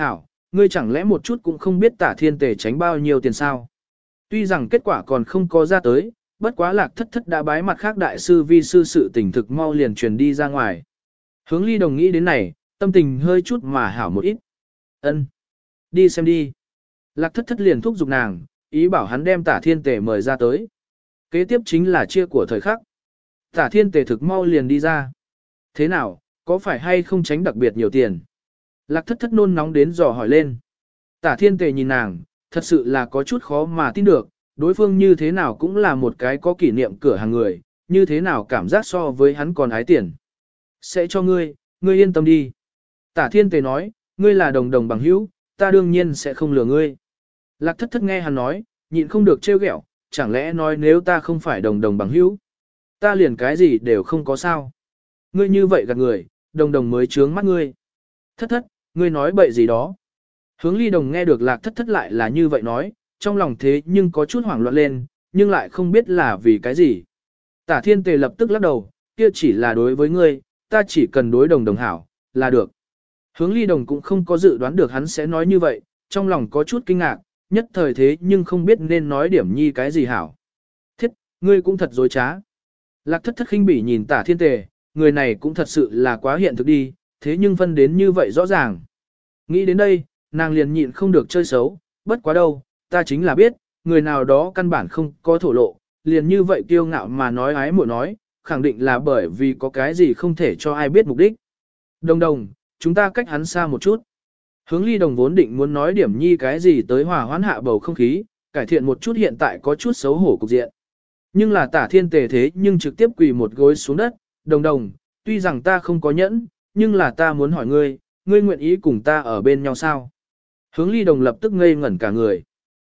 Hảo, ngươi chẳng lẽ một chút cũng không biết tả thiên tề tránh bao nhiêu tiền sao? Tuy rằng kết quả còn không có ra tới, bất quá lạc thất thất đã bái mặt khác đại sư vi sư sự tình thực mau liền truyền đi ra ngoài. Hướng ly đồng nghĩ đến này, tâm tình hơi chút mà hảo một ít. ân Đi xem đi. Lạc thất thất liền thúc giục nàng, ý bảo hắn đem tả thiên tề mời ra tới. Kế tiếp chính là chia của thời khắc. Tả thiên tề thực mau liền đi ra. Thế nào, có phải hay không tránh đặc biệt nhiều tiền? Lạc thất thất nôn nóng đến dò hỏi lên. Tả thiên tề nhìn nàng, thật sự là có chút khó mà tin được, đối phương như thế nào cũng là một cái có kỷ niệm cửa hàng người, như thế nào cảm giác so với hắn còn ái tiền. Sẽ cho ngươi, ngươi yên tâm đi. Tả thiên tề nói, ngươi là đồng đồng bằng hữu, ta đương nhiên sẽ không lừa ngươi. Lạc thất thất nghe hắn nói, nhịn không được trêu ghẹo, chẳng lẽ nói nếu ta không phải đồng đồng bằng hữu, ta liền cái gì đều không có sao. Ngươi như vậy gạt người, đồng đồng mới trướng mắt ngươi. Thất thất, ngươi nói bậy gì đó. Hướng ly đồng nghe được lạc thất thất lại là như vậy nói, trong lòng thế nhưng có chút hoảng loạn lên, nhưng lại không biết là vì cái gì. Tả thiên tề lập tức lắc đầu, kia chỉ là đối với ngươi, ta chỉ cần đối đồng đồng hảo, là được. Hướng ly đồng cũng không có dự đoán được hắn sẽ nói như vậy, trong lòng có chút kinh ngạc, nhất thời thế nhưng không biết nên nói điểm nhi cái gì hảo. Thiết, ngươi cũng thật dối trá. Lạc thất thất khinh bỉ nhìn tả thiên tề, người này cũng thật sự là quá hiện thực đi, thế nhưng phân đến như vậy rõ ràng. Nghĩ đến đây, nàng liền nhịn không được chơi xấu, bất quá đâu, ta chính là biết, người nào đó căn bản không có thổ lộ, liền như vậy kiêu ngạo mà nói ái muội nói, khẳng định là bởi vì có cái gì không thể cho ai biết mục đích. Đồng đồng, chúng ta cách hắn xa một chút. Hướng ly đồng vốn định muốn nói điểm nhi cái gì tới hòa hoãn hạ bầu không khí, cải thiện một chút hiện tại có chút xấu hổ cục diện. Nhưng là tả thiên tề thế nhưng trực tiếp quỳ một gối xuống đất, đồng đồng, tuy rằng ta không có nhẫn, nhưng là ta muốn hỏi ngươi, ngươi nguyện ý cùng ta ở bên nhau sao? Hướng ly đồng lập tức ngây ngẩn cả người.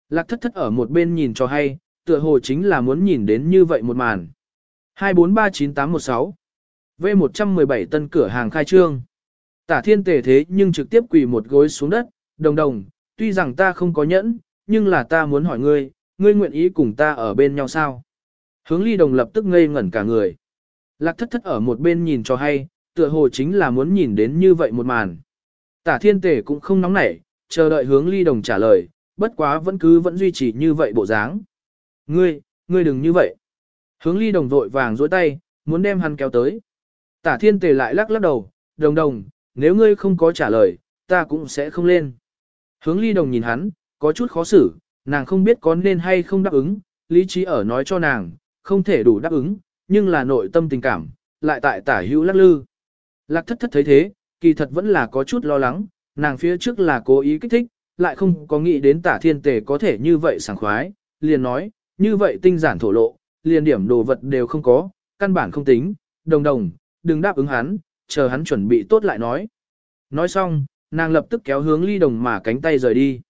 Lạc thất thất ở một bên nhìn cho hay, tựa hồ chính là muốn nhìn đến như vậy một màn. 2439816 V117 tân cửa hàng khai trương. Tả thiên tề thế nhưng trực tiếp quỳ một gối xuống đất, đồng đồng, tuy rằng ta không có nhẫn, nhưng là ta muốn hỏi ngươi, ngươi nguyện ý cùng ta ở bên nhau sao? Hướng ly đồng lập tức ngây ngẩn cả người. Lạc thất thất ở một bên nhìn cho hay, tựa hồ chính là muốn nhìn đến như vậy một màn. Tả thiên tề cũng không nóng nảy, chờ đợi hướng ly đồng trả lời, bất quá vẫn cứ vẫn duy trì như vậy bộ dáng. Ngươi, ngươi đừng như vậy. Hướng ly đồng vội vàng dối tay, muốn đem hắn kéo tới. Tả thiên tề lại lắc lắc đầu, đồng đồng, nếu ngươi không có trả lời, ta cũng sẽ không lên. Hướng ly đồng nhìn hắn, có chút khó xử, nàng không biết có nên hay không đáp ứng, lý trí ở nói cho nàng, không thể đủ đáp ứng, nhưng là nội tâm tình cảm, lại tại tả hữu lắc lư. Lạc thất thất thấy thế, kỳ thật vẫn là có chút lo lắng, nàng phía trước là cố ý kích thích, lại không có nghĩ đến tả thiên tề có thể như vậy sảng khoái, liền nói, như vậy tinh giản thổ lộ, liền điểm đồ vật đều không có, căn bản không tính, đồng đồng, đừng đáp ứng hắn, chờ hắn chuẩn bị tốt lại nói. Nói xong, nàng lập tức kéo hướng ly đồng mà cánh tay rời đi.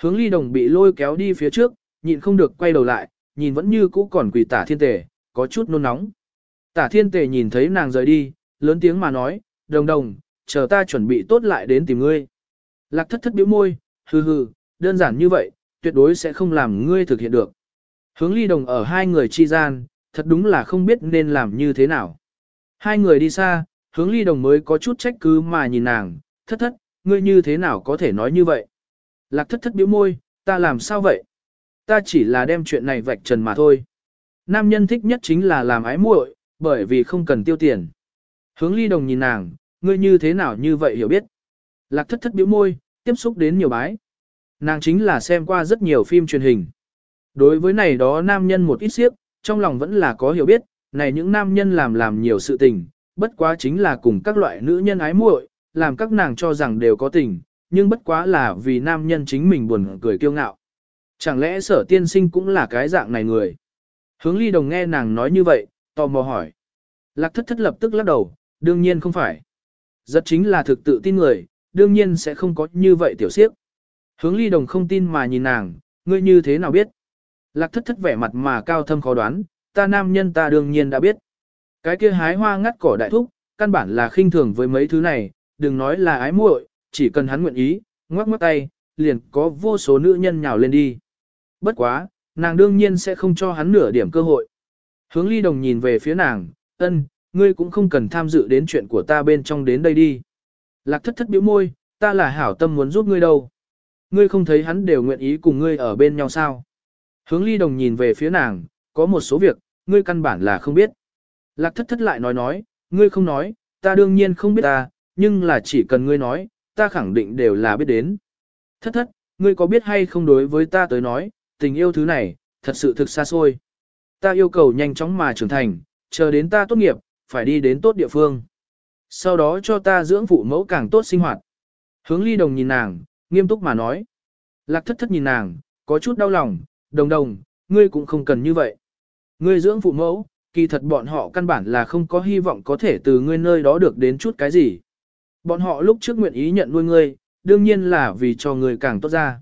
Hướng ly đồng bị lôi kéo đi phía trước, nhịn không được quay đầu lại, nhìn vẫn như cũ còn quỳ tả thiên tề, có chút nôn nóng. Tả thiên tề nhìn thấy nàng rời đi, lớn tiếng mà nói, đồng đồng, chờ ta chuẩn bị tốt lại đến tìm ngươi. Lạc thất thất biểu môi, hừ hừ, đơn giản như vậy, tuyệt đối sẽ không làm ngươi thực hiện được. Hướng ly đồng ở hai người chi gian, thật đúng là không biết nên làm như thế nào. Hai người đi xa, hướng ly đồng mới có chút trách cứ mà nhìn nàng, thất thất, ngươi như thế nào có thể nói như vậy. Lạc thất thất biểu môi, ta làm sao vậy? Ta chỉ là đem chuyện này vạch trần mà thôi. Nam nhân thích nhất chính là làm ái muội, bởi vì không cần tiêu tiền. Hướng ly đồng nhìn nàng, ngươi như thế nào như vậy hiểu biết. Lạc thất thất biểu môi, tiếp xúc đến nhiều bái. Nàng chính là xem qua rất nhiều phim truyền hình. Đối với này đó nam nhân một ít siếp, trong lòng vẫn là có hiểu biết, này những nam nhân làm làm nhiều sự tình, bất quá chính là cùng các loại nữ nhân ái muội, làm các nàng cho rằng đều có tình, nhưng bất quá là vì nam nhân chính mình buồn cười kiêu ngạo. Chẳng lẽ sở tiên sinh cũng là cái dạng này người? Hướng ly đồng nghe nàng nói như vậy, tò mò hỏi. Lạc thất thất lập tức lắc đầu, đương nhiên không phải. Rất chính là thực tự tin người, đương nhiên sẽ không có như vậy tiểu siếp. Hướng ly đồng không tin mà nhìn nàng, ngươi như thế nào biết? Lạc thất thất vẻ mặt mà cao thâm khó đoán, ta nam nhân ta đương nhiên đã biết. Cái kia hái hoa ngắt cỏ đại thúc, căn bản là khinh thường với mấy thứ này, đừng nói là ái muội, chỉ cần hắn nguyện ý, ngoắc ngoắc tay, liền có vô số nữ nhân nhào lên đi. Bất quá, nàng đương nhiên sẽ không cho hắn nửa điểm cơ hội. Hướng ly đồng nhìn về phía nàng, ân, ngươi cũng không cần tham dự đến chuyện của ta bên trong đến đây đi. Lạc thất thất biểu môi, ta là hảo tâm muốn giúp ngươi đâu. Ngươi không thấy hắn đều nguyện ý cùng ngươi ở bên nhau sao. Hướng ly đồng nhìn về phía nàng, có một số việc, ngươi căn bản là không biết. Lạc thất thất lại nói nói, ngươi không nói, ta đương nhiên không biết ta, nhưng là chỉ cần ngươi nói, ta khẳng định đều là biết đến. Thất thất, ngươi có biết hay không đối với ta tới nói, tình yêu thứ này, thật sự thực xa xôi. Ta yêu cầu nhanh chóng mà trưởng thành, chờ đến ta tốt nghiệp, phải đi đến tốt địa phương. Sau đó cho ta dưỡng phụ mẫu càng tốt sinh hoạt. Hướng ly đồng nhìn nàng, nghiêm túc mà nói. Lạc thất thất nhìn nàng, có chút đau lòng, đồng đồng, ngươi cũng không cần như vậy. Ngươi dưỡng phụ mẫu, kỳ thật bọn họ căn bản là không có hy vọng có thể từ ngươi nơi đó được đến chút cái gì. Bọn họ lúc trước nguyện ý nhận nuôi ngươi, đương nhiên là vì cho ngươi càng tốt ra.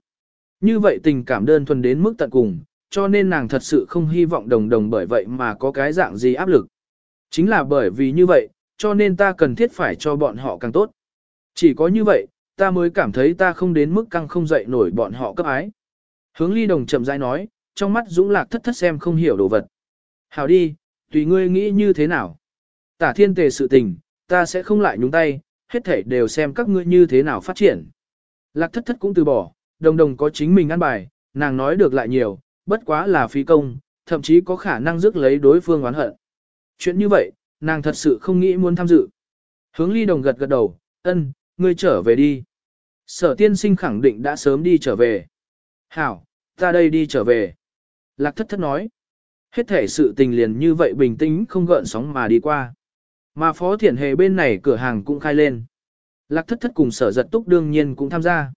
Như vậy tình cảm đơn thuần đến mức tận cùng, cho nên nàng thật sự không hy vọng đồng đồng bởi vậy mà có cái dạng gì áp lực. Chính là bởi vì như vậy, cho nên ta cần thiết phải cho bọn họ càng tốt. Chỉ có như vậy, ta mới cảm thấy ta không đến mức căng không dậy nổi bọn họ cấp ái. Hướng ly đồng chậm rãi nói, trong mắt dũng lạc thất thất xem không hiểu đồ vật. Hảo đi, tùy ngươi nghĩ như thế nào. Tả thiên tề sự tình, ta sẽ không lại nhúng tay, hết thảy đều xem các ngươi như thế nào phát triển. Lạc thất thất cũng từ bỏ, đồng đồng có chính mình ăn bài, nàng nói được lại nhiều, bất quá là phí công, thậm chí có khả năng rước lấy đối phương oán hận. Chuyện như vậy, nàng thật sự không nghĩ muốn tham dự. Hướng ly đồng gật gật đầu, ân, ngươi trở về đi. Sở tiên sinh khẳng định đã sớm đi trở về. Hảo, ta đây đi trở về. Lạc thất thất nói. Hết thể sự tình liền như vậy bình tĩnh không gợn sóng mà đi qua. Mà phó thiển hề bên này cửa hàng cũng khai lên. Lạc thất thất cùng sở giật túc đương nhiên cũng tham gia.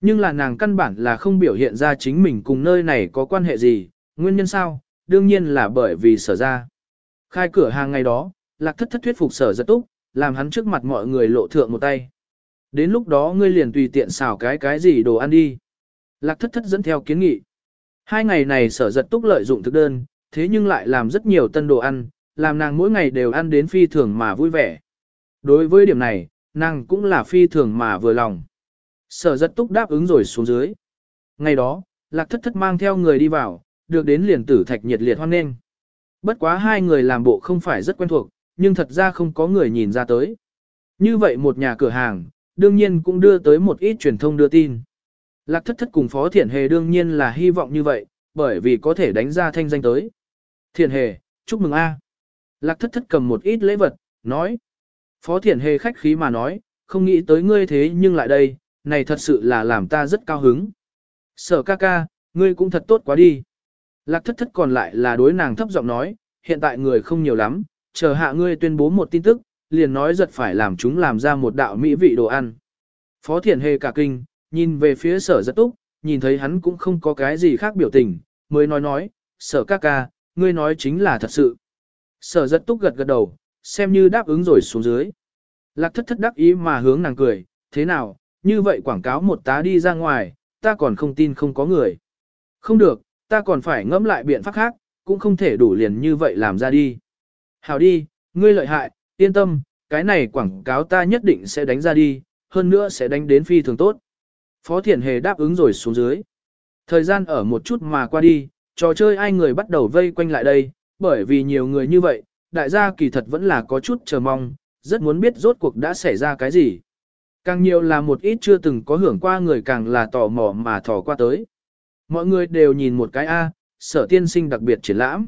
Nhưng là nàng căn bản là không biểu hiện ra chính mình cùng nơi này có quan hệ gì, nguyên nhân sao, đương nhiên là bởi vì sở ra. Khai cửa hàng ngày đó, lạc thất thất thuyết phục sở giật túc, làm hắn trước mặt mọi người lộ thượng một tay. Đến lúc đó ngươi liền tùy tiện xào cái cái gì đồ ăn đi. Lạc thất thất dẫn theo kiến nghị. Hai ngày này sở giật túc lợi dụng thực đơn, thế nhưng lại làm rất nhiều tân đồ ăn, làm nàng mỗi ngày đều ăn đến phi thường mà vui vẻ. Đối với điểm này, nàng cũng là phi thường mà vừa lòng. Sở giật túc đáp ứng rồi xuống dưới. Ngày đó, lạc thất thất mang theo người đi vào, được đến liền tử thạch nhiệt liệt hoan nghênh. Bất quá hai người làm bộ không phải rất quen thuộc, nhưng thật ra không có người nhìn ra tới. Như vậy một nhà cửa hàng, đương nhiên cũng đưa tới một ít truyền thông đưa tin. Lạc thất thất cùng Phó Thiện Hề đương nhiên là hy vọng như vậy, bởi vì có thể đánh ra thanh danh tới. Thiện Hề, chúc mừng A. Lạc thất thất cầm một ít lễ vật, nói. Phó Thiện Hề khách khí mà nói, không nghĩ tới ngươi thế nhưng lại đây, này thật sự là làm ta rất cao hứng. Sở ca ca, ngươi cũng thật tốt quá đi. Lạc thất thất còn lại là đối nàng thấp giọng nói, hiện tại người không nhiều lắm, chờ hạ ngươi tuyên bố một tin tức, liền nói giật phải làm chúng làm ra một đạo mỹ vị đồ ăn. Phó Thiển Hề cả kinh, nhìn về phía sở giật túc, nhìn thấy hắn cũng không có cái gì khác biểu tình, mới nói nói, sở ca ca, ngươi nói chính là thật sự. Sở giật túc gật gật đầu, xem như đáp ứng rồi xuống dưới. Lạc thất thất đắc ý mà hướng nàng cười, thế nào, như vậy quảng cáo một tá đi ra ngoài, ta còn không tin không có người. Không được, ta còn phải ngẫm lại biện pháp khác, cũng không thể đủ liền như vậy làm ra đi. Hảo đi, ngươi lợi hại, yên tâm, cái này quảng cáo ta nhất định sẽ đánh ra đi, hơn nữa sẽ đánh đến phi thường tốt. Phó Thiển Hề đáp ứng rồi xuống dưới. Thời gian ở một chút mà qua đi, trò chơi ai người bắt đầu vây quanh lại đây, bởi vì nhiều người như vậy, đại gia kỳ thật vẫn là có chút chờ mong, rất muốn biết rốt cuộc đã xảy ra cái gì. Càng nhiều là một ít chưa từng có hưởng qua người càng là tò mò mà thò qua tới. Mọi người đều nhìn một cái A, sở tiên sinh đặc biệt triển lãm.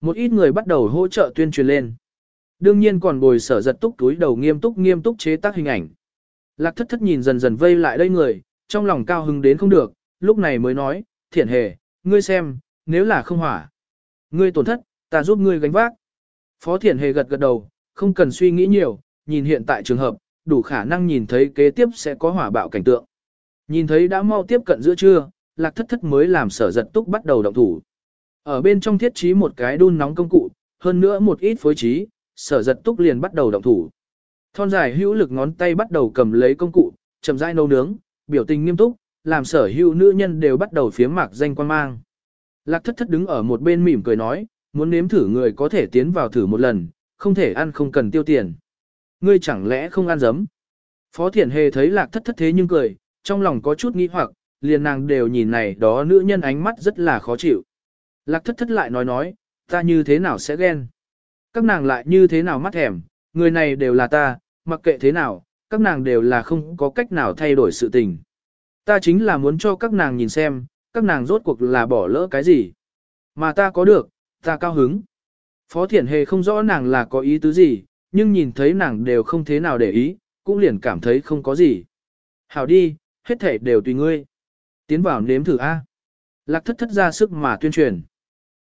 Một ít người bắt đầu hỗ trợ tuyên truyền lên. Đương nhiên còn bồi sở giật túc túi đầu nghiêm túc nghiêm túc chế tác hình ảnh. Lạc thất thất nhìn dần dần vây lại đây người, trong lòng cao hứng đến không được, lúc này mới nói, thiện hề, ngươi xem, nếu là không hỏa. Ngươi tổn thất, ta giúp ngươi gánh vác. Phó thiện hề gật gật đầu, không cần suy nghĩ nhiều, nhìn hiện tại trường hợp, đủ khả năng nhìn thấy kế tiếp sẽ có hỏa bạo cảnh tượng. Nhìn thấy đã mau tiếp cận giữa trưa, lạc thất thất mới làm sở giật túc bắt đầu động thủ. Ở bên trong thiết trí một cái đun nóng công cụ, hơn nữa một ít phối trí, sở giật túc liền bắt đầu động thủ. Thon dài hữu lực ngón tay bắt đầu cầm lấy công cụ, chậm rãi nấu nướng, biểu tình nghiêm túc, làm sở hữu nữ nhân đều bắt đầu phía mạc danh quan mang. Lạc thất thất đứng ở một bên mỉm cười nói, muốn nếm thử người có thể tiến vào thử một lần, không thể ăn không cần tiêu tiền. Ngươi chẳng lẽ không ăn dấm? Phó Thiển Hề thấy lạc thất thất thế nhưng cười, trong lòng có chút nghi hoặc, liền nàng đều nhìn này đó nữ nhân ánh mắt rất là khó chịu. Lạc thất thất lại nói nói, ta như thế nào sẽ ghen? Các nàng lại như thế nào mắt thèm, người này đều là ta, mặc kệ thế nào, các nàng đều là không có cách nào thay đổi sự tình. Ta chính là muốn cho các nàng nhìn xem, các nàng rốt cuộc là bỏ lỡ cái gì. Mà ta có được, ta cao hứng. Phó Thiển Hề không rõ nàng là có ý tứ gì, nhưng nhìn thấy nàng đều không thế nào để ý, cũng liền cảm thấy không có gì. Hảo đi, hết thể đều tùy ngươi. Tiến vào nếm thử A. Lạc thất thất ra sức mà tuyên truyền.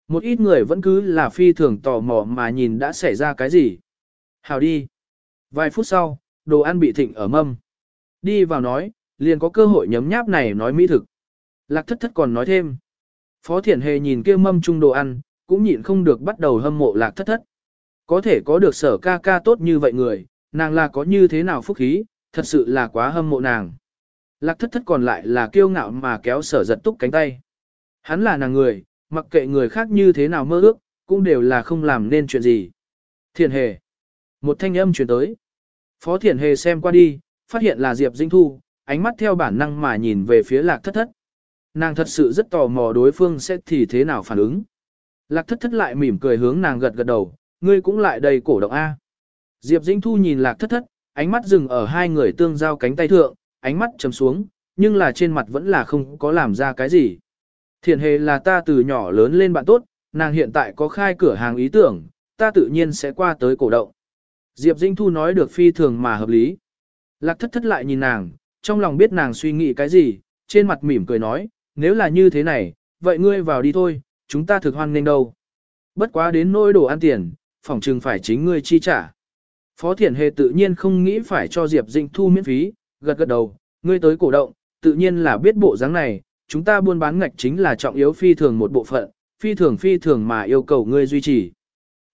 Một ít người vẫn cứ là phi thường tò mò mà nhìn đã xảy ra cái gì. hào đi. Vài phút sau, đồ ăn bị thịnh ở mâm. Đi vào nói, liền có cơ hội nhấm nháp này nói mỹ thực. Lạc thất thất còn nói thêm. Phó Thiển Hề nhìn kia mâm chung đồ ăn, cũng nhịn không được bắt đầu hâm mộ lạc thất thất. Có thể có được sở ca ca tốt như vậy người, nàng là có như thế nào phúc khí, thật sự là quá hâm mộ nàng. Lạc thất thất còn lại là kiêu ngạo mà kéo sở giật túc cánh tay. Hắn là nàng người, mặc kệ người khác như thế nào mơ ước, cũng đều là không làm nên chuyện gì. Thiền hề. Một thanh âm truyền tới. Phó thiền hề xem qua đi, phát hiện là Diệp Dinh Thu, ánh mắt theo bản năng mà nhìn về phía lạc thất thất. Nàng thật sự rất tò mò đối phương sẽ thì thế nào phản ứng. Lạc thất thất lại mỉm cười hướng nàng gật gật đầu, ngươi cũng lại đầy cổ động A. Diệp Dĩnh Thu nhìn lạc thất thất, ánh mắt dừng ở hai người tương giao cánh tay thượng, ánh mắt chấm xuống, nhưng là trên mặt vẫn là không có làm ra cái gì. Thiện hề là ta từ nhỏ lớn lên bạn tốt, nàng hiện tại có khai cửa hàng ý tưởng, ta tự nhiên sẽ qua tới cổ động. Diệp Dinh Thu nói được phi thường mà hợp lý. Lạc thất thất lại nhìn nàng, trong lòng biết nàng suy nghĩ cái gì, trên mặt mỉm cười nói, nếu là như thế này, vậy ngươi vào đi thôi, chúng ta thực hoan nên đâu. Bất quá đến nỗi đồ ăn tiền, phòng trừng phải chính ngươi chi trả. Phó Thiển Hề tự nhiên không nghĩ phải cho Diệp Dinh Thu miễn phí, gật gật đầu, ngươi tới cổ động, tự nhiên là biết bộ dáng này, chúng ta buôn bán ngạch chính là trọng yếu phi thường một bộ phận, phi thường phi thường mà yêu cầu ngươi duy trì.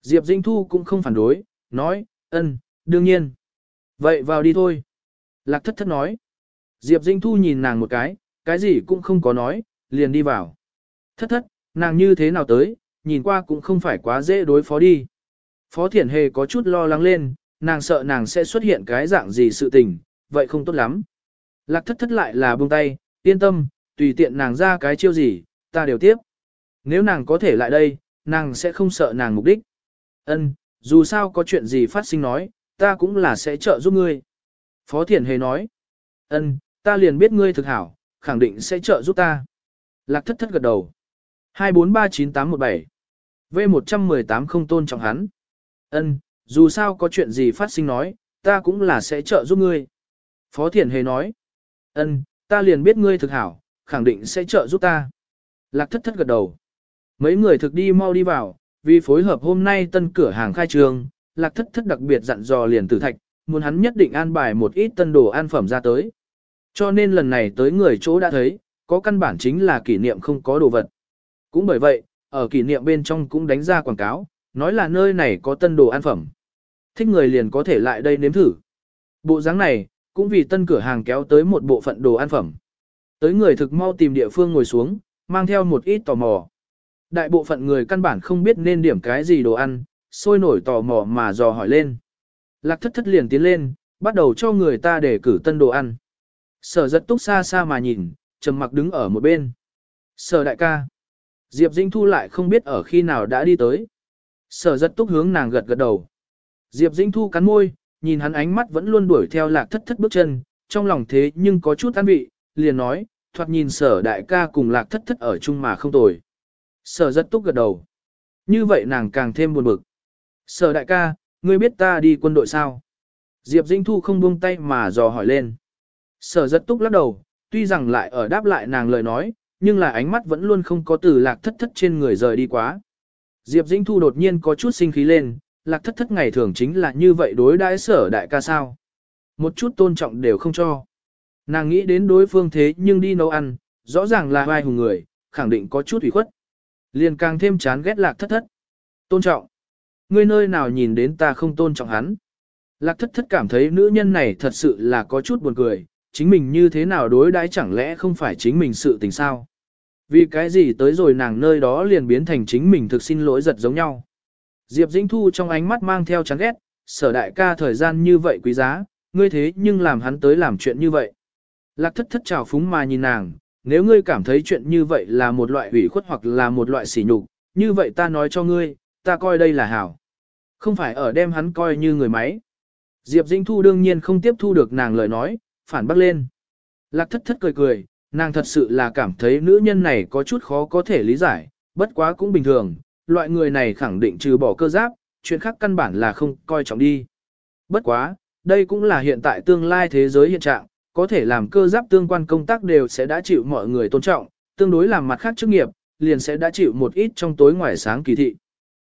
Diệp Dĩnh Thu cũng không phản đối, nói, ân, đương nhiên. Vậy vào đi thôi. Lạc thất thất nói. Diệp Dĩnh Thu nhìn nàng một cái, cái gì cũng không có nói, liền đi vào. Thất thất, nàng như thế nào tới, nhìn qua cũng không phải quá dễ đối phó đi. Phó Thiển Hề có chút lo lắng lên, nàng sợ nàng sẽ xuất hiện cái dạng gì sự tình, vậy không tốt lắm. Lạc thất thất lại là buông tay, yên tâm, tùy tiện nàng ra cái chiêu gì, ta đều tiếp. Nếu nàng có thể lại đây, nàng sẽ không sợ nàng mục đích. Ân, dù sao có chuyện gì phát sinh nói, ta cũng là sẽ trợ giúp ngươi. Phó Thiển Hề nói, ân, ta liền biết ngươi thực hảo, khẳng định sẽ trợ giúp ta. Lạc thất thất gật đầu. 2439817 V118 không tôn trọng hắn. Ân, dù sao có chuyện gì phát sinh nói, ta cũng là sẽ trợ giúp ngươi. Phó Thiển Hề nói. Ân, ta liền biết ngươi thực hảo, khẳng định sẽ trợ giúp ta. Lạc thất thất gật đầu. Mấy người thực đi mau đi vào, vì phối hợp hôm nay tân cửa hàng khai trương, lạc thất thất đặc biệt dặn dò liền tử thạch, muốn hắn nhất định an bài một ít tân đồ ăn phẩm ra tới. Cho nên lần này tới người chỗ đã thấy, có căn bản chính là kỷ niệm không có đồ vật. Cũng bởi vậy, ở kỷ niệm bên trong cũng đánh ra quảng cáo, nói là nơi này có tân đồ ăn phẩm. Thích người liền có thể lại đây nếm thử. Bộ dáng này, cũng vì tân cửa hàng kéo tới một bộ phận đồ ăn phẩm. Tới người thực mau tìm địa phương ngồi xuống, mang theo một ít tò mò. Đại bộ phận người căn bản không biết nên điểm cái gì đồ ăn, sôi nổi tò mò mà dò hỏi lên. Lạc thất thất liền tiến lên, bắt đầu cho người ta để cử tân đồ ăn. Sở rất túc xa xa mà nhìn, trầm mặc đứng ở một bên. Sở đại ca. Diệp Dĩnh Thu lại không biết ở khi nào đã đi tới. Sở rất túc hướng nàng gật gật đầu. Diệp Dĩnh Thu cắn môi, nhìn hắn ánh mắt vẫn luôn đuổi theo lạc thất thất bước chân, trong lòng thế nhưng có chút an vị, liền nói, thoạt nhìn sở đại ca cùng lạc thất thất ở chung mà không tồi. Sở rất túc gật đầu. Như vậy nàng càng thêm buồn bực. Sở đại ca, ngươi biết ta đi quân đội sao? Diệp Dĩnh Thu không buông tay mà dò hỏi lên. Sở rất túc lắc đầu, tuy rằng lại ở đáp lại nàng lời nói, nhưng là ánh mắt vẫn luôn không có từ lạc thất thất trên người rời đi quá. Diệp Dĩnh Thu đột nhiên có chút sinh khí lên, lạc thất thất ngày thường chính là như vậy đối đãi sở đại ca sao. Một chút tôn trọng đều không cho. Nàng nghĩ đến đối phương thế nhưng đi nấu ăn, rõ ràng là vai hùng người, khẳng định có chút ủy khuất. Liền càng thêm chán ghét lạc thất thất. Tôn trọng. Ngươi nơi nào nhìn đến ta không tôn trọng hắn. Lạc thất thất cảm thấy nữ nhân này thật sự là có chút buồn cười, chính mình như thế nào đối đãi chẳng lẽ không phải chính mình sự tình sao. Vì cái gì tới rồi nàng nơi đó liền biến thành chính mình thực xin lỗi giật giống nhau. Diệp Dĩnh Thu trong ánh mắt mang theo chán ghét, sở đại ca thời gian như vậy quý giá, ngươi thế nhưng làm hắn tới làm chuyện như vậy. Lạc thất thất trào phúng mà nhìn nàng, nếu ngươi cảm thấy chuyện như vậy là một loại hủy khuất hoặc là một loại sỉ nhục, như vậy ta nói cho ngươi, ta coi đây là hảo. Không phải ở đem hắn coi như người máy. Diệp Dĩnh Thu đương nhiên không tiếp thu được nàng lời nói, phản bác lên. Lạc thất thất cười cười, nàng thật sự là cảm thấy nữ nhân này có chút khó có thể lý giải, bất quá cũng bình thường, loại người này khẳng định trừ bỏ cơ giáp, chuyện khác căn bản là không coi trọng đi. Bất quá, đây cũng là hiện tại tương lai thế giới hiện trạng, có thể làm cơ giáp tương quan công tác đều sẽ đã chịu mọi người tôn trọng, tương đối làm mặt khác chức nghiệp, liền sẽ đã chịu một ít trong tối ngoài sáng kỳ thị.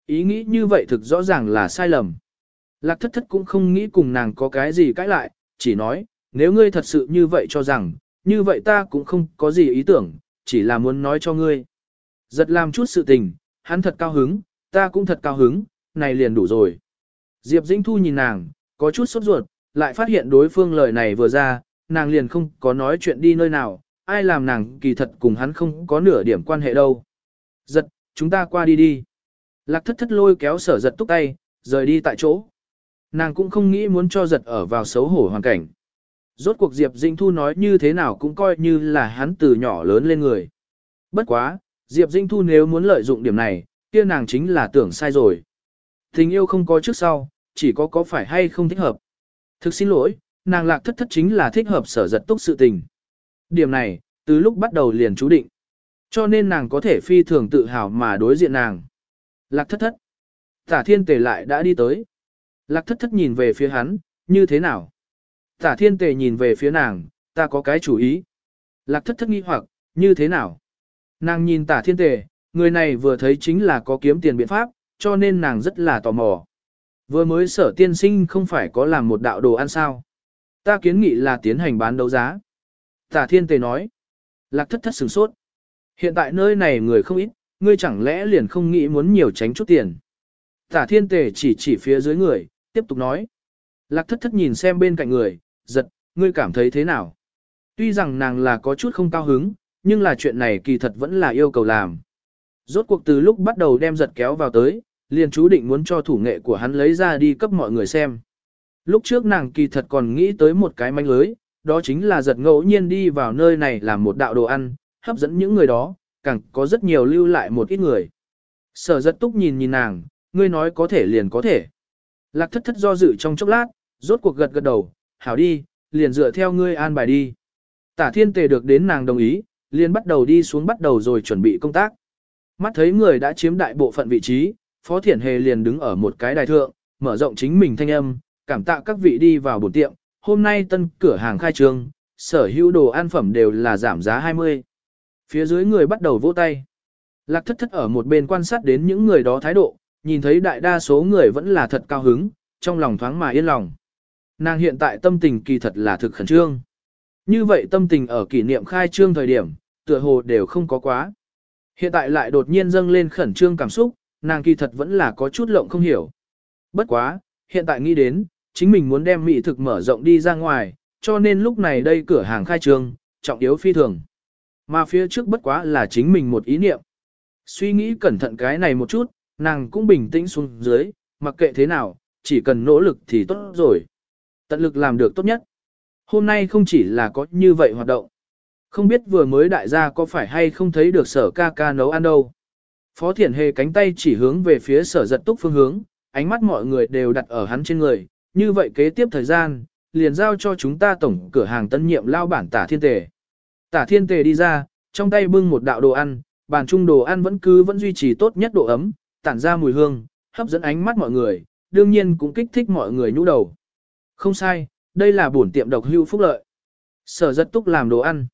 Ý nghĩ như vậy thực rõ ràng là sai lầm. Lạc thất thất cũng không nghĩ cùng nàng có cái gì cãi lại, chỉ nói, nếu ngươi thật sự như vậy cho rằng, như vậy ta cũng không có gì ý tưởng, chỉ là muốn nói cho ngươi. Giật làm chút sự tình, hắn thật cao hứng, ta cũng thật cao hứng, này liền đủ rồi. Diệp Dĩnh Thu nhìn nàng, có chút sốt ruột, lại phát hiện đối phương lời này vừa ra, nàng liền không có nói chuyện đi nơi nào, ai làm nàng kỳ thật cùng hắn không có nửa điểm quan hệ đâu. Giật, chúng ta qua đi đi. Lạc thất thất lôi kéo sở giật túc tay, rời đi tại chỗ. Nàng cũng không nghĩ muốn cho giật ở vào xấu hổ hoàn cảnh. Rốt cuộc Diệp Dĩnh Thu nói như thế nào cũng coi như là hắn từ nhỏ lớn lên người. Bất quá, Diệp Dinh Thu nếu muốn lợi dụng điểm này, kia nàng chính là tưởng sai rồi. Tình yêu không có trước sau, chỉ có có phải hay không thích hợp. Thực xin lỗi, nàng lạc thất thất chính là thích hợp sở giật túc sự tình. Điểm này, từ lúc bắt đầu liền chú định. Cho nên nàng có thể phi thường tự hào mà đối diện nàng. Lạc thất thất. Tả thiên tề lại đã đi tới. Lạc thất thất nhìn về phía hắn, như thế nào? Tả thiên tề nhìn về phía nàng, ta có cái chủ ý. Lạc thất thất nghi hoặc, như thế nào? Nàng nhìn tả thiên tề, người này vừa thấy chính là có kiếm tiền biện pháp, cho nên nàng rất là tò mò. Vừa mới sở tiên sinh không phải có làm một đạo đồ ăn sao. Ta kiến nghị là tiến hành bán đấu giá. Tả thiên tề nói. Lạc thất thất sửng sốt. Hiện tại nơi này người không ít, ngươi chẳng lẽ liền không nghĩ muốn nhiều tránh chút tiền. Tả thiên tề chỉ chỉ phía dưới người, tiếp tục nói. Lạc thất thất nhìn xem bên cạnh người, giật, ngươi cảm thấy thế nào? Tuy rằng nàng là có chút không cao hứng, nhưng là chuyện này kỳ thật vẫn là yêu cầu làm. Rốt cuộc từ lúc bắt đầu đem giật kéo vào tới, liền chú định muốn cho thủ nghệ của hắn lấy ra đi cấp mọi người xem. Lúc trước nàng kỳ thật còn nghĩ tới một cái manh lưới, đó chính là giật ngẫu nhiên đi vào nơi này làm một đạo đồ ăn, hấp dẫn những người đó, càng có rất nhiều lưu lại một ít người. Sở giật túc nhìn nhìn nàng, ngươi nói có thể liền có thể. Lạc thất thất do dự trong chốc lát, rốt cuộc gật gật đầu, hảo đi, liền dựa theo ngươi an bài đi. Tả thiên tề được đến nàng đồng ý, liền bắt đầu đi xuống bắt đầu rồi chuẩn bị công tác. Mắt thấy người đã chiếm đại bộ phận vị trí, Phó Thiển Hề liền đứng ở một cái đài thượng, mở rộng chính mình thanh âm, cảm tạ các vị đi vào bổn tiệm, hôm nay tân cửa hàng khai trương, sở hữu đồ ăn phẩm đều là giảm giá 20. Phía dưới người bắt đầu vỗ tay. Lạc thất thất ở một bên quan sát đến những người đó thái độ, nhìn thấy đại đa số người vẫn là thật cao hứng, trong lòng thoáng mà yên lòng. Nàng hiện tại tâm tình kỳ thật là thực khẩn trương. Như vậy tâm tình ở kỷ niệm khai trương thời điểm, tựa hồ đều không có quá. Hiện tại lại đột nhiên dâng lên khẩn trương cảm xúc, nàng kỳ thật vẫn là có chút lộng không hiểu. Bất quá, hiện tại nghĩ đến, chính mình muốn đem mỹ thực mở rộng đi ra ngoài, cho nên lúc này đây cửa hàng khai trương, trọng yếu phi thường. Mà phía trước bất quá là chính mình một ý niệm. Suy nghĩ cẩn thận cái này một chút, nàng cũng bình tĩnh xuống dưới, mặc kệ thế nào, chỉ cần nỗ lực thì tốt rồi. Tận lực làm được tốt nhất. Hôm nay không chỉ là có như vậy hoạt động. Không biết vừa mới đại gia có phải hay không thấy được sở ca ca nấu ăn đâu. Phó Thiển Hề cánh tay chỉ hướng về phía sở giật túc phương hướng, ánh mắt mọi người đều đặt ở hắn trên người. Như vậy kế tiếp thời gian, liền giao cho chúng ta tổng cửa hàng tân nhiệm lao bản tả thiên tề. Tả thiên tề đi ra, trong tay bưng một đạo đồ ăn, bàn chung đồ ăn vẫn cứ vẫn duy trì tốt nhất độ ấm, tản ra mùi hương, hấp dẫn ánh mắt mọi người, đương nhiên cũng kích thích mọi người nhũ đầu. Không sai, đây là bổn tiệm độc hưu phúc lợi. Sở rất túc làm đồ ăn.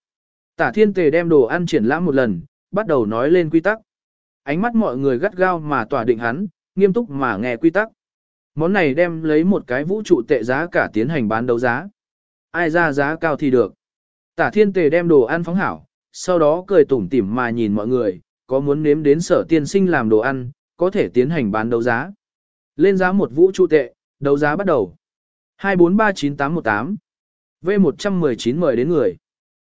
Tả thiên tề đem đồ ăn triển lãm một lần, bắt đầu nói lên quy tắc. Ánh mắt mọi người gắt gao mà tỏa định hắn, nghiêm túc mà nghe quy tắc. Món này đem lấy một cái vũ trụ tệ giá cả tiến hành bán đấu giá. Ai ra giá cao thì được. Tả thiên tề đem đồ ăn phóng hảo, sau đó cười tủm tỉm mà nhìn mọi người, có muốn nếm đến sở tiên sinh làm đồ ăn, có thể tiến hành bán đấu giá. Lên giá một vũ trụ tệ, đấu giá bắt đầu. 2439818 V119 mời đến người.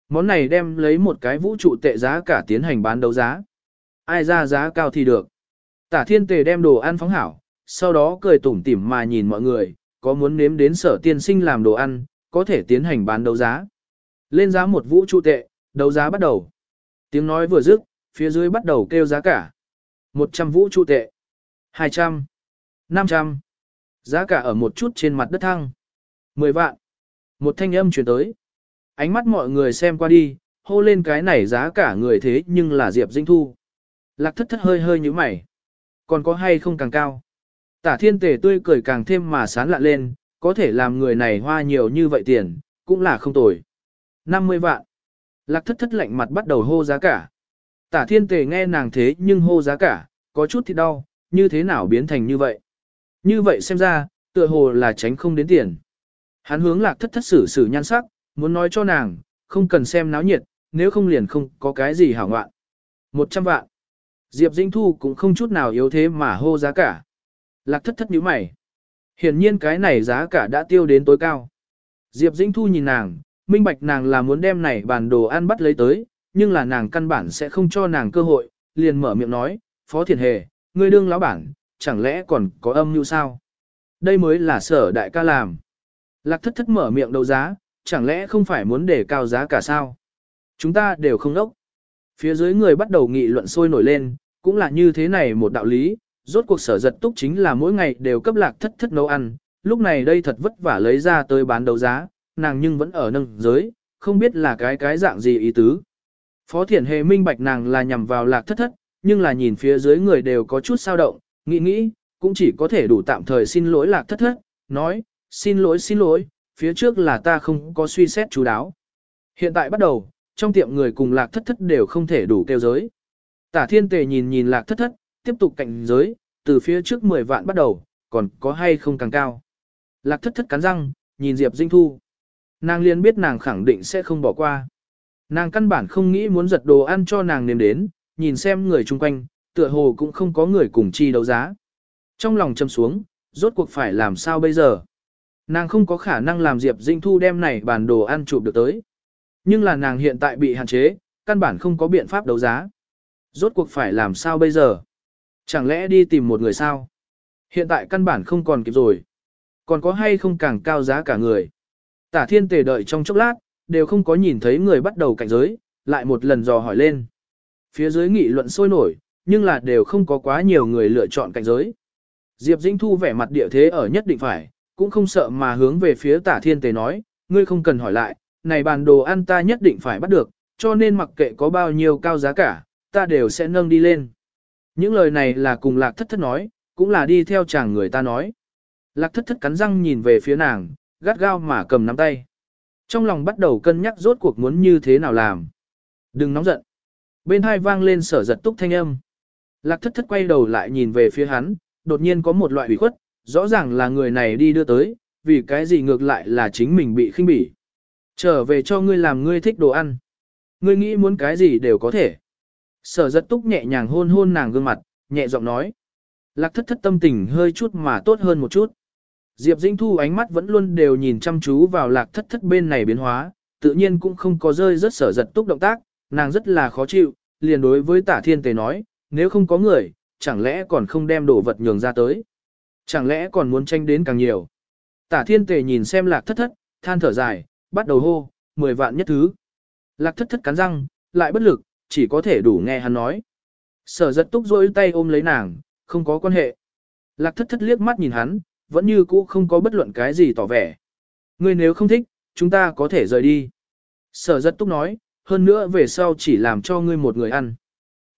Món này đem lấy một cái vũ trụ tệ giá cả tiến hành bán đấu giá. Ai ra giá cao thì được. Tả thiên tề đem đồ ăn phóng hảo, sau đó cười tủm tỉm mà nhìn mọi người, có muốn nếm đến sở tiên sinh làm đồ ăn, có thể tiến hành bán đấu giá. Lên giá một vũ trụ tệ, đấu giá bắt đầu. Tiếng nói vừa dứt, phía dưới bắt đầu kêu giá cả. 100 vũ trụ tệ. 200. 500. Giá cả ở một chút trên mặt đất thăng. 10 vạn. Một thanh âm truyền tới. Ánh mắt mọi người xem qua đi, hô lên cái này giá cả người thế nhưng là Diệp Dinh Thu. Lạc thất thất hơi hơi như mày. Còn có hay không càng cao? Tả thiên tề tươi cười càng thêm mà sán lạ lên, có thể làm người này hoa nhiều như vậy tiền, cũng là không tồi. 50 vạn. Lạc thất thất lạnh mặt bắt đầu hô giá cả. Tả thiên tề nghe nàng thế nhưng hô giá cả, có chút thì đau, như thế nào biến thành như vậy? Như vậy xem ra, tựa hồ là tránh không đến tiền. Hắn hướng lạc thất thất xử xử nhan sắc, muốn nói cho nàng, không cần xem náo nhiệt, nếu không liền không có cái gì hảo ngoạn. 100 vạn. Diệp Dinh Thu cũng không chút nào yếu thế mà hô giá cả. Lạc thất thất nhíu mày. Hiển nhiên cái này giá cả đã tiêu đến tối cao. Diệp dinh Thu nhìn nàng, minh bạch nàng là muốn đem này bản đồ ăn bắt lấy tới, nhưng là nàng căn bản sẽ không cho nàng cơ hội, liền mở miệng nói, Phó Thiền Hề, ngươi đương lão bản, chẳng lẽ còn có âm mưu sao? Đây mới là sở đại ca làm. Lạc thất thất mở miệng đấu giá, chẳng lẽ không phải muốn để cao giá cả sao? Chúng ta đều không đốc. Phía dưới người bắt đầu nghị luận sôi nổi lên, cũng là như thế này một đạo lý, rốt cuộc sở giật túc chính là mỗi ngày đều cấp lạc thất thất nấu ăn, lúc này đây thật vất vả lấy ra tới bán đấu giá, nàng nhưng vẫn ở nâng giới, không biết là cái cái dạng gì ý tứ. Phó thiển hề minh bạch nàng là nhằm vào lạc thất thất, nhưng là nhìn phía dưới người đều có chút sao động, nghĩ nghĩ, cũng chỉ có thể đủ tạm thời xin lỗi lạc thất thất, nói, xin lỗi xin lỗi, phía trước là ta không có suy xét chú đáo. Hiện tại bắt đầu, trong tiệm người cùng lạc thất thất đều không thể đủ kêu giới. Tả thiên tề nhìn nhìn lạc thất thất, tiếp tục cạnh giới, từ phía trước 10 vạn bắt đầu, còn có hay không càng cao. Lạc thất thất cắn răng, nhìn Diệp Dinh Thu. Nàng liền biết nàng khẳng định sẽ không bỏ qua. Nàng căn bản không nghĩ muốn giật đồ ăn cho nàng nếm đến, nhìn xem người chung quanh, tựa hồ cũng không có người cùng chi đấu giá. Trong lòng châm xuống, rốt cuộc phải làm sao bây giờ? Nàng không có khả năng làm Diệp Dinh Thu đem này bản đồ ăn chụp được tới. Nhưng là nàng hiện tại bị hạn chế, căn bản không có biện pháp đấu giá. Rốt cuộc phải làm sao bây giờ? Chẳng lẽ đi tìm một người sao? Hiện tại căn bản không còn kịp rồi. Còn có hay không càng cao giá cả người? Tả thiên tề đợi trong chốc lát, đều không có nhìn thấy người bắt đầu cạnh giới, lại một lần dò hỏi lên. Phía dưới nghị luận sôi nổi, nhưng là đều không có quá nhiều người lựa chọn cảnh giới. Diệp Dĩnh Thu vẻ mặt địa thế ở nhất định phải, cũng không sợ mà hướng về phía tả thiên tề nói, ngươi không cần hỏi lại, này bàn đồ ăn ta nhất định phải bắt được, cho nên mặc kệ có bao nhiêu cao giá cả, ta đều sẽ nâng đi lên. Những lời này là cùng lạc thất thất nói, cũng là đi theo chàng người ta nói. Lạc thất thất cắn răng nhìn về phía nàng, gắt gao mà cầm nắm tay. Trong lòng bắt đầu cân nhắc rốt cuộc muốn như thế nào làm. Đừng nóng giận. Bên hai vang lên sở giật túc thanh âm. Lạc thất thất quay đầu lại nhìn về phía hắn, đột nhiên có một loại ủy khuất, rõ ràng là người này đi đưa tới, vì cái gì ngược lại là chính mình bị khinh bỉ. Trở về cho ngươi làm ngươi thích đồ ăn. Ngươi nghĩ muốn cái gì đều có thể. Sở giật túc nhẹ nhàng hôn hôn nàng gương mặt, nhẹ giọng nói. Lạc thất thất tâm tình hơi chút mà tốt hơn một chút. Diệp Dĩnh Thu ánh mắt vẫn luôn đều nhìn chăm chú vào lạc thất thất bên này biến hóa, tự nhiên cũng không có rơi rất sở giật túc động tác, nàng rất là khó chịu, liền đối với tả thiên tề nói, nếu không có người, chẳng lẽ còn không đem đồ vật nhường ra tới. Chẳng lẽ còn muốn tranh đến càng nhiều. Tả thiên tề nhìn xem lạc thất thất, than thở dài, bắt đầu hô, 10 vạn nhất thứ. Lạc thất thất cắn răng, lại bất lực, chỉ có thể đủ nghe hắn nói. Sở giật túc rôi tay ôm lấy nàng, không có quan hệ. Lạc thất thất liếc mắt nhìn hắn, vẫn như cũ không có bất luận cái gì tỏ vẻ. Ngươi nếu không thích, chúng ta có thể rời đi. Sở giật túc nói, hơn nữa về sau chỉ làm cho ngươi một người ăn.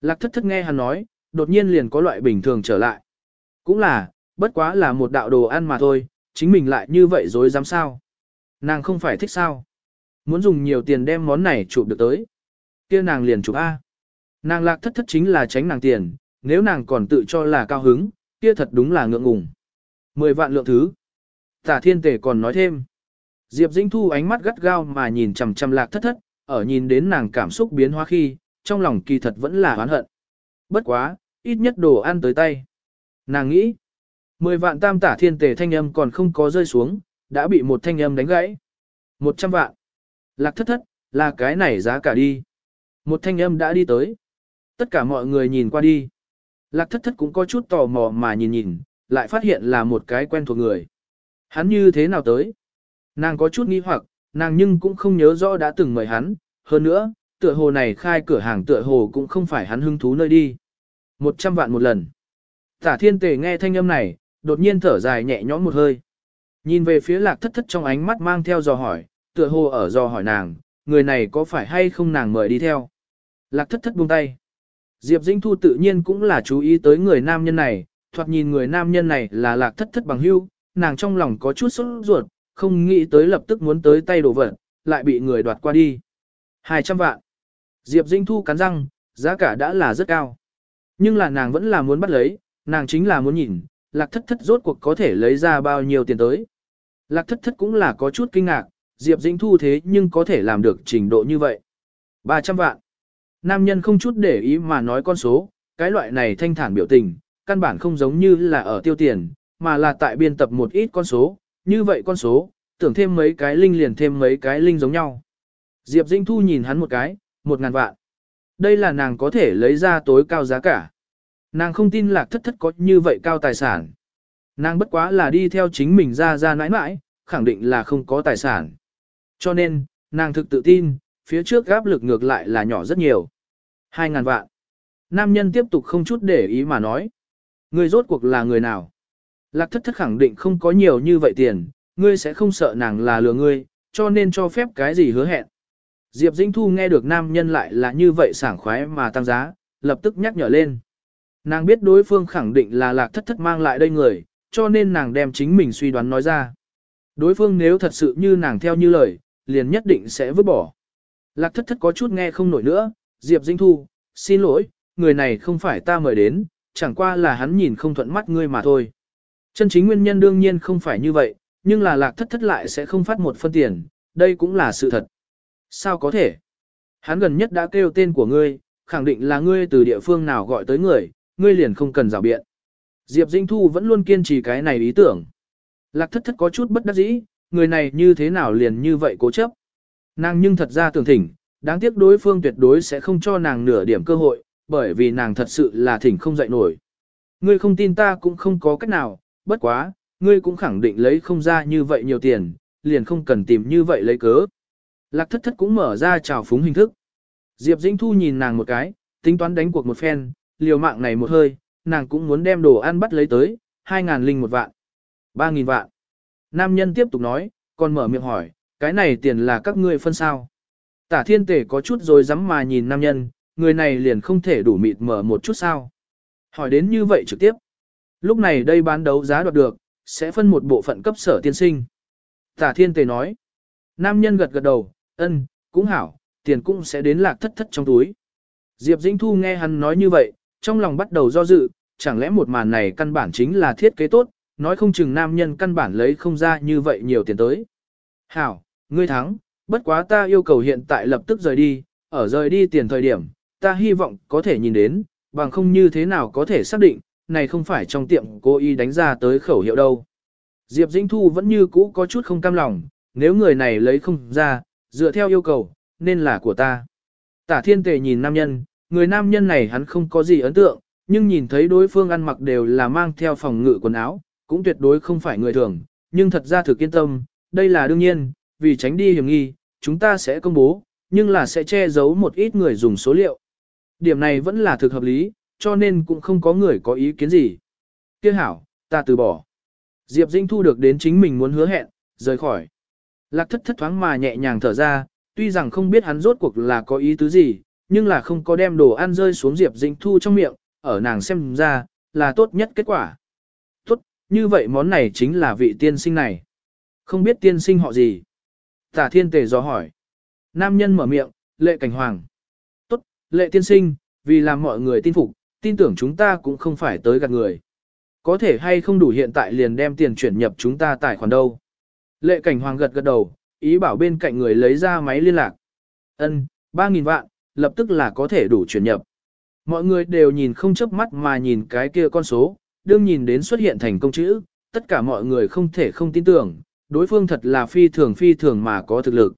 Lạc thất thất nghe hắn nói, đột nhiên liền có loại bình thường trở lại. Cũng là, bất quá là một đạo đồ ăn mà thôi, chính mình lại như vậy dối dám sao. Nàng không phải thích sao. Muốn dùng nhiều tiền đem món này chụp được tới kia nàng liền chụp A. Nàng lạc thất thất chính là tránh nàng tiền, nếu nàng còn tự cho là cao hứng, kia thật đúng là ngượng ngùng. Mười vạn lượng thứ. Tả thiên tể còn nói thêm. Diệp Dĩnh Thu ánh mắt gắt gao mà nhìn chằm chằm lạc thất thất, ở nhìn đến nàng cảm xúc biến hóa khi, trong lòng kỳ thật vẫn là oán hận. Bất quá, ít nhất đồ ăn tới tay. Nàng nghĩ, mười vạn tam tả thiên tề thanh âm còn không có rơi xuống, đã bị một thanh âm đánh gãy. Một trăm vạn. Lạc thất thất, là cái này giá cả đi. Một thanh âm đã đi tới. Tất cả mọi người nhìn qua đi. Lạc thất thất cũng có chút tò mò mà nhìn nhìn, lại phát hiện là một cái quen thuộc người. Hắn như thế nào tới? Nàng có chút nghi hoặc, nàng nhưng cũng không nhớ rõ đã từng mời hắn. Hơn nữa, tựa hồ này khai cửa hàng tựa hồ cũng không phải hắn hứng thú nơi đi. Một trăm vạn một lần. Tả thiên tề nghe thanh âm này, đột nhiên thở dài nhẹ nhõm một hơi. Nhìn về phía lạc thất thất trong ánh mắt mang theo dò hỏi, tựa hồ ở dò hỏi nàng, người này có phải hay không nàng mời đi theo. Lạc thất thất buông tay. Diệp Dĩnh Thu tự nhiên cũng là chú ý tới người nam nhân này, thoạt nhìn người nam nhân này là lạc thất thất bằng hưu, nàng trong lòng có chút sốt ruột, không nghĩ tới lập tức muốn tới tay đổ vật, lại bị người đoạt qua đi. 200 vạn. Diệp Dĩnh Thu cắn răng, giá cả đã là rất cao. Nhưng là nàng vẫn là muốn bắt lấy, nàng chính là muốn nhìn, lạc thất thất rốt cuộc có thể lấy ra bao nhiêu tiền tới. Lạc thất thất cũng là có chút kinh ngạc, Diệp Dĩnh Thu thế nhưng có thể làm được trình độ như vậy. 300 vạn. Nam nhân không chút để ý mà nói con số, cái loại này thanh thản biểu tình, căn bản không giống như là ở tiêu tiền, mà là tại biên tập một ít con số, như vậy con số, tưởng thêm mấy cái linh liền thêm mấy cái linh giống nhau. Diệp Dĩnh Thu nhìn hắn một cái, một ngàn vạn. Đây là nàng có thể lấy ra tối cao giá cả. Nàng không tin lạc thất thất có như vậy cao tài sản. Nàng bất quá là đi theo chính mình ra ra nãi nãi, khẳng định là không có tài sản. Cho nên, nàng thực tự tin, phía trước gáp lực ngược lại là nhỏ rất nhiều. Hai ngàn vạn. Nam nhân tiếp tục không chút để ý mà nói. Ngươi rốt cuộc là người nào? Lạc thất thất khẳng định không có nhiều như vậy tiền, ngươi sẽ không sợ nàng là lừa ngươi, cho nên cho phép cái gì hứa hẹn. Diệp Dĩnh Thu nghe được nam nhân lại là như vậy sảng khoái mà tăng giá, lập tức nhắc nhở lên. Nàng biết đối phương khẳng định là lạc thất thất mang lại đây người, cho nên nàng đem chính mình suy đoán nói ra. Đối phương nếu thật sự như nàng theo như lời, liền nhất định sẽ vứt bỏ. Lạc thất thất có chút nghe không nổi nữa, Diệp Dĩnh Thu, xin lỗi, người này không phải ta mời đến, chẳng qua là hắn nhìn không thuận mắt ngươi mà thôi. Chân chính nguyên nhân đương nhiên không phải như vậy, nhưng là lạc thất thất lại sẽ không phát một phân tiền, đây cũng là sự thật. Sao có thể? Hắn gần nhất đã kêu tên của ngươi, khẳng định là ngươi từ địa phương nào gọi tới người, ngươi liền không cần rào biện. Diệp Dĩnh Thu vẫn luôn kiên trì cái này ý tưởng. Lạc thất thất có chút bất đắc dĩ, người này như thế nào liền như vậy cố chấp. Nàng nhưng thật ra tưởng thỉnh, đáng tiếc đối phương tuyệt đối sẽ không cho nàng nửa điểm cơ hội, bởi vì nàng thật sự là thỉnh không dậy nổi. Ngươi không tin ta cũng không có cách nào, bất quá, ngươi cũng khẳng định lấy không ra như vậy nhiều tiền, liền không cần tìm như vậy lấy cớ. Lạc thất thất cũng mở ra trào phúng hình thức. Diệp Dĩnh Thu nhìn nàng một cái, tính toán đánh cuộc một phen, liều mạng này một hơi, nàng cũng muốn đem đồ ăn bắt lấy tới, 2.000 linh một vạn, 3.000 vạn. Nam nhân tiếp tục nói, còn mở miệng hỏi, cái này tiền là các ngươi phân sao. Tả thiên tể có chút rồi dám mà nhìn nam nhân, người này liền không thể đủ mịt mở một chút sao. Hỏi đến như vậy trực tiếp. Lúc này đây bán đấu giá đoạt được, sẽ phân một bộ phận cấp sở tiên sinh. Tả thiên tề nói. Nam nhân gật gật đầu, ân, cũng hảo, tiền cũng sẽ đến lạc thất thất trong túi. Diệp Dĩnh Thu nghe hắn nói như vậy, trong lòng bắt đầu do dự, chẳng lẽ một màn này căn bản chính là thiết kế tốt, nói không chừng nam nhân căn bản lấy không ra như vậy nhiều tiền tới. Hảo, ngươi thắng, bất quá ta yêu cầu hiện tại lập tức rời đi, ở rời đi tiền thời điểm, ta hy vọng có thể nhìn đến, bằng không như thế nào có thể xác định, này không phải trong tiệm cô y đánh ra tới khẩu hiệu đâu. Diệp Dĩnh Thu vẫn như cũ có chút không cam lòng, nếu người này lấy không ra, dựa theo yêu cầu, nên là của ta. Tả thiên tề nhìn nam nhân, người nam nhân này hắn không có gì ấn tượng, nhưng nhìn thấy đối phương ăn mặc đều là mang theo phòng ngự quần áo, cũng tuyệt đối không phải người thường, nhưng thật ra thực kiên tâm, đây là đương nhiên, vì tránh đi hiểm nghi, chúng ta sẽ công bố, nhưng là sẽ che giấu một ít người dùng số liệu. Điểm này vẫn là thực hợp lý, cho nên cũng không có người có ý kiến gì. Kia hảo, ta từ bỏ. Diệp dinh thu được đến chính mình muốn hứa hẹn, rời khỏi. Lạc thất thất thoáng mà nhẹ nhàng thở ra, tuy rằng không biết hắn rốt cuộc là có ý tứ gì, nhưng là không có đem đồ ăn rơi xuống Diệp Dĩnh thu trong miệng, ở nàng xem ra, là tốt nhất kết quả. Tốt, như vậy món này chính là vị tiên sinh này. Không biết tiên sinh họ gì. Tả thiên tề do hỏi. Nam nhân mở miệng, lệ cảnh hoàng. Tốt, lệ tiên sinh, vì làm mọi người tin phục, tin tưởng chúng ta cũng không phải tới gạt người. Có thể hay không đủ hiện tại liền đem tiền chuyển nhập chúng ta tài khoản đâu. Lệ cảnh hoàng gật gật đầu, ý bảo bên cạnh người lấy ra máy liên lạc. Ân, 3.000 vạn, lập tức là có thể đủ chuyển nhập. Mọi người đều nhìn không chớp mắt mà nhìn cái kia con số, đương nhìn đến xuất hiện thành công chữ, tất cả mọi người không thể không tin tưởng, đối phương thật là phi thường phi thường mà có thực lực.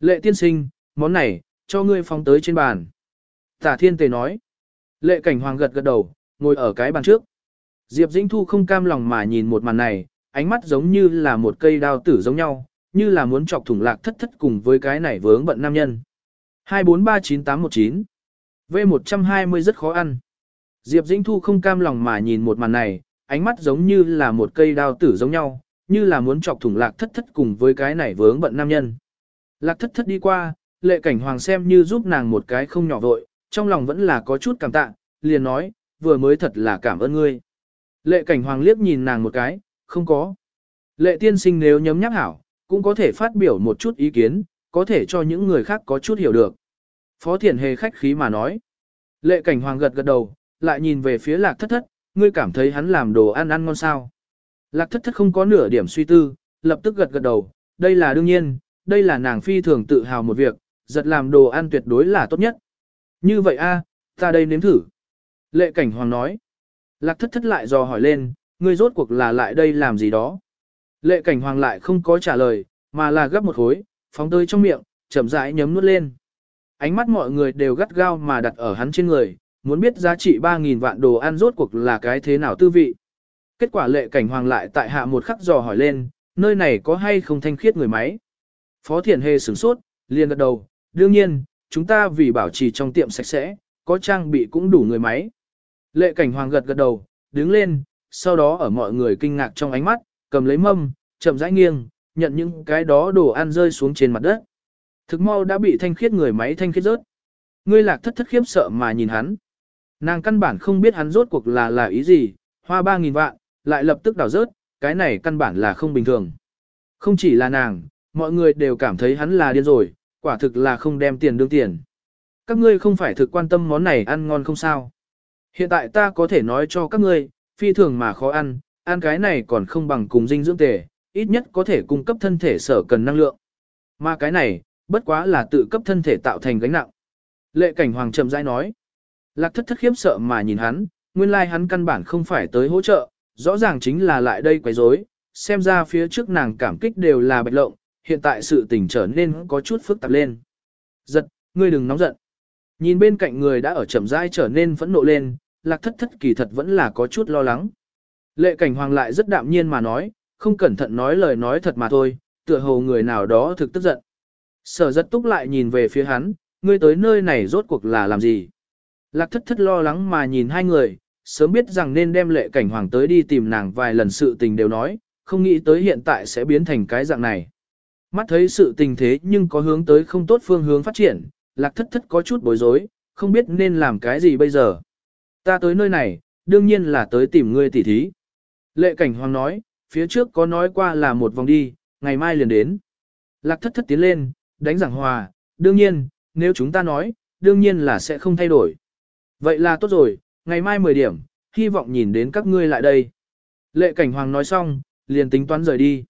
Lệ tiên sinh, món này, cho ngươi phóng tới trên bàn. Tả thiên tề nói. Lệ cảnh hoàng gật gật đầu, ngồi ở cái bàn trước. Diệp Dĩnh Thu không cam lòng mà nhìn một màn này, ánh mắt giống như là một cây đao tử giống nhau, như là muốn chọc thủng lạc thất thất cùng với cái này vướng bận nam nhân. 2439819 V120 rất khó ăn. Diệp Dĩnh Thu không cam lòng mà nhìn một màn này, ánh mắt giống như là một cây đao tử giống nhau, như là muốn chọc thủng lạc thất thất cùng với cái này vướng bận nam nhân. Lạc thất thất đi qua, lệ cảnh hoàng xem như giúp nàng một cái không nhỏ vội, trong lòng vẫn là có chút cảm tạ, liền nói, vừa mới thật là cảm ơn ngươi. Lệ cảnh hoàng liếc nhìn nàng một cái, không có. Lệ tiên sinh nếu nhấm nhắc hảo, cũng có thể phát biểu một chút ý kiến, có thể cho những người khác có chút hiểu được. Phó thiền hề khách khí mà nói. Lệ cảnh hoàng gật gật đầu, lại nhìn về phía lạc thất thất, ngươi cảm thấy hắn làm đồ ăn ăn ngon sao. Lạc thất thất không có nửa điểm suy tư, lập tức gật gật đầu, đây là đương nhiên, đây là nàng phi thường tự hào một việc, giật làm đồ ăn tuyệt đối là tốt nhất. Như vậy a, ta đây nếm thử. Lệ cảnh hoàng nói. Lạc thất thất lại dò hỏi lên, ngươi rốt cuộc là lại đây làm gì đó. Lệ cảnh hoàng lại không có trả lời, mà là gấp một khối, phóng tới trong miệng, chậm rãi nhấm nuốt lên. Ánh mắt mọi người đều gắt gao mà đặt ở hắn trên người, muốn biết giá trị 3.000 vạn đồ ăn rốt cuộc là cái thế nào tư vị. Kết quả lệ cảnh hoàng lại tại hạ một khắc dò hỏi lên, nơi này có hay không thanh khiết người máy. Phó Thiển Hề sửng sốt, liền gật đầu, đương nhiên, chúng ta vì bảo trì trong tiệm sạch sẽ, có trang bị cũng đủ người máy. Lệ cảnh hoàng gật gật đầu, đứng lên, sau đó ở mọi người kinh ngạc trong ánh mắt, cầm lấy mâm, chậm rãi nghiêng, nhận những cái đó đồ ăn rơi xuống trên mặt đất. Thực mau đã bị thanh khiết người máy thanh khiết rớt. Ngươi lạc thất thất khiếp sợ mà nhìn hắn. Nàng căn bản không biết hắn rốt cuộc là là ý gì, hoa ba nghìn vạn, lại lập tức đảo rớt, cái này căn bản là không bình thường. Không chỉ là nàng, mọi người đều cảm thấy hắn là điên rồi, quả thực là không đem tiền đương tiền. Các ngươi không phải thực quan tâm món này ăn ngon không sao. Hiện tại ta có thể nói cho các ngươi, phi thường mà khó ăn, ăn cái này còn không bằng cùng dinh dưỡng tề, ít nhất có thể cung cấp thân thể sở cần năng lượng. Mà cái này, bất quá là tự cấp thân thể tạo thành gánh nặng. Lệ cảnh hoàng trầm rãi nói. Lạc thất thất khiếp sợ mà nhìn hắn, nguyên lai like hắn căn bản không phải tới hỗ trợ, rõ ràng chính là lại đây quấy rối. xem ra phía trước nàng cảm kích đều là bạch lộng, hiện tại sự tình trở nên có chút phức tạp lên. Giật, ngươi đừng nóng giận. Nhìn bên cạnh người đã ở chậm rãi trở nên phẫn nộ lên, lạc thất thất kỳ thật vẫn là có chút lo lắng. Lệ cảnh hoàng lại rất đạm nhiên mà nói, không cẩn thận nói lời nói thật mà thôi, tựa hồ người nào đó thực tức giận. Sở rất túc lại nhìn về phía hắn, ngươi tới nơi này rốt cuộc là làm gì? Lạc thất thất lo lắng mà nhìn hai người, sớm biết rằng nên đem lệ cảnh hoàng tới đi tìm nàng vài lần sự tình đều nói, không nghĩ tới hiện tại sẽ biến thành cái dạng này. Mắt thấy sự tình thế nhưng có hướng tới không tốt phương hướng phát triển, lạc thất thất có chút bối rối, không biết nên làm cái gì bây giờ. Ta tới nơi này, đương nhiên là tới tìm ngươi tỉ thí. Lệ cảnh hoàng nói, phía trước có nói qua là một vòng đi, ngày mai liền đến. Lạc thất thất tiến lên, đánh giảng hòa, đương nhiên, nếu chúng ta nói, đương nhiên là sẽ không thay đổi. Vậy là tốt rồi, ngày mai 10 điểm, hy vọng nhìn đến các ngươi lại đây. Lệ cảnh hoàng nói xong, liền tính toán rời đi.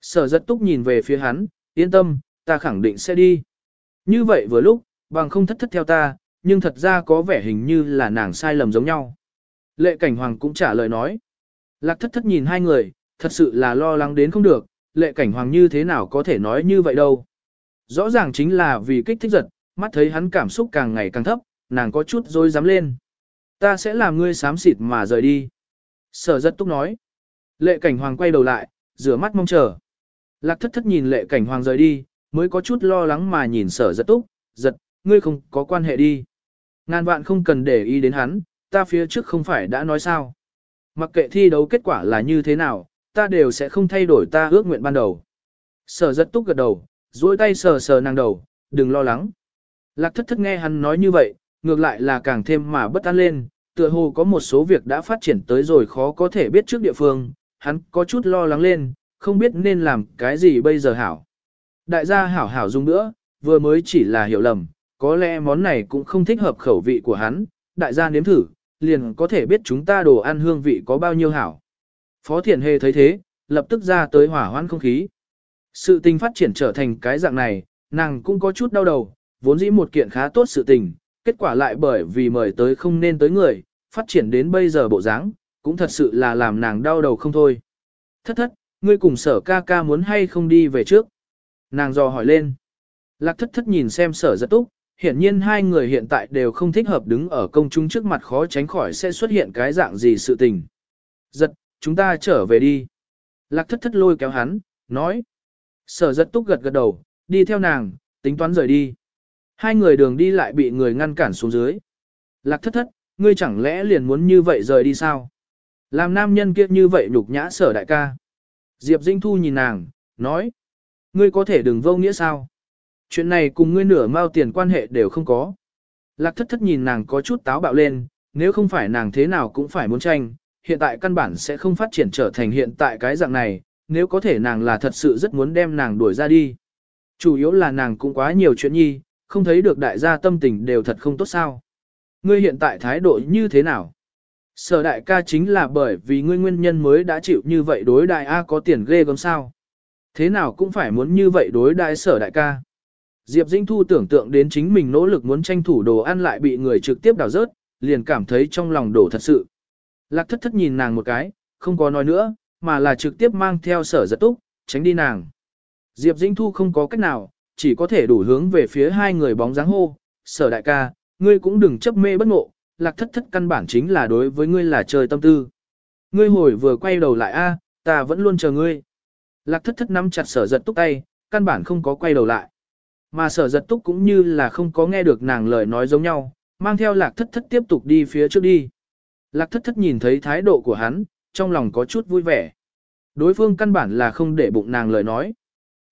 Sở rất túc nhìn về phía hắn, yên tâm, ta khẳng định sẽ đi. Như vậy vừa lúc, bằng không thất thất theo ta, nhưng thật ra có vẻ hình như là nàng sai lầm giống nhau. Lệ cảnh hoàng cũng trả lời nói. Lạc thất thất nhìn hai người, thật sự là lo lắng đến không được, lệ cảnh hoàng như thế nào có thể nói như vậy đâu. Rõ ràng chính là vì kích thích giật, mắt thấy hắn cảm xúc càng ngày càng thấp, nàng có chút dối dám lên. Ta sẽ làm ngươi sám xịt mà rời đi. Sở rất túc nói. Lệ cảnh hoàng quay đầu lại, rửa mắt mong chờ. Lạc thất thất nhìn lệ cảnh hoàng rời đi, mới có chút lo lắng mà nhìn sở rất túc, giật, ngươi không có quan hệ đi. Ngàn vạn không cần để ý đến hắn, ta phía trước không phải đã nói sao. Mặc kệ thi đấu kết quả là như thế nào, ta đều sẽ không thay đổi ta ước nguyện ban đầu. Sở rất túc gật đầu, duỗi tay sờ sờ nàng đầu, đừng lo lắng. Lạc thất thất nghe hắn nói như vậy, ngược lại là càng thêm mà bất an lên, tựa hồ có một số việc đã phát triển tới rồi khó có thể biết trước địa phương, hắn có chút lo lắng lên, không biết nên làm cái gì bây giờ hảo. Đại gia hảo hảo dùng nữa, vừa mới chỉ là hiểu lầm, có lẽ món này cũng không thích hợp khẩu vị của hắn, đại gia nếm thử, liền có thể biết chúng ta đồ ăn hương vị có bao nhiêu hảo. Phó Thiển Hề thấy thế, lập tức ra tới hỏa hoãn không khí. Sự tình phát triển trở thành cái dạng này, nàng cũng có chút đau đầu, vốn dĩ một kiện khá tốt sự tình, kết quả lại bởi vì mời tới không nên tới người, phát triển đến bây giờ bộ dáng, cũng thật sự là làm nàng đau đầu không thôi. Thất thất, ngươi cùng sở ca ca muốn hay không đi về trước? Nàng dò hỏi lên. Lạc thất thất nhìn xem sở rất túc, hiển nhiên hai người hiện tại đều không thích hợp đứng ở công chúng trước mặt khó tránh khỏi sẽ xuất hiện cái dạng gì sự tình. Giật, chúng ta trở về đi. Lạc thất thất lôi kéo hắn, nói. Sở giật túc gật gật đầu, đi theo nàng, tính toán rời đi. Hai người đường đi lại bị người ngăn cản xuống dưới. Lạc thất thất, ngươi chẳng lẽ liền muốn như vậy rời đi sao? Làm nam nhân kia như vậy nhục nhã sở đại ca. Diệp Dinh Thu nhìn nàng, nói. Ngươi có thể đừng vô nghĩa sao? Chuyện này cùng ngươi nửa mao tiền quan hệ đều không có. Lạc thất thất nhìn nàng có chút táo bạo lên, nếu không phải nàng thế nào cũng phải muốn tranh, hiện tại căn bản sẽ không phát triển trở thành hiện tại cái dạng này, nếu có thể nàng là thật sự rất muốn đem nàng đuổi ra đi. Chủ yếu là nàng cũng quá nhiều chuyện nhi, không thấy được đại gia tâm tình đều thật không tốt sao. Ngươi hiện tại thái độ như thế nào? Sở đại ca chính là bởi vì ngươi nguyên nhân mới đã chịu như vậy đối đại A có tiền ghê gớm sao. Thế nào cũng phải muốn như vậy đối đại sở đại ca. Diệp Dĩnh Thu tưởng tượng đến chính mình nỗ lực muốn tranh thủ đồ ăn lại bị người trực tiếp đào rớt, liền cảm thấy trong lòng đổ thật sự. Lạc thất thất nhìn nàng một cái, không có nói nữa, mà là trực tiếp mang theo sở giật túc, tránh đi nàng. Diệp Dĩnh Thu không có cách nào, chỉ có thể đủ hướng về phía hai người bóng dáng hô, sở đại ca, ngươi cũng đừng chấp mê bất ngộ, lạc thất thất căn bản chính là đối với ngươi là trời tâm tư. Ngươi hồi vừa quay đầu lại a, ta vẫn luôn chờ ngươi. Lạc thất thất nắm chặt sở giật túc tay, căn bản không có quay đầu lại. Mà sở giật túc cũng như là không có nghe được nàng lời nói giống nhau, mang theo lạc thất thất tiếp tục đi phía trước đi. Lạc thất thất nhìn thấy thái độ của hắn, trong lòng có chút vui vẻ. Đối phương căn bản là không để bụng nàng lời nói.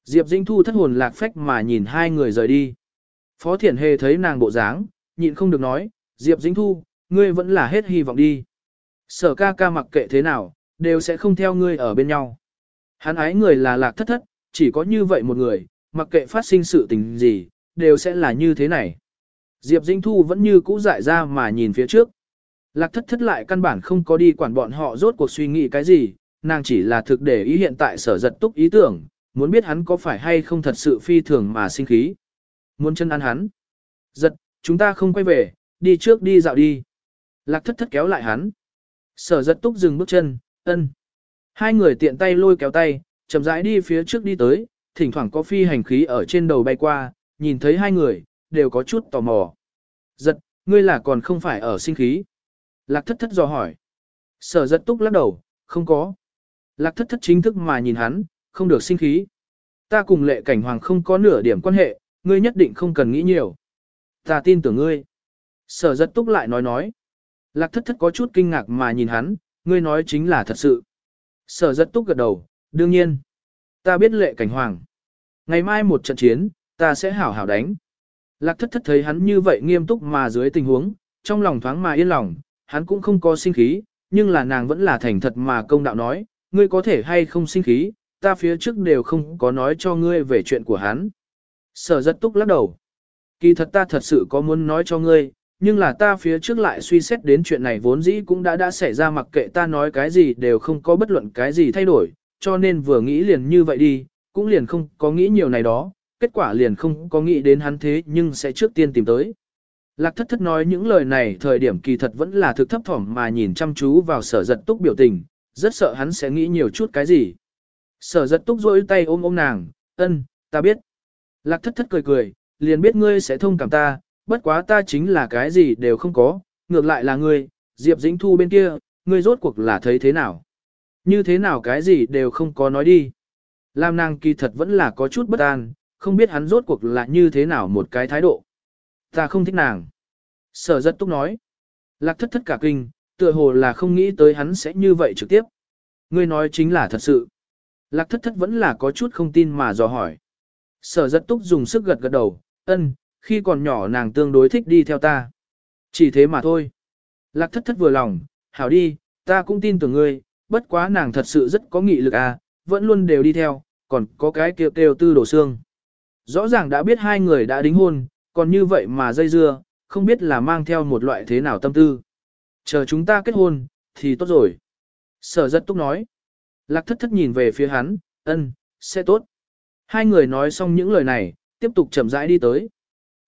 Diệp Dĩnh Thu thất hồn lạc phách mà nhìn hai người rời đi. Phó Thiển Hề thấy nàng bộ dáng, nhịn không được nói, Diệp Dĩnh Thu, ngươi vẫn là hết hy vọng đi. Sở ca ca mặc kệ thế nào, đều sẽ không theo ngươi ở bên nhau. Hắn ái người là lạc thất thất, chỉ có như vậy một người, mặc kệ phát sinh sự tình gì, đều sẽ là như thế này. Diệp Dĩnh Thu vẫn như cũ dại ra mà nhìn phía trước. Lạc thất thất lại căn bản không có đi quản bọn họ rốt cuộc suy nghĩ cái gì, nàng chỉ là thực để ý hiện tại sở giật túc ý tưởng, muốn biết hắn có phải hay không thật sự phi thường mà sinh khí. Muốn chân ăn hắn. Giật, chúng ta không quay về, đi trước đi dạo đi. Lạc thất thất kéo lại hắn. Sở giật túc dừng bước chân, ân. Hai người tiện tay lôi kéo tay, chậm rãi đi phía trước đi tới, thỉnh thoảng có phi hành khí ở trên đầu bay qua, nhìn thấy hai người, đều có chút tò mò. Giật, ngươi là còn không phải ở sinh khí. Lạc thất thất dò hỏi. Sở giật túc lắc đầu, không có. Lạc thất thất chính thức mà nhìn hắn, không được sinh khí. Ta cùng lệ cảnh hoàng không có nửa điểm quan hệ, ngươi nhất định không cần nghĩ nhiều. Ta tin tưởng ngươi. Sở giật túc lại nói nói. Lạc thất thất có chút kinh ngạc mà nhìn hắn, ngươi nói chính là thật sự. Sở giật túc gật đầu, đương nhiên. Ta biết lệ cảnh hoàng. Ngày mai một trận chiến, ta sẽ hảo hảo đánh. Lạc thất thất thấy hắn như vậy nghiêm túc mà dưới tình huống, trong lòng thoáng mà yên lòng, hắn cũng không có sinh khí, nhưng là nàng vẫn là thành thật mà công đạo nói, ngươi có thể hay không sinh khí, ta phía trước đều không có nói cho ngươi về chuyện của hắn. Sở rất túc lắc đầu. Kỳ thật ta thật sự có muốn nói cho ngươi, nhưng là ta phía trước lại suy xét đến chuyện này vốn dĩ cũng đã đã xảy ra mặc kệ ta nói cái gì đều không có bất luận cái gì thay đổi, cho nên vừa nghĩ liền như vậy đi, cũng liền không có nghĩ nhiều này đó, kết quả liền không có nghĩ đến hắn thế nhưng sẽ trước tiên tìm tới. Lạc thất thất nói những lời này thời điểm kỳ thật vẫn là thực thấp thỏm mà nhìn chăm chú vào sở giật túc biểu tình, rất sợ hắn sẽ nghĩ nhiều chút cái gì. Sở giật túc rôi tay ôm ôm nàng, ân, ta biết. Lạc thất thất cười cười, liền biết ngươi sẽ thông cảm ta, bất quá ta chính là cái gì đều không có, ngược lại là ngươi, Diệp Dĩnh Thu bên kia, ngươi rốt cuộc là thấy thế nào. Như thế nào cái gì đều không có nói đi. Lam nàng kỳ thật vẫn là có chút bất an, không biết hắn rốt cuộc là như thế nào một cái thái độ. Ta không thích nàng. Sở rất túc nói. Lạc thất thất cả kinh, tựa hồ là không nghĩ tới hắn sẽ như vậy trực tiếp. Ngươi nói chính là thật sự. Lạc thất thất vẫn là có chút không tin mà dò hỏi. Sở rất túc dùng sức gật gật đầu, ân, khi còn nhỏ nàng tương đối thích đi theo ta. Chỉ thế mà thôi. Lạc thất thất vừa lòng, hảo đi, ta cũng tin tưởng ngươi, bất quá nàng thật sự rất có nghị lực à, vẫn luôn đều đi theo, còn có cái kêu kêu tư đổ xương. Rõ ràng đã biết hai người đã đính hôn, còn như vậy mà dây dưa, không biết là mang theo một loại thế nào tâm tư. Chờ chúng ta kết hôn, thì tốt rồi. Sở rất túc nói. Lạc thất thất nhìn về phía hắn, ân, sẽ tốt. Hai người nói xong những lời này, tiếp tục chậm rãi đi tới.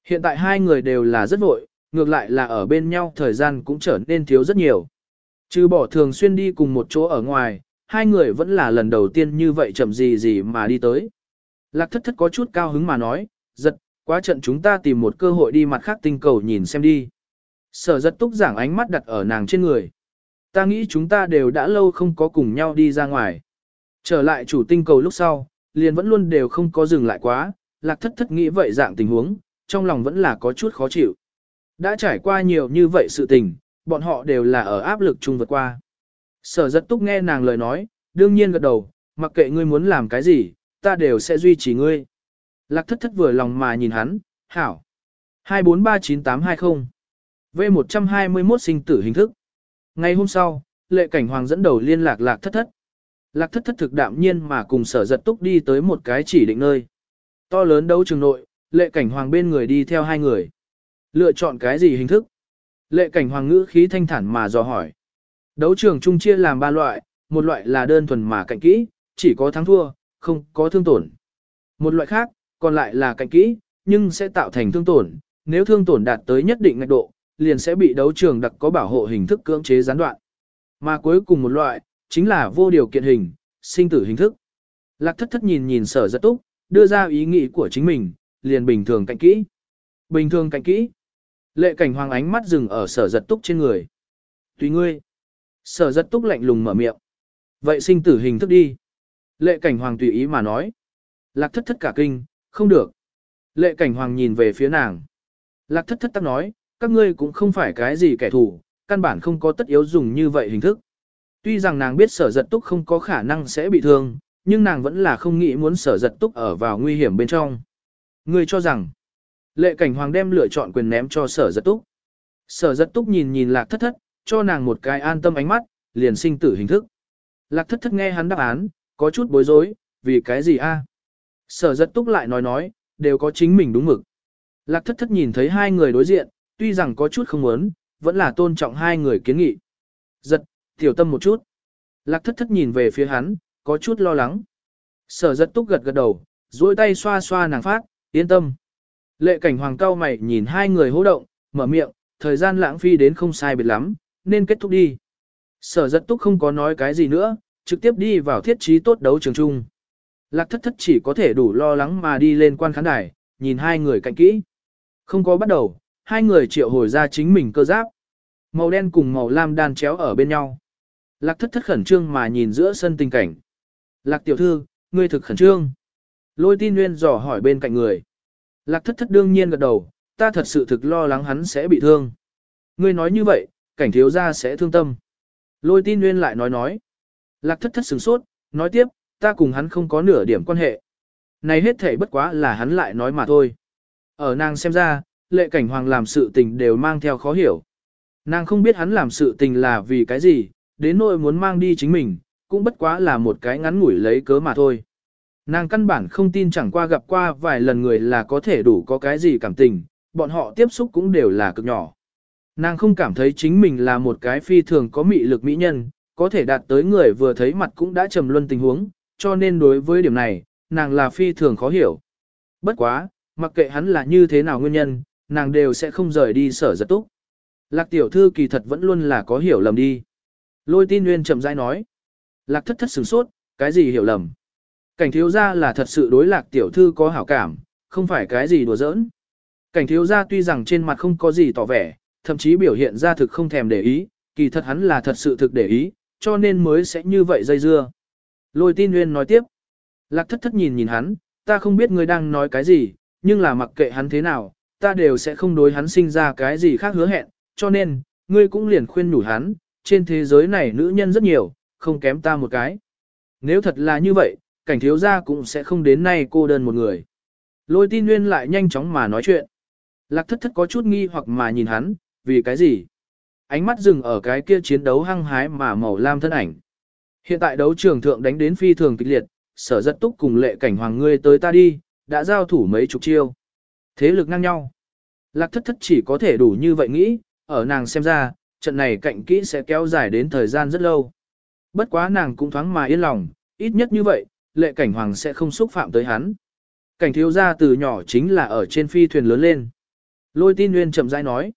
Hiện tại hai người đều là rất vội, ngược lại là ở bên nhau thời gian cũng trở nên thiếu rất nhiều. Trừ bỏ thường xuyên đi cùng một chỗ ở ngoài, hai người vẫn là lần đầu tiên như vậy chậm gì gì mà đi tới. Lạc thất thất có chút cao hứng mà nói, giật, quá trận chúng ta tìm một cơ hội đi mặt khác tinh cầu nhìn xem đi. Sở giật túc giảng ánh mắt đặt ở nàng trên người. Ta nghĩ chúng ta đều đã lâu không có cùng nhau đi ra ngoài. Trở lại chủ tinh cầu lúc sau, liền vẫn luôn đều không có dừng lại quá, lạc thất thất nghĩ vậy dạng tình huống, trong lòng vẫn là có chút khó chịu. Đã trải qua nhiều như vậy sự tình, bọn họ đều là ở áp lực chung vượt qua. Sở giật túc nghe nàng lời nói, đương nhiên gật đầu, mặc kệ ngươi muốn làm cái gì, ta đều sẽ duy trì ngươi. Lạc thất thất vừa lòng mà nhìn hắn, hảo. 2439820 V121 sinh tử hình thức. Ngày hôm sau, lệ cảnh hoàng dẫn đầu liên lạc lạc thất thất. Lạc thất thất thực đạm nhiên mà cùng sở giật túc đi tới một cái chỉ định nơi. To lớn đấu trường nội, lệ cảnh hoàng bên người đi theo hai người. Lựa chọn cái gì hình thức? Lệ cảnh hoàng ngữ khí thanh thản mà dò hỏi. Đấu trường chung chia làm ba loại, một loại là đơn thuần mà cạnh kỹ, chỉ có thắng thua, không có thương tổn. Một loại khác, còn lại là cạnh kỹ, nhưng sẽ tạo thành thương tổn, nếu thương tổn đạt tới nhất định ngạch độ, liền sẽ bị đấu trường đặc có bảo hộ hình thức cưỡng chế gián đoạn. Mà cuối cùng một loại, chính là vô điều kiện hình, sinh tử hình thức. Lạc thất thất nhìn nhìn sở rất túc, đưa ra ý nghĩ của chính mình, liền bình thường cạnh kỹ. Bình thường cạnh kỹ. Lệ cảnh hoàng ánh mắt dừng ở sở giật túc trên người. Tùy ngươi. Sở giật túc lạnh lùng mở miệng. Vậy sinh tử hình thức đi. Lệ cảnh hoàng tùy ý mà nói. Lạc thất thất cả kinh, không được. Lệ cảnh hoàng nhìn về phía nàng. Lạc thất thất tắc nói, các ngươi cũng không phải cái gì kẻ thù, căn bản không có tất yếu dùng như vậy hình thức. Tuy rằng nàng biết sở giật túc không có khả năng sẽ bị thương, nhưng nàng vẫn là không nghĩ muốn sở giật túc ở vào nguy hiểm bên trong. Ngươi cho rằng, lệ cảnh hoàng đem lựa chọn quyền ném cho sở giật túc. Sở giật túc nhìn nhìn lạc thất thất, cho nàng một cái an tâm ánh mắt, liền sinh tử hình thức. Lạc thất thất nghe hắn đáp án, có chút bối rối, vì cái gì a? Sở giật túc lại nói nói, đều có chính mình đúng mực. Lạc thất thất nhìn thấy hai người đối diện, tuy rằng có chút không muốn, vẫn là tôn trọng hai người kiến nghị. Giật, tiểu tâm một chút. Lạc thất thất nhìn về phía hắn, có chút lo lắng. Sở giật túc gật gật đầu, duỗi tay xoa xoa nàng phát, yên tâm. Lệ cảnh hoàng cao mày nhìn hai người hô động, mở miệng, thời gian lãng phí đến không sai biệt lắm, nên kết thúc đi. Sở giật túc không có nói cái gì nữa, trực tiếp đi vào thiết trí tốt đấu trường chung. Lạc thất thất chỉ có thể đủ lo lắng mà đi lên quan khán đài, nhìn hai người cạnh kỹ. Không có bắt đầu, hai người triệu hồi ra chính mình cơ giáp. Màu đen cùng màu lam đan chéo ở bên nhau. Lạc thất thất khẩn trương mà nhìn giữa sân tình cảnh. Lạc tiểu thư, ngươi thực khẩn trương. Lôi tin nguyên dò hỏi bên cạnh người. Lạc thất thất đương nhiên gật đầu, ta thật sự thực lo lắng hắn sẽ bị thương. Ngươi nói như vậy, cảnh thiếu gia sẽ thương tâm. Lôi tin nguyên lại nói nói. Lạc thất thất sửng sốt, nói tiếp, ta cùng hắn không có nửa điểm quan hệ. Này hết thể bất quá là hắn lại nói mà thôi. Ở nàng xem ra, lệ cảnh hoàng làm sự tình đều mang theo khó hiểu. Nàng không biết hắn làm sự tình là vì cái gì, đến nỗi muốn mang đi chính mình, cũng bất quá là một cái ngắn ngủi lấy cớ mà thôi. Nàng căn bản không tin chẳng qua gặp qua vài lần người là có thể đủ có cái gì cảm tình, bọn họ tiếp xúc cũng đều là cực nhỏ. Nàng không cảm thấy chính mình là một cái phi thường có mị lực mỹ nhân, có thể đạt tới người vừa thấy mặt cũng đã trầm luân tình huống, cho nên đối với điểm này, nàng là phi thường khó hiểu. Bất quá, mặc kệ hắn là như thế nào nguyên nhân, nàng đều sẽ không rời đi sở giật túc. Lạc tiểu thư kỳ thật vẫn luôn là có hiểu lầm đi. Lôi tin nguyên chậm rãi nói. Lạc thất thất sửng sốt, cái gì hiểu lầm. Cảnh thiếu gia là thật sự đối lạc tiểu thư có hảo cảm, không phải cái gì đùa giỡn. Cảnh thiếu gia tuy rằng trên mặt không có gì tỏ vẻ, thậm chí biểu hiện ra thực không thèm để ý, kỳ thật hắn là thật sự thực để ý, cho nên mới sẽ như vậy dây dưa. Lôi tin nguyên nói tiếp. Lạc thất thất nhìn nhìn hắn, ta không biết ngươi đang nói cái gì, nhưng là mặc kệ hắn thế nào, ta đều sẽ không đối hắn sinh ra cái gì khác hứa hẹn, cho nên, ngươi cũng liền khuyên nhủ hắn, trên thế giới này nữ nhân rất nhiều, không kém ta một cái. Nếu thật là như vậy, cảnh thiếu gia cũng sẽ không đến nay cô đơn một người. Lôi tin nguyên lại nhanh chóng mà nói chuyện. Lạc thất thất có chút nghi hoặc mà nhìn hắn, vì cái gì? Ánh mắt dừng ở cái kia chiến đấu hăng hái mà màu lam thân ảnh. Hiện tại đấu trường thượng đánh đến phi thường kịch liệt, sở rất túc cùng lệ cảnh hoàng ngươi tới ta đi, đã giao thủ mấy chục chiêu. Thế lực ngang nhau. Lạc thất thất chỉ có thể đủ như vậy nghĩ, ở nàng xem ra, trận này cạnh kỹ sẽ kéo dài đến thời gian rất lâu. Bất quá nàng cũng thoáng mà yên lòng, ít nhất như vậy, lệ cảnh hoàng sẽ không xúc phạm tới hắn. Cảnh thiếu gia từ nhỏ chính là ở trên phi thuyền lớn lên. Lôi tin nguyên chậm rãi nói.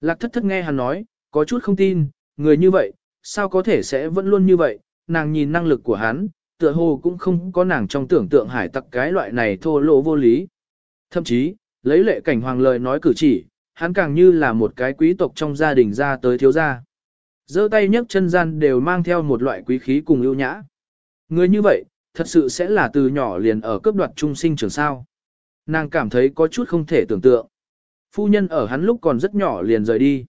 Lạc thất thất nghe hắn nói, có chút không tin, người như vậy, sao có thể sẽ vẫn luôn như vậy, nàng nhìn năng lực của hắn, tựa hồ cũng không có nàng trong tưởng tượng hải tặc cái loại này thô lỗ vô lý. Thậm chí, lấy lệ cảnh hoàng lời nói cử chỉ, hắn càng như là một cái quý tộc trong gia đình ra tới thiếu gia. giơ tay nhấc chân gian đều mang theo một loại quý khí cùng ưu nhã. Người như vậy, thật sự sẽ là từ nhỏ liền ở cấp đoạt trung sinh trường sao. Nàng cảm thấy có chút không thể tưởng tượng. Phu nhân ở hắn lúc còn rất nhỏ liền rời đi.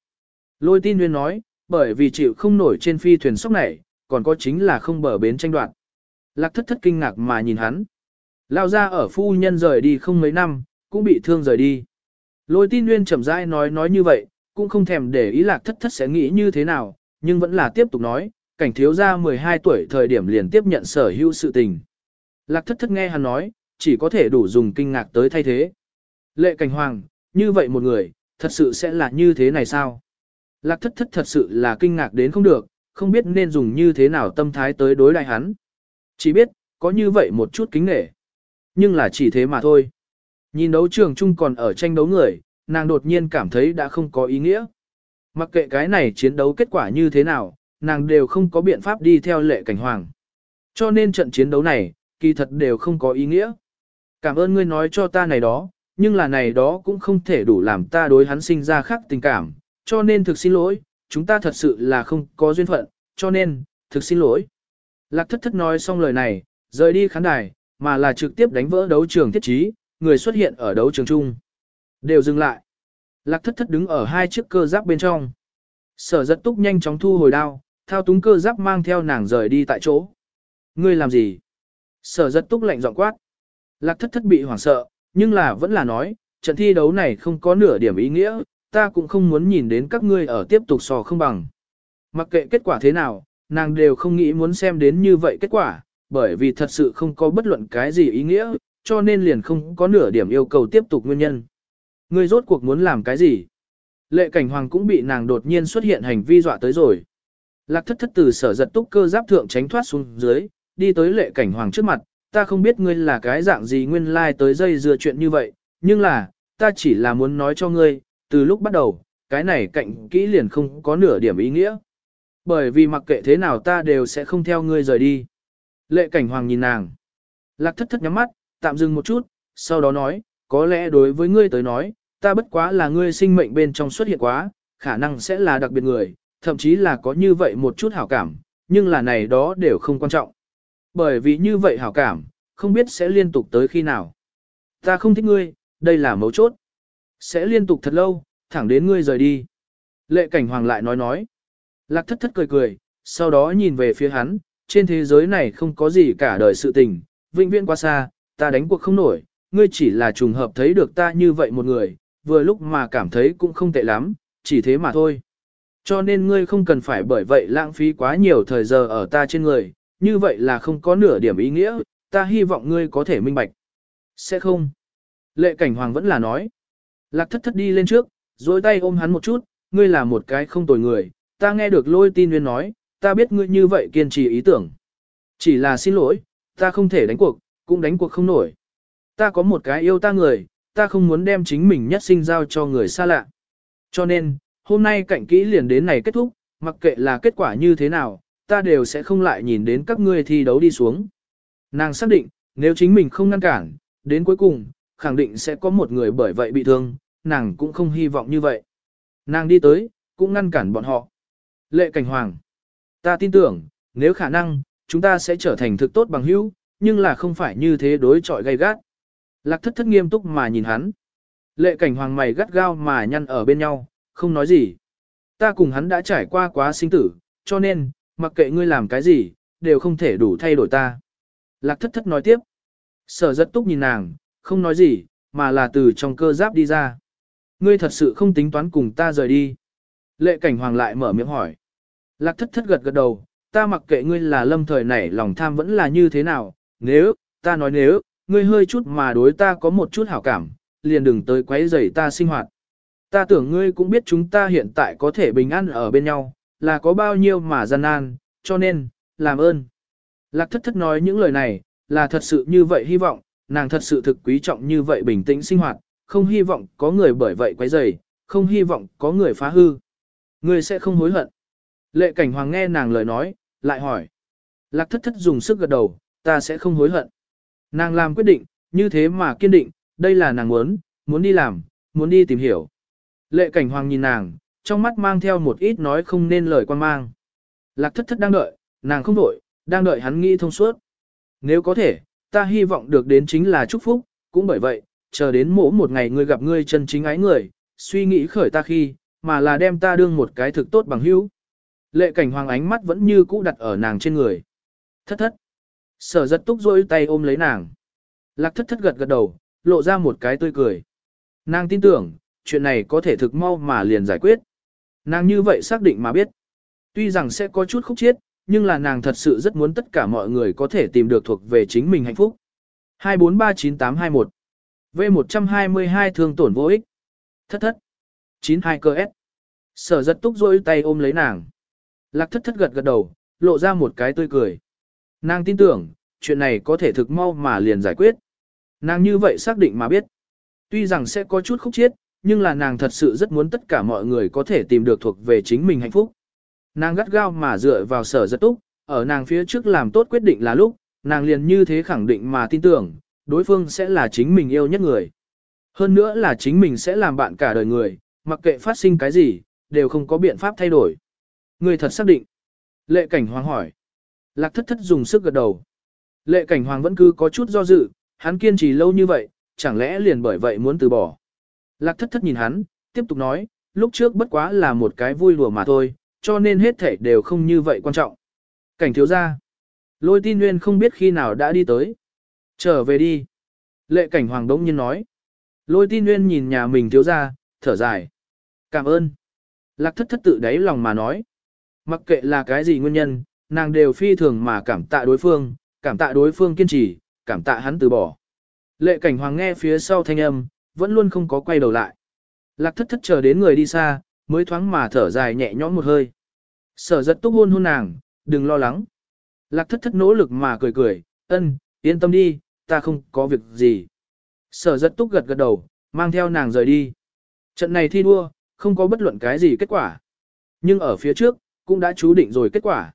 Lôi tin nguyên nói, bởi vì chịu không nổi trên phi thuyền sốc này, còn có chính là không bờ bến tranh đoạt. Lạc thất thất kinh ngạc mà nhìn hắn. Lao ra ở phu nhân rời đi không mấy năm, cũng bị thương rời đi. Lôi tin nguyên chậm rãi nói nói như vậy, cũng không thèm để ý lạc thất thất sẽ nghĩ như thế nào, nhưng vẫn là tiếp tục nói, cảnh thiếu gia 12 tuổi thời điểm liền tiếp nhận sở hữu sự tình. Lạc thất thất nghe hắn nói, chỉ có thể đủ dùng kinh ngạc tới thay thế. Lệ cảnh hoàng, như vậy một người, thật sự sẽ là như thế này sao? Lạc thất thất thật sự là kinh ngạc đến không được, không biết nên dùng như thế nào tâm thái tới đối đại hắn. Chỉ biết, có như vậy một chút kính nghệ. Nhưng là chỉ thế mà thôi. Nhìn đấu trường chung còn ở tranh đấu người, nàng đột nhiên cảm thấy đã không có ý nghĩa. Mặc kệ cái này chiến đấu kết quả như thế nào, nàng đều không có biện pháp đi theo lệ cảnh hoàng. Cho nên trận chiến đấu này, kỳ thật đều không có ý nghĩa. Cảm ơn ngươi nói cho ta này đó, nhưng là này đó cũng không thể đủ làm ta đối hắn sinh ra khác tình cảm, cho nên thực xin lỗi, chúng ta thật sự là không có duyên phận, cho nên, thực xin lỗi. Lạc thất thất nói xong lời này, rời đi khán đài, mà là trực tiếp đánh vỡ đấu trường thiết trí, người xuất hiện ở đấu trường chung. Đều dừng lại. Lạc thất thất đứng ở hai chiếc cơ giáp bên trong. Sở giật túc nhanh chóng thu hồi đao, thao túng cơ giáp mang theo nàng rời đi tại chỗ. Ngươi làm gì? Sở giật túc lạnh giọng quát. Lạc thất thất bị hoảng sợ, nhưng là vẫn là nói, trận thi đấu này không có nửa điểm ý nghĩa, ta cũng không muốn nhìn đến các ngươi ở tiếp tục sò không bằng. Mặc kệ kết quả thế nào, nàng đều không nghĩ muốn xem đến như vậy kết quả, bởi vì thật sự không có bất luận cái gì ý nghĩa, cho nên liền không có nửa điểm yêu cầu tiếp tục nguyên nhân. Ngươi rốt cuộc muốn làm cái gì? Lệ cảnh hoàng cũng bị nàng đột nhiên xuất hiện hành vi dọa tới rồi. Lạc thất thất từ sở giật túc cơ giáp thượng tránh thoát xuống dưới, đi tới lệ cảnh hoàng trước mặt, ta không biết ngươi là cái dạng gì nguyên lai like tới dây dưa chuyện như vậy, nhưng là, ta chỉ là muốn nói cho ngươi, từ lúc bắt đầu, cái này cạnh kỹ liền không có nửa điểm ý nghĩa. Bởi vì mặc kệ thế nào ta đều sẽ không theo ngươi rời đi. Lệ cảnh hoàng nhìn nàng. Lạc thất thất nhắm mắt, tạm dừng một chút, sau đó nói, có lẽ đối với ngươi tới nói, ta bất quá là ngươi sinh mệnh bên trong xuất hiện quá, khả năng sẽ là đặc biệt người, thậm chí là có như vậy một chút hảo cảm, nhưng là này đó đều không quan trọng. Bởi vì như vậy hảo cảm, không biết sẽ liên tục tới khi nào. Ta không thích ngươi, đây là mấu chốt. Sẽ liên tục thật lâu, thẳng đến ngươi rời đi. Lệ cảnh hoàng lại nói nói. Lạc thất thất cười cười, sau đó nhìn về phía hắn, trên thế giới này không có gì cả đời sự tình, vĩnh viễn quá xa, ta đánh cuộc không nổi, ngươi chỉ là trùng hợp thấy được ta như vậy một người, vừa lúc mà cảm thấy cũng không tệ lắm, chỉ thế mà thôi. Cho nên ngươi không cần phải bởi vậy lãng phí quá nhiều thời giờ ở ta trên người, như vậy là không có nửa điểm ý nghĩa, ta hy vọng ngươi có thể minh bạch. Sẽ không. Lệ cảnh hoàng vẫn là nói. Lạc thất thất đi lên trước, dối tay ôm hắn một chút, ngươi là một cái không tồi người, ta nghe được lôi tin nguyên nói, ta biết ngươi như vậy kiên trì ý tưởng. Chỉ là xin lỗi, ta không thể đánh cuộc, cũng đánh cuộc không nổi. Ta có một cái yêu ta người, ta không muốn đem chính mình nhất sinh giao cho người xa lạ. Cho nên, hôm nay cạnh kỹ liền đến này kết thúc, mặc kệ là kết quả như thế nào, ta đều sẽ không lại nhìn đến các ngươi thi đấu đi xuống. Nàng xác định, nếu chính mình không ngăn cản, đến cuối cùng, khẳng định sẽ có một người bởi vậy bị thương, nàng cũng không hy vọng như vậy. Nàng đi tới, cũng ngăn cản bọn họ. Lệ cảnh hoàng. Ta tin tưởng, nếu khả năng, chúng ta sẽ trở thành thực tốt bằng hữu, nhưng là không phải như thế đối chọi gay gắt. Lạc thất thất nghiêm túc mà nhìn hắn. Lệ cảnh hoàng mày gắt gao mà nhăn ở bên nhau, không nói gì. Ta cùng hắn đã trải qua quá sinh tử, cho nên, mặc kệ ngươi làm cái gì, đều không thể đủ thay đổi ta. Lạc thất thất nói tiếp. Sở rất túc nhìn nàng, không nói gì, mà là từ trong cơ giáp đi ra. Ngươi thật sự không tính toán cùng ta rời đi. Lệ cảnh hoàng lại mở miệng hỏi. Lạc thất thất gật gật đầu, ta mặc kệ ngươi là lâm thời này lòng tham vẫn là như thế nào, nếu, ta nói nếu, ngươi hơi chút mà đối ta có một chút hảo cảm, liền đừng tới quấy rầy ta sinh hoạt. Ta tưởng ngươi cũng biết chúng ta hiện tại có thể bình an ở bên nhau, là có bao nhiêu mà gian nan, cho nên, làm ơn. Lạc thất thất nói những lời này, là thật sự như vậy hy vọng, nàng thật sự thực quý trọng như vậy bình tĩnh sinh hoạt, không hy vọng có người bởi vậy quấy rầy, không hy vọng có người phá hư. người sẽ không hối hận. Lệ cảnh hoàng nghe nàng lời nói, lại hỏi. Lạc thất thất dùng sức gật đầu, ta sẽ không hối hận. Nàng làm quyết định, như thế mà kiên định, đây là nàng muốn, muốn đi làm, muốn đi tìm hiểu. Lệ cảnh hoàng nhìn nàng, trong mắt mang theo một ít nói không nên lời quan mang. Lạc thất thất đang đợi, nàng không đổi, đang đợi hắn nghĩ thông suốt. Nếu có thể, ta hy vọng được đến chính là chúc phúc, cũng bởi vậy, chờ đến mỗi một ngày ngươi gặp ngươi chân chính ái người, suy nghĩ khởi ta khi, mà là đem ta đương một cái thực tốt bằng hữu. Lệ cảnh hoàng ánh mắt vẫn như cũ đặt ở nàng trên người. Thất thất. Sở giật túc rôi tay ôm lấy nàng. Lạc thất thất gật gật đầu, lộ ra một cái tươi cười. Nàng tin tưởng, chuyện này có thể thực mau mà liền giải quyết. Nàng như vậy xác định mà biết. Tuy rằng sẽ có chút khúc chiết, nhưng là nàng thật sự rất muốn tất cả mọi người có thể tìm được thuộc về chính mình hạnh phúc. 2439821 V122 thương tổn vô ích. Thất thất. 92 cơ S. Sở giật túc rôi tay ôm lấy nàng. Lạc thất thất gật gật đầu, lộ ra một cái tươi cười. Nàng tin tưởng, chuyện này có thể thực mau mà liền giải quyết. Nàng như vậy xác định mà biết. Tuy rằng sẽ có chút khúc chiết, nhưng là nàng thật sự rất muốn tất cả mọi người có thể tìm được thuộc về chính mình hạnh phúc. Nàng gắt gao mà dựa vào sở rất túc, ở nàng phía trước làm tốt quyết định là lúc, nàng liền như thế khẳng định mà tin tưởng, đối phương sẽ là chính mình yêu nhất người. Hơn nữa là chính mình sẽ làm bạn cả đời người, mặc kệ phát sinh cái gì, đều không có biện pháp thay đổi. Người thật xác định. Lệ cảnh hoàng hỏi. Lạc thất thất dùng sức gật đầu. Lệ cảnh hoàng vẫn cứ có chút do dự, hắn kiên trì lâu như vậy, chẳng lẽ liền bởi vậy muốn từ bỏ. Lạc thất thất nhìn hắn, tiếp tục nói, lúc trước bất quá là một cái vui lùa mà thôi, cho nên hết thể đều không như vậy quan trọng. Cảnh thiếu ra. Lôi tin nguyên không biết khi nào đã đi tới. Trở về đi. Lệ cảnh hoàng đống nhiên nói. Lôi tin nguyên nhìn nhà mình thiếu ra, thở dài. Cảm ơn. Lạc thất thất tự đáy lòng mà nói. Mặc kệ là cái gì nguyên nhân, nàng đều phi thường mà cảm tạ đối phương, cảm tạ đối phương kiên trì, cảm tạ hắn từ bỏ. Lệ cảnh hoàng nghe phía sau thanh âm, vẫn luôn không có quay đầu lại. Lạc thất thất chờ đến người đi xa, mới thoáng mà thở dài nhẹ nhõm một hơi. Sở giật túc hôn hôn nàng, đừng lo lắng. Lạc thất thất nỗ lực mà cười cười, ân, yên tâm đi, ta không có việc gì. Sở giật túc gật gật đầu, mang theo nàng rời đi. Trận này thi đua, không có bất luận cái gì kết quả. Nhưng ở phía trước, cũng đã chú định rồi kết quả.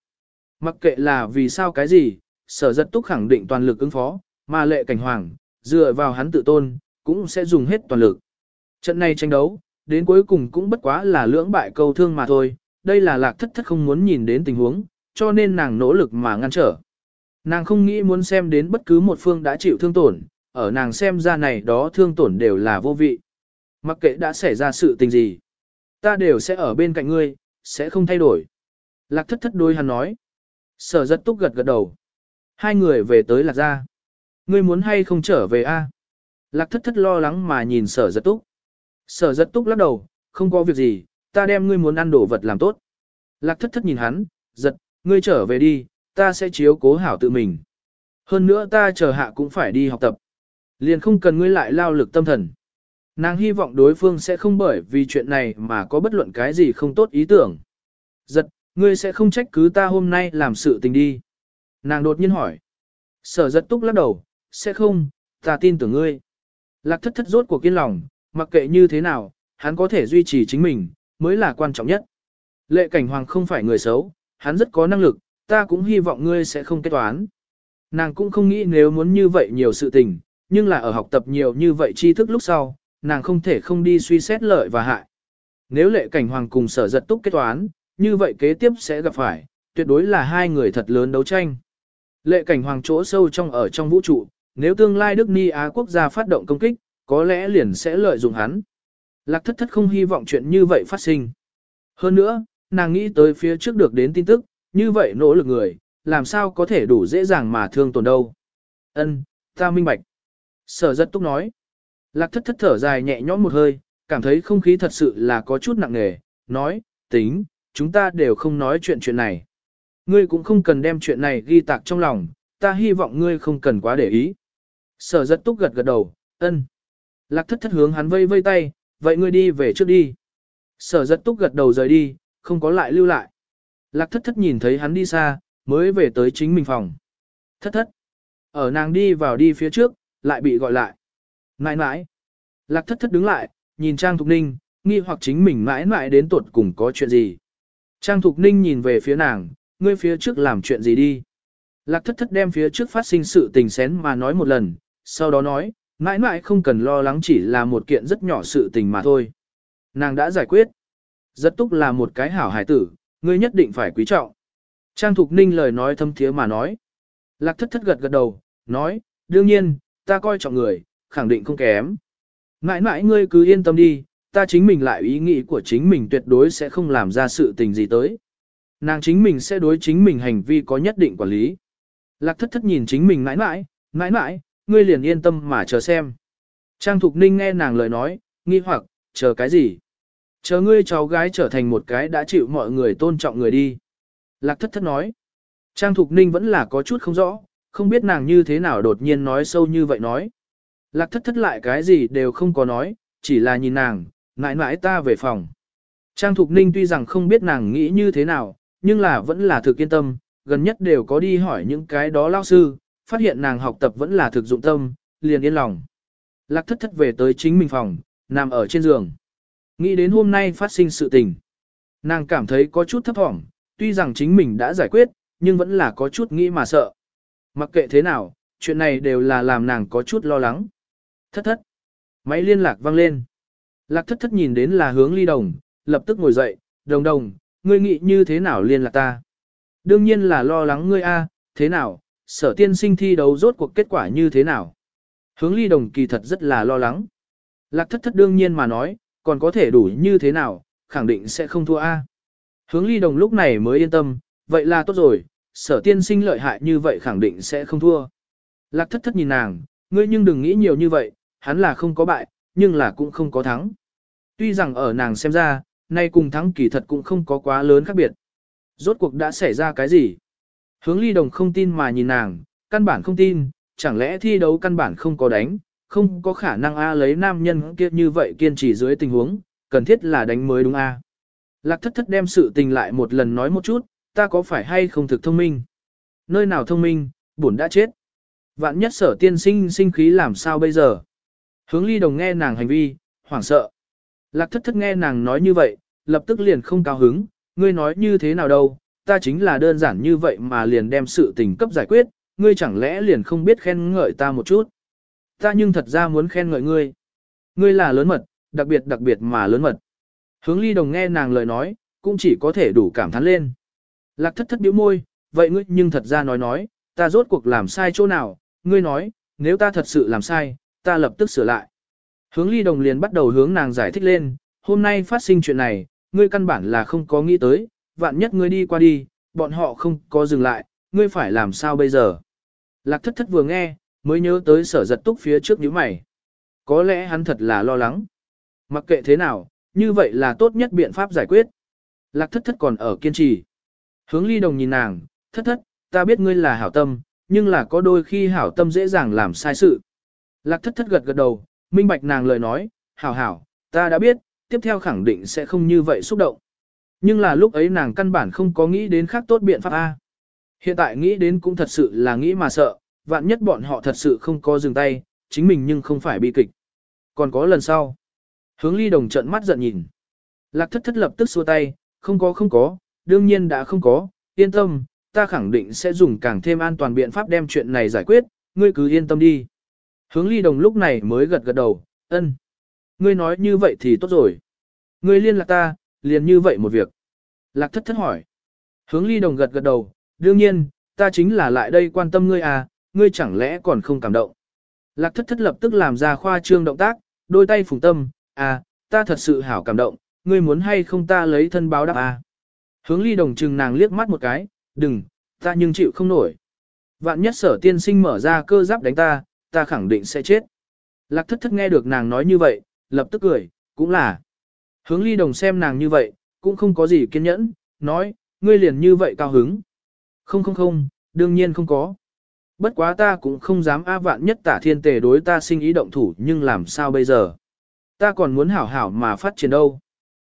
Mặc kệ là vì sao cái gì, sở giật túc khẳng định toàn lực ứng phó, mà lệ cảnh hoàng, dựa vào hắn tự tôn, cũng sẽ dùng hết toàn lực. Trận này tranh đấu, đến cuối cùng cũng bất quá là lưỡng bại câu thương mà thôi, đây là lạc thất thất không muốn nhìn đến tình huống, cho nên nàng nỗ lực mà ngăn trở. Nàng không nghĩ muốn xem đến bất cứ một phương đã chịu thương tổn, ở nàng xem ra này đó thương tổn đều là vô vị. Mặc kệ đã xảy ra sự tình gì, ta đều sẽ ở bên cạnh ngươi, sẽ không thay đổi. Lạc thất thất đôi hắn nói. Sở rất túc gật gật đầu. Hai người về tới lạc gia. Ngươi muốn hay không trở về a? Lạc thất thất lo lắng mà nhìn sở giật túc. Sở giật túc lắc đầu, không có việc gì, ta đem ngươi muốn ăn đồ vật làm tốt. Lạc thất thất nhìn hắn, giật, ngươi trở về đi, ta sẽ chiếu cố hảo tự mình. Hơn nữa ta chờ hạ cũng phải đi học tập. Liền không cần ngươi lại lao lực tâm thần. Nàng hy vọng đối phương sẽ không bởi vì chuyện này mà có bất luận cái gì không tốt ý tưởng. Giật, ngươi sẽ không trách cứ ta hôm nay làm sự tình đi. Nàng đột nhiên hỏi. Sở giật túc lắc đầu, sẽ không, ta tin tưởng ngươi. Lạc thất thất rốt của kiên lòng, mặc kệ như thế nào, hắn có thể duy trì chính mình, mới là quan trọng nhất. Lệ cảnh hoàng không phải người xấu, hắn rất có năng lực, ta cũng hy vọng ngươi sẽ không kết toán. Nàng cũng không nghĩ nếu muốn như vậy nhiều sự tình, nhưng là ở học tập nhiều như vậy tri thức lúc sau, nàng không thể không đi suy xét lợi và hại. Nếu lệ cảnh hoàng cùng sở giật túc kết toán, như vậy kế tiếp sẽ gặp phải, tuyệt đối là hai người thật lớn đấu tranh. Lệ cảnh hoàng chỗ sâu trong ở trong vũ trụ, nếu tương lai Đức Ni Á quốc gia phát động công kích, có lẽ liền sẽ lợi dụng hắn. Lạc thất thất không hy vọng chuyện như vậy phát sinh. Hơn nữa, nàng nghĩ tới phía trước được đến tin tức, như vậy nỗ lực người, làm sao có thể đủ dễ dàng mà thương tổn đâu. Ân, ta minh bạch. Sở rất túc nói. Lạc thất thất thở dài nhẹ nhõm một hơi, cảm thấy không khí thật sự là có chút nặng nề, nói, tính, chúng ta đều không nói chuyện chuyện này. Ngươi cũng không cần đem chuyện này ghi tạc trong lòng, ta hy vọng ngươi không cần quá để ý. Sở rất túc gật gật đầu, ân. Lạc thất thất hướng hắn vây vây tay, vậy ngươi đi về trước đi. Sở rất túc gật đầu rời đi, không có lại lưu lại. Lạc thất thất nhìn thấy hắn đi xa, mới về tới chính mình phòng. Thất thất. Ở nàng đi vào đi phía trước, lại bị gọi lại. Nãi nãi. Lạc thất thất đứng lại, nhìn Trang Thục Ninh, nghi hoặc chính mình mãi mãi đến tuột cùng có chuyện gì. Trang Thục Ninh nhìn về phía nàng, ngươi phía trước làm chuyện gì đi. Lạc thất thất đem phía trước phát sinh sự tình xén mà nói một lần, sau đó nói, mãi mãi không cần lo lắng chỉ là một kiện rất nhỏ sự tình mà thôi. Nàng đã giải quyết. Rất túc là một cái hảo hải tử, ngươi nhất định phải quý trọng. Trang Thục Ninh lời nói thâm thiế mà nói. Lạc thất thất gật gật đầu, nói, đương nhiên, ta coi trọng người, khẳng định không kém. Mãi mãi ngươi cứ yên tâm đi, ta chính mình lại ý nghĩ của chính mình tuyệt đối sẽ không làm ra sự tình gì tới. Nàng chính mình sẽ đối chính mình hành vi có nhất định quản lý. Lạc thất thất nhìn chính mình mãi mãi, mãi mãi, ngươi liền yên tâm mà chờ xem. Trang Thục Ninh nghe nàng lời nói, nghi hoặc, chờ cái gì? Chờ ngươi cháu gái trở thành một cái đã chịu mọi người tôn trọng người đi. Lạc thất thất nói. Trang Thục Ninh vẫn là có chút không rõ, không biết nàng như thế nào đột nhiên nói sâu như vậy nói. Lạc thất thất lại cái gì đều không có nói, chỉ là nhìn nàng, mãi mãi ta về phòng. Trang Thục Ninh tuy rằng không biết nàng nghĩ như thế nào, nhưng là vẫn là thực yên tâm, gần nhất đều có đi hỏi những cái đó lao sư, phát hiện nàng học tập vẫn là thực dụng tâm, liền yên lòng. Lạc thất thất về tới chính mình phòng, nằm ở trên giường. Nghĩ đến hôm nay phát sinh sự tình. Nàng cảm thấy có chút thấp thỏm, tuy rằng chính mình đã giải quyết, nhưng vẫn là có chút nghĩ mà sợ. Mặc kệ thế nào, chuyện này đều là làm nàng có chút lo lắng. Thất thất. Máy liên lạc vang lên. Lạc thất thất nhìn đến là hướng ly đồng, lập tức ngồi dậy, đồng đồng, ngươi nghĩ như thế nào liên lạc ta. Đương nhiên là lo lắng ngươi a, thế nào, sở tiên sinh thi đấu rốt cuộc kết quả như thế nào. Hướng ly đồng kỳ thật rất là lo lắng. Lạc thất thất đương nhiên mà nói, còn có thể đủ như thế nào, khẳng định sẽ không thua a. Hướng ly đồng lúc này mới yên tâm, vậy là tốt rồi, sở tiên sinh lợi hại như vậy khẳng định sẽ không thua. Lạc thất thất nhìn nàng, ngươi nhưng đừng nghĩ nhiều như vậy, hắn là không có bại, nhưng là cũng không có thắng. Tuy rằng ở nàng xem ra, nay cùng thắng kỳ thật cũng không có quá lớn khác biệt. Rốt cuộc đã xảy ra cái gì? Hướng ly đồng không tin mà nhìn nàng, căn bản không tin, chẳng lẽ thi đấu căn bản không có đánh, không có khả năng A lấy nam nhân kia như vậy kiên trì dưới tình huống, cần thiết là đánh mới đúng A. Lạc thất thất đem sự tình lại một lần nói một chút, ta có phải hay không thực thông minh? Nơi nào thông minh, bổn đã chết. Vạn nhất sở tiên sinh sinh khí làm sao bây giờ? Hướng ly đồng nghe nàng hành vi, hoảng sợ. Lạc thất thất nghe nàng nói như vậy, lập tức liền không cao hứng, ngươi nói như thế nào đâu, ta chính là đơn giản như vậy mà liền đem sự tình cấp giải quyết, ngươi chẳng lẽ liền không biết khen ngợi ta một chút. Ta nhưng thật ra muốn khen ngợi ngươi. Ngươi là lớn mật, đặc biệt đặc biệt mà lớn mật. Hướng ly đồng nghe nàng lời nói, cũng chỉ có thể đủ cảm thán lên. Lạc thất thất biểu môi, vậy ngươi nhưng thật ra nói nói, ta rốt cuộc làm sai chỗ nào, ngươi nói, nếu ta thật sự làm sai, ta lập tức sửa lại. Hướng ly đồng liền bắt đầu hướng nàng giải thích lên, hôm nay phát sinh chuyện này, ngươi căn bản là không có nghĩ tới, vạn nhất ngươi đi qua đi, bọn họ không có dừng lại, ngươi phải làm sao bây giờ. Lạc thất thất vừa nghe, mới nhớ tới sở giật túc phía trước nhíu mày. Có lẽ hắn thật là lo lắng. Mặc kệ thế nào, như vậy là tốt nhất biện pháp giải quyết. Lạc thất thất còn ở kiên trì. Hướng ly đồng nhìn nàng, thất thất, ta biết ngươi là hảo tâm, nhưng là có đôi khi hảo tâm dễ dàng làm sai sự. Lạc thất thất gật gật đầu, minh bạch nàng lời nói, hảo hảo, ta đã biết, tiếp theo khẳng định sẽ không như vậy xúc động. Nhưng là lúc ấy nàng căn bản không có nghĩ đến khác tốt biện pháp A. Hiện tại nghĩ đến cũng thật sự là nghĩ mà sợ, vạn nhất bọn họ thật sự không có dừng tay, chính mình nhưng không phải bi kịch. Còn có lần sau. Hướng ly đồng trận mắt giận nhìn. Lạc thất thất lập tức xua tay, không có không có, đương nhiên đã không có, yên tâm, ta khẳng định sẽ dùng càng thêm an toàn biện pháp đem chuyện này giải quyết, ngươi cứ yên tâm đi. Hướng ly đồng lúc này mới gật gật đầu, ân. Ngươi nói như vậy thì tốt rồi. Ngươi liên lạc ta, liền như vậy một việc. Lạc thất thất hỏi. Hướng ly đồng gật gật đầu, đương nhiên, ta chính là lại đây quan tâm ngươi à, ngươi chẳng lẽ còn không cảm động. Lạc thất thất lập tức làm ra khoa trương động tác, đôi tay phùng tâm, à, ta thật sự hảo cảm động, ngươi muốn hay không ta lấy thân báo đáp à. Hướng ly đồng chừng nàng liếc mắt một cái, đừng, ta nhưng chịu không nổi. Vạn nhất sở tiên sinh mở ra cơ giáp đánh ta, ta khẳng định sẽ chết. Lạc thất thất nghe được nàng nói như vậy, lập tức cười, cũng là. Hướng ly đồng xem nàng như vậy, cũng không có gì kiên nhẫn, nói, ngươi liền như vậy cao hứng. Không không không, đương nhiên không có. Bất quá ta cũng không dám a vạn nhất tả thiên tề đối ta sinh ý động thủ nhưng làm sao bây giờ. Ta còn muốn hảo hảo mà phát triển đâu.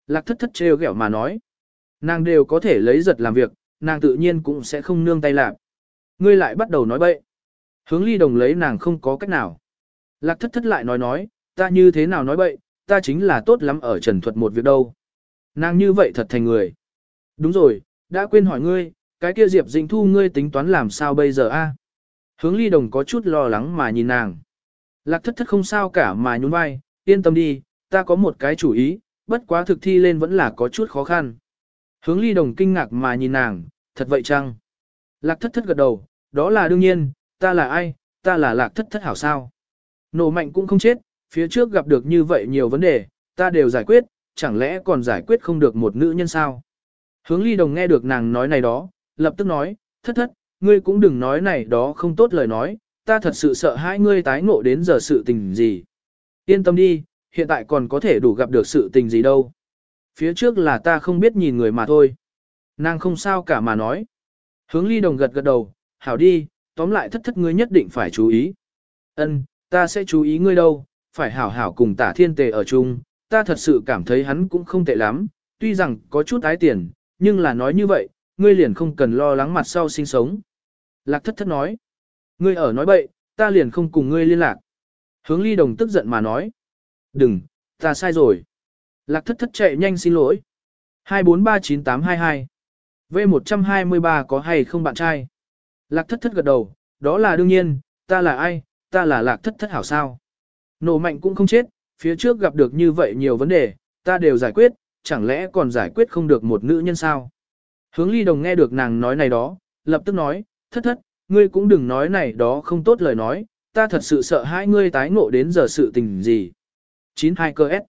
Lạc thất thất trêu ghẹo mà nói. Nàng đều có thể lấy giật làm việc, nàng tự nhiên cũng sẽ không nương tay làm. Ngươi lại bắt đầu nói bậy. Hướng ly đồng lấy nàng không có cách nào. Lạc thất thất lại nói nói, ta như thế nào nói bậy, ta chính là tốt lắm ở trần thuật một việc đâu. Nàng như vậy thật thành người. Đúng rồi, đã quên hỏi ngươi, cái kia Diệp Dĩnh Thu ngươi tính toán làm sao bây giờ a? Hướng ly đồng có chút lo lắng mà nhìn nàng. Lạc thất thất không sao cả mà nhún vai, yên tâm đi, ta có một cái chủ ý, bất quá thực thi lên vẫn là có chút khó khăn. Hướng ly đồng kinh ngạc mà nhìn nàng, thật vậy chăng? Lạc thất thất gật đầu, đó là đương nhiên, ta là ai, ta là lạc thất thất hảo sao. Nổ mạnh cũng không chết, phía trước gặp được như vậy nhiều vấn đề, ta đều giải quyết, chẳng lẽ còn giải quyết không được một nữ nhân sao? Hướng ly đồng nghe được nàng nói này đó, lập tức nói, thất thất, ngươi cũng đừng nói này đó không tốt lời nói, ta thật sự sợ hai ngươi tái ngộ đến giờ sự tình gì. Yên tâm đi, hiện tại còn có thể đủ gặp được sự tình gì đâu. Phía trước là ta không biết nhìn người mà thôi. Nàng không sao cả mà nói. Hướng ly đồng gật gật đầu, hảo đi, tóm lại thất thất ngươi nhất định phải chú ý. Ân, ta sẽ chú ý ngươi đâu, phải hảo hảo cùng tả thiên tề ở chung, ta thật sự cảm thấy hắn cũng không tệ lắm, tuy rằng có chút ái tiền, nhưng là nói như vậy, ngươi liền không cần lo lắng mặt sau sinh sống. Lạc thất thất nói, ngươi ở nói bậy, ta liền không cùng ngươi liên lạc. Hướng ly đồng tức giận mà nói, đừng, ta sai rồi. Lạc thất thất chạy nhanh xin lỗi. 2439822 V123 có hay không bạn trai? Lạc thất thất gật đầu, đó là đương nhiên, ta là ai, ta là lạc thất thất hảo sao. Nổ mạnh cũng không chết, phía trước gặp được như vậy nhiều vấn đề, ta đều giải quyết, chẳng lẽ còn giải quyết không được một nữ nhân sao? Hướng ly đồng nghe được nàng nói này đó, lập tức nói, thất thất, ngươi cũng đừng nói này đó không tốt lời nói, ta thật sự sợ hai ngươi tái ngộ đến giờ sự tình gì. 92 cơ S.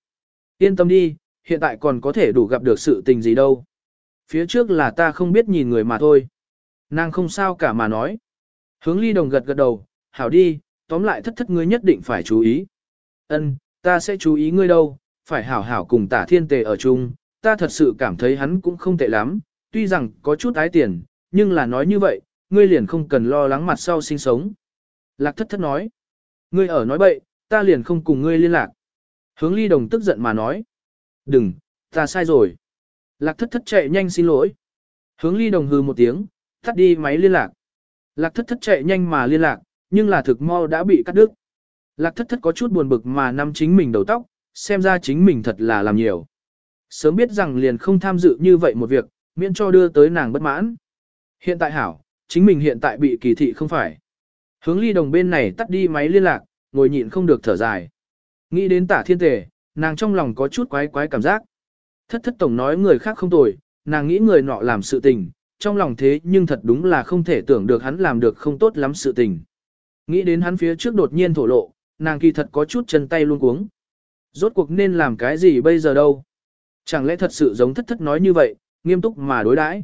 Yên tâm đi, hiện tại còn có thể đủ gặp được sự tình gì đâu. Phía trước là ta không biết nhìn người mà thôi. Nàng không sao cả mà nói. Hướng ly đồng gật gật đầu, hảo đi, tóm lại thất thất ngươi nhất định phải chú ý. Ân, ta sẽ chú ý ngươi đâu, phải hảo hảo cùng tả thiên tề ở chung, ta thật sự cảm thấy hắn cũng không tệ lắm, tuy rằng có chút ái tiền, nhưng là nói như vậy, ngươi liền không cần lo lắng mặt sau sinh sống. Lạc thất thất nói, ngươi ở nói bậy, ta liền không cùng ngươi liên lạc. Hướng ly đồng tức giận mà nói, đừng, ta sai rồi. Lạc thất thất chạy nhanh xin lỗi. Hướng ly đồng hừ một tiếng, tắt đi máy liên lạc. Lạc thất thất chạy nhanh mà liên lạc, nhưng là thực mau đã bị cắt đứt. Lạc thất thất có chút buồn bực mà nắm chính mình đầu tóc, xem ra chính mình thật là làm nhiều. Sớm biết rằng liền không tham dự như vậy một việc, miễn cho đưa tới nàng bất mãn. Hiện tại hảo, chính mình hiện tại bị kỳ thị không phải. Hướng ly đồng bên này tắt đi máy liên lạc, ngồi nhịn không được thở dài. Nghĩ đến tả thiên tề, nàng trong lòng có chút quái quái cảm giác. Thất thất tổng nói người khác không tồi, nàng nghĩ người nọ làm sự tình, trong lòng thế nhưng thật đúng là không thể tưởng được hắn làm được không tốt lắm sự tình. Nghĩ đến hắn phía trước đột nhiên thổ lộ, nàng kỳ thật có chút chân tay luôn cuống. Rốt cuộc nên làm cái gì bây giờ đâu? Chẳng lẽ thật sự giống thất thất nói như vậy, nghiêm túc mà đối đãi?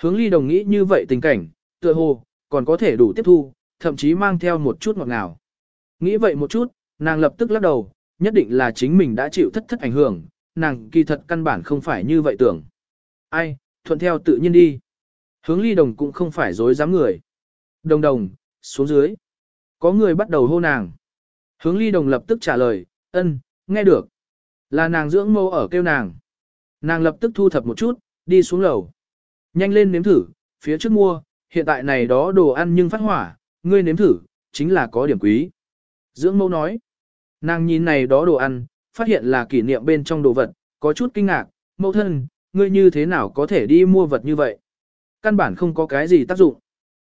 Hướng ly đồng nghĩ như vậy tình cảnh, tựa hồ, còn có thể đủ tiếp thu, thậm chí mang theo một chút ngọt ngào. Nghĩ vậy một chút, nàng lập tức lắc đầu, nhất định là chính mình đã chịu thất thất ảnh hưởng, nàng kỳ thật căn bản không phải như vậy tưởng. Ai, thuận theo tự nhiên đi. Hướng ly đồng cũng không phải dối dám người. Đồng đồng, xuống dưới. Có người bắt đầu hô nàng. Hướng ly đồng lập tức trả lời, ân, nghe được. Là nàng dưỡng mâu ở kêu nàng. Nàng lập tức thu thập một chút, đi xuống lầu. Nhanh lên nếm thử, phía trước mua, hiện tại này đó đồ ăn nhưng phát hỏa, ngươi nếm thử, chính là có điểm quý. Dưỡng mâu nói. Nàng nhìn này đó đồ ăn, phát hiện là kỷ niệm bên trong đồ vật, có chút kinh ngạc, mẫu thân, ngươi như thế nào có thể đi mua vật như vậy? Căn bản không có cái gì tác dụng.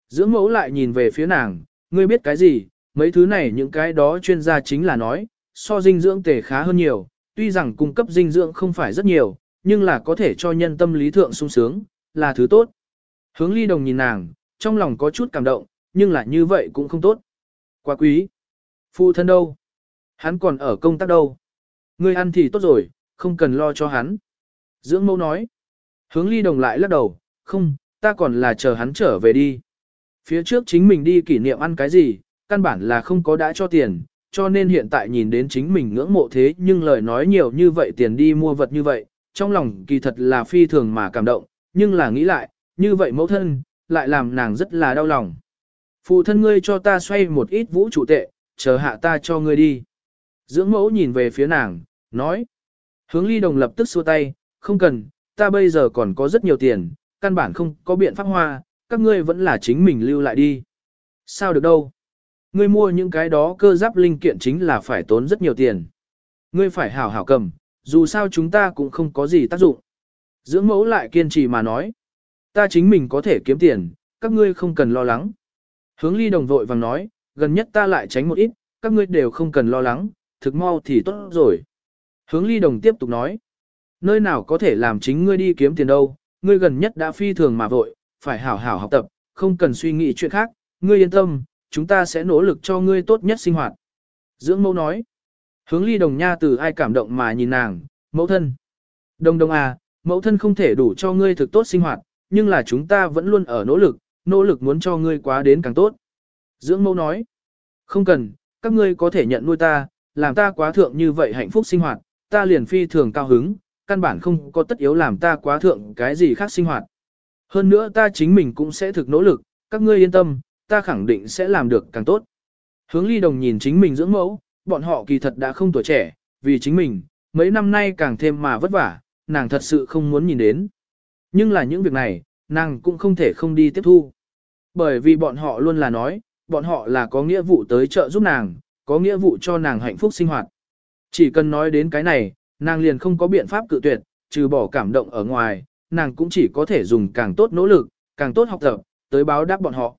Dưỡng mẫu lại nhìn về phía nàng, ngươi biết cái gì, mấy thứ này những cái đó chuyên gia chính là nói, so dinh dưỡng tề khá hơn nhiều, tuy rằng cung cấp dinh dưỡng không phải rất nhiều, nhưng là có thể cho nhân tâm lý thượng sung sướng, là thứ tốt. Hướng ly đồng nhìn nàng, trong lòng có chút cảm động, nhưng là như vậy cũng không tốt. Quá quý. Phụ thân đâu? Hắn còn ở công tác đâu? Ngươi ăn thì tốt rồi, không cần lo cho hắn. Dưỡng mẫu nói. Hướng ly đồng lại lắc đầu, không, ta còn là chờ hắn trở về đi. Phía trước chính mình đi kỷ niệm ăn cái gì, căn bản là không có đã cho tiền, cho nên hiện tại nhìn đến chính mình ngưỡng mộ thế nhưng lời nói nhiều như vậy tiền đi mua vật như vậy, trong lòng kỳ thật là phi thường mà cảm động, nhưng là nghĩ lại, như vậy mẫu thân, lại làm nàng rất là đau lòng. Phụ thân ngươi cho ta xoay một ít vũ trụ tệ, chờ hạ ta cho ngươi đi. Dưỡng mẫu nhìn về phía nàng, nói. Hướng ly đồng lập tức xua tay, không cần, ta bây giờ còn có rất nhiều tiền, căn bản không có biện pháp hoa, các ngươi vẫn là chính mình lưu lại đi. Sao được đâu? Ngươi mua những cái đó cơ giáp linh kiện chính là phải tốn rất nhiều tiền. Ngươi phải hảo hảo cầm, dù sao chúng ta cũng không có gì tác dụng. Dưỡng mẫu lại kiên trì mà nói. Ta chính mình có thể kiếm tiền, các ngươi không cần lo lắng. Hướng ly đồng vội vàng nói, gần nhất ta lại tránh một ít, các ngươi đều không cần lo lắng, thực mau thì tốt rồi. Hướng ly đồng tiếp tục nói, nơi nào có thể làm chính ngươi đi kiếm tiền đâu, ngươi gần nhất đã phi thường mà vội, phải hảo hảo học tập, không cần suy nghĩ chuyện khác, ngươi yên tâm, chúng ta sẽ nỗ lực cho ngươi tốt nhất sinh hoạt. Dưỡng mẫu nói, hướng ly đồng nha từ ai cảm động mà nhìn nàng, mẫu thân. Đồng đồng à, mẫu thân không thể đủ cho ngươi thực tốt sinh hoạt, nhưng là chúng ta vẫn luôn ở nỗ lực, nỗ lực muốn cho ngươi quá đến càng tốt. Dưỡng mẫu nói, không cần, các ngươi có thể nhận nuôi ta, làm ta quá thượng như vậy hạnh phúc sinh hoạt, ta liền phi thường cao hứng, căn bản không có tất yếu làm ta quá thượng cái gì khác sinh hoạt. Hơn nữa ta chính mình cũng sẽ thực nỗ lực, các ngươi yên tâm, ta khẳng định sẽ làm được càng tốt. Hướng ly đồng nhìn chính mình dưỡng mẫu, bọn họ kỳ thật đã không tuổi trẻ, vì chính mình, mấy năm nay càng thêm mà vất vả, nàng thật sự không muốn nhìn đến. Nhưng là những việc này, nàng cũng không thể không đi tiếp thu. Bởi vì bọn họ luôn là nói, bọn họ là có nghĩa vụ tới trợ giúp nàng, có nghĩa vụ cho nàng hạnh phúc sinh hoạt. Chỉ cần nói đến cái này, nàng liền không có biện pháp cự tuyệt, trừ bỏ cảm động ở ngoài, nàng cũng chỉ có thể dùng càng tốt nỗ lực, càng tốt học tập, tới báo đáp bọn họ.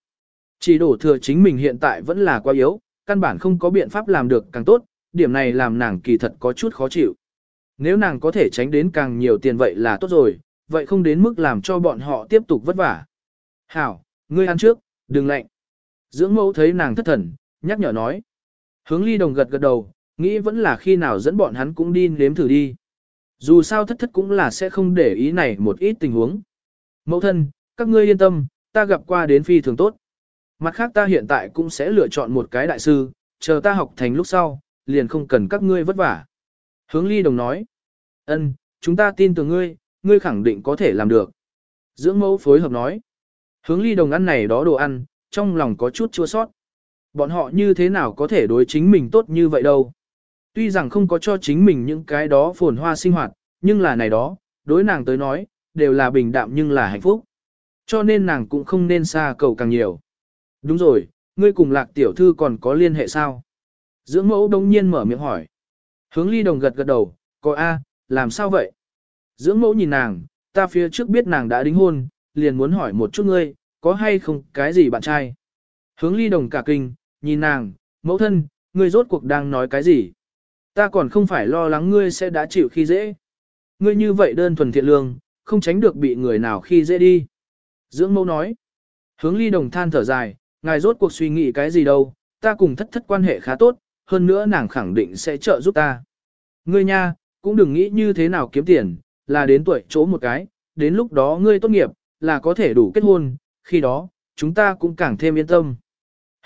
Chỉ đổ thừa chính mình hiện tại vẫn là quá yếu, căn bản không có biện pháp làm được càng tốt, điểm này làm nàng kỳ thật có chút khó chịu. Nếu nàng có thể tránh đến càng nhiều tiền vậy là tốt rồi, vậy không đến mức làm cho bọn họ tiếp tục vất vả. Hảo, ngươi ăn trước, đừng lạnh. Dưỡng mẫu thấy nàng thất thần, nhắc nhở nói. Hướng ly đồng gật gật đầu, nghĩ vẫn là khi nào dẫn bọn hắn cũng đi nếm thử đi. Dù sao thất thất cũng là sẽ không để ý này một ít tình huống. Mẫu thân, các ngươi yên tâm, ta gặp qua đến phi thường tốt. Mặt khác ta hiện tại cũng sẽ lựa chọn một cái đại sư, chờ ta học thành lúc sau, liền không cần các ngươi vất vả. Hướng ly đồng nói, ân, chúng ta tin tưởng ngươi, ngươi khẳng định có thể làm được. Dưỡng mẫu phối hợp nói, hướng ly đồng ăn này đó đồ ăn, trong lòng có chút chua sót. Bọn họ như thế nào có thể đối chính mình tốt như vậy đâu. Tuy rằng không có cho chính mình những cái đó phồn hoa sinh hoạt, nhưng là này đó, đối nàng tới nói, đều là bình đạm nhưng là hạnh phúc. Cho nên nàng cũng không nên xa cầu càng nhiều. Đúng rồi, ngươi cùng lạc tiểu thư còn có liên hệ sao? Dưỡng mẫu đông nhiên mở miệng hỏi. Hướng ly đồng gật gật đầu, có A, làm sao vậy? Dưỡng mẫu nhìn nàng, ta phía trước biết nàng đã đính hôn, liền muốn hỏi một chút ngươi, có hay không cái gì bạn trai? Hướng ly đồng cả kinh, nhìn nàng, mẫu thân, ngươi rốt cuộc đang nói cái gì? Ta còn không phải lo lắng ngươi sẽ đã chịu khi dễ. Ngươi như vậy đơn thuần thiện lương, không tránh được bị người nào khi dễ đi. Dưỡng mẫu nói. Hướng ly đồng than thở dài, ngài rốt cuộc suy nghĩ cái gì đâu, ta cùng thất thất quan hệ khá tốt, hơn nữa nàng khẳng định sẽ trợ giúp ta. Ngươi nha, cũng đừng nghĩ như thế nào kiếm tiền, là đến tuổi chỗ một cái, đến lúc đó ngươi tốt nghiệp, là có thể đủ kết hôn, khi đó, chúng ta cũng càng thêm yên tâm.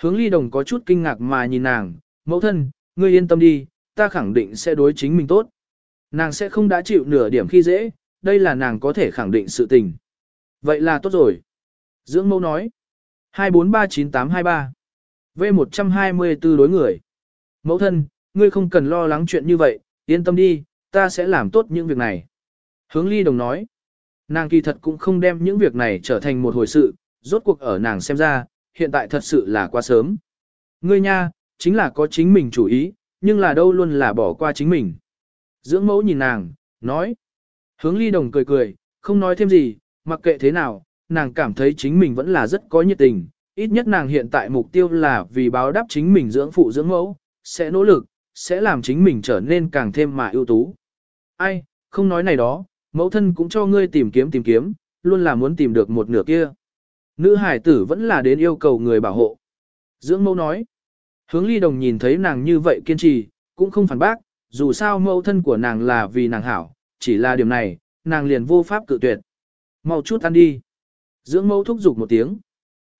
Hướng ly đồng có chút kinh ngạc mà nhìn nàng, mẫu thân, ngươi yên tâm đi, ta khẳng định sẽ đối chính mình tốt. Nàng sẽ không đã chịu nửa điểm khi dễ, đây là nàng có thể khẳng định sự tình. Vậy là tốt rồi. Dưỡng mẫu nói. 2439823 V124 đối người. Mẫu thân, ngươi không cần lo lắng chuyện như vậy, yên tâm đi, ta sẽ làm tốt những việc này. Hướng ly đồng nói. Nàng kỳ thật cũng không đem những việc này trở thành một hồi sự, rốt cuộc ở nàng xem ra, hiện tại thật sự là quá sớm. Ngươi nha, chính là có chính mình chủ ý, nhưng là đâu luôn là bỏ qua chính mình. Dưỡng mẫu nhìn nàng, nói. Hướng ly đồng cười cười, không nói thêm gì, mặc kệ thế nào, nàng cảm thấy chính mình vẫn là rất có nhiệt tình. Ít nhất nàng hiện tại mục tiêu là vì báo đáp chính mình dưỡng phụ dưỡng mẫu, sẽ nỗ lực, sẽ làm chính mình trở nên càng thêm mà ưu tú. Ai, không nói này đó, mẫu thân cũng cho ngươi tìm kiếm tìm kiếm, luôn là muốn tìm được một nửa kia. Nữ hải tử vẫn là đến yêu cầu người bảo hộ. Dưỡng mẫu nói, hướng ly đồng nhìn thấy nàng như vậy kiên trì, cũng không phản bác, dù sao mẫu thân của nàng là vì nàng hảo, chỉ là điểm này, nàng liền vô pháp cự tuyệt. Mau chút ăn đi. Dưỡng mẫu thúc giục một tiếng.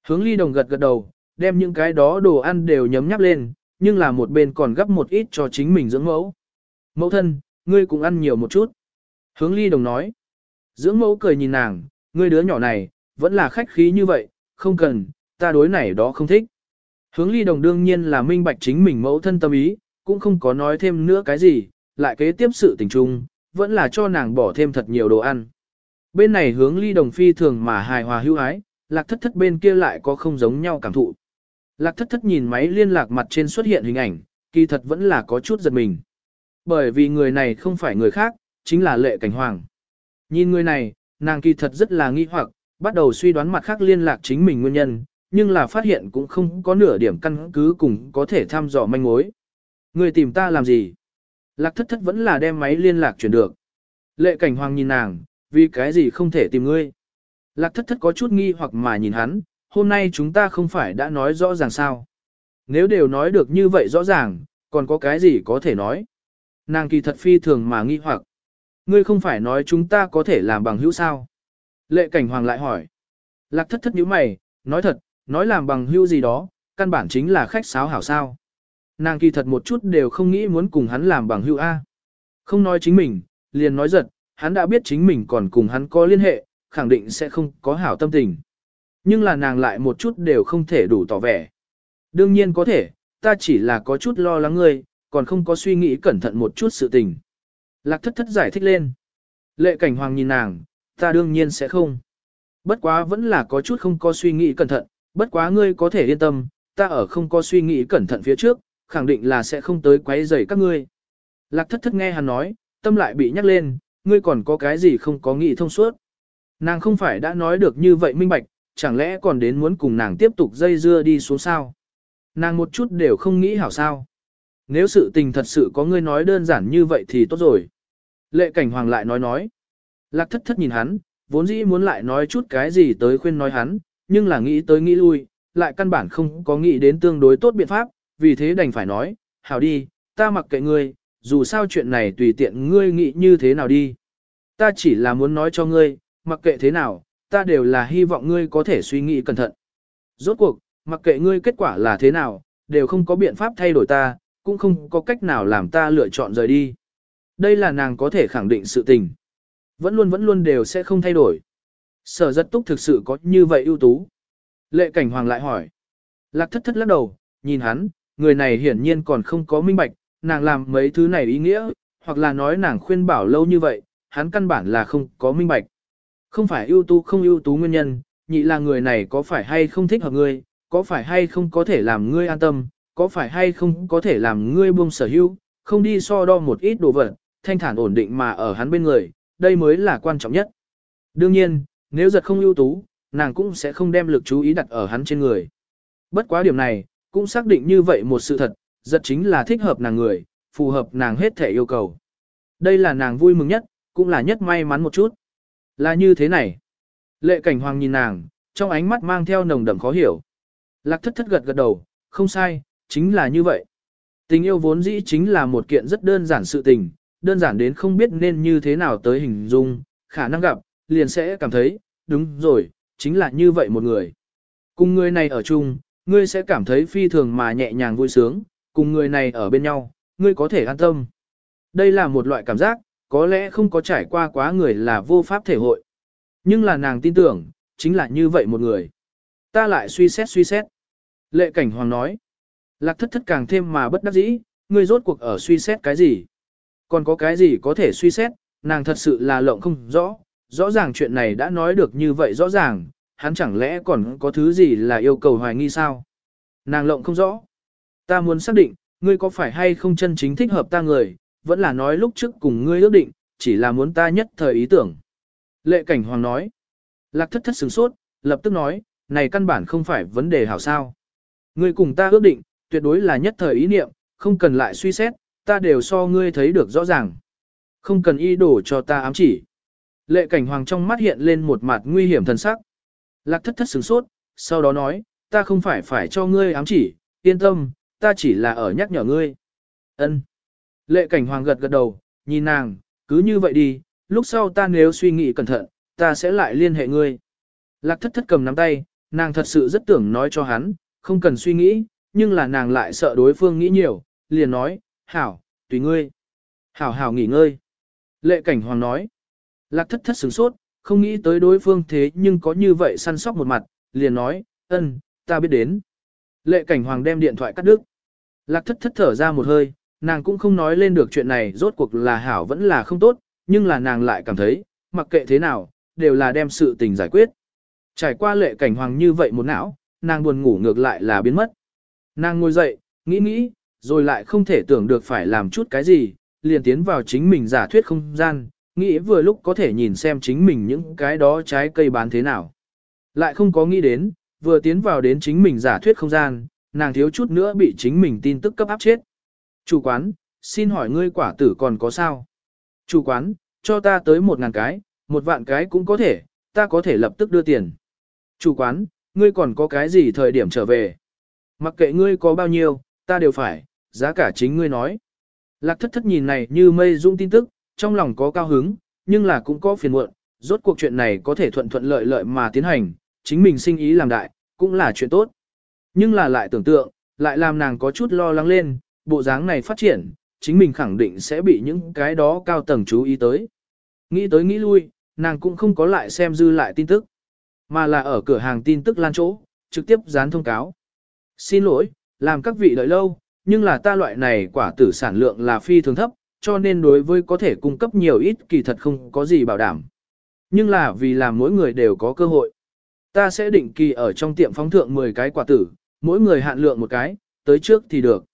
Hướng ly đồng gật gật đầu, đem những cái đó đồ ăn đều nhấm nháp lên, nhưng là một bên còn gấp một ít cho chính mình dưỡng mẫu. Mẫu thân, ngươi cũng ăn nhiều một chút. Hướng ly đồng nói. Dưỡng mẫu cười nhìn nàng, ngươi đứa nhỏ này, vẫn là khách khí như vậy, không cần, ta đối này đó không thích. Hướng ly đồng đương nhiên là minh bạch chính mình mẫu thân tâm ý, cũng không có nói thêm nữa cái gì, lại kế tiếp sự tình trung, vẫn là cho nàng bỏ thêm thật nhiều đồ ăn. Bên này hướng ly đồng phi thường mà hài hòa hữu ái, lạc thất thất bên kia lại có không giống nhau cảm thụ. Lạc thất thất nhìn máy liên lạc mặt trên xuất hiện hình ảnh, kỳ thật vẫn là có chút giật mình. Bởi vì người này không phải người khác, chính là lệ cảnh hoàng. Nhìn người này, nàng kỳ thật rất là nghi hoặc, bắt đầu suy đoán mặt khác liên lạc chính mình nguyên nhân, nhưng là phát hiện cũng không có nửa điểm căn cứ cùng có thể thăm dò manh mối. Người tìm ta làm gì? Lạc thất thất vẫn là đem máy liên lạc chuyển được. Lệ cảnh hoàng nhìn nàng, vì cái gì không thể tìm ngươi? Lạc thất thất có chút nghi hoặc mà nhìn hắn, hôm nay chúng ta không phải đã nói rõ ràng sao? Nếu đều nói được như vậy rõ ràng, còn có cái gì có thể nói? Nàng kỳ thật phi thường mà nghi hoặc. Ngươi không phải nói chúng ta có thể làm bằng hữu sao? Lệ cảnh hoàng lại hỏi. Lạc thất thất nhíu mày, nói thật, nói làm bằng hữu gì đó, căn bản chính là khách sáo hảo sao. Nàng kỳ thật một chút đều không nghĩ muốn cùng hắn làm bằng hữu A. Không nói chính mình, liền nói giật, hắn đã biết chính mình còn cùng hắn có liên hệ, khẳng định sẽ không có hảo tâm tình. Nhưng là nàng lại một chút đều không thể đủ tỏ vẻ. Đương nhiên có thể, ta chỉ là có chút lo lắng ngươi, còn không có suy nghĩ cẩn thận một chút sự tình. Lạc thất thất giải thích lên. Lệ cảnh hoàng nhìn nàng, ta đương nhiên sẽ không. Bất quá vẫn là có chút không có suy nghĩ cẩn thận, bất quá ngươi có thể yên tâm, ta ở không có suy nghĩ cẩn thận phía trước, khẳng định là sẽ không tới quấy rầy các ngươi. Lạc thất thất nghe hắn nói, tâm lại bị nhắc lên, ngươi còn có cái gì không có nghĩ thông suốt. Nàng không phải đã nói được như vậy minh bạch, chẳng lẽ còn đến muốn cùng nàng tiếp tục dây dưa đi xuống sao? Nàng một chút đều không nghĩ hảo sao. Nếu sự tình thật sự có ngươi nói đơn giản như vậy thì tốt rồi. Lệ cảnh hoàng lại nói nói. Lạc thất thất nhìn hắn, vốn dĩ muốn lại nói chút cái gì tới khuyên nói hắn, nhưng là nghĩ tới nghĩ lui, lại căn bản không có nghĩ đến tương đối tốt biện pháp, vì thế đành phải nói, hảo đi, ta mặc kệ ngươi, dù sao chuyện này tùy tiện ngươi nghĩ như thế nào đi. Ta chỉ là muốn nói cho ngươi, mặc kệ thế nào, ta đều là hy vọng ngươi có thể suy nghĩ cẩn thận. Rốt cuộc, mặc kệ ngươi kết quả là thế nào, đều không có biện pháp thay đổi ta, cũng không có cách nào làm ta lựa chọn rời đi. Đây là nàng có thể khẳng định sự tình. Vẫn luôn vẫn luôn đều sẽ không thay đổi. Sở giật túc thực sự có như vậy ưu tú. Lệ cảnh hoàng lại hỏi. Lạc thất thất lắc đầu, nhìn hắn, người này hiển nhiên còn không có minh bạch, nàng làm mấy thứ này ý nghĩa, hoặc là nói nàng khuyên bảo lâu như vậy, hắn căn bản là không có minh bạch. Không phải ưu tú không ưu tú nguyên nhân, nhị là người này có phải hay không thích hợp ngươi, có phải hay không có thể làm ngươi an tâm, có phải hay không có thể làm ngươi buông sở hữu, không đi so đo một ít đồ vật, thanh thản ổn định mà ở hắn bên người, đây mới là quan trọng nhất. Đương nhiên, nếu giật không ưu tú, nàng cũng sẽ không đem lực chú ý đặt ở hắn trên người. Bất quá điểm này, cũng xác định như vậy một sự thật, giật chính là thích hợp nàng người, phù hợp nàng hết thể yêu cầu. Đây là nàng vui mừng nhất, cũng là nhất may mắn một chút. Là như thế này. Lệ cảnh hoàng nhìn nàng, trong ánh mắt mang theo nồng đậm khó hiểu. Lạc thất thất gật gật đầu, không sai, chính là như vậy. Tình yêu vốn dĩ chính là một kiện rất đơn giản sự tình, đơn giản đến không biết nên như thế nào tới hình dung, khả năng gặp, liền sẽ cảm thấy, đúng rồi, chính là như vậy một người. Cùng người này ở chung, ngươi sẽ cảm thấy phi thường mà nhẹ nhàng vui sướng, cùng người này ở bên nhau, ngươi có thể an tâm. Đây là một loại cảm giác, có lẽ không có trải qua quá người là vô pháp thể hội. Nhưng là nàng tin tưởng, chính là như vậy một người. Ta lại suy xét suy xét. Lệ cảnh hoàng nói. Lạc thất thất càng thêm mà bất đắc dĩ, ngươi rốt cuộc ở suy xét cái gì. Còn có cái gì có thể suy xét, nàng thật sự là lộng không rõ, rõ ràng chuyện này đã nói được như vậy rõ ràng, hắn chẳng lẽ còn có thứ gì là yêu cầu hoài nghi sao? Nàng lộng không rõ. Ta muốn xác định, ngươi có phải hay không chân chính thích hợp ta người, vẫn là nói lúc trước cùng ngươi ước định, chỉ là muốn ta nhất thời ý tưởng. Lệ cảnh hoàng nói. Lạc thất thất sửng sốt, lập tức nói, này căn bản không phải vấn đề hảo sao. Ngươi cùng ta ước định, tuyệt đối là nhất thời ý niệm, không cần lại suy xét, ta đều so ngươi thấy được rõ ràng. Không cần y đổ cho ta ám chỉ. Lệ cảnh hoàng trong mắt hiện lên một mặt nguy hiểm thần sắc. Lạc thất thất sửng sốt, sau đó nói, ta không phải phải cho ngươi ám chỉ, yên tâm, ta chỉ là ở nhắc nhở ngươi. Ân. Lệ cảnh hoàng gật gật đầu, nhìn nàng, cứ như vậy đi, lúc sau ta nếu suy nghĩ cẩn thận, ta sẽ lại liên hệ ngươi. Lạc thất thất cầm nắm tay, nàng thật sự rất tưởng nói cho hắn, không cần suy nghĩ, nhưng là nàng lại sợ đối phương nghĩ nhiều, liền nói, hảo, tùy ngươi. Hảo hảo nghỉ ngơi. Lệ cảnh hoàng nói. Lạc thất thất sửng sốt, không nghĩ tới đối phương thế nhưng có như vậy săn sóc một mặt, liền nói, ân, ta biết đến. Lệ cảnh hoàng đem điện thoại cắt đứt. Lạc thất thất thở ra một hơi, nàng cũng không nói lên được chuyện này rốt cuộc là hảo vẫn là không tốt, nhưng là nàng lại cảm thấy, mặc kệ thế nào, đều là đem sự tình giải quyết. Trải qua lệ cảnh hoàng như vậy một não, nàng buồn ngủ ngược lại là biến mất. Nàng ngồi dậy, nghĩ nghĩ, rồi lại không thể tưởng được phải làm chút cái gì, liền tiến vào chính mình giả thuyết không gian, nghĩ vừa lúc có thể nhìn xem chính mình những cái đó trái cây bán thế nào. Lại không có nghĩ đến, vừa tiến vào đến chính mình giả thuyết không gian, nàng thiếu chút nữa bị chính mình tin tức cấp áp chết. Chủ quán, xin hỏi ngươi quả tử còn có sao? Chủ quán, cho ta tới một ngàn cái, một vạn cái cũng có thể, ta có thể lập tức đưa tiền. Chủ quán, ngươi còn có cái gì thời điểm trở về? Mặc kệ ngươi có bao nhiêu, ta đều phải, giá cả chính ngươi nói. Lạc thất thất nhìn này như mây dung tin tức, trong lòng có cao hứng, nhưng là cũng có phiền muộn, rốt cuộc chuyện này có thể thuận thuận lợi lợi mà tiến hành, chính mình sinh ý làm đại, cũng là chuyện tốt. Nhưng là lại tưởng tượng, lại làm nàng có chút lo lắng lên, bộ dáng này phát triển, chính mình khẳng định sẽ bị những cái đó cao tầng chú ý tới. Nghĩ tới nghĩ lui, nàng cũng không có lại xem dư lại tin tức, mà là ở cửa hàng tin tức lan chỗ, trực tiếp dán thông cáo. Xin lỗi, làm các vị đợi lâu, nhưng là ta loại này quả tử sản lượng là phi thường thấp, cho nên đối với có thể cung cấp nhiều ít kỳ thật không có gì bảo đảm. Nhưng là vì làm mỗi người đều có cơ hội. Ta sẽ định kỳ ở trong tiệm phóng thượng 10 cái quả tử, mỗi người hạn lượng một cái, tới trước thì được.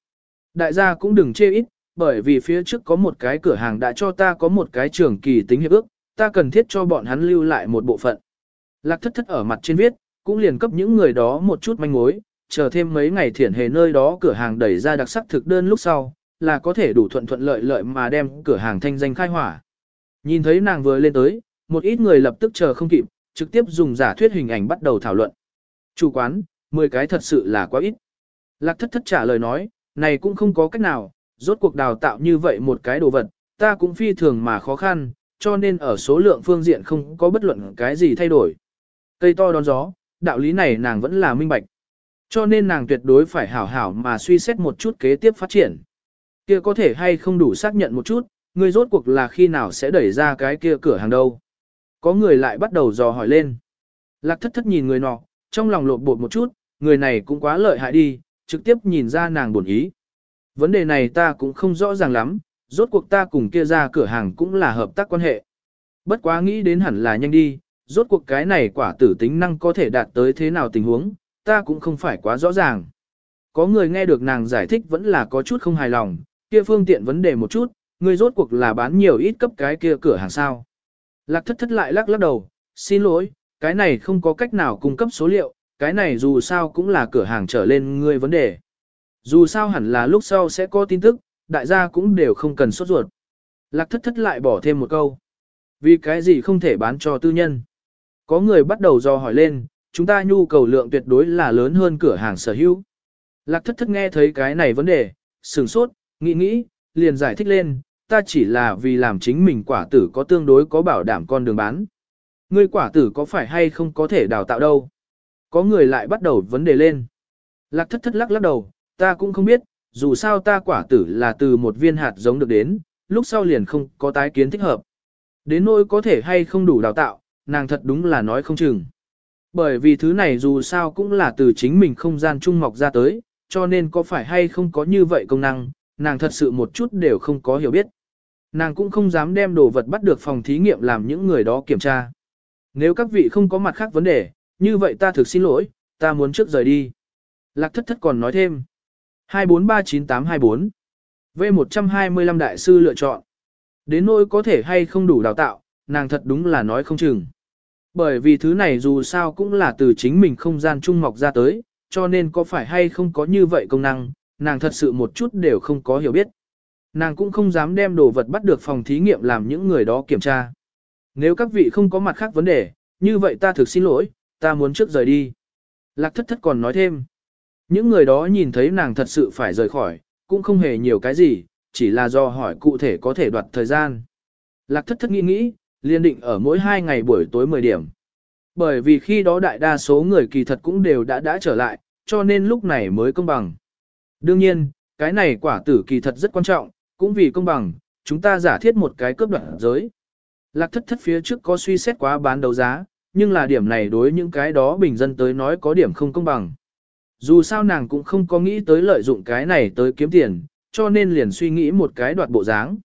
Đại gia cũng đừng chê ít, bởi vì phía trước có một cái cửa hàng đã cho ta có một cái trường kỳ tính hiệp ước, ta cần thiết cho bọn hắn lưu lại một bộ phận. Lạc thất thất ở mặt trên viết, cũng liền cấp những người đó một chút manh mối, chờ thêm mấy ngày thiển hề nơi đó cửa hàng đẩy ra đặc sắc thực đơn lúc sau, là có thể đủ thuận thuận lợi lợi mà đem cửa hàng thanh danh khai hỏa. Nhìn thấy nàng vừa lên tới, một ít người lập tức chờ không kịp, trực tiếp dùng giả thuyết hình ảnh bắt đầu thảo luận. Chủ quán, 10 cái thật sự là quá ít. Lạc thất thất trả lời nói, này cũng không có cách nào, rốt cuộc đào tạo như vậy một cái đồ vật, ta cũng phi thường mà khó khăn, cho nên ở số lượng phương diện không có bất luận cái gì thay đổi. Cây to đón gió, đạo lý này nàng vẫn là minh bạch. Cho nên nàng tuyệt đối phải hảo hảo mà suy xét một chút kế tiếp phát triển. Kia có thể hay không đủ xác nhận một chút, người rốt cuộc là khi nào sẽ đẩy ra cái kia cửa hàng đâu. Có người lại bắt đầu dò hỏi lên. Lạc thất thất nhìn người nọ, trong lòng lột bột một chút, người này cũng quá lợi hại đi, trực tiếp nhìn ra nàng buồn ý. Vấn đề này ta cũng không rõ ràng lắm, rốt cuộc ta cùng kia ra cửa hàng cũng là hợp tác quan hệ. Bất quá nghĩ đến hẳn là nhanh đi, rốt cuộc cái này quả tử tính năng có thể đạt tới thế nào tình huống, ta cũng không phải quá rõ ràng. Có người nghe được nàng giải thích vẫn là có chút không hài lòng, kia phương tiện vấn đề một chút, người rốt cuộc là bán nhiều ít cấp cái kia cửa hàng sao. Lạc thất thất lại lắc lắc đầu, xin lỗi, cái này không có cách nào cung cấp số liệu, cái này dù sao cũng là cửa hàng trở lên ngươi vấn đề. Dù sao hẳn là lúc sau sẽ có tin tức, đại gia cũng đều không cần sốt ruột. Lạc thất thất lại bỏ thêm một câu. Vì cái gì không thể bán cho tư nhân? Có người bắt đầu do hỏi lên, chúng ta nhu cầu lượng tuyệt đối là lớn hơn cửa hàng sở hữu. Lạc thất thất nghe thấy cái này vấn đề, sừng sốt, nghĩ nghĩ, liền giải thích lên, ta chỉ là vì làm chính mình quả tử có tương đối có bảo đảm con đường bán. Ngươi quả tử có phải hay không có thể đào tạo đâu? Có người lại bắt đầu vấn đề lên. Lạc thất thất lắc lắc đầu, ta cũng không biết, dù sao ta quả tử là từ một viên hạt giống được đến, lúc sau liền không có tái kiến thích hợp. Đến nỗi có thể hay không đủ đào tạo, nàng thật đúng là nói không chừng. Bởi vì thứ này dù sao cũng là từ chính mình không gian trung mọc ra tới, cho nên có phải hay không có như vậy công năng, nàng thật sự một chút đều không có hiểu biết. Nàng cũng không dám đem đồ vật bắt được phòng thí nghiệm làm những người đó kiểm tra. Nếu các vị không có mặt khác vấn đề, như vậy ta thực xin lỗi, ta muốn trước rời đi. Lạc thất thất còn nói thêm. 2439824 V125 đại sư lựa chọn. Đến nỗi có thể hay không đủ đào tạo, nàng thật đúng là nói không chừng. Bởi vì thứ này dù sao cũng là từ chính mình không gian trung mọc ra tới, cho nên có phải hay không có như vậy công năng, nàng thật sự một chút đều không có hiểu biết. Nàng cũng không dám đem đồ vật bắt được phòng thí nghiệm làm những người đó kiểm tra. Nếu các vị không có mặt khác vấn đề, như vậy ta thực xin lỗi, ta muốn trước rời đi. Lạc thất thất còn nói thêm. Những người đó nhìn thấy nàng thật sự phải rời khỏi, cũng không hề nhiều cái gì, chỉ là do hỏi cụ thể có thể đoạt thời gian. Lạc thất thất nghĩ nghĩ, liên định ở mỗi hai ngày buổi tối 10 điểm. Bởi vì khi đó đại đa số người kỳ thật cũng đều đã đã trở lại, cho nên lúc này mới công bằng. Đương nhiên, cái này quả tử kỳ thật rất quan trọng, cũng vì công bằng, chúng ta giả thiết một cái cướp đoạn giới. Lạc thất thất phía trước có suy xét quá bán đấu giá, nhưng là điểm này đối những cái đó bình dân tới nói có điểm không công bằng. Dù sao nàng cũng không có nghĩ tới lợi dụng cái này tới kiếm tiền, cho nên liền suy nghĩ một cái đoạt bộ dáng.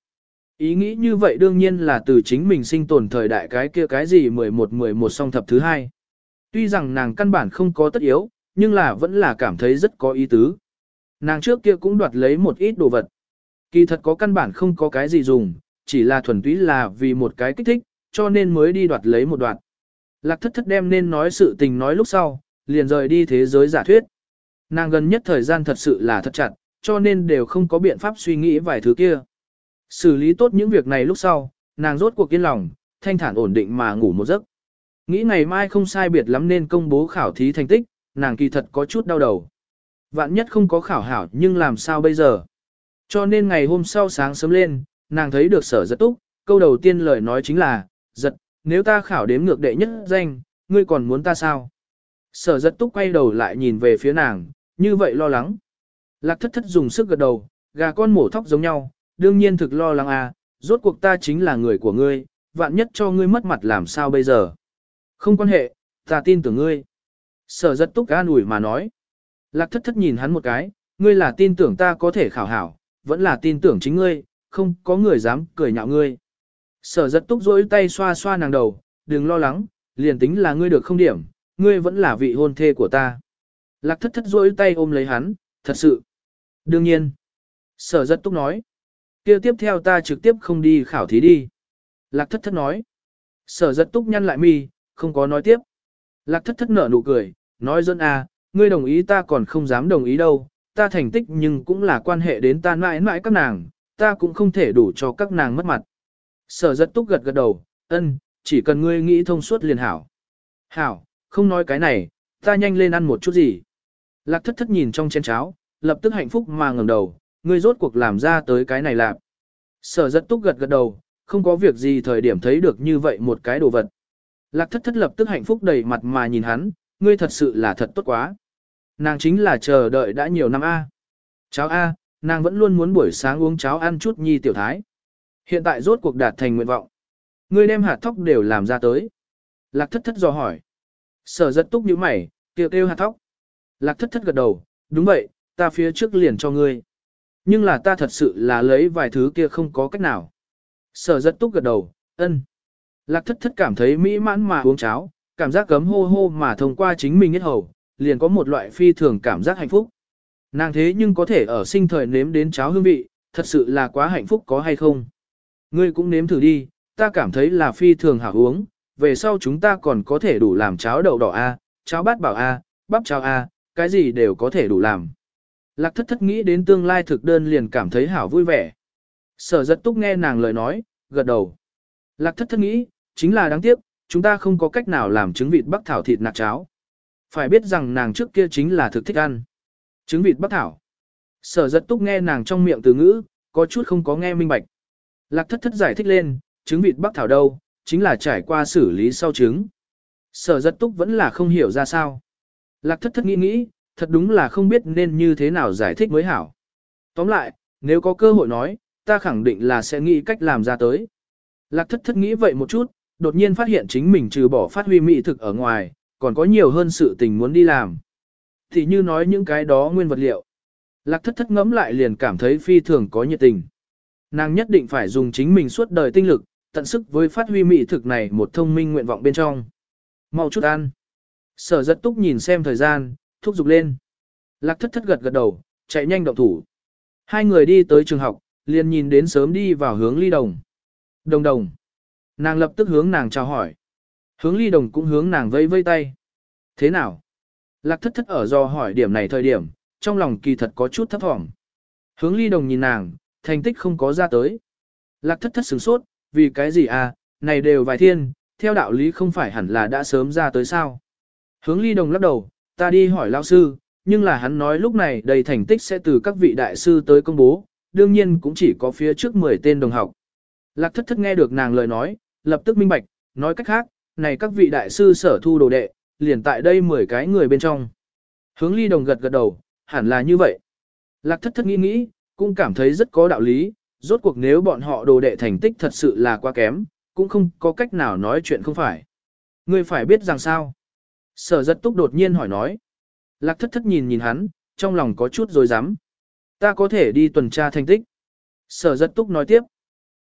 Ý nghĩ như vậy đương nhiên là từ chính mình sinh tồn thời đại cái kia cái gì 11-11 song thập thứ hai. Tuy rằng nàng căn bản không có tất yếu, nhưng là vẫn là cảm thấy rất có ý tứ. Nàng trước kia cũng đoạt lấy một ít đồ vật. Kỳ thật có căn bản không có cái gì dùng, chỉ là thuần túy là vì một cái kích thích, cho nên mới đi đoạt lấy một đoạn. Lạc thất thất đem nên nói sự tình nói lúc sau, liền rời đi thế giới giả thuyết. Nàng gần nhất thời gian thật sự là thật chặt, cho nên đều không có biện pháp suy nghĩ vài thứ kia. Xử lý tốt những việc này lúc sau, nàng rốt cuộc yên lòng, thanh thản ổn định mà ngủ một giấc. Nghĩ ngày mai không sai biệt lắm nên công bố khảo thí thành tích, nàng kỳ thật có chút đau đầu. Vạn nhất không có khảo hảo nhưng làm sao bây giờ? Cho nên ngày hôm sau sáng sớm lên, nàng thấy được sở giật túc, câu đầu tiên lời nói chính là, giật, nếu ta khảo đếm ngược đệ nhất danh, ngươi còn muốn ta sao? Sở giật túc quay đầu lại nhìn về phía nàng, như vậy lo lắng. Lạc thất thất dùng sức gật đầu, gà con mổ thóc giống nhau, đương nhiên thực lo lắng à, rốt cuộc ta chính là người của ngươi, vạn nhất cho ngươi mất mặt làm sao bây giờ. Không quan hệ, ta tin tưởng ngươi. Sở giật túc an ủi mà nói. Lạc thất thất nhìn hắn một cái, ngươi là tin tưởng ta có thể khảo hảo, vẫn là tin tưởng chính ngươi, không có người dám cười nhạo ngươi. Sở giật túc rỗi tay xoa xoa nàng đầu, đừng lo lắng, liền tính là ngươi được không điểm, ngươi vẫn là vị hôn thê của ta. Lạc thất thất rỗi tay ôm lấy hắn, thật sự. Đương nhiên. Sở giật túc nói. kia tiếp theo ta trực tiếp không đi khảo thí đi. Lạc thất thất nói. Sở giật túc nhăn lại mi, không có nói tiếp. Lạc thất thất nở nụ cười, nói dân à, ngươi đồng ý ta còn không dám đồng ý đâu, ta thành tích nhưng cũng là quan hệ đến ta mãi mãi các nàng, ta cũng không thể đủ cho các nàng mất mặt. Sở giật túc gật gật đầu, ân, chỉ cần ngươi nghĩ thông suốt liền hảo. Hảo, không nói cái này, ta nhanh lên ăn một chút gì. Lạc thất thất nhìn trong chén cháo, lập tức hạnh phúc mà ngẩng đầu, ngươi rốt cuộc làm ra tới cái này lạc. Sở giật túc gật gật đầu, không có việc gì thời điểm thấy được như vậy một cái đồ vật. Lạc thất thất lập tức hạnh phúc đầy mặt mà nhìn hắn, ngươi thật sự là thật tốt quá. Nàng chính là chờ đợi đã nhiều năm A. Cháo A, nàng vẫn luôn muốn buổi sáng uống cháo ăn chút nhi tiểu thái. Hiện tại rốt cuộc đạt thành nguyện vọng. Ngươi đem hạt thóc đều làm ra tới. Lạc thất thất dò hỏi. Sở giật túc như mày, kêu kêu hạt thóc. Lạc thất thất gật đầu, đúng vậy, ta phía trước liền cho ngươi. Nhưng là ta thật sự là lấy vài thứ kia không có cách nào. Sở giật túc gật đầu, ân. Lạc thất thất cảm thấy mỹ mãn mà uống cháo, cảm giác cấm hô hô mà thông qua chính mình hết hầu, liền có một loại phi thường cảm giác hạnh phúc. Nàng thế nhưng có thể ở sinh thời nếm đến cháo hương vị, thật sự là quá hạnh phúc có hay không. Ngươi cũng nếm thử đi, ta cảm thấy là phi thường hảo uống, về sau chúng ta còn có thể đủ làm cháo đậu đỏ A, cháo bát bảo A, bắp cháo A, cái gì đều có thể đủ làm. Lạc thất thất nghĩ đến tương lai thực đơn liền cảm thấy hảo vui vẻ. Sở giật túc nghe nàng lời nói, gật đầu. Lạc thất thất nghĩ, chính là đáng tiếc, chúng ta không có cách nào làm trứng vịt bắc thảo thịt nạc cháo. Phải biết rằng nàng trước kia chính là thực thích ăn. Trứng vịt bắc thảo. Sở giật túc nghe nàng trong miệng từ ngữ, có chút không có nghe minh bạch. Lạc thất thất giải thích lên, trứng vịt bắc thảo đâu, chính là trải qua xử lý sau trứng. Sở giật túc vẫn là không hiểu ra sao. Lạc thất thất nghĩ nghĩ, thật đúng là không biết nên như thế nào giải thích mới hảo. Tóm lại, nếu có cơ hội nói, ta khẳng định là sẽ nghĩ cách làm ra tới. Lạc thất thất nghĩ vậy một chút, đột nhiên phát hiện chính mình trừ bỏ phát huy mỹ thực ở ngoài, còn có nhiều hơn sự tình muốn đi làm. Thì như nói những cái đó nguyên vật liệu. Lạc thất thất ngẫm lại liền cảm thấy phi thường có nhiệt tình. Nàng nhất định phải dùng chính mình suốt đời tinh lực, tận sức với phát huy mỹ thực này một thông minh nguyện vọng bên trong. Mau chút ăn. Sở giật túc nhìn xem thời gian, thúc giục lên. Lạc thất thất gật gật đầu, chạy nhanh động thủ. Hai người đi tới trường học, liền nhìn đến sớm đi vào hướng ly đồng. Đồng đồng. Nàng lập tức hướng nàng chào hỏi. Hướng ly đồng cũng hướng nàng vây vây tay. Thế nào? Lạc thất thất ở do hỏi điểm này thời điểm, trong lòng kỳ thật có chút thấp thỏm. Hướng ly đồng nhìn nàng, thành tích không có ra tới. Lạc thất thất sửng sốt, vì cái gì à, này đều vài thiên, theo đạo lý không phải hẳn là đã sớm ra tới sao. Hướng ly đồng lắc đầu, ta đi hỏi lao sư, nhưng là hắn nói lúc này đầy thành tích sẽ từ các vị đại sư tới công bố, đương nhiên cũng chỉ có phía trước 10 tên đồng học. Lạc thất thất nghe được nàng lời nói, lập tức minh bạch, nói cách khác, này các vị đại sư sở thu đồ đệ, liền tại đây 10 cái người bên trong. Hướng ly đồng gật gật đầu, hẳn là như vậy. Lạc thất thất nghĩ nghĩ, cũng cảm thấy rất có đạo lý, rốt cuộc nếu bọn họ đồ đệ thành tích thật sự là quá kém, cũng không có cách nào nói chuyện không phải. Ngươi phải biết rằng sao? Sở giật túc đột nhiên hỏi nói. Lạc thất thất nhìn nhìn hắn, trong lòng có chút rồi dám. Ta có thể đi tuần tra thành tích. Sở giật túc nói tiếp.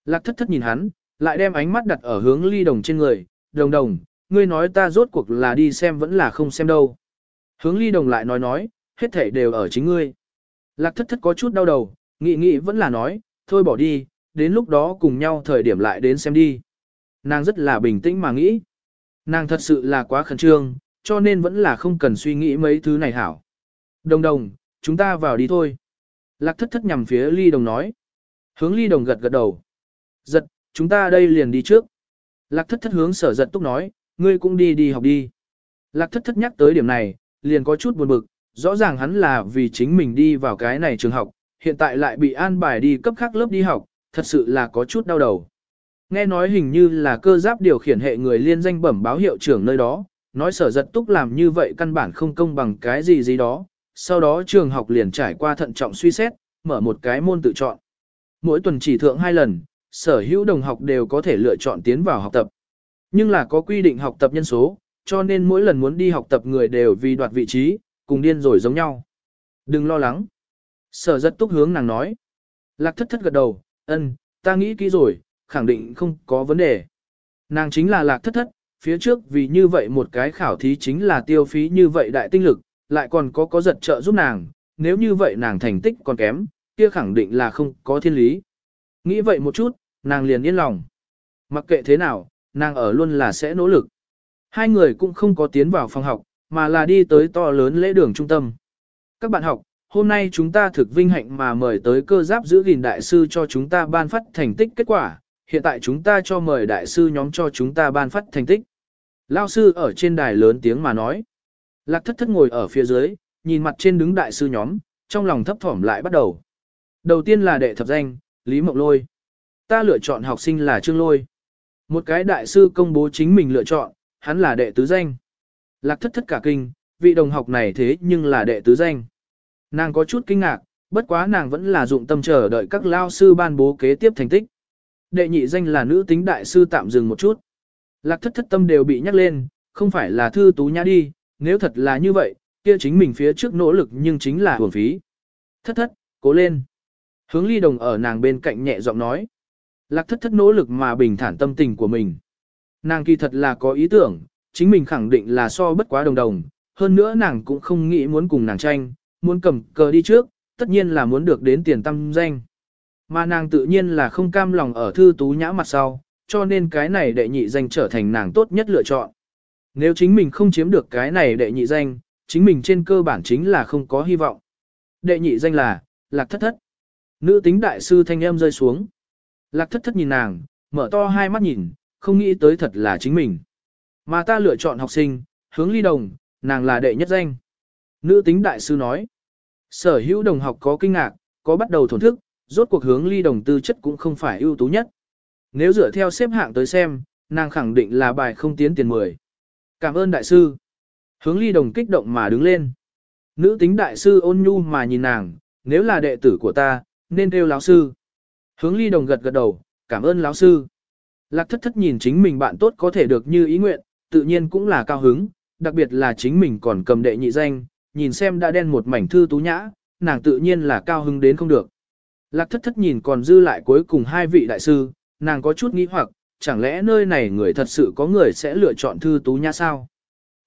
Lạc thất thất nhìn hắn, lại đem ánh mắt đặt ở hướng ly đồng trên người. Đồng đồng, ngươi nói ta rốt cuộc là đi xem vẫn là không xem đâu. Hướng ly đồng lại nói nói, hết thảy đều ở chính ngươi. Lạc thất thất có chút đau đầu, nghĩ nghĩ vẫn là nói, thôi bỏ đi, đến lúc đó cùng nhau thời điểm lại đến xem đi. Nàng rất là bình tĩnh mà nghĩ. Nàng thật sự là quá khẩn trương, cho nên vẫn là không cần suy nghĩ mấy thứ này hảo. Đồng đồng, chúng ta vào đi thôi. Lạc thất thất nhằm phía ly đồng nói. Hướng ly đồng gật gật đầu. Giật, chúng ta đây liền đi trước. Lạc thất thất hướng sở giật túc nói, ngươi cũng đi đi học đi. Lạc thất thất nhắc tới điểm này, liền có chút buồn bực, rõ ràng hắn là vì chính mình đi vào cái này trường học, hiện tại lại bị an bài đi cấp khác lớp đi học, thật sự là có chút đau đầu. Nghe nói hình như là cơ giáp điều khiển hệ người liên danh bẩm báo hiệu trưởng nơi đó, nói sở giật túc làm như vậy căn bản không công bằng cái gì gì đó, sau đó trường học liền trải qua thận trọng suy xét, mở một cái môn tự chọn. Mỗi tuần chỉ thượng hai lần, sở hữu đồng học đều có thể lựa chọn tiến vào học tập. Nhưng là có quy định học tập nhân số, cho nên mỗi lần muốn đi học tập người đều vì đoạt vị trí, cùng điên rồi giống nhau. Đừng lo lắng. Sở rất túc hướng nàng nói. Lạc thất thất gật đầu, ân, ta nghĩ kỹ rồi, khẳng định không có vấn đề. Nàng chính là lạc thất thất, phía trước vì như vậy một cái khảo thí chính là tiêu phí như vậy đại tinh lực, lại còn có có giật trợ giúp nàng, nếu như vậy nàng thành tích còn kém, kia khẳng định là không có thiên lý. Nghĩ vậy một chút, nàng liền yên lòng. Mặc kệ thế nào, nàng ở luôn là sẽ nỗ lực. Hai người cũng không có tiến vào phòng học, mà là đi tới to lớn lễ đường trung tâm. Các bạn học, hôm nay chúng ta thực vinh hạnh mà mời tới cơ giáp giữ gìn đại sư cho chúng ta ban phát thành tích kết quả. Hiện tại chúng ta cho mời đại sư nhóm cho chúng ta ban phát thành tích. Lao sư ở trên đài lớn tiếng mà nói. Lạc thất thất ngồi ở phía dưới, nhìn mặt trên đứng đại sư nhóm, trong lòng thấp thỏm lại bắt đầu. Đầu tiên là đệ thập danh, Lý Mộng Lôi. Ta lựa chọn học sinh là Trương Lôi. Một cái đại sư công bố chính mình lựa chọn, hắn là đệ tứ danh. Lạc thất thất cả kinh, vị đồng học này thế nhưng là đệ tứ danh. Nàng có chút kinh ngạc, bất quá nàng vẫn là dụng tâm chờ đợi các lao sư ban bố kế tiếp thành tích. Đệ nhị danh là nữ tính đại sư tạm dừng một chút. Lạc thất thất tâm đều bị nhắc lên, không phải là thư tú nhã đi, nếu thật là như vậy, kia chính mình phía trước nỗ lực nhưng chính là hưởng phí. Thất thất, cố lên. Hướng ly đồng ở nàng bên cạnh nhẹ giọng nói. Lạc thất thất nỗ lực mà bình thản tâm tình của mình. Nàng kỳ thật là có ý tưởng, chính mình khẳng định là so bất quá đồng đồng, hơn nữa nàng cũng không nghĩ muốn cùng nàng tranh, muốn cầm cờ đi trước, tất nhiên là muốn được đến tiền tâm danh. Mà nàng tự nhiên là không cam lòng ở thư tú nhã mặt sau, cho nên cái này đệ nhị danh trở thành nàng tốt nhất lựa chọn. Nếu chính mình không chiếm được cái này đệ nhị danh, chính mình trên cơ bản chính là không có hy vọng. Đệ nhị danh là, lạc thất thất. Nữ tính đại sư thanh âm rơi xuống. Lạc thất thất nhìn nàng, mở to hai mắt nhìn, không nghĩ tới thật là chính mình. Mà ta lựa chọn học sinh, hướng ly đồng, nàng là đệ nhất danh. Nữ tính đại sư nói. Sở hữu đồng học có kinh ngạc, có bắt đầu thổn thức, rốt cuộc hướng ly đồng tư chất cũng không phải ưu tú nhất. Nếu dựa theo xếp hạng tới xem, nàng khẳng định là bài không tiến tiền 10. Cảm ơn đại sư. Hướng ly đồng kích động mà đứng lên. Nữ tính đại sư ôn nhu mà nhìn nàng, nếu là đệ tử của ta, nên kêu lão sư. Hướng ly đồng gật gật đầu, cảm ơn lão sư. Lạc thất thất nhìn chính mình bạn tốt có thể được như ý nguyện, tự nhiên cũng là cao hứng, đặc biệt là chính mình còn cầm đệ nhị danh, nhìn xem đã đen một mảnh thư tú nhã, nàng tự nhiên là cao hứng đến không được. Lạc thất thất nhìn còn dư lại cuối cùng hai vị đại sư, nàng có chút nghĩ hoặc, chẳng lẽ nơi này người thật sự có người sẽ lựa chọn thư tú nhã sao?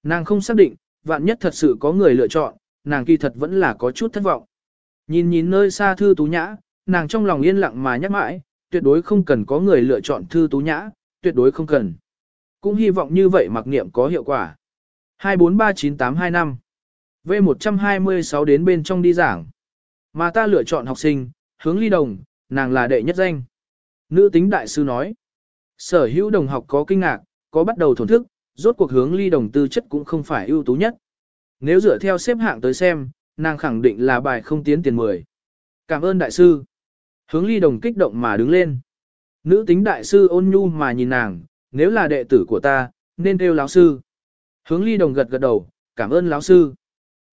Nàng không xác định, vạn nhất thật sự có người lựa chọn, nàng kỳ thật vẫn là có chút thất vọng. Nhìn nhìn nơi xa thư tú nhã, nàng trong lòng yên lặng mà nhắc mãi, tuyệt đối không cần có người lựa chọn thư tú nhã, tuyệt đối không cần. Cũng hy vọng như vậy mặc niệm có hiệu quả. 2439825 V126 đến bên trong đi giảng. Mà ta lựa chọn học sinh, hướng ly đồng, nàng là đệ nhất danh. Nữ tính đại sư nói. Sở hữu đồng học có kinh ngạc, có bắt đầu thổn thức, rốt cuộc hướng ly đồng tư chất cũng không phải ưu tú nhất. Nếu dựa theo xếp hạng tới xem, nàng khẳng định là bài không tiến tiền 10. Cảm ơn đại sư. Hướng ly đồng kích động mà đứng lên. Nữ tính đại sư ôn nhu mà nhìn nàng, nếu là đệ tử của ta, nên kêu lão sư. Hướng ly đồng gật gật đầu, cảm ơn lão sư.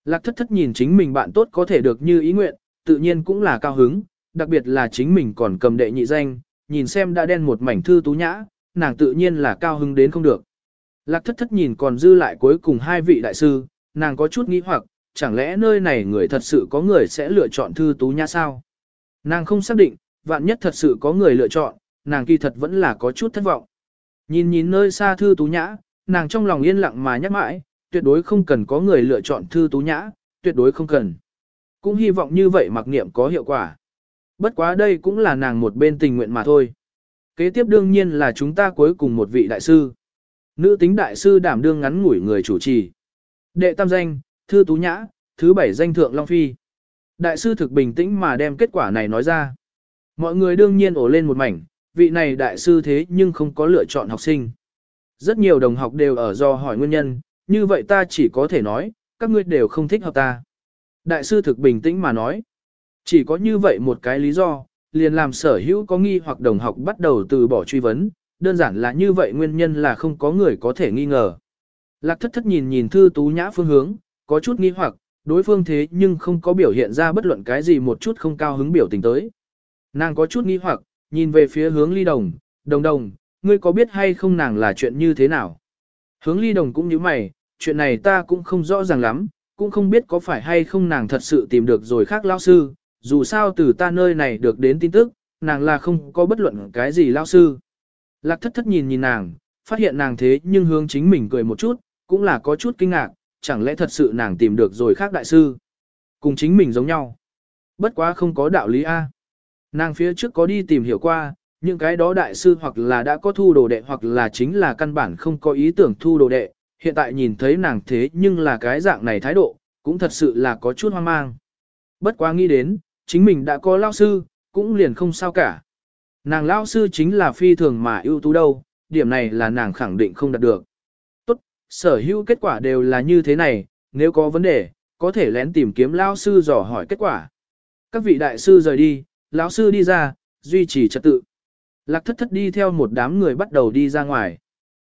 Lạc thất thất nhìn chính mình bạn tốt có thể được như ý nguyện, tự nhiên cũng là cao hứng, đặc biệt là chính mình còn cầm đệ nhị danh, nhìn xem đã đen một mảnh thư tú nhã, nàng tự nhiên là cao hứng đến không được. Lạc thất thất nhìn còn dư lại cuối cùng hai vị đại sư, nàng có chút nghĩ hoặc, chẳng lẽ nơi này người thật sự có người sẽ lựa chọn thư tú nhã sao? Nàng không xác định, vạn nhất thật sự có người lựa chọn, nàng kỳ thật vẫn là có chút thất vọng. Nhìn nhìn nơi xa thư tú nhã, nàng trong lòng yên lặng mà nhắc mãi, tuyệt đối không cần có người lựa chọn thư tú nhã, tuyệt đối không cần. Cũng hy vọng như vậy mặc niệm có hiệu quả. Bất quá đây cũng là nàng một bên tình nguyện mà thôi. Kế tiếp đương nhiên là chúng ta cuối cùng một vị đại sư. Nữ tính đại sư đảm đương ngắn ngủi người chủ trì. Đệ tam danh, thư tú nhã, thứ bảy danh thượng Long Phi. Đại sư thực bình tĩnh mà đem kết quả này nói ra. Mọi người đương nhiên ổ lên một mảnh, vị này đại sư thế nhưng không có lựa chọn học sinh. Rất nhiều đồng học đều ở do hỏi nguyên nhân, như vậy ta chỉ có thể nói, các ngươi đều không thích hợp ta. Đại sư thực bình tĩnh mà nói, chỉ có như vậy một cái lý do, liền làm sở hữu có nghi hoặc đồng học bắt đầu từ bỏ truy vấn, đơn giản là như vậy nguyên nhân là không có người có thể nghi ngờ. Lạc thất thất nhìn nhìn thư tú nhã phương hướng, có chút nghi hoặc, đối phương thế nhưng không có biểu hiện ra bất luận cái gì một chút không cao hứng biểu tình tới. Nàng có chút nghi hoặc, nhìn về phía hướng ly đồng, đồng đồng, ngươi có biết hay không nàng là chuyện như thế nào? Hướng ly đồng cũng như mày, chuyện này ta cũng không rõ ràng lắm, cũng không biết có phải hay không nàng thật sự tìm được rồi khác lao sư, dù sao từ ta nơi này được đến tin tức, nàng là không có bất luận cái gì lao sư. Lạc thất thất nhìn nhìn nàng, phát hiện nàng thế nhưng hướng chính mình cười một chút, cũng là có chút kinh ngạc, chẳng lẽ thật sự nàng tìm được rồi khác đại sư. Cùng chính mình giống nhau. Bất quá không có đạo lý A. Nàng phía trước có đi tìm hiểu qua, những cái đó đại sư hoặc là đã có thu đồ đệ hoặc là chính là căn bản không có ý tưởng thu đồ đệ, hiện tại nhìn thấy nàng thế nhưng là cái dạng này thái độ, cũng thật sự là có chút hoang mang. Bất quá nghĩ đến, chính mình đã có lao sư, cũng liền không sao cả. Nàng lao sư chính là phi thường mà ưu tú đâu, điểm này là nàng khẳng định không đạt được. Tốt, sở hữu kết quả đều là như thế này, nếu có vấn đề, có thể lén tìm kiếm lao sư dò hỏi kết quả. Các vị đại sư rời đi, lão sư đi ra, duy trì trật tự. Lạc thất thất đi theo một đám người bắt đầu đi ra ngoài.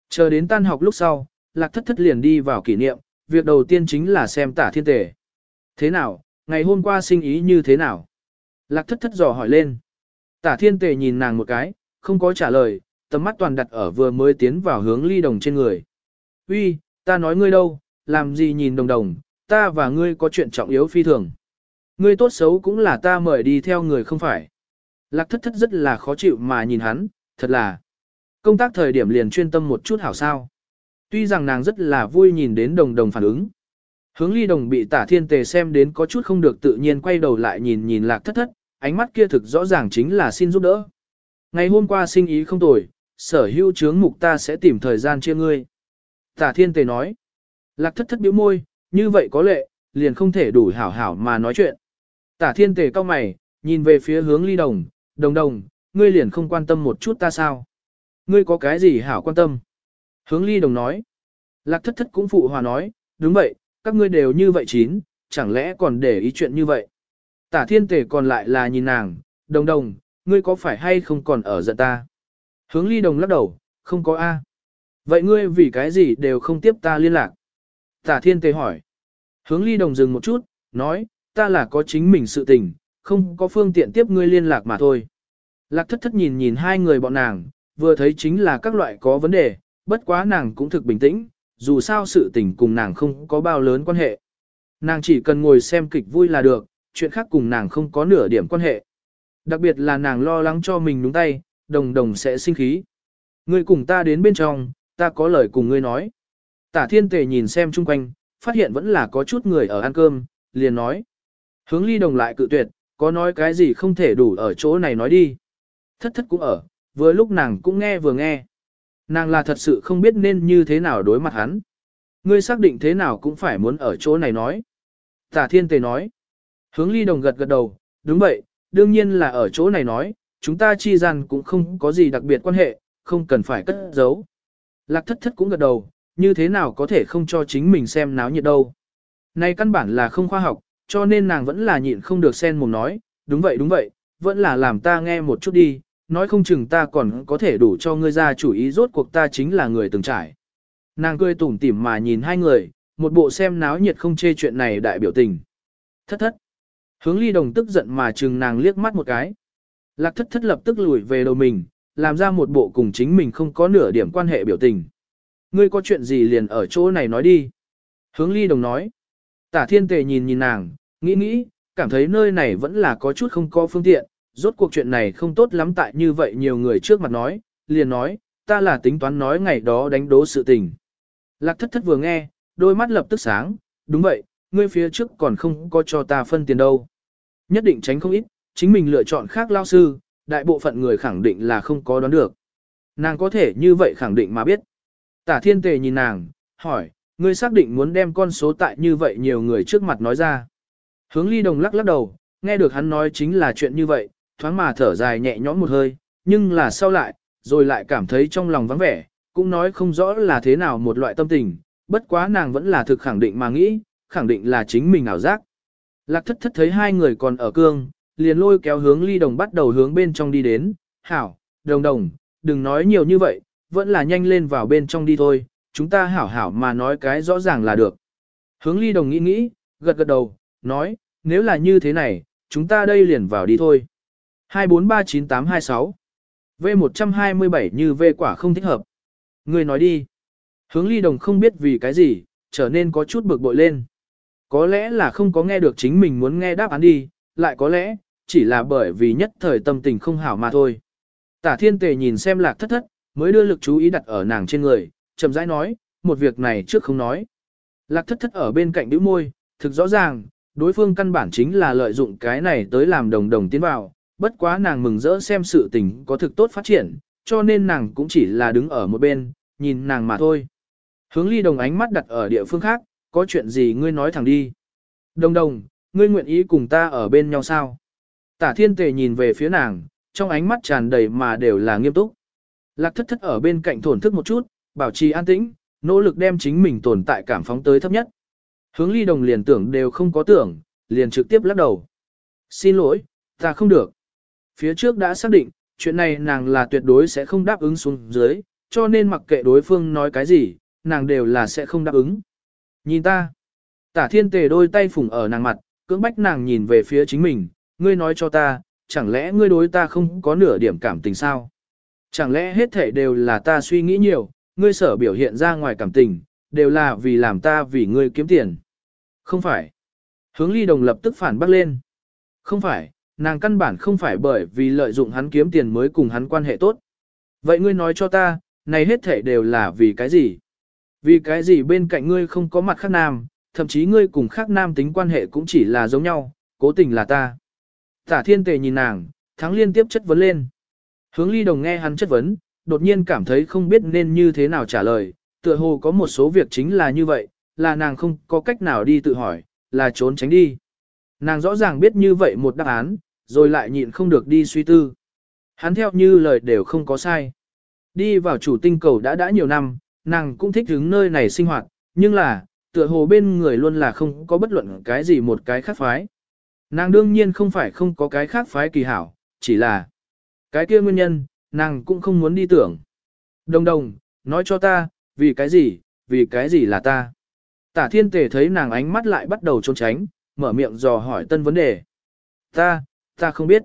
Chờ đến tan học lúc sau, lạc thất thất liền đi vào kỷ niệm, việc đầu tiên chính là xem tả thiên tề. Thế nào, ngày hôm qua sinh ý như thế nào? Lạc thất thất dò hỏi lên. Tả thiên tề nhìn nàng một cái, không có trả lời, tầm mắt toàn đặt ở vừa mới tiến vào hướng ly đồng trên người. Uy, ta nói ngươi đâu, làm gì nhìn đồng đồng, ta và ngươi có chuyện trọng yếu phi thường. Ngươi tốt xấu cũng là ta mời đi theo người không phải. Lạc thất thất rất là khó chịu mà nhìn hắn, thật là. Công tác thời điểm liền chuyên tâm một chút hảo sao. Tuy rằng nàng rất là vui nhìn đến đồng đồng phản ứng. Hướng ly đồng bị tả thiên tề xem đến có chút không được tự nhiên quay đầu lại nhìn nhìn lạc thất thất, ánh mắt kia thực rõ ràng chính là xin giúp đỡ. Ngày hôm qua sinh ý không tồi, sở hữu chướng mục ta sẽ tìm thời gian chia ngươi. Tả thiên tề nói. Lạc thất thất biểu môi, như vậy có lệ, liền không thể đủ hảo hảo mà nói chuyện. Tả thiên tề cao mày, nhìn về phía hướng ly đồng, đồng đồng, ngươi liền không quan tâm một chút ta sao? Ngươi có cái gì hảo quan tâm? Hướng ly đồng nói. Lạc thất thất cũng phụ hòa nói, đúng vậy, các ngươi đều như vậy chín, chẳng lẽ còn để ý chuyện như vậy? Tả thiên tề còn lại là nhìn nàng, đồng đồng, ngươi có phải hay không còn ở giận ta? Hướng ly đồng lắc đầu, không có A. Vậy ngươi vì cái gì đều không tiếp ta liên lạc? Tả thiên tề hỏi. Hướng ly đồng dừng một chút, nói, ta là có chính mình sự tình, không có phương tiện tiếp ngươi liên lạc mà thôi. Lạc thất thất nhìn nhìn hai người bọn nàng, vừa thấy chính là các loại có vấn đề, bất quá nàng cũng thực bình tĩnh, dù sao sự tình cùng nàng không có bao lớn quan hệ. Nàng chỉ cần ngồi xem kịch vui là được, chuyện khác cùng nàng không có nửa điểm quan hệ. Đặc biệt là nàng lo lắng cho mình đúng tay, đồng đồng sẽ sinh khí. Ngươi cùng ta đến bên trong, ta có lời cùng ngươi nói. Tả thiên tề nhìn xem chung quanh, phát hiện vẫn là có chút người ở ăn cơm, liền nói. Hướng ly đồng lại cự tuyệt, có nói cái gì không thể đủ ở chỗ này nói đi. Thất thất cũng ở, vừa lúc nàng cũng nghe vừa nghe. Nàng là thật sự không biết nên như thế nào đối mặt hắn. Ngươi xác định thế nào cũng phải muốn ở chỗ này nói. Tả thiên tề nói. Hướng ly đồng gật gật đầu, đúng vậy, đương nhiên là ở chỗ này nói, chúng ta chi gian cũng không có gì đặc biệt quan hệ, không cần phải cất giấu. Lạc thất thất cũng gật đầu, như thế nào có thể không cho chính mình xem náo nhiệt đâu. nay căn bản là không khoa học, cho nên nàng vẫn là nhịn không được sen mồm nói, đúng vậy đúng vậy, vẫn là làm ta nghe một chút đi, nói không chừng ta còn có thể đủ cho ngươi ra chủ ý rốt cuộc ta chính là người từng trải. Nàng cười tủm tỉm mà nhìn hai người, một bộ xem náo nhiệt không chê chuyện này đại biểu tình. Thất thất. Hướng ly đồng tức giận mà chừng nàng liếc mắt một cái. Lạc thất thất lập tức lùi về đầu mình, làm ra một bộ cùng chính mình không có nửa điểm quan hệ biểu tình. Ngươi có chuyện gì liền ở chỗ này nói đi. Hướng ly đồng nói. Tả thiên tề nhìn nhìn nàng, nghĩ nghĩ, cảm thấy nơi này vẫn là có chút không có phương tiện, rốt cuộc chuyện này không tốt lắm tại như vậy nhiều người trước mặt nói, liền nói, ta là tính toán nói ngày đó đánh đố sự tình. Lạc thất thất vừa nghe, đôi mắt lập tức sáng, đúng vậy, ngươi phía trước còn không có cho ta phân tiền đâu. Nhất định tránh không ít, chính mình lựa chọn khác lao sư, đại bộ phận người khẳng định là không có đoán được. Nàng có thể như vậy khẳng định mà biết. Tả thiên tề nhìn nàng, hỏi, ngươi xác định muốn đem con số tại như vậy nhiều người trước mặt nói ra. Hướng ly đồng lắc lắc đầu, nghe được hắn nói chính là chuyện như vậy, thoáng mà thở dài nhẹ nhõm một hơi, nhưng là sau lại, rồi lại cảm thấy trong lòng vắng vẻ, cũng nói không rõ là thế nào một loại tâm tình, bất quá nàng vẫn là thực khẳng định mà nghĩ, khẳng định là chính mình ảo giác. Lạc thất thất thấy hai người còn ở cương, liền lôi kéo hướng ly đồng bắt đầu hướng bên trong đi đến, hảo, đồng đồng, đừng nói nhiều như vậy, vẫn là nhanh lên vào bên trong đi thôi, chúng ta hảo hảo mà nói cái rõ ràng là được. Hướng ly đồng nghĩ nghĩ, gật gật đầu, nói, nếu là như thế này, chúng ta đây liền vào đi thôi. 2439826 V127 như V quả không thích hợp. Người nói đi. Hướng ly đồng không biết vì cái gì, trở nên có chút bực bội lên. Có lẽ là không có nghe được chính mình muốn nghe đáp án đi, lại có lẽ, chỉ là bởi vì nhất thời tâm tình không hảo mà thôi. Tả thiên tề nhìn xem lạc thất thất, mới đưa lực chú ý đặt ở nàng trên người, chậm rãi nói, một việc này trước không nói. Lạc thất thất ở bên cạnh đứa môi, thực rõ ràng, đối phương căn bản chính là lợi dụng cái này tới làm đồng đồng tiến vào, bất quá nàng mừng rỡ xem sự tình có thực tốt phát triển, cho nên nàng cũng chỉ là đứng ở một bên, nhìn nàng mà thôi. Hướng ly đồng ánh mắt đặt ở địa phương khác, có chuyện gì ngươi nói thẳng đi. Đồng đồng, ngươi nguyện ý cùng ta ở bên nhau sao? Tả thiên tề nhìn về phía nàng, trong ánh mắt tràn đầy mà đều là nghiêm túc. Lạc thất thất ở bên cạnh thổn thức một chút, bảo trì an tĩnh, nỗ lực đem chính mình tồn tại cảm phóng tới thấp nhất. Hướng ly đồng liền tưởng đều không có tưởng, liền trực tiếp lắc đầu. Xin lỗi, ta không được. Phía trước đã xác định, chuyện này nàng là tuyệt đối sẽ không đáp ứng xuống dưới, cho nên mặc kệ đối phương nói cái gì, nàng đều là sẽ không đáp ứng. Nhìn ta. Tả thiên tề đôi tay phủng ở nàng mặt, cưỡng bách nàng nhìn về phía chính mình, ngươi nói cho ta, chẳng lẽ ngươi đối ta không có nửa điểm cảm tình sao? Chẳng lẽ hết thể đều là ta suy nghĩ nhiều, ngươi sở biểu hiện ra ngoài cảm tình, đều là vì làm ta vì ngươi kiếm tiền. Không phải. Hướng ly đồng lập tức phản bác lên. Không phải, nàng căn bản không phải bởi vì lợi dụng hắn kiếm tiền mới cùng hắn quan hệ tốt. Vậy ngươi nói cho ta, này hết thể đều là vì cái gì? Vì cái gì bên cạnh ngươi không có mặt khác nam, thậm chí ngươi cùng khác nam tính quan hệ cũng chỉ là giống nhau, cố tình là ta. Tả thiên tề nhìn nàng, thắng liên tiếp chất vấn lên. Hướng ly đồng nghe hắn chất vấn, đột nhiên cảm thấy không biết nên như thế nào trả lời, tựa hồ có một số việc chính là như vậy, là nàng không có cách nào đi tự hỏi, là trốn tránh đi. Nàng rõ ràng biết như vậy một đáp án, rồi lại nhịn không được đi suy tư. Hắn theo như lời đều không có sai. Đi vào chủ tinh cầu đã đã nhiều năm, nàng cũng thích hứng nơi này sinh hoạt, nhưng là, tựa hồ bên người luôn là không có bất luận cái gì một cái khác phái. Nàng đương nhiên không phải không có cái khác phái kỳ hảo, chỉ là cái kia nguyên nhân, nàng cũng không muốn đi tưởng. Đồng đồng, nói cho ta, vì cái gì, vì cái gì là ta. Tả thiên tề thấy nàng ánh mắt lại bắt đầu trốn tránh, mở miệng dò hỏi tân vấn đề. Ta, ta không biết.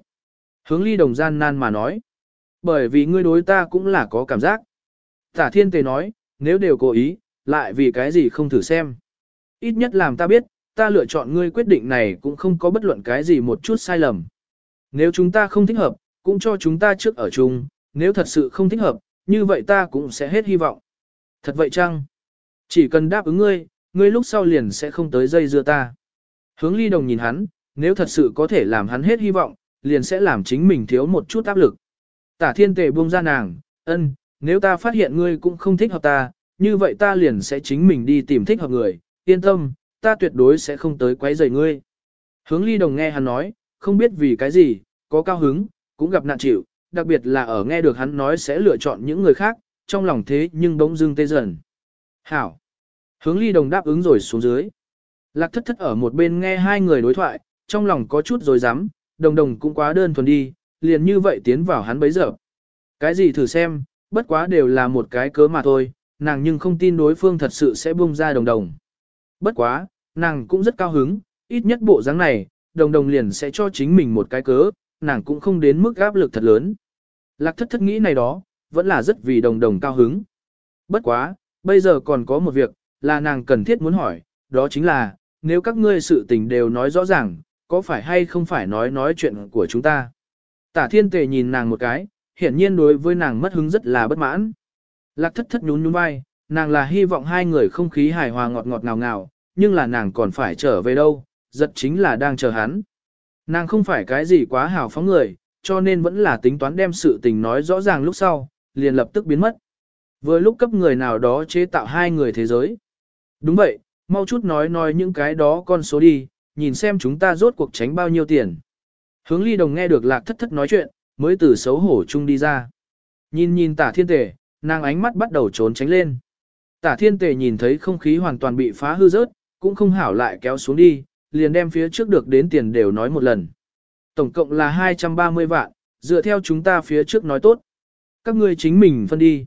Hướng ly đồng gian nan mà nói. Bởi vì ngươi đối ta cũng là có cảm giác. Tả thiên tề nói, nếu đều cố ý, lại vì cái gì không thử xem. Ít nhất làm ta biết, ta lựa chọn ngươi quyết định này cũng không có bất luận cái gì một chút sai lầm. Nếu chúng ta không thích hợp, cũng cho chúng ta trước ở chung, nếu thật sự không thích hợp, như vậy ta cũng sẽ hết hy vọng. Thật vậy chăng? Chỉ cần đáp ứng ngươi, ngươi lúc sau liền sẽ không tới dây dưa ta. Hướng ly đồng nhìn hắn, nếu thật sự có thể làm hắn hết hy vọng, liền sẽ làm chính mình thiếu một chút áp lực. Tả thiên tề buông ra nàng, ân, nếu ta phát hiện ngươi cũng không thích hợp ta, như vậy ta liền sẽ chính mình đi tìm thích hợp người, yên tâm, ta tuyệt đối sẽ không tới quấy rầy ngươi. Hướng ly đồng nghe hắn nói, không biết vì cái gì, có cao hứng, cũng gặp nạn chịu, đặc biệt là ở nghe được hắn nói sẽ lựa chọn những người khác, trong lòng thế nhưng bỗng dưng tê dần. Hảo. Hướng ly đồng đáp ứng rồi xuống dưới. Lạc thất thất ở một bên nghe hai người đối thoại, trong lòng có chút rồi dám, đồng đồng cũng quá đơn thuần đi, liền như vậy tiến vào hắn bấy giờ. Cái gì thử xem, bất quá đều là một cái cớ mà thôi, nàng nhưng không tin đối phương thật sự sẽ buông ra đồng đồng. Bất quá, nàng cũng rất cao hứng, ít nhất bộ dáng này, đồng đồng liền sẽ cho chính mình một cái cớ, nàng cũng không đến mức áp lực thật lớn. Lạc thất thất nghĩ này đó, vẫn là rất vì đồng đồng cao hứng. Bất quá, bây giờ còn có một việc, là nàng cần thiết muốn hỏi, đó chính là, nếu các ngươi sự tình đều nói rõ ràng, có phải hay không phải nói nói chuyện của chúng ta. Tả thiên tề nhìn nàng một cái, hiển nhiên đối với nàng mất hứng rất là bất mãn. Lạc thất thất nhún nhún vai, nàng là hy vọng hai người không khí hài hòa ngọt ngọt ngào ngào, nhưng là nàng còn phải trở về đâu, giật chính là đang chờ hắn. Nàng không phải cái gì quá hào phóng người, cho nên vẫn là tính toán đem sự tình nói rõ ràng lúc sau, liền lập tức biến mất. Vừa lúc cấp người nào đó chế tạo hai người thế giới. Đúng vậy, mau chút nói nói những cái đó con số đi, nhìn xem chúng ta rốt cuộc tránh bao nhiêu tiền. Hướng ly đồng nghe được lạc thất thất nói chuyện, mới từ xấu hổ chung đi ra. Nhìn nhìn tả thiên tề, nàng ánh mắt bắt đầu trốn tránh lên. Tả thiên tề nhìn thấy không khí hoàn toàn bị phá hư rớt, cũng không hảo lại kéo xuống đi, liền đem phía trước được đến tiền đều nói một lần. Tổng cộng là 230 vạn, dựa theo chúng ta phía trước nói tốt. Các ngươi chính mình phân đi.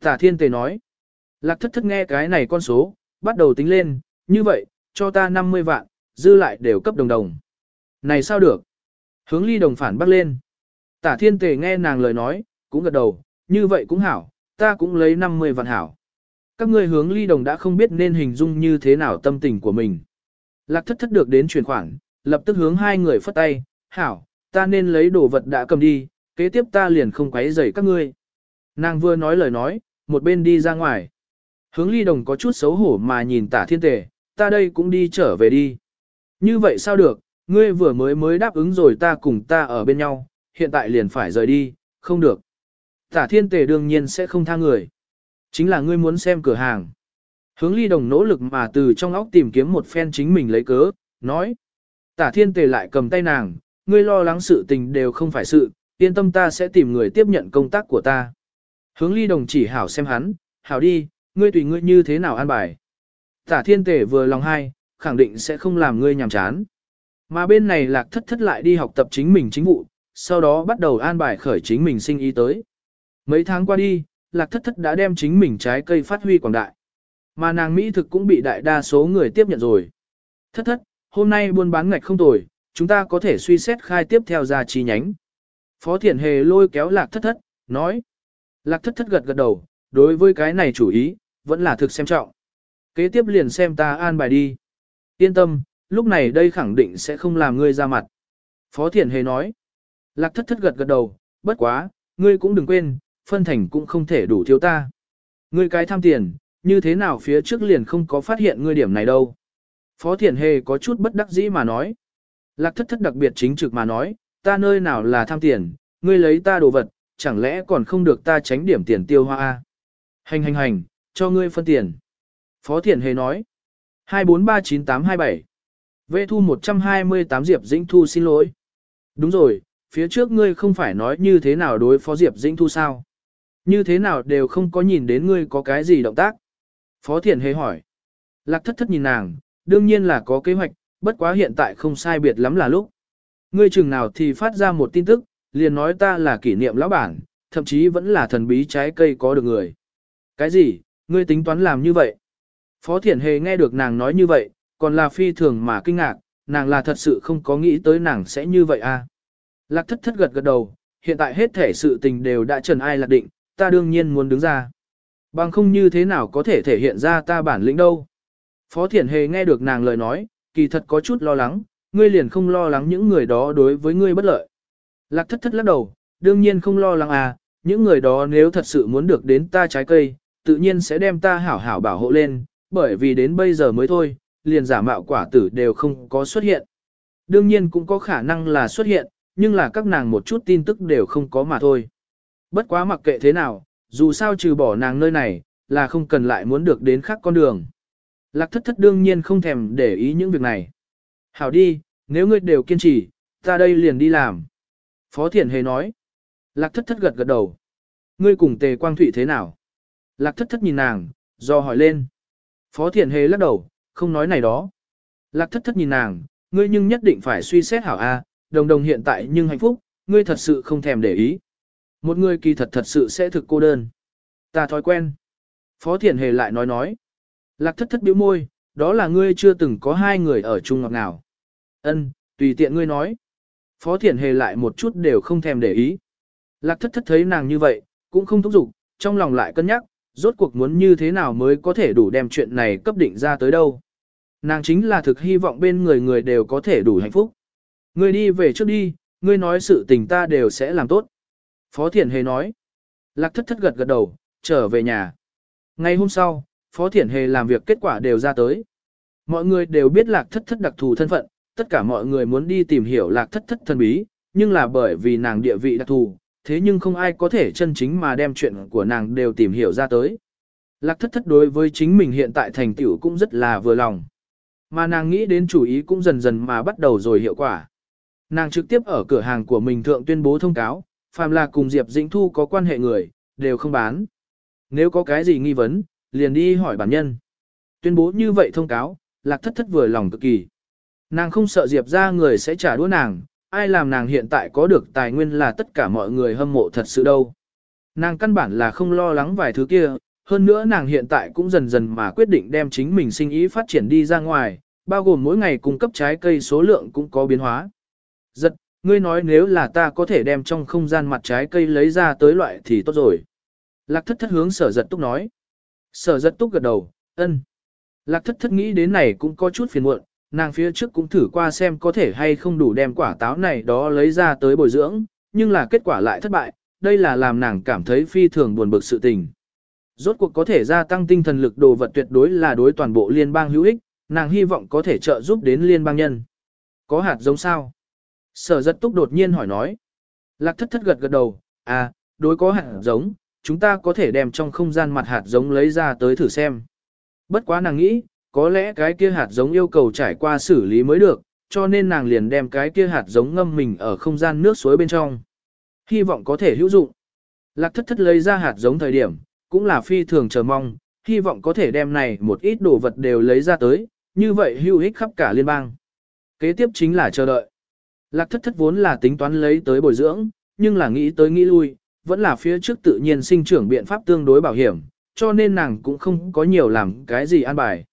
Tả thiên tề nói. Lạc thất thất nghe cái này con số, bắt đầu tính lên, như vậy, cho ta 50 vạn, dư lại đều cấp đồng đồng. Này sao được? Hướng ly đồng phản bắt lên. Tả thiên tề nghe nàng lời nói, cũng gật đầu, như vậy cũng hảo, ta cũng lấy 50 vạn hảo. Các ngươi hướng ly đồng đã không biết nên hình dung như thế nào tâm tình của mình. Lạc thất thất được đến chuyển khoản, lập tức hướng hai người phất tay, hảo, ta nên lấy đồ vật đã cầm đi, kế tiếp ta liền không quấy rầy các ngươi. Nàng vừa nói lời nói, một bên đi ra ngoài. Hướng ly đồng có chút xấu hổ mà nhìn tả thiên tề, ta đây cũng đi trở về đi. Như vậy sao được, ngươi vừa mới mới đáp ứng rồi ta cùng ta ở bên nhau, hiện tại liền phải rời đi, không được. Tả thiên tề đương nhiên sẽ không tha người. Chính là ngươi muốn xem cửa hàng. Hướng ly đồng nỗ lực mà từ trong óc tìm kiếm một phen chính mình lấy cớ, nói. Tả thiên tề lại cầm tay nàng, ngươi lo lắng sự tình đều không phải sự, yên tâm ta sẽ tìm người tiếp nhận công tác của ta. Hướng ly đồng chỉ hảo xem hắn, hảo đi, ngươi tùy ngươi như thế nào an bài. Tả thiên Tề vừa lòng hai, khẳng định sẽ không làm ngươi nhàm chán. Mà bên này lạc thất thất lại đi học tập chính mình chính vụ, sau đó bắt đầu an bài khởi chính mình sinh ý tới. Mấy tháng qua đi, lạc thất thất đã đem chính mình trái cây phát huy quảng đại. Mà nàng Mỹ thực cũng bị đại đa số người tiếp nhận rồi. Thất thất, hôm nay buôn bán ngạch không tồi, chúng ta có thể suy xét khai tiếp theo ra chi nhánh. Phó Thiển Hề lôi kéo lạc thất thất, nói. Lạc thất thất gật gật đầu, đối với cái này chủ ý, vẫn là thực xem trọng. Kế tiếp liền xem ta an bài đi. Yên tâm, lúc này đây khẳng định sẽ không làm ngươi ra mặt. Phó Thiển Hề nói. Lạc thất thất gật gật đầu, bất quá, ngươi cũng đừng quên, phân thành cũng không thể đủ thiếu ta. Ngươi cái tham tiền, như thế nào phía trước liền không có phát hiện ngươi điểm này đâu. Phó Thiển Hề có chút bất đắc dĩ mà nói. Lạc thất thất đặc biệt chính trực mà nói, ta nơi nào là tham tiền, ngươi lấy ta đồ vật, chẳng lẽ còn không được ta tránh điểm tiền tiêu hoa a? Hành hành hành, cho ngươi phân tiền. Phó Thiển Hề nói. 2439827. Vệ thu 128 Diệp Dĩnh Thu xin lỗi. Đúng rồi, phía trước ngươi không phải nói như thế nào đối phó Diệp Dĩnh Thu sao? Như thế nào đều không có nhìn đến ngươi có cái gì động tác. Phó Thiển Hề hỏi. Lạc thất thất nhìn nàng, đương nhiên là có kế hoạch, bất quá hiện tại không sai biệt lắm là lúc. Ngươi chừng nào thì phát ra một tin tức, liền nói ta là kỷ niệm lão bản, thậm chí vẫn là thần bí trái cây có được người. Cái gì, ngươi tính toán làm như vậy? Phó Thiển Hề nghe được nàng nói như vậy, còn là phi thường mà kinh ngạc, nàng là thật sự không có nghĩ tới nàng sẽ như vậy à. Lạc thất thất gật gật đầu, hiện tại hết thể sự tình đều đã trần ai lạc định, ta đương nhiên muốn đứng ra. Bằng không như thế nào có thể thể hiện ra ta bản lĩnh đâu. Phó Thiển Hề nghe được nàng lời nói, kỳ thật có chút lo lắng, ngươi liền không lo lắng những người đó đối với ngươi bất lợi. Lạc thất thất lắc đầu, đương nhiên không lo lắng à, những người đó nếu thật sự muốn được đến ta trái cây, tự nhiên sẽ đem ta hảo hảo bảo hộ lên, bởi vì đến bây giờ mới thôi, liền giả mạo quả tử đều không có xuất hiện. Đương nhiên cũng có khả năng là xuất hiện, nhưng là các nàng một chút tin tức đều không có mà thôi. Bất quá mặc kệ thế nào, dù sao trừ bỏ nàng nơi này, là không cần lại muốn được đến khác con đường. Lạc thất thất đương nhiên không thèm để ý những việc này. Hảo đi, nếu ngươi đều kiên trì, ta đây liền đi làm. Phó Thiển Hề nói. Lạc thất thất gật gật đầu. Ngươi cùng tề quang thụy thế nào? Lạc thất thất nhìn nàng, do hỏi lên. Phó Thiển Hề lắc đầu, không nói này đó. Lạc thất thất nhìn nàng, ngươi nhưng nhất định phải suy xét hảo A, đồng đồng hiện tại nhưng hạnh phúc, ngươi thật sự không thèm để ý. Một người kỳ thật thật sự sẽ thực cô đơn. Ta thói quen. Phó Thiển Hề lại nói nói. Lạc thất thất biểu môi, đó là ngươi chưa từng có hai người ở chung ngọt nào. Ân, tùy tiện ngươi nói. Phó Thiển Hề lại một chút đều không thèm để ý. Lạc thất thất thấy nàng như vậy, cũng không thúc giục, trong lòng lại cân nhắc, rốt cuộc muốn như thế nào mới có thể đủ đem chuyện này cấp định ra tới đâu. Nàng chính là thực hy vọng bên người người đều có thể đủ hạnh phúc. Ngươi đi về trước đi, ngươi nói sự tình ta đều sẽ làm tốt. Phó Thiển Hề nói. Lạc thất thất gật gật đầu, trở về nhà. Ngày hôm sau, Phó Thiển Hề làm việc kết quả đều ra tới. Mọi người đều biết lạc thất thất đặc thù thân phận, tất cả mọi người muốn đi tìm hiểu lạc thất thất thân bí, nhưng là bởi vì nàng địa vị đặc thù, thế nhưng không ai có thể chân chính mà đem chuyện của nàng đều tìm hiểu ra tới. Lạc thất thất đối với chính mình hiện tại thành tựu cũng rất là vừa lòng. Mà nàng nghĩ đến chủ ý cũng dần dần mà bắt đầu rồi hiệu quả. Nàng trực tiếp ở cửa hàng của mình thượng tuyên bố thông cáo, phàm là cùng Diệp Dĩnh Thu có quan hệ người, đều không bán. Nếu có cái gì nghi vấn, liền đi hỏi bản nhân. Tuyên bố như vậy thông cáo, lạc thất thất vừa lòng cực kỳ. Nàng không sợ Diệp ra người sẽ trả đũa nàng, ai làm nàng hiện tại có được tài nguyên là tất cả mọi người hâm mộ thật sự đâu. Nàng căn bản là không lo lắng vài thứ kia, Hơn nữa nàng hiện tại cũng dần dần mà quyết định đem chính mình sinh ý phát triển đi ra ngoài, bao gồm mỗi ngày cung cấp trái cây số lượng cũng có biến hóa. Giật, ngươi nói nếu là ta có thể đem trong không gian mặt trái cây lấy ra tới loại thì tốt rồi. Lạc thất thất hướng sở giật túc nói. Sở giật túc gật đầu, ân. Lạc thất thất nghĩ đến này cũng có chút phiền muộn, nàng phía trước cũng thử qua xem có thể hay không đủ đem quả táo này đó lấy ra tới bồi dưỡng, nhưng là kết quả lại thất bại, đây là làm nàng cảm thấy phi thường buồn bực sự tình. Rốt cuộc có thể gia tăng tinh thần lực đồ vật tuyệt đối là đối toàn bộ liên bang hữu ích, nàng hy vọng có thể trợ giúp đến liên bang nhân. Có hạt giống sao? Sở giật túc đột nhiên hỏi nói. Lạc thất thất gật gật đầu, à, đối có hạt giống, chúng ta có thể đem trong không gian mặt hạt giống lấy ra tới thử xem. Bất quá nàng nghĩ, có lẽ cái kia hạt giống yêu cầu trải qua xử lý mới được, cho nên nàng liền đem cái kia hạt giống ngâm mình ở không gian nước suối bên trong. Hy vọng có thể hữu dụng. Lạc thất thất lấy ra hạt giống thời điểm, cũng là phi thường chờ mong, hy vọng có thể đem này một ít đồ vật đều lấy ra tới, như vậy hữu ích khắp cả liên bang. Kế tiếp chính là chờ đợi. Lạc thất thất vốn là tính toán lấy tới bồi dưỡng, nhưng là nghĩ tới nghĩ lui, vẫn là phía trước tự nhiên sinh trưởng biện pháp tương đối bảo hiểm, cho nên nàng cũng không có nhiều làm cái gì an bài.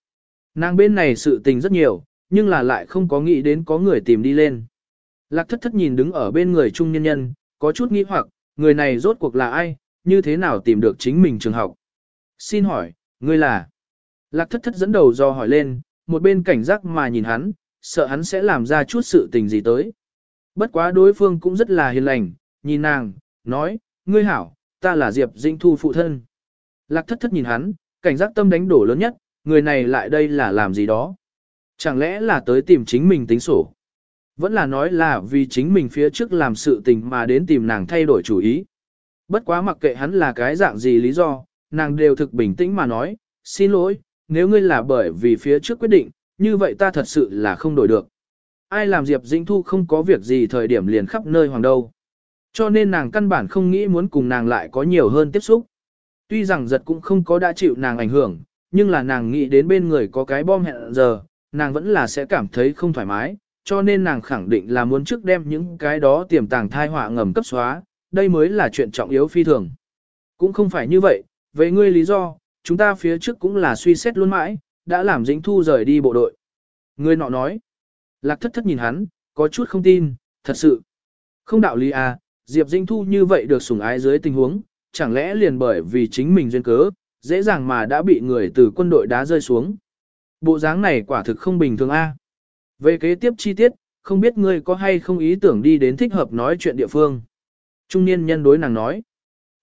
Nàng bên này sự tình rất nhiều, nhưng là lại không có nghĩ đến có người tìm đi lên. Lạc thất thất nhìn đứng ở bên người trung nhân nhân, có chút nghi hoặc, người này rốt cuộc là ai, như thế nào tìm được chính mình trường học. Xin hỏi, ngươi là? Lạc thất thất dẫn đầu do hỏi lên, một bên cảnh giác mà nhìn hắn, sợ hắn sẽ làm ra chút sự tình gì tới. Bất quá đối phương cũng rất là hiền lành, nhìn nàng, nói, ngươi hảo, ta là Diệp Dĩnh Thu phụ thân. Lạc thất thất nhìn hắn, cảnh giác tâm đánh đổ lớn nhất, người này lại đây là làm gì đó. Chẳng lẽ là tới tìm chính mình tính sổ. Vẫn là nói là vì chính mình phía trước làm sự tình mà đến tìm nàng thay đổi chủ ý. Bất quá mặc kệ hắn là cái dạng gì lý do, nàng đều thực bình tĩnh mà nói, xin lỗi, nếu ngươi là bởi vì phía trước quyết định, như vậy ta thật sự là không đổi được. Ai làm Diệp Dĩnh Thu không có việc gì thời điểm liền khắp nơi hoàng đâu. Cho nên nàng căn bản không nghĩ muốn cùng nàng lại có nhiều hơn tiếp xúc. Tuy rằng giật cũng không có đã chịu nàng ảnh hưởng, nhưng là nàng nghĩ đến bên người có cái bom hẹn giờ, nàng vẫn là sẽ cảm thấy không thoải mái, cho nên nàng khẳng định là muốn trước đem những cái đó tiềm tàng thai họa ngầm cấp xóa, đây mới là chuyện trọng yếu phi thường. Cũng không phải như vậy, về ngươi lý do, chúng ta phía trước cũng là suy xét luôn mãi, đã làm dĩnh thu rời đi bộ đội. Ngươi nọ nói, lạc thất thất nhìn hắn, có chút không tin, thật sự. Không đạo lý à, Diệp Dĩnh Thu như vậy được sủng ái dưới tình huống, chẳng lẽ liền bởi vì chính mình duyên cớ, dễ dàng mà đã bị người từ quân đội đá rơi xuống. Bộ dáng này quả thực không bình thường a. Về kế tiếp chi tiết, không biết ngươi có hay không ý tưởng đi đến thích hợp nói chuyện địa phương. Trung niên nhân đối nàng nói.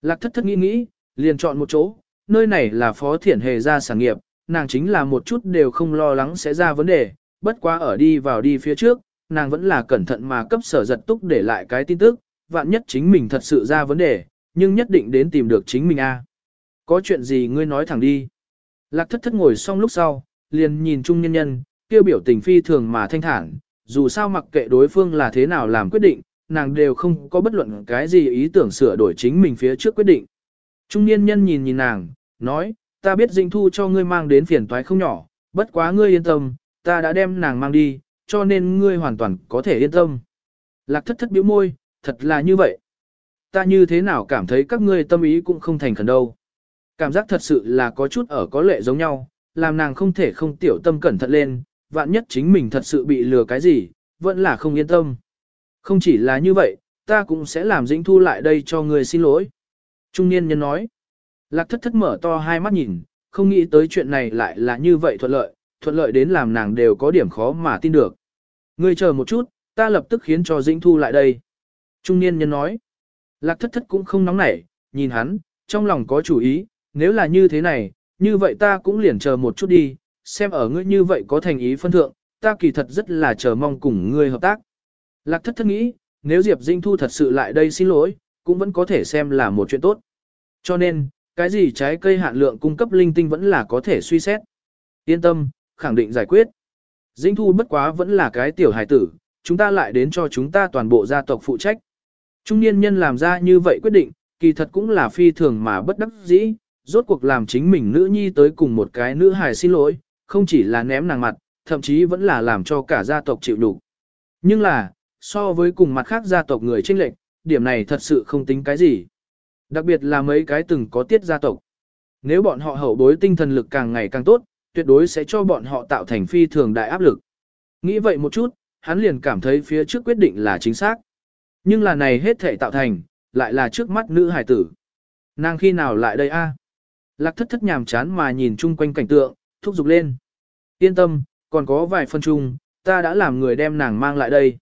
Lạc thất thất nghĩ nghĩ, liền chọn một chỗ, nơi này là phó thiển hề ra sản nghiệp, nàng chính là một chút đều không lo lắng sẽ ra vấn đề, bất quá ở đi vào đi phía trước, nàng vẫn là cẩn thận mà cấp sở giật túc để lại cái tin tức, vạn nhất chính mình thật sự ra vấn đề, nhưng nhất định đến tìm được chính mình a. Có chuyện gì ngươi nói thẳng đi. Lạc thất thất ngồi xong lúc sau, liền nhìn trung nhân nhân, kêu biểu tình phi thường mà thanh thản, dù sao mặc kệ đối phương là thế nào làm quyết định, nàng đều không có bất luận cái gì ý tưởng sửa đổi chính mình phía trước quyết định. Trung niên nhân nhìn nhìn nàng, nói, ta biết dinh thu cho ngươi mang đến phiền toái không nhỏ, bất quá ngươi yên tâm, ta đã đem nàng mang đi, cho nên ngươi hoàn toàn có thể yên tâm. Lạc thất thất biểu môi, thật là như vậy. Ta như thế nào cảm thấy các ngươi tâm ý cũng không thành khẩn đâu. Cảm giác thật sự là có chút ở có lệ giống nhau, làm nàng không thể không tiểu tâm cẩn thận lên, vạn nhất chính mình thật sự bị lừa cái gì, vẫn là không yên tâm. Không chỉ là như vậy, ta cũng sẽ làm dĩnh thu lại đây cho người xin lỗi. Trung niên nhân nói. Lạc thất thất mở to hai mắt nhìn, không nghĩ tới chuyện này lại là như vậy thuận lợi, thuận lợi đến làm nàng đều có điểm khó mà tin được. Ngươi chờ một chút, ta lập tức khiến cho dĩnh thu lại đây. Trung niên nhân nói. Lạc thất thất cũng không nóng nảy, nhìn hắn, trong lòng có chủ ý, nếu là như thế này, như vậy ta cũng liền chờ một chút đi, xem ở ngươi như vậy có thành ý phân thượng, ta kỳ thật rất là chờ mong cùng ngươi hợp tác. Lạc thất thất nghĩ, nếu Diệp Dinh Thu thật sự lại đây xin lỗi, cũng vẫn có thể xem là một chuyện tốt. Cho nên, cái gì trái cây hạn lượng cung cấp linh tinh vẫn là có thể suy xét. Yên tâm, khẳng định giải quyết. Dinh Thu bất quá vẫn là cái tiểu hài tử, chúng ta lại đến cho chúng ta toàn bộ gia tộc phụ trách. Trung niên nhân làm ra như vậy quyết định, kỳ thật cũng là phi thường mà bất đắc dĩ, rốt cuộc làm chính mình nữ nhi tới cùng một cái nữ hài xin lỗi, không chỉ là ném nàng mặt, thậm chí vẫn là làm cho cả gia tộc chịu đủ. Nhưng là, so với cùng mặt khác gia tộc người trinh lệch, điểm này thật sự không tính cái gì. Đặc biệt là mấy cái từng có tiết gia tộc. Nếu bọn họ hậu bối tinh thần lực càng ngày càng tốt, tuyệt đối sẽ cho bọn họ tạo thành phi thường đại áp lực. Nghĩ vậy một chút, hắn liền cảm thấy phía trước quyết định là chính xác. Nhưng là này hết thể tạo thành, lại là trước mắt nữ hải tử. Nàng khi nào lại đây a? Lạc thất thất nhàm chán mà nhìn chung quanh cảnh tượng, thúc giục lên. Yên tâm, còn có vài phân chung, ta đã làm người đem nàng mang lại đây.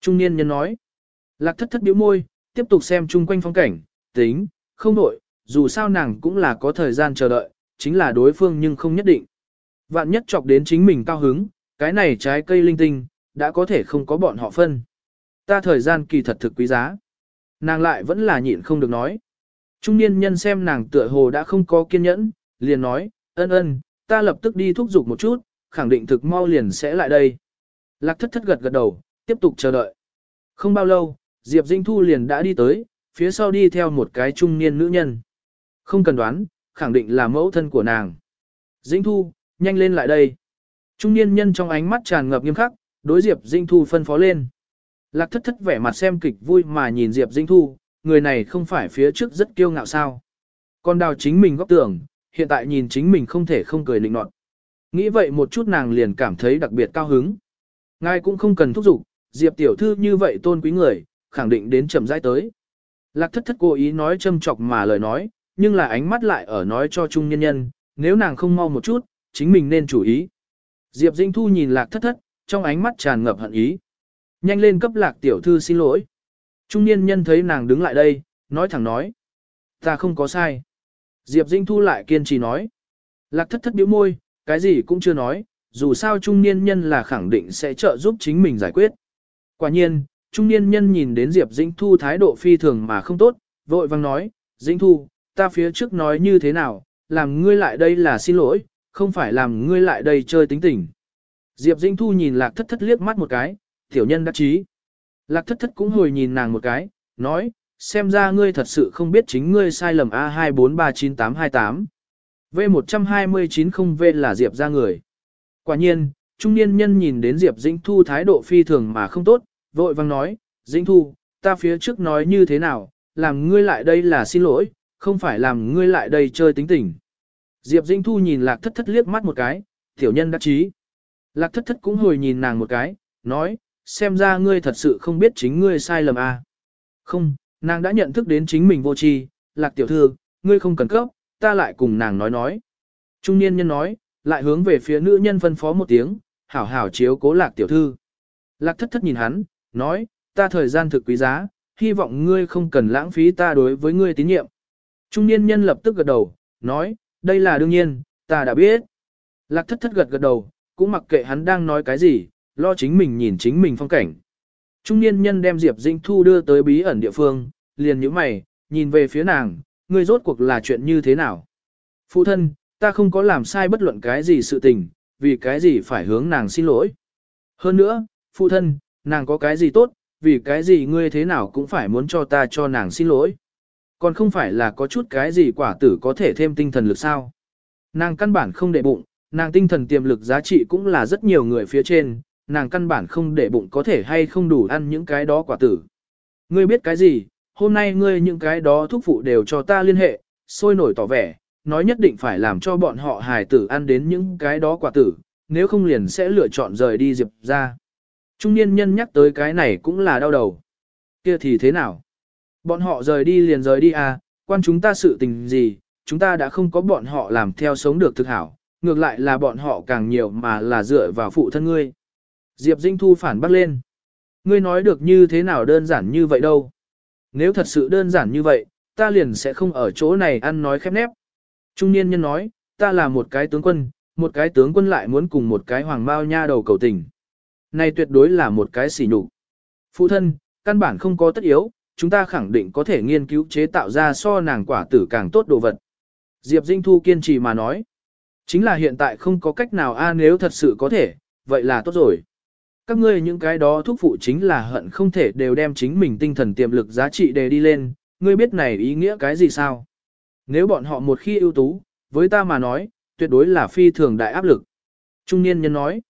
Trung niên nhân nói. Lạc thất thất biểu môi, tiếp tục xem chung quanh phong cảnh, tính, không nổi, dù sao nàng cũng là có thời gian chờ đợi, chính là đối phương nhưng không nhất định. Vạn nhất chọc đến chính mình cao hứng, cái này trái cây linh tinh, đã có thể không có bọn họ phân. Ta thời gian kỳ thật thực quý giá. Nàng lại vẫn là nhịn không được nói. Trung niên nhân xem nàng tựa hồ đã không có kiên nhẫn, liền nói, ân ân, ta lập tức đi thúc giục một chút, khẳng định thực mau liền sẽ lại đây. Lạc thất thất gật gật đầu, tiếp tục chờ đợi. Không bao lâu, Diệp Dinh Thu liền đã đi tới, phía sau đi theo một cái trung niên nữ nhân. Không cần đoán, khẳng định là mẫu thân của nàng. Dinh Thu, nhanh lên lại đây. Trung niên nhân trong ánh mắt tràn ngập nghiêm khắc, đối Diệp Dinh Thu phân phó lên. Lạc thất thất vẻ mặt xem kịch vui mà nhìn Diệp Dinh Thu, người này không phải phía trước rất kiêu ngạo sao. Còn đào chính mình góc tưởng, hiện tại nhìn chính mình không thể không cười nịnh nọt. Nghĩ vậy một chút nàng liền cảm thấy đặc biệt cao hứng. Ngài cũng không cần thúc giục, Diệp tiểu thư như vậy tôn quý người, khẳng định đến chậm rãi tới. Lạc thất thất cố ý nói châm chọc mà lời nói, nhưng là ánh mắt lại ở nói cho trung nhân nhân, nếu nàng không mau một chút, chính mình nên chủ ý. Diệp Dinh Thu nhìn lạc thất thất, trong ánh mắt tràn ngập hận ý. Nhanh lên cấp lạc tiểu thư xin lỗi. Trung niên nhân thấy nàng đứng lại đây, nói thẳng nói. Ta không có sai. Diệp Dinh Thu lại kiên trì nói. Lạc thất thất biểu môi, cái gì cũng chưa nói, dù sao trung niên nhân là khẳng định sẽ trợ giúp chính mình giải quyết. Quả nhiên, trung niên nhân nhìn đến Diệp Dĩnh Thu thái độ phi thường mà không tốt, vội vang nói, Dĩnh Thu, ta phía trước nói như thế nào, làm ngươi lại đây là xin lỗi, không phải làm ngươi lại đây chơi tính tình. Diệp Dĩnh Thu nhìn lạc thất thất liếc mắt một cái, tiểu nhân đắc chí. Lạc thất thất cũng hồi nhìn nàng một cái, nói, xem ra ngươi thật sự không biết chính ngươi sai lầm A2439828. V129 không V là Diệp ra người. Quả nhiên, trung niên nhân nhìn đến Diệp Dĩnh Thu thái độ phi thường mà không tốt, vội vang nói, Dĩnh Thu, ta phía trước nói như thế nào, làm ngươi lại đây là xin lỗi, không phải làm ngươi lại đây chơi tính tình. Diệp Dĩnh Thu nhìn lạc thất thất liếc mắt một cái, tiểu nhân đắc chí. Lạc thất thất cũng hồi nhìn nàng một cái, nói, xem ra ngươi thật sự không biết chính ngươi sai lầm à. Không, nàng đã nhận thức đến chính mình vô tri, lạc tiểu thư, ngươi không cần cấp, ta lại cùng nàng nói nói. Trung niên nhân nói, lại hướng về phía nữ nhân phân phó một tiếng, hảo hảo chiếu cố lạc tiểu thư. Lạc thất thất nhìn hắn, nói, ta thời gian thực quý giá, hy vọng ngươi không cần lãng phí ta đối với ngươi tín nhiệm. Trung niên nhân lập tức gật đầu, nói, đây là đương nhiên, ta đã biết. Lạc thất thất gật gật đầu, cũng mặc kệ hắn đang nói cái gì, lo chính mình nhìn chính mình phong cảnh. Trung niên nhân đem Diệp Dĩnh Thu đưa tới bí ẩn địa phương, liền nhíu mày, nhìn về phía nàng, ngươi rốt cuộc là chuyện như thế nào? Phụ thân, ta không có làm sai bất luận cái gì sự tình, vì cái gì phải hướng nàng xin lỗi. Hơn nữa, phụ thân, nàng có cái gì tốt, vì cái gì ngươi thế nào cũng phải muốn cho ta cho nàng xin lỗi. Còn không phải là có chút cái gì quả tử có thể thêm tinh thần lực sao. Nàng căn bản không để bụng, nàng tinh thần tiềm lực giá trị cũng là rất nhiều người phía trên, nàng căn bản không để bụng có thể hay không đủ ăn những cái đó quả tử. Ngươi biết cái gì, hôm nay ngươi những cái đó thúc phụ đều cho ta liên hệ, sôi nổi tỏ vẻ, nói nhất định phải làm cho bọn họ hài tử ăn đến những cái đó quả tử, nếu không liền sẽ lựa chọn rời đi Diệp ra. Trung niên nhân nhắc tới cái này cũng là đau đầu. Kia thì thế nào? Bọn họ rời đi liền rời đi à, quan chúng ta sự tình gì, chúng ta đã không có bọn họ làm theo sống được thực hảo, ngược lại là bọn họ càng nhiều mà là dựa vào phụ thân ngươi. Diệp Dinh Thu phản bác lên. Ngươi nói được như thế nào đơn giản như vậy đâu. Nếu thật sự đơn giản như vậy, ta liền sẽ không ở chỗ này ăn nói khép nép. Trung niên nhân nói, ta là một cái tướng quân, một cái tướng quân lại muốn cùng một cái hoàng bao nha đầu cầu tình. Này tuyệt đối là một cái xỉ nhục. Phụ thân, căn bản không có tất yếu, chúng ta khẳng định có thể nghiên cứu chế tạo ra so nàng quả tử càng tốt đồ vật. Diệp Dinh Thu kiên trì mà nói. Chính là hiện tại không có cách nào a nếu thật sự có thể, vậy là tốt rồi. Các ngươi những cái đó thúc phụ chính là hận không thể đều đem chính mình tinh thần tiềm lực giá trị đề đi lên, ngươi biết này ý nghĩa cái gì sao? Nếu bọn họ một khi ưu tú, với ta mà nói, tuyệt đối là phi thường đại áp lực. Trung niên nhân nói,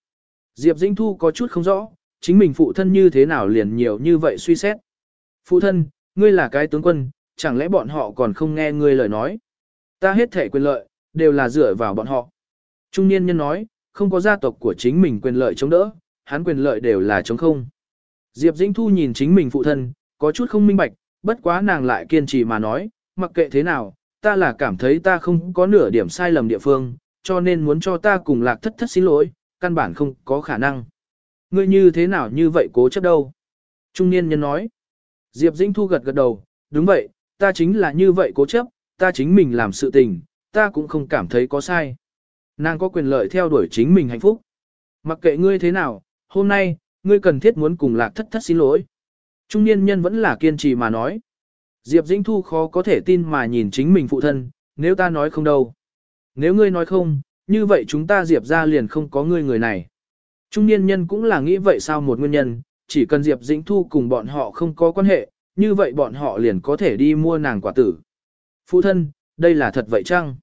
Diệp Dĩnh Thu có chút không rõ, chính mình phụ thân như thế nào liền nhiều như vậy suy xét. Phụ thân, ngươi là cái tướng quân, chẳng lẽ bọn họ còn không nghe ngươi lời nói? Ta hết thể quyền lợi, đều là dựa vào bọn họ. Trung niên nhân nói, không có gia tộc của chính mình quyền lợi chống đỡ, hắn quyền lợi đều là chống không. Diệp Dĩnh Thu nhìn chính mình phụ thân, có chút không minh bạch, bất quá nàng lại kiên trì mà nói, mặc kệ thế nào, ta là cảm thấy ta không có nửa điểm sai lầm địa phương, cho nên muốn cho ta cùng lạc thất thất xin lỗi, căn bản không có khả năng. Ngươi như thế nào như vậy cố chấp đâu? Trung niên nhân nói. Diệp Dĩnh Thu gật gật đầu, đúng vậy, ta chính là như vậy cố chấp, ta chính mình làm sự tình, ta cũng không cảm thấy có sai. Nàng có quyền lợi theo đuổi chính mình hạnh phúc. Mặc kệ ngươi thế nào, hôm nay, ngươi cần thiết muốn cùng lạc thất thất xin lỗi. Trung niên nhân vẫn là kiên trì mà nói. Diệp Dĩnh Thu khó có thể tin mà nhìn chính mình phụ thân, nếu ta nói không đâu. Nếu ngươi nói không, như vậy chúng ta Diệp ra liền không có ngươi người này. Trung niên nhân cũng là nghĩ vậy sao một nguyên nhân, chỉ cần Diệp Dĩnh Thu cùng bọn họ không có quan hệ, như vậy bọn họ liền có thể đi mua nàng quả tử. Phụ thân, đây là thật vậy chăng?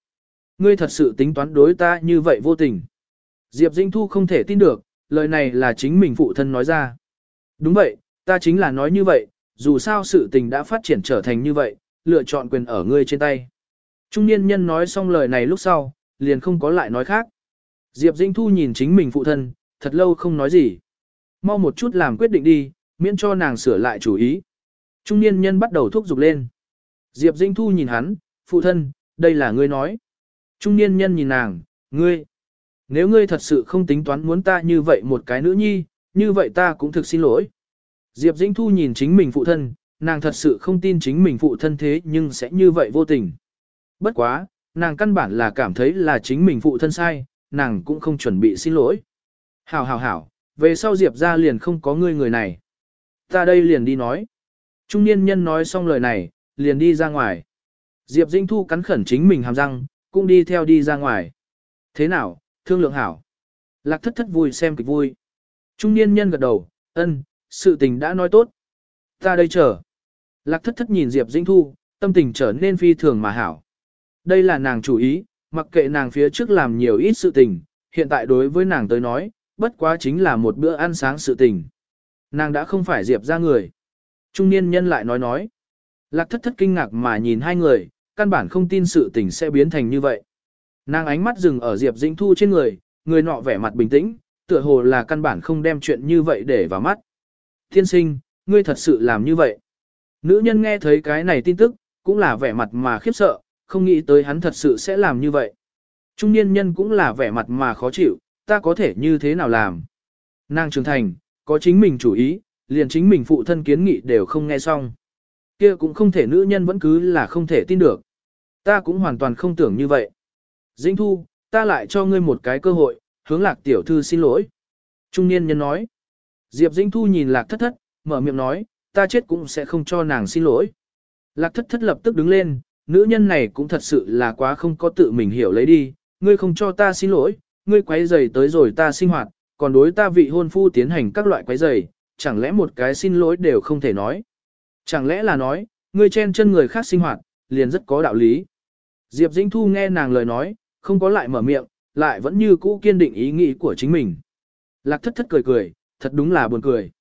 Ngươi thật sự tính toán đối ta như vậy vô tình. Diệp Dĩnh Thu không thể tin được, lời này là chính mình phụ thân nói ra. Đúng vậy, ta chính là nói như vậy, dù sao sự tình đã phát triển trở thành như vậy, lựa chọn quyền ở ngươi trên tay. Trung niên nhân nói xong lời này lúc sau, liền không có lại nói khác. Diệp Dĩnh Thu nhìn chính mình phụ thân, thật lâu không nói gì. Mau một chút làm quyết định đi, miễn cho nàng sửa lại chủ ý. Trung niên nhân bắt đầu thúc giục lên. Diệp Dĩnh Thu nhìn hắn, phụ thân, đây là ngươi nói. Trung niên nhân nhìn nàng, ngươi. Nếu ngươi thật sự không tính toán muốn ta như vậy một cái nữ nhi, như vậy ta cũng thực xin lỗi. Diệp Dĩnh Thu nhìn chính mình phụ thân, nàng thật sự không tin chính mình phụ thân thế nhưng sẽ như vậy vô tình. Bất quá, nàng căn bản là cảm thấy là chính mình phụ thân sai, nàng cũng không chuẩn bị xin lỗi. Hảo hảo hảo, về sau Diệp ra liền không có ngươi người này. Ta đây liền đi nói. Trung niên nhân nói xong lời này, liền đi ra ngoài. Diệp Dĩnh Thu cắn khẩn chính mình hàm răng, cũng đi theo đi ra ngoài. Thế nào, thương lượng hảo. Lạc thất thất vui xem kịch vui. Trung niên nhân gật đầu, ân, sự tình đã nói tốt. Ta đây chờ. Lạc thất thất nhìn Diệp Dĩnh Thu, tâm tình trở nên phi thường mà hảo. Đây là nàng chủ ý, mặc kệ nàng phía trước làm nhiều ít sự tình, hiện tại đối với nàng tới nói, bất quá chính là một bữa ăn sáng sự tình. Nàng đã không phải Diệp ra người. Trung niên nhân lại nói nói. Lạc thất thất kinh ngạc mà nhìn hai người, căn bản không tin sự tình sẽ biến thành như vậy. Nàng ánh mắt dừng ở Diệp Dĩnh Thu trên người, người nọ vẻ mặt bình tĩnh, tựa hồ là căn bản không đem chuyện như vậy để vào mắt. Thiên sinh, ngươi thật sự làm như vậy. Nữ nhân nghe thấy cái này tin tức, cũng là vẻ mặt mà khiếp sợ, không nghĩ tới hắn thật sự sẽ làm như vậy. Trung niên nhân cũng là vẻ mặt mà khó chịu, ta có thể như thế nào làm. Nàng trưởng thành, có chính mình chủ ý, liền chính mình phụ thân kiến nghị đều không nghe xong. Kia cũng không thể nữ nhân vẫn cứ là không thể tin được. Ta cũng hoàn toàn không tưởng như vậy. Dĩnh thu, ta lại cho ngươi một cái cơ hội, hướng lạc tiểu thư xin lỗi. Trung niên nhân nói. Diệp Dĩnh thu nhìn lạc thất thất, mở miệng nói, ta chết cũng sẽ không cho nàng xin lỗi. Lạc thất thất lập tức đứng lên, nữ nhân này cũng thật sự là quá không có tự mình hiểu lấy đi, ngươi không cho ta xin lỗi, ngươi quấy rầy tới rồi ta sinh hoạt, còn đối ta vị hôn phu tiến hành các loại quấy rầy, chẳng lẽ một cái xin lỗi đều không thể nói. Chẳng lẽ là nói, ngươi chen chân người khác sinh hoạt, liền rất có đạo lý. Diệp Dĩnh Thu nghe nàng lời nói, không có lại mở miệng, lại vẫn như cũ kiên định ý nghĩ của chính mình. Lạc thất thất cười cười, thật đúng là buồn cười.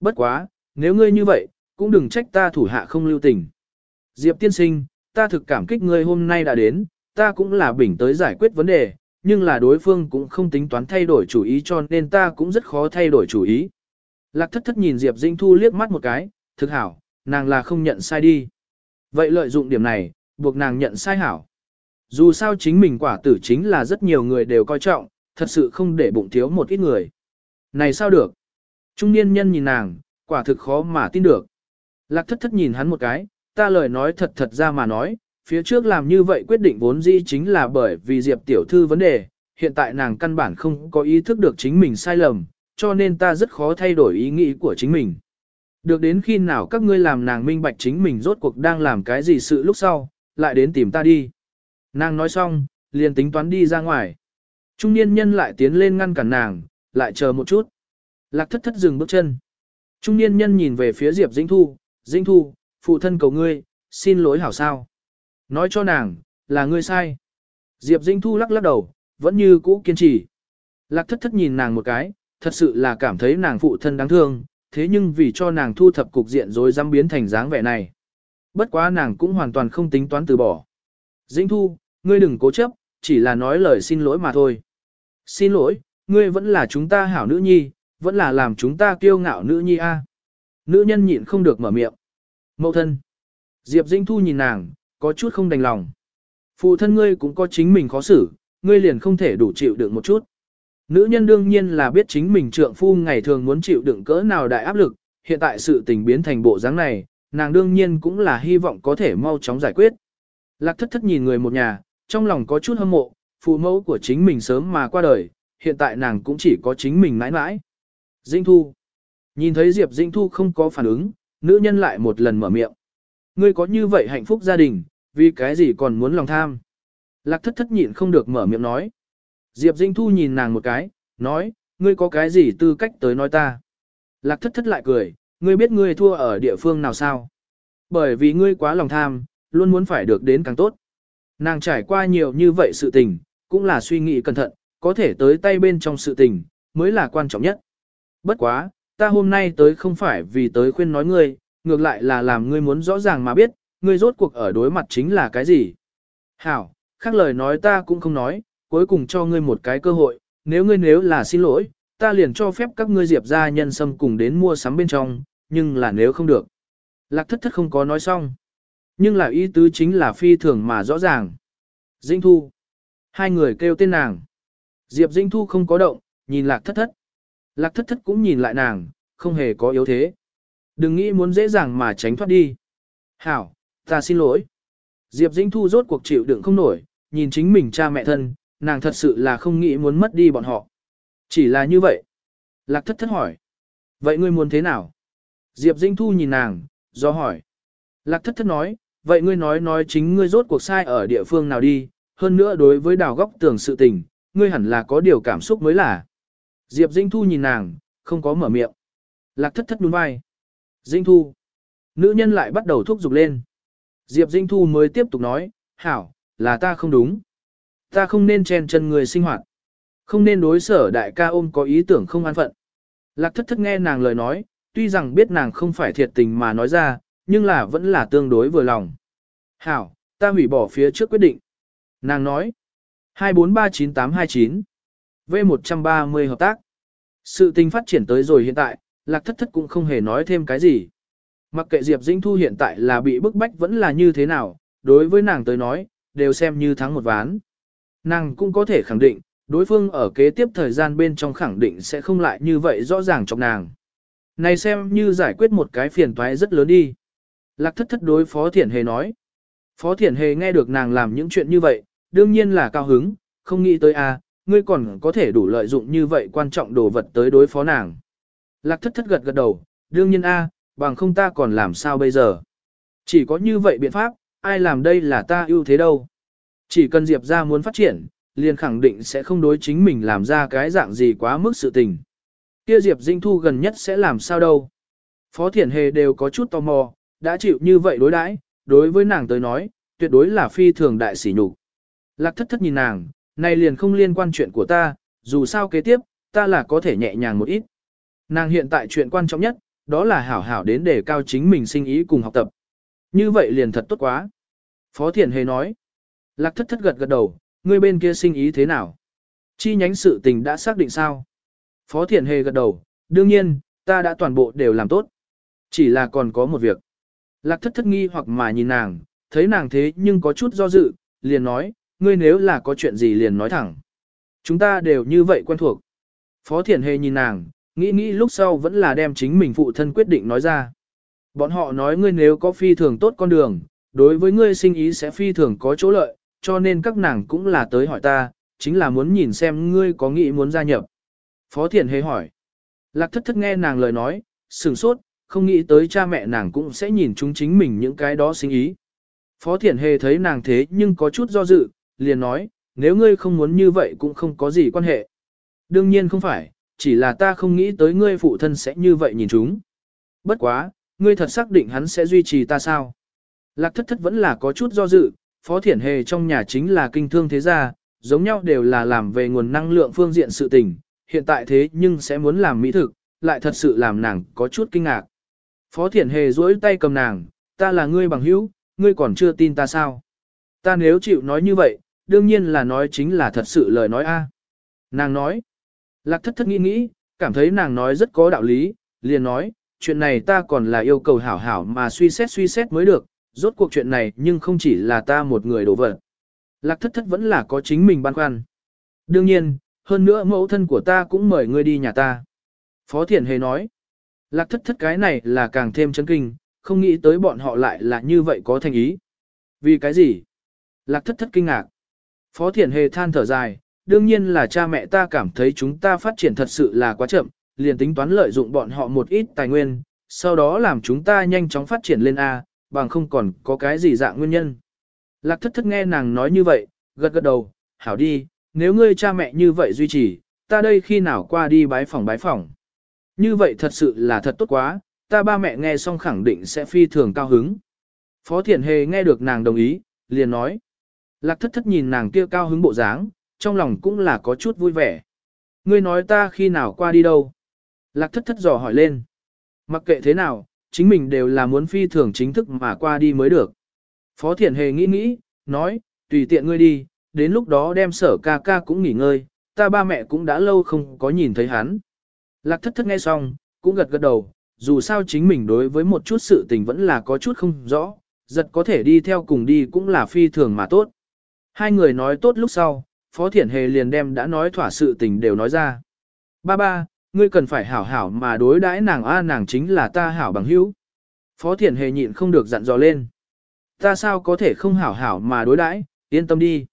Bất quá, nếu ngươi như vậy, cũng đừng trách ta thủ hạ không lưu tình. Diệp tiên sinh, ta thực cảm kích ngươi hôm nay đã đến, ta cũng là bình tới giải quyết vấn đề, nhưng là đối phương cũng không tính toán thay đổi chủ ý cho nên ta cũng rất khó thay đổi chủ ý. Lạc thất thất nhìn Diệp Dinh Thu liếc mắt một cái, thực hảo, nàng là không nhận sai đi. Vậy lợi dụng điểm này, buộc nàng nhận sai hảo. Dù sao chính mình quả tử chính là rất nhiều người đều coi trọng, thật sự không để bụng thiếu một ít người. Này sao được? Trung niên nhân nhìn nàng, quả thực khó mà tin được. Lạc thất thất nhìn hắn một cái, ta lời nói thật thật ra mà nói, phía trước làm như vậy quyết định vốn dĩ chính là bởi vì Diệp tiểu thư vấn đề, hiện tại nàng căn bản không có ý thức được chính mình sai lầm, cho nên ta rất khó thay đổi ý nghĩ của chính mình. Được đến khi nào các ngươi làm nàng minh bạch chính mình rốt cuộc đang làm cái gì sự lúc sau, lại đến tìm ta đi. Nàng nói xong, liền tính toán đi ra ngoài. Trung niên nhân lại tiến lên ngăn cản nàng, lại chờ một chút. Lạc thất thất dừng bước chân. Trung niên nhân nhìn về phía Diệp Dĩnh Thu, Dĩnh Thu, phụ thân cầu ngươi, xin lỗi hảo sao. Nói cho nàng, là ngươi sai. Diệp Dĩnh Thu lắc lắc đầu, vẫn như cũ kiên trì. Lạc thất thất nhìn nàng một cái, thật sự là cảm thấy nàng phụ thân đáng thương, thế nhưng vì cho nàng thu thập cục diện rồi dám biến thành dáng vẻ này. Bất quá nàng cũng hoàn toàn không tính toán từ bỏ. Dĩnh Thu, ngươi đừng cố chấp, chỉ là nói lời xin lỗi mà thôi. Xin lỗi, ngươi vẫn là chúng ta hảo nữ nhi, vẫn là làm chúng ta kiêu ngạo nữ nhi a. Nữ nhân nhịn không được mở miệng. Mậu thân. Diệp Dĩnh Thu nhìn nàng, có chút không đành lòng. Phụ thân ngươi cũng có chính mình khó xử, ngươi liền không thể đủ chịu đựng một chút. Nữ nhân đương nhiên là biết chính mình trượng phu ngày thường muốn chịu đựng cỡ nào đại áp lực, hiện tại sự tình biến thành bộ dáng này, nàng đương nhiên cũng là hy vọng có thể mau chóng giải quyết. Lạc thất thất nhìn người một nhà, trong lòng có chút hâm mộ, phụ mẫu của chính mình sớm mà qua đời, hiện tại nàng cũng chỉ có chính mình mãi mãi. Dĩnh Thu. Nhìn thấy Diệp Dĩnh Thu không có phản ứng, nữ nhân lại một lần mở miệng. Ngươi có như vậy hạnh phúc gia đình, vì cái gì còn muốn lòng tham? Lạc thất thất nhịn không được mở miệng nói. Diệp Dĩnh Thu nhìn nàng một cái, nói, ngươi có cái gì tư cách tới nói ta? Lạc thất thất lại cười, ngươi biết ngươi thua ở địa phương nào sao? Bởi vì ngươi quá lòng tham, luôn muốn phải được đến càng tốt. Nàng trải qua nhiều như vậy sự tình, cũng là suy nghĩ cẩn thận, có thể tới tay bên trong sự tình, mới là quan trọng nhất. Bất quá, ta hôm nay tới không phải vì tới khuyên nói ngươi, ngược lại là làm ngươi muốn rõ ràng mà biết, ngươi rốt cuộc ở đối mặt chính là cái gì. Hảo, khác lời nói ta cũng không nói, cuối cùng cho ngươi một cái cơ hội, nếu ngươi nếu là xin lỗi, ta liền cho phép các ngươi diệp ra nhân sâm cùng đến mua sắm bên trong, nhưng là nếu không được. Lạc thất thất không có nói xong. Nhưng là ý tứ chính là phi thường mà rõ ràng. Dinh Thu. Hai người kêu tên nàng. Diệp Dinh Thu không có động, nhìn lạc thất thất. Lạc thất thất cũng nhìn lại nàng, không hề có yếu thế. Đừng nghĩ muốn dễ dàng mà tránh thoát đi. Hảo, ta xin lỗi. Diệp Dĩnh Thu rốt cuộc chịu đựng không nổi, nhìn chính mình cha mẹ thân, nàng thật sự là không nghĩ muốn mất đi bọn họ. Chỉ là như vậy. Lạc thất thất hỏi. Vậy ngươi muốn thế nào? Diệp Dĩnh Thu nhìn nàng, do hỏi. Lạc thất thất nói, vậy ngươi nói nói chính ngươi rốt cuộc sai ở địa phương nào đi, hơn nữa đối với đào góc tưởng sự tình, ngươi hẳn là có điều cảm xúc mới là. Diệp dinh Thu nhìn nàng, không có mở miệng. Lạc thất thất nhún vai. dinh Thu. Nữ nhân lại bắt đầu thúc giục lên. Diệp dinh Thu mới tiếp tục nói, hảo, là ta không đúng. Ta không nên chen chân người sinh hoạt. Không nên đối sở đại ca ôm có ý tưởng không an phận. Lạc thất thất nghe nàng lời nói, tuy rằng biết nàng không phải thiệt tình mà nói ra, nhưng là vẫn là tương đối vừa lòng. Hảo, ta hủy bỏ phía trước quyết định. Nàng nói, 2439829 V130 hợp tác. Sự tình phát triển tới rồi hiện tại, lạc thất thất cũng không hề nói thêm cái gì. Mặc kệ Diệp Dĩnh Thu hiện tại là bị bức bách vẫn là như thế nào, đối với nàng tới nói, đều xem như thắng một ván. Nàng cũng có thể khẳng định, đối phương ở kế tiếp thời gian bên trong khẳng định sẽ không lại như vậy rõ ràng trong nàng. Này xem như giải quyết một cái phiền toái rất lớn đi. Lạc thất thất đối Phó Thiển Hề nói. Phó Thiển Hề nghe được nàng làm những chuyện như vậy, đương nhiên là cao hứng, không nghĩ tới a, à, ngươi còn có thể đủ lợi dụng như vậy quan trọng đồ vật tới đối phó nàng. Lạc thất thất gật gật đầu, đương nhiên a, bằng không ta còn làm sao bây giờ. Chỉ có như vậy biện pháp, ai làm đây là ta ưu thế đâu. Chỉ cần Diệp ra muốn phát triển, liền khẳng định sẽ không đối chính mình làm ra cái dạng gì quá mức sự tình. Kia Diệp Dinh Thu gần nhất sẽ làm sao đâu. Phó Thiển Hề đều có chút tò mò, đã chịu như vậy đối đãi, đối với nàng tới nói, tuyệt đối là phi thường đại sỉ nhục. Lạc thất thất nhìn nàng, này liền không liên quan chuyện của ta, dù sao kế tiếp, ta là có thể nhẹ nhàng một ít. Nàng hiện tại chuyện quan trọng nhất, đó là hảo hảo đến để cao chính mình sinh ý cùng học tập. Như vậy liền thật tốt quá. Phó Thiển Hề nói. Lạc thất thất gật gật đầu, ngươi bên kia sinh ý thế nào? Chi nhánh sự tình đã xác định sao? Phó Thiển Hề gật đầu, đương nhiên, ta đã toàn bộ đều làm tốt. Chỉ là còn có một việc. Lạc thất thất nghi hoặc mà nhìn nàng, thấy nàng thế nhưng có chút do dự, liền nói, ngươi nếu là có chuyện gì liền nói thẳng. Chúng ta đều như vậy quen thuộc. Phó Thiển Hề nhìn nàng, nghĩ nghĩ lúc sau vẫn là đem chính mình phụ thân quyết định nói ra. Bọn họ nói ngươi nếu có phi thường tốt con đường, đối với ngươi sinh ý sẽ phi thường có chỗ lợi, cho nên các nàng cũng là tới hỏi ta, chính là muốn nhìn xem ngươi có nghĩ muốn gia nhập. Phó Thiển Hề hỏi. Lạc thất thất nghe nàng lời nói, sửng sốt, không nghĩ tới cha mẹ nàng cũng sẽ nhìn chúng chính mình những cái đó sinh ý. Phó Thiển Hề thấy nàng thế nhưng có chút do dự, liền nói, nếu ngươi không muốn như vậy cũng không có gì quan hệ. Đương nhiên không phải, chỉ là ta không nghĩ tới ngươi phụ thân sẽ như vậy nhìn chúng. Bất quá, ngươi thật xác định hắn sẽ duy trì ta sao? Lạc thất thất vẫn là có chút do dự, Phó Thiển Hề trong nhà chính là kinh thương thế gia, giống nhau đều là làm về nguồn năng lượng phương diện sự tình, hiện tại thế nhưng sẽ muốn làm mỹ thực, lại thật sự làm nàng có chút kinh ngạc. Phó Thiển Hề duỗi tay cầm nàng, ta là ngươi bằng hữu, ngươi còn chưa tin ta sao? Ta nếu chịu nói như vậy, đương nhiên là nói chính là thật sự lời nói a. Nàng nói, lạc thất thất nghĩ nghĩ, cảm thấy nàng nói rất có đạo lý, liền nói, chuyện này ta còn là yêu cầu hảo hảo mà suy xét suy xét mới được, rốt cuộc chuyện này nhưng không chỉ là ta một người đổ vật. Lạc thất thất vẫn là có chính mình băn khoăn. Đương nhiên, hơn nữa mẫu thân của ta cũng mời ngươi đi nhà ta. Phó Thiển Hề nói, lạc thất thất cái này là càng thêm chấn kinh, không nghĩ tới bọn họ lại là như vậy có thành ý. Vì cái gì? Lạc thất thất kinh ngạc. Phó Thiển Hề than thở dài, đương nhiên là cha mẹ ta cảm thấy chúng ta phát triển thật sự là quá chậm, liền tính toán lợi dụng bọn họ một ít tài nguyên, sau đó làm chúng ta nhanh chóng phát triển lên A, bằng không còn có cái gì dạng nguyên nhân. Lạc thất thất nghe nàng nói như vậy, gật gật đầu, hảo đi, nếu ngươi cha mẹ như vậy duy trì, ta đây khi nào qua đi bái phòng bái phòng. Như vậy thật sự là thật tốt quá, ta ba mẹ nghe xong khẳng định sẽ phi thường cao hứng. Phó Thiển Hề nghe được nàng đồng ý, liền nói. Lạc thất thất nhìn nàng kia cao hứng bộ dáng, trong lòng cũng là có chút vui vẻ. Ngươi nói ta khi nào qua đi đâu? Lạc thất thất dò hỏi lên. Mặc kệ thế nào, chính mình đều là muốn phi thường chính thức mà qua đi mới được. Phó Thiển Hề nghĩ nghĩ, nói, tùy tiện ngươi đi, đến lúc đó đem sở ca ca cũng nghỉ ngơi, ta ba mẹ cũng đã lâu không có nhìn thấy hắn. Lạc thất thất nghe xong, cũng gật gật đầu, dù sao chính mình đối với một chút sự tình vẫn là có chút không rõ, giật có thể đi theo cùng đi cũng là phi thường mà tốt. Hai người nói tốt lúc sau, Phó Thiển Hề liền đem đã nói thỏa sự tình đều nói ra. Ba ba, ngươi cần phải hảo hảo mà đối đãi nàng a nàng chính là ta hảo bằng hữu. Phó Thiển Hề nhịn không được dặn dò lên. Ta sao có thể không hảo hảo mà đối đãi, yên tâm đi.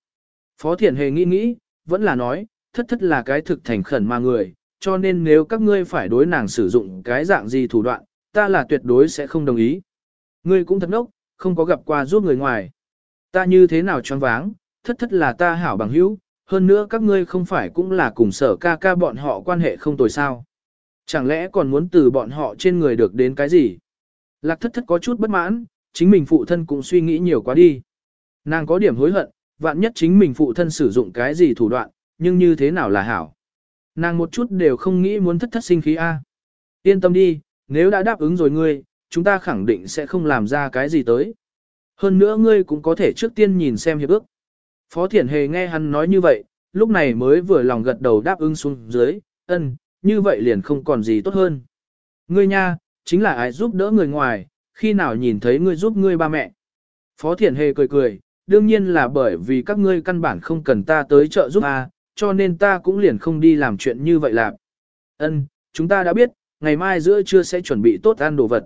Phó Thiển Hề nghĩ nghĩ, vẫn là nói, thất thất là cái thực thành khẩn mà người, cho nên nếu các ngươi phải đối nàng sử dụng cái dạng gì thủ đoạn, ta là tuyệt đối sẽ không đồng ý. Ngươi cũng thật ngốc, không có gặp qua giúp người ngoài. Ta như thế nào choáng váng, thất thất là ta hảo bằng hữu, hơn nữa các ngươi không phải cũng là cùng sở ca ca bọn họ quan hệ không tồi sao. Chẳng lẽ còn muốn từ bọn họ trên người được đến cái gì? Lạc thất thất có chút bất mãn, chính mình phụ thân cũng suy nghĩ nhiều quá đi. Nàng có điểm hối hận, vạn nhất chính mình phụ thân sử dụng cái gì thủ đoạn, nhưng như thế nào là hảo. Nàng một chút đều không nghĩ muốn thất thất sinh khí A. Yên tâm đi, nếu đã đáp ứng rồi ngươi, chúng ta khẳng định sẽ không làm ra cái gì tới. Hơn nữa ngươi cũng có thể trước tiên nhìn xem hiệp ước. Phó Thiển Hề nghe hắn nói như vậy, lúc này mới vừa lòng gật đầu đáp ứng xuống dưới, ân, như vậy liền không còn gì tốt hơn. Ngươi nha, chính là ai giúp đỡ người ngoài, khi nào nhìn thấy ngươi giúp ngươi ba mẹ. Phó Thiển Hề cười cười, đương nhiên là bởi vì các ngươi căn bản không cần ta tới trợ giúp a, cho nên ta cũng liền không đi làm chuyện như vậy làm. Ân, chúng ta đã biết, ngày mai giữa trưa sẽ chuẩn bị tốt ăn đồ vật.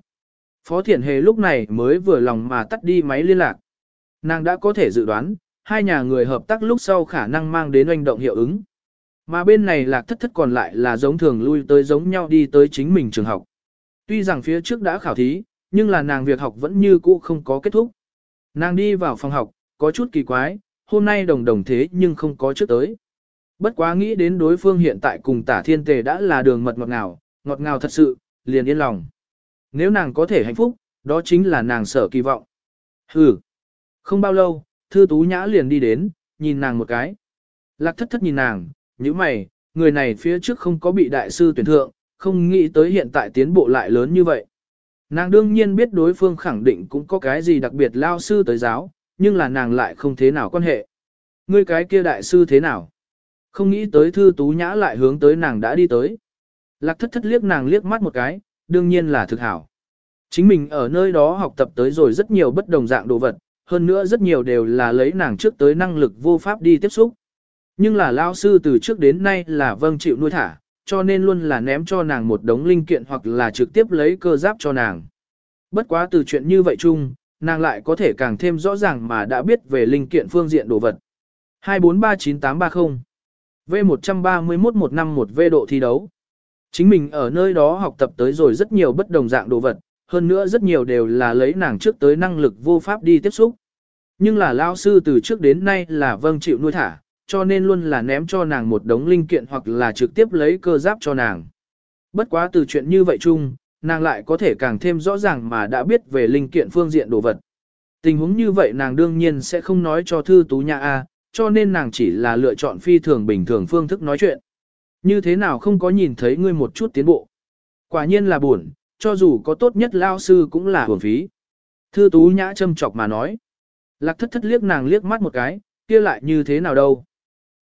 Phó Thiển Hề lúc này mới vừa lòng mà tắt đi máy liên lạc. Nàng đã có thể dự đoán, hai nhà người hợp tác lúc sau khả năng mang đến oanh động hiệu ứng. Mà bên này lạc thất thất còn lại là giống thường lui tới giống nhau đi tới chính mình trường học. Tuy rằng phía trước đã khảo thí, nhưng là nàng việc học vẫn như cũ không có kết thúc. Nàng đi vào phòng học, có chút kỳ quái, hôm nay đồng đồng thế nhưng không có trước tới. Bất quá nghĩ đến đối phương hiện tại cùng tả thiên tề đã là đường mật ngọt ngào, ngọt ngào thật sự, liền yên lòng. Nếu nàng có thể hạnh phúc, đó chính là nàng sở kỳ vọng. Hừ. Không bao lâu, thư tú nhã liền đi đến, nhìn nàng một cái. Lạc thất thất nhìn nàng, như mày, người này phía trước không có bị đại sư tuyển thượng, không nghĩ tới hiện tại tiến bộ lại lớn như vậy. Nàng đương nhiên biết đối phương khẳng định cũng có cái gì đặc biệt lao sư tới giáo, nhưng là nàng lại không thế nào quan hệ. Ngươi cái kia đại sư thế nào? Không nghĩ tới thư tú nhã lại hướng tới nàng đã đi tới. Lạc thất thất liếc nàng liếc mắt một cái, đương nhiên là thực hảo. Chính mình ở nơi đó học tập tới rồi rất nhiều bất đồng dạng đồ vật, hơn nữa rất nhiều đều là lấy nàng trước tới năng lực vô pháp đi tiếp xúc. Nhưng là lao sư từ trước đến nay là vâng chịu nuôi thả, cho nên luôn là ném cho nàng một đống linh kiện hoặc là trực tiếp lấy cơ giáp cho nàng. Bất quá từ chuyện như vậy chung, nàng lại có thể càng thêm rõ ràng mà đã biết về linh kiện phương diện đồ vật. 2439830 V131-151 V độ thi đấu Chính mình ở nơi đó học tập tới rồi rất nhiều bất đồng dạng đồ vật, hơn nữa rất nhiều đều là lấy nàng trước tới năng lực vô pháp đi tiếp xúc. Nhưng là lao sư từ trước đến nay là vâng chịu nuôi thả, cho nên luôn là ném cho nàng một đống linh kiện hoặc là trực tiếp lấy cơ giáp cho nàng. Bất quá từ chuyện như vậy chung, nàng lại có thể càng thêm rõ ràng mà đã biết về linh kiện phương diện đồ vật. Tình huống như vậy nàng đương nhiên sẽ không nói cho thư tú nhà A, cho nên nàng chỉ là lựa chọn phi thường bình thường phương thức nói chuyện. Như thế nào không có nhìn thấy ngươi một chút tiến bộ. Quả nhiên là buồn, cho dù có tốt nhất lao sư cũng là hưởng phí. Thư tú nhã châm chọc mà nói. Lạc thất thất liếc nàng liếc mắt một cái, kia lại như thế nào đâu.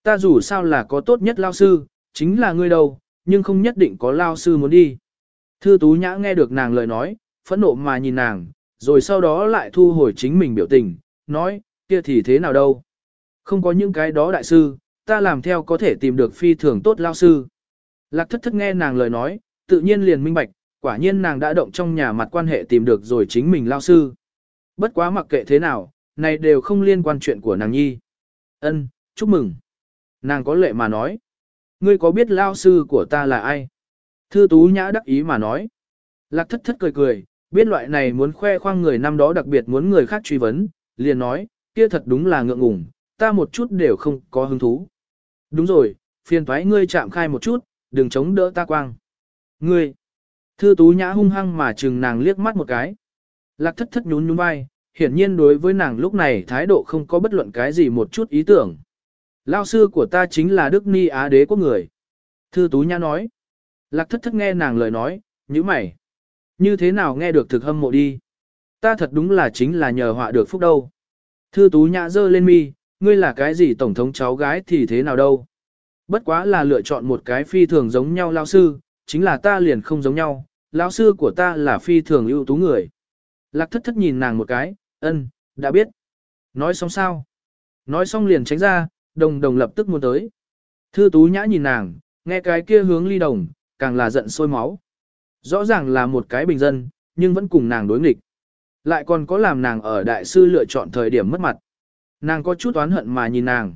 Ta dù sao là có tốt nhất lao sư, chính là ngươi đâu, nhưng không nhất định có lao sư muốn đi. Thư Tú Nhã nghe được nàng lời nói, phẫn nộ mà nhìn nàng, rồi sau đó lại thu hồi chính mình biểu tình, nói, kia thì thế nào đâu. Không có những cái đó đại sư, ta làm theo có thể tìm được phi thường tốt lao sư. Lạc thất thất nghe nàng lời nói, tự nhiên liền minh bạch, quả nhiên nàng đã động trong nhà mặt quan hệ tìm được rồi chính mình lao sư. Bất quá mặc kệ thế nào, này đều không liên quan chuyện của nàng nhi. Ân, chúc mừng. Nàng có lệ mà nói. Ngươi có biết lao sư của ta là ai? Thư tú nhã đắc ý mà nói. Lạc thất thất cười cười, biết loại này muốn khoe khoang người năm đó đặc biệt muốn người khác truy vấn, liền nói, kia thật đúng là ngượng ngùng, ta một chút đều không có hứng thú. Đúng rồi, phiền thoái ngươi chạm khai một chút, đừng chống đỡ ta quang. Ngươi, thư tú nhã hung hăng mà chừng nàng liếc mắt một cái. Lạc thất thất nhún nhún vai, hiển nhiên đối với nàng lúc này thái độ không có bất luận cái gì một chút ý tưởng. Lao sư của ta chính là Đức Ni Á đế của người. Thư Tú Nhã nói. Lạc thất thất nghe nàng lời nói, như mày. Như thế nào nghe được thực hâm mộ đi. Ta thật đúng là chính là nhờ họa được phúc đâu. Thư Tú Nhã dơ lên mi, ngươi là cái gì tổng thống cháu gái thì thế nào đâu. Bất quá là lựa chọn một cái phi thường giống nhau lao sư, chính là ta liền không giống nhau, lão sư của ta là phi thường ưu tú người. Lạc thất thất nhìn nàng một cái, ân, đã biết. Nói xong sao? Nói xong liền tránh ra, đồng đồng lập tức muốn tới. Thư tú nhã nhìn nàng, nghe cái kia hướng ly đồng, càng là giận sôi máu. Rõ ràng là một cái bình dân, nhưng vẫn cùng nàng đối nghịch. Lại còn có làm nàng ở đại sư lựa chọn thời điểm mất mặt. Nàng có chút oán hận mà nhìn nàng.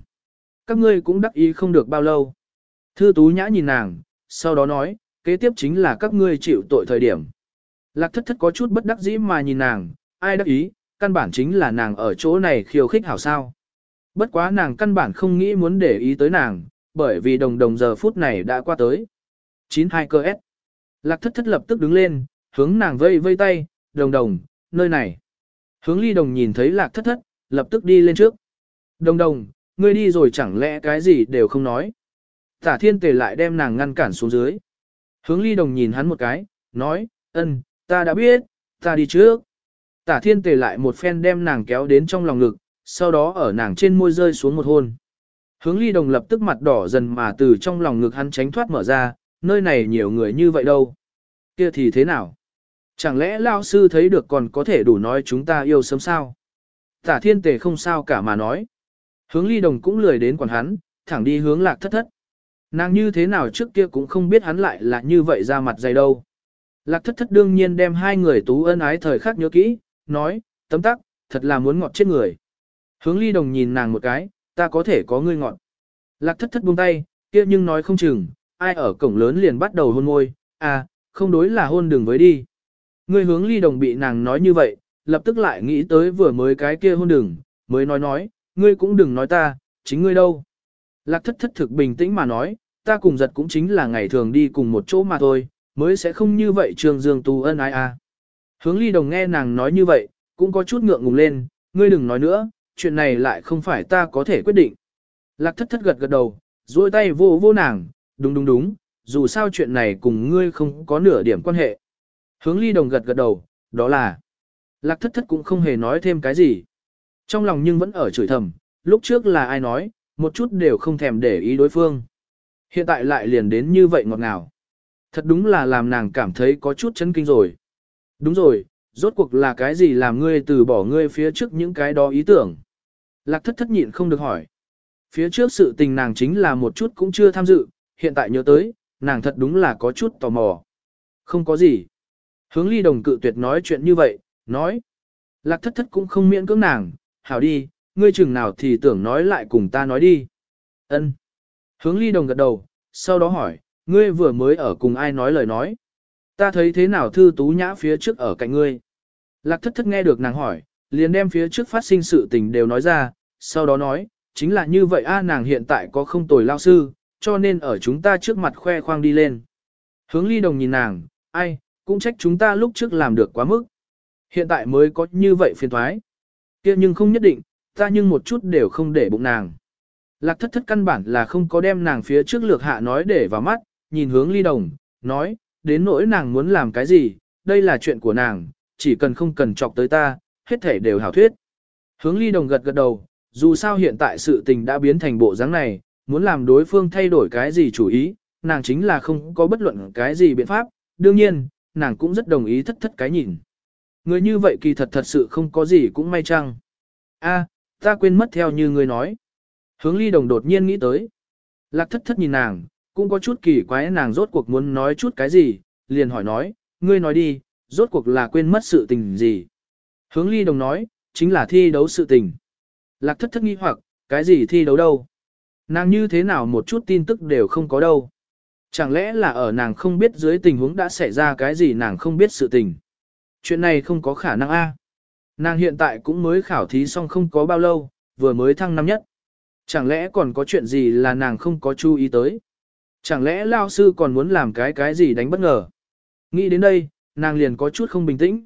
Các ngươi cũng đắc ý không được bao lâu. Thư tú nhã nhìn nàng, sau đó nói, kế tiếp chính là các ngươi chịu tội thời điểm. Lạc thất thất có chút bất đắc dĩ mà nhìn nàng, ai đắc ý, căn bản chính là nàng ở chỗ này khiêu khích hảo sao. Bất quá nàng căn bản không nghĩ muốn để ý tới nàng, bởi vì đồng đồng giờ phút này đã qua tới. 92 cơ S. Lạc thất thất lập tức đứng lên, hướng nàng vây vây tay, đồng đồng, nơi này. Hướng ly đồng nhìn thấy lạc thất thất, lập tức đi lên trước. Đồng đồng, ngươi đi rồi chẳng lẽ cái gì đều không nói. Tả thiên tề lại đem nàng ngăn cản xuống dưới. Hướng ly đồng nhìn hắn một cái, nói, ân, ta đã biết, ta đi trước. Tả thiên tề lại một phen đem nàng kéo đến trong lòng ngực, sau đó ở nàng trên môi rơi xuống một hôn. Hướng ly đồng lập tức mặt đỏ dần mà từ trong lòng ngực hắn tránh thoát mở ra, nơi này nhiều người như vậy đâu. Kia thì thế nào? Chẳng lẽ lao sư thấy được còn có thể đủ nói chúng ta yêu sớm sao? Tả thiên tề không sao cả mà nói. Hướng ly đồng cũng lười đến quản hắn, thẳng đi hướng lạc thất thất. Nàng như thế nào trước kia cũng không biết hắn lại là như vậy ra mặt dày đâu. Lạc thất thất đương nhiên đem hai người tú ân ái thời khắc nhớ kỹ, nói, tấm tắc, thật là muốn ngọt chết người. Hướng ly đồng nhìn nàng một cái, ta có thể có ngươi ngọt. Lạc thất thất buông tay, kia nhưng nói không chừng, ai ở cổng lớn liền bắt đầu hôn môi, à, không đối là hôn đường với đi. Ngươi hướng ly đồng bị nàng nói như vậy, lập tức lại nghĩ tới vừa mới cái kia hôn đường, mới nói nói, ngươi cũng đừng nói ta, chính ngươi đâu. Lạc thất thất thực bình tĩnh mà nói, ta cùng giật cũng chính là ngày thường đi cùng một chỗ mà thôi, mới sẽ không như vậy trường dương tu ân ai à. Hướng ly đồng nghe nàng nói như vậy, cũng có chút ngượng ngùng lên, ngươi đừng nói nữa, chuyện này lại không phải ta có thể quyết định. Lạc thất thất gật gật đầu, duỗi tay vô vô nàng, đúng đúng đúng, dù sao chuyện này cùng ngươi không có nửa điểm quan hệ. Hướng ly đồng gật gật đầu, đó là, lạc thất thất cũng không hề nói thêm cái gì. Trong lòng nhưng vẫn ở chửi thầm, lúc trước là ai nói, một chút đều không thèm để ý đối phương. Hiện tại lại liền đến như vậy ngọt ngào. Thật đúng là làm nàng cảm thấy có chút chấn kinh rồi. Đúng rồi, rốt cuộc là cái gì làm ngươi từ bỏ ngươi phía trước những cái đó ý tưởng. Lạc thất thất nhịn không được hỏi. Phía trước sự tình nàng chính là một chút cũng chưa tham dự, hiện tại nhớ tới, nàng thật đúng là có chút tò mò. Không có gì. Hướng ly đồng cự tuyệt nói chuyện như vậy, nói. Lạc thất thất cũng không miễn cưỡng nàng, hảo đi, ngươi chừng nào thì tưởng nói lại cùng ta nói đi. Ân. Hướng ly đồng gật đầu, sau đó hỏi, ngươi vừa mới ở cùng ai nói lời nói. Ta thấy thế nào thư tú nhã phía trước ở cạnh ngươi. Lạc thất thất nghe được nàng hỏi, liền đem phía trước phát sinh sự tình đều nói ra, sau đó nói, chính là như vậy a nàng hiện tại có không tồi lao sư, cho nên ở chúng ta trước mặt khoe khoang đi lên. Hướng ly đồng nhìn nàng, ai, cũng trách chúng ta lúc trước làm được quá mức. Hiện tại mới có như vậy phiền thoái. kia nhưng không nhất định, ta nhưng một chút đều không để bụng nàng. Lạc thất thất căn bản là không có đem nàng phía trước lược hạ nói để vào mắt, nhìn hướng ly đồng, nói, đến nỗi nàng muốn làm cái gì, đây là chuyện của nàng, chỉ cần không cần chọc tới ta, hết thể đều hảo thuyết. Hướng ly đồng gật gật đầu, Dù sao hiện tại sự tình đã biến thành bộ dáng này, muốn làm đối phương thay đổi cái gì chủ ý, nàng chính là không có bất luận cái gì biện pháp, đương nhiên, nàng cũng rất đồng ý thất thất cái nhìn. Người như vậy kỳ thật thật sự không có gì cũng may chăng. a ta quên mất theo như người nói. Hướng ly đồng đột nhiên nghĩ tới. Lạc thất thất nhìn nàng, cũng có chút kỳ quái nàng rốt cuộc muốn nói chút cái gì, liền hỏi nói, ngươi nói đi, rốt cuộc là quên mất sự tình gì. Hướng ly đồng nói, chính là thi đấu sự tình. Lạc thất thất nghi hoặc, cái gì thi đấu đâu? Nàng như thế nào một chút tin tức đều không có đâu. Chẳng lẽ là ở nàng không biết dưới tình huống đã xảy ra cái gì nàng không biết sự tình. Chuyện này không có khả năng a. Nàng hiện tại cũng mới khảo thí xong không có bao lâu, vừa mới thăng năm nhất. Chẳng lẽ còn có chuyện gì là nàng không có chú ý tới? Chẳng lẽ lao sư còn muốn làm cái cái gì đánh bất ngờ? Nghĩ đến đây, nàng liền có chút không bình tĩnh.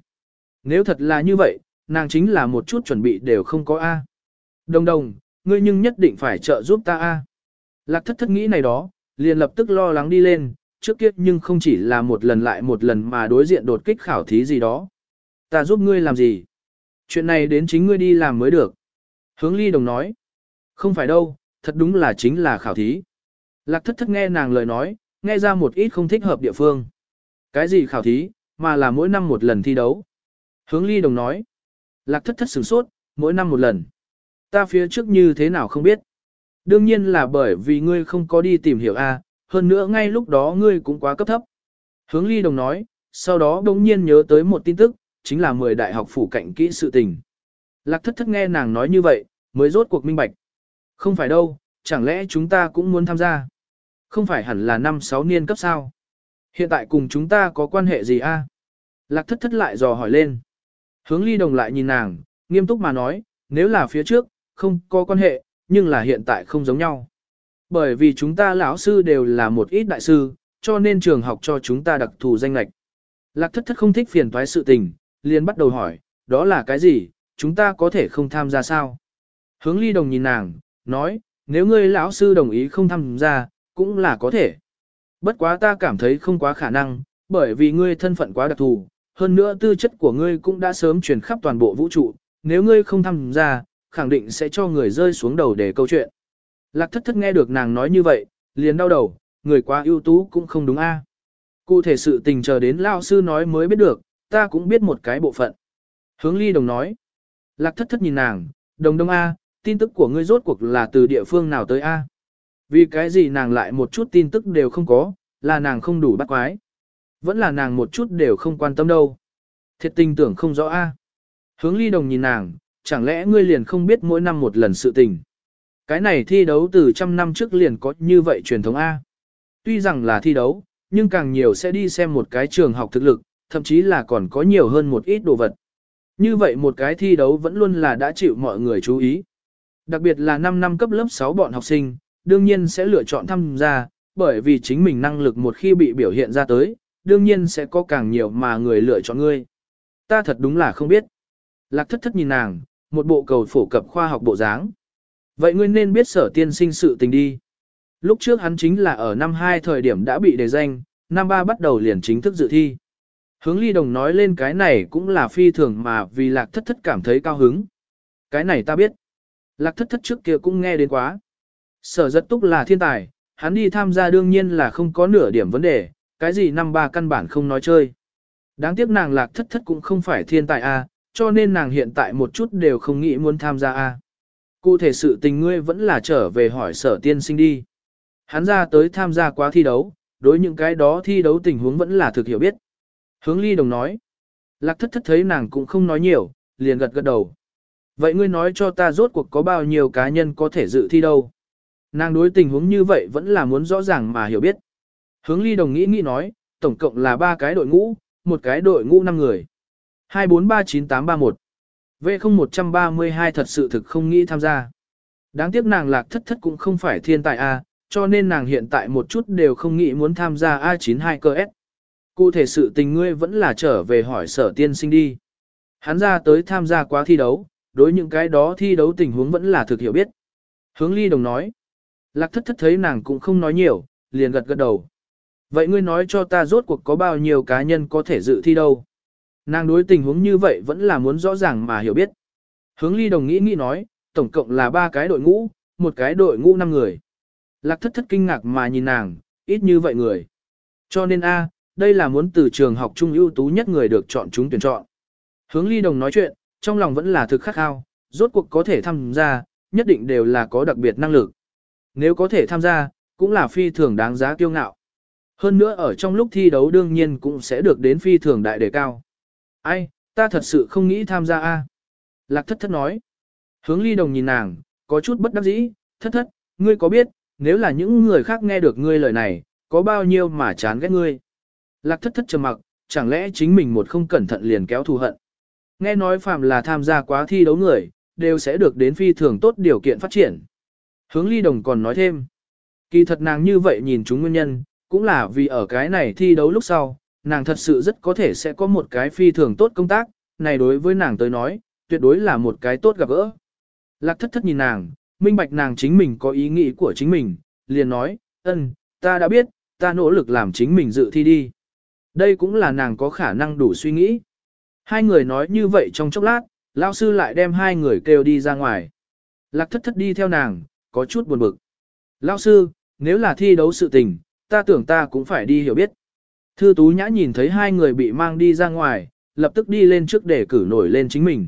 Nếu thật là như vậy, nàng chính là một chút chuẩn bị đều không có A. Đồng đồng, ngươi nhưng nhất định phải trợ giúp ta A. Lạc thất thất nghĩ này đó, liền lập tức lo lắng đi lên, trước kia nhưng không chỉ là một lần lại một lần mà đối diện đột kích khảo thí gì đó. Ta giúp ngươi làm gì? Chuyện này đến chính ngươi đi làm mới được. Hướng ly đồng nói. Không phải đâu, thật đúng là chính là khảo thí. Lạc thất thất nghe nàng lời nói, nghe ra một ít không thích hợp địa phương. Cái gì khảo thí, mà là mỗi năm một lần thi đấu. Hướng ly đồng nói. Lạc thất thất sửng sốt, mỗi năm một lần. Ta phía trước như thế nào không biết. Đương nhiên là bởi vì ngươi không có đi tìm hiểu A, hơn nữa ngay lúc đó ngươi cũng quá cấp thấp. Hướng ly đồng nói, sau đó đống nhiên nhớ tới một tin tức, chính là 10 đại học phủ cạnh kỹ sự tình. Lạc thất thất nghe nàng nói như vậy, mới rốt cuộc minh bạch. Không phải đâu, chẳng lẽ chúng ta cũng muốn tham gia? Không phải hẳn là năm sáu niên cấp sao? Hiện tại cùng chúng ta có quan hệ gì a? Lạc thất thất lại dò hỏi lên. Hướng ly đồng lại nhìn nàng, nghiêm túc mà nói, nếu là phía trước, không có quan hệ, nhưng là hiện tại không giống nhau. Bởi vì chúng ta lão sư đều là một ít đại sư, cho nên trường học cho chúng ta đặc thù danh lệch. Lạc thất thất không thích phiền toái sự tình, liền bắt đầu hỏi, đó là cái gì, chúng ta có thể không tham gia sao? Hướng ly đồng nhìn nàng, nói, nếu ngươi lão sư đồng ý không tham gia, cũng là có thể. Bất quá ta cảm thấy không quá khả năng, bởi vì ngươi thân phận quá đặc thù, hơn nữa tư chất của ngươi cũng đã sớm truyền khắp toàn bộ vũ trụ, nếu ngươi không tham gia, khẳng định sẽ cho người rơi xuống đầu để câu chuyện. Lạc thất thất nghe được nàng nói như vậy, liền đau đầu, người quá ưu tú cũng không đúng a. Cụ thể sự tình chờ đến lao sư nói mới biết được, ta cũng biết một cái bộ phận. Hướng ly đồng nói. Lạc thất thất nhìn nàng, đồng đông A, tin tức của ngươi rốt cuộc là từ địa phương nào tới A. Vì cái gì nàng lại một chút tin tức đều không có, là nàng không đủ bắt quái. Vẫn là nàng một chút đều không quan tâm đâu. Thiệt tình tưởng không rõ A. Hướng ly đồng nhìn nàng, chẳng lẽ ngươi liền không biết mỗi năm một lần sự tình. Cái này thi đấu từ trăm năm trước liền có như vậy truyền thống A. Tuy rằng là thi đấu, nhưng càng nhiều sẽ đi xem một cái trường học thực lực, thậm chí là còn có nhiều hơn một ít đồ vật. Như vậy một cái thi đấu vẫn luôn là đã chịu mọi người chú ý. Đặc biệt là 5 năm cấp lớp 6 bọn học sinh, đương nhiên sẽ lựa chọn tham gia, bởi vì chính mình năng lực một khi bị biểu hiện ra tới, đương nhiên sẽ có càng nhiều mà người lựa chọn ngươi. Ta thật đúng là không biết. Lạc thất thất nhìn nàng, một bộ cầu phổ cập khoa học bộ dáng. Vậy ngươi nên biết sở tiên sinh sự tình đi. Lúc trước hắn chính là ở năm 2 thời điểm đã bị đề danh, năm 3 bắt đầu liền chính thức dự thi. Hướng ly đồng nói lên cái này cũng là phi thường mà vì lạc thất thất cảm thấy cao hứng. Cái này ta biết. Lạc thất thất trước kia cũng nghe đến quá. Sở rất túc là thiên tài, hắn đi tham gia đương nhiên là không có nửa điểm vấn đề, cái gì năm ba căn bản không nói chơi. Đáng tiếc nàng lạc thất thất cũng không phải thiên tài a, cho nên nàng hiện tại một chút đều không nghĩ muốn tham gia a. Cụ thể sự tình ngươi vẫn là trở về hỏi sở tiên sinh đi. Hắn ra tới tham gia quá thi đấu, đối những cái đó thi đấu tình huống vẫn là thực hiểu biết. Hướng ly đồng nói. Lạc thất thất thấy nàng cũng không nói nhiều, liền gật gật đầu. Vậy ngươi nói cho ta rốt cuộc có bao nhiêu cá nhân có thể dự thi đâu? Nàng đối tình huống như vậy vẫn là muốn rõ ràng mà hiểu biết. Hướng ly đồng nghĩ nghĩ nói, tổng cộng là ba cái đội ngũ, một cái đội ngũ 5 người. 2439831. V0132 thật sự thực không nghĩ tham gia. Đáng tiếc nàng lạc thất thất cũng không phải thiên tài A, cho nên nàng hiện tại một chút đều không nghĩ muốn tham gia A92 cơ S. Cụ thể sự tình ngươi vẫn là trở về hỏi sở tiên sinh đi. Hắn ra tới tham gia quá thi đấu, đối những cái đó thi đấu tình huống vẫn là thực hiểu biết. Hướng ly đồng nói. Lạc thất thất thấy nàng cũng không nói nhiều, liền gật gật đầu. Vậy ngươi nói cho ta rốt cuộc có bao nhiêu cá nhân có thể dự thi đâu? Nàng đối tình huống như vậy vẫn là muốn rõ ràng mà hiểu biết. Hướng ly đồng nghĩ nghĩ nói, tổng cộng là ba cái đội ngũ, một cái đội ngũ năm người. Lạc thất thất kinh ngạc mà nhìn nàng, ít như vậy người. Cho nên A, đây là muốn từ trường học trung ưu tú nhất người được chọn chúng tuyển chọn. Hướng ly đồng nói chuyện, trong lòng vẫn là thực khắc khao, rốt cuộc có thể tham gia, nhất định đều là có đặc biệt năng lực. Nếu có thể tham gia, cũng là phi thường đáng giá kiêu ngạo. Hơn nữa ở trong lúc thi đấu đương nhiên cũng sẽ được đến phi thường đại đề cao. Ai, ta thật sự không nghĩ tham gia a. Lạc thất thất nói. Hướng ly đồng nhìn nàng, có chút bất đắc dĩ, thất thất, ngươi có biết, nếu là những người khác nghe được ngươi lời này, có bao nhiêu mà chán ghét ngươi. Lạc thất thất trầm mặc, chẳng lẽ chính mình một không cẩn thận liền kéo thù hận. Nghe nói phàm là tham gia quá thi đấu người, đều sẽ được đến phi thường tốt điều kiện phát triển. Hướng ly đồng còn nói thêm. Kỳ thật nàng như vậy nhìn chúng nguyên nhân, cũng là vì ở cái này thi đấu lúc sau, nàng thật sự rất có thể sẽ có một cái phi thường tốt công tác, này đối với nàng tới nói, tuyệt đối là một cái tốt gặp gỡ. Lạc thất thất nhìn nàng, minh bạch nàng chính mình có ý nghĩ của chính mình, liền nói, ân, ta đã biết, ta nỗ lực làm chính mình dự thi đi. Đây cũng là nàng có khả năng đủ suy nghĩ. Hai người nói như vậy trong chốc lát, lao sư lại đem hai người kêu đi ra ngoài. Lạc thất thất đi theo nàng, có chút buồn bực. Lao sư, nếu là thi đấu sự tình, ta tưởng ta cũng phải đi hiểu biết. Thư tú nhã nhìn thấy hai người bị mang đi ra ngoài, lập tức đi lên trước để cử nổi lên chính mình.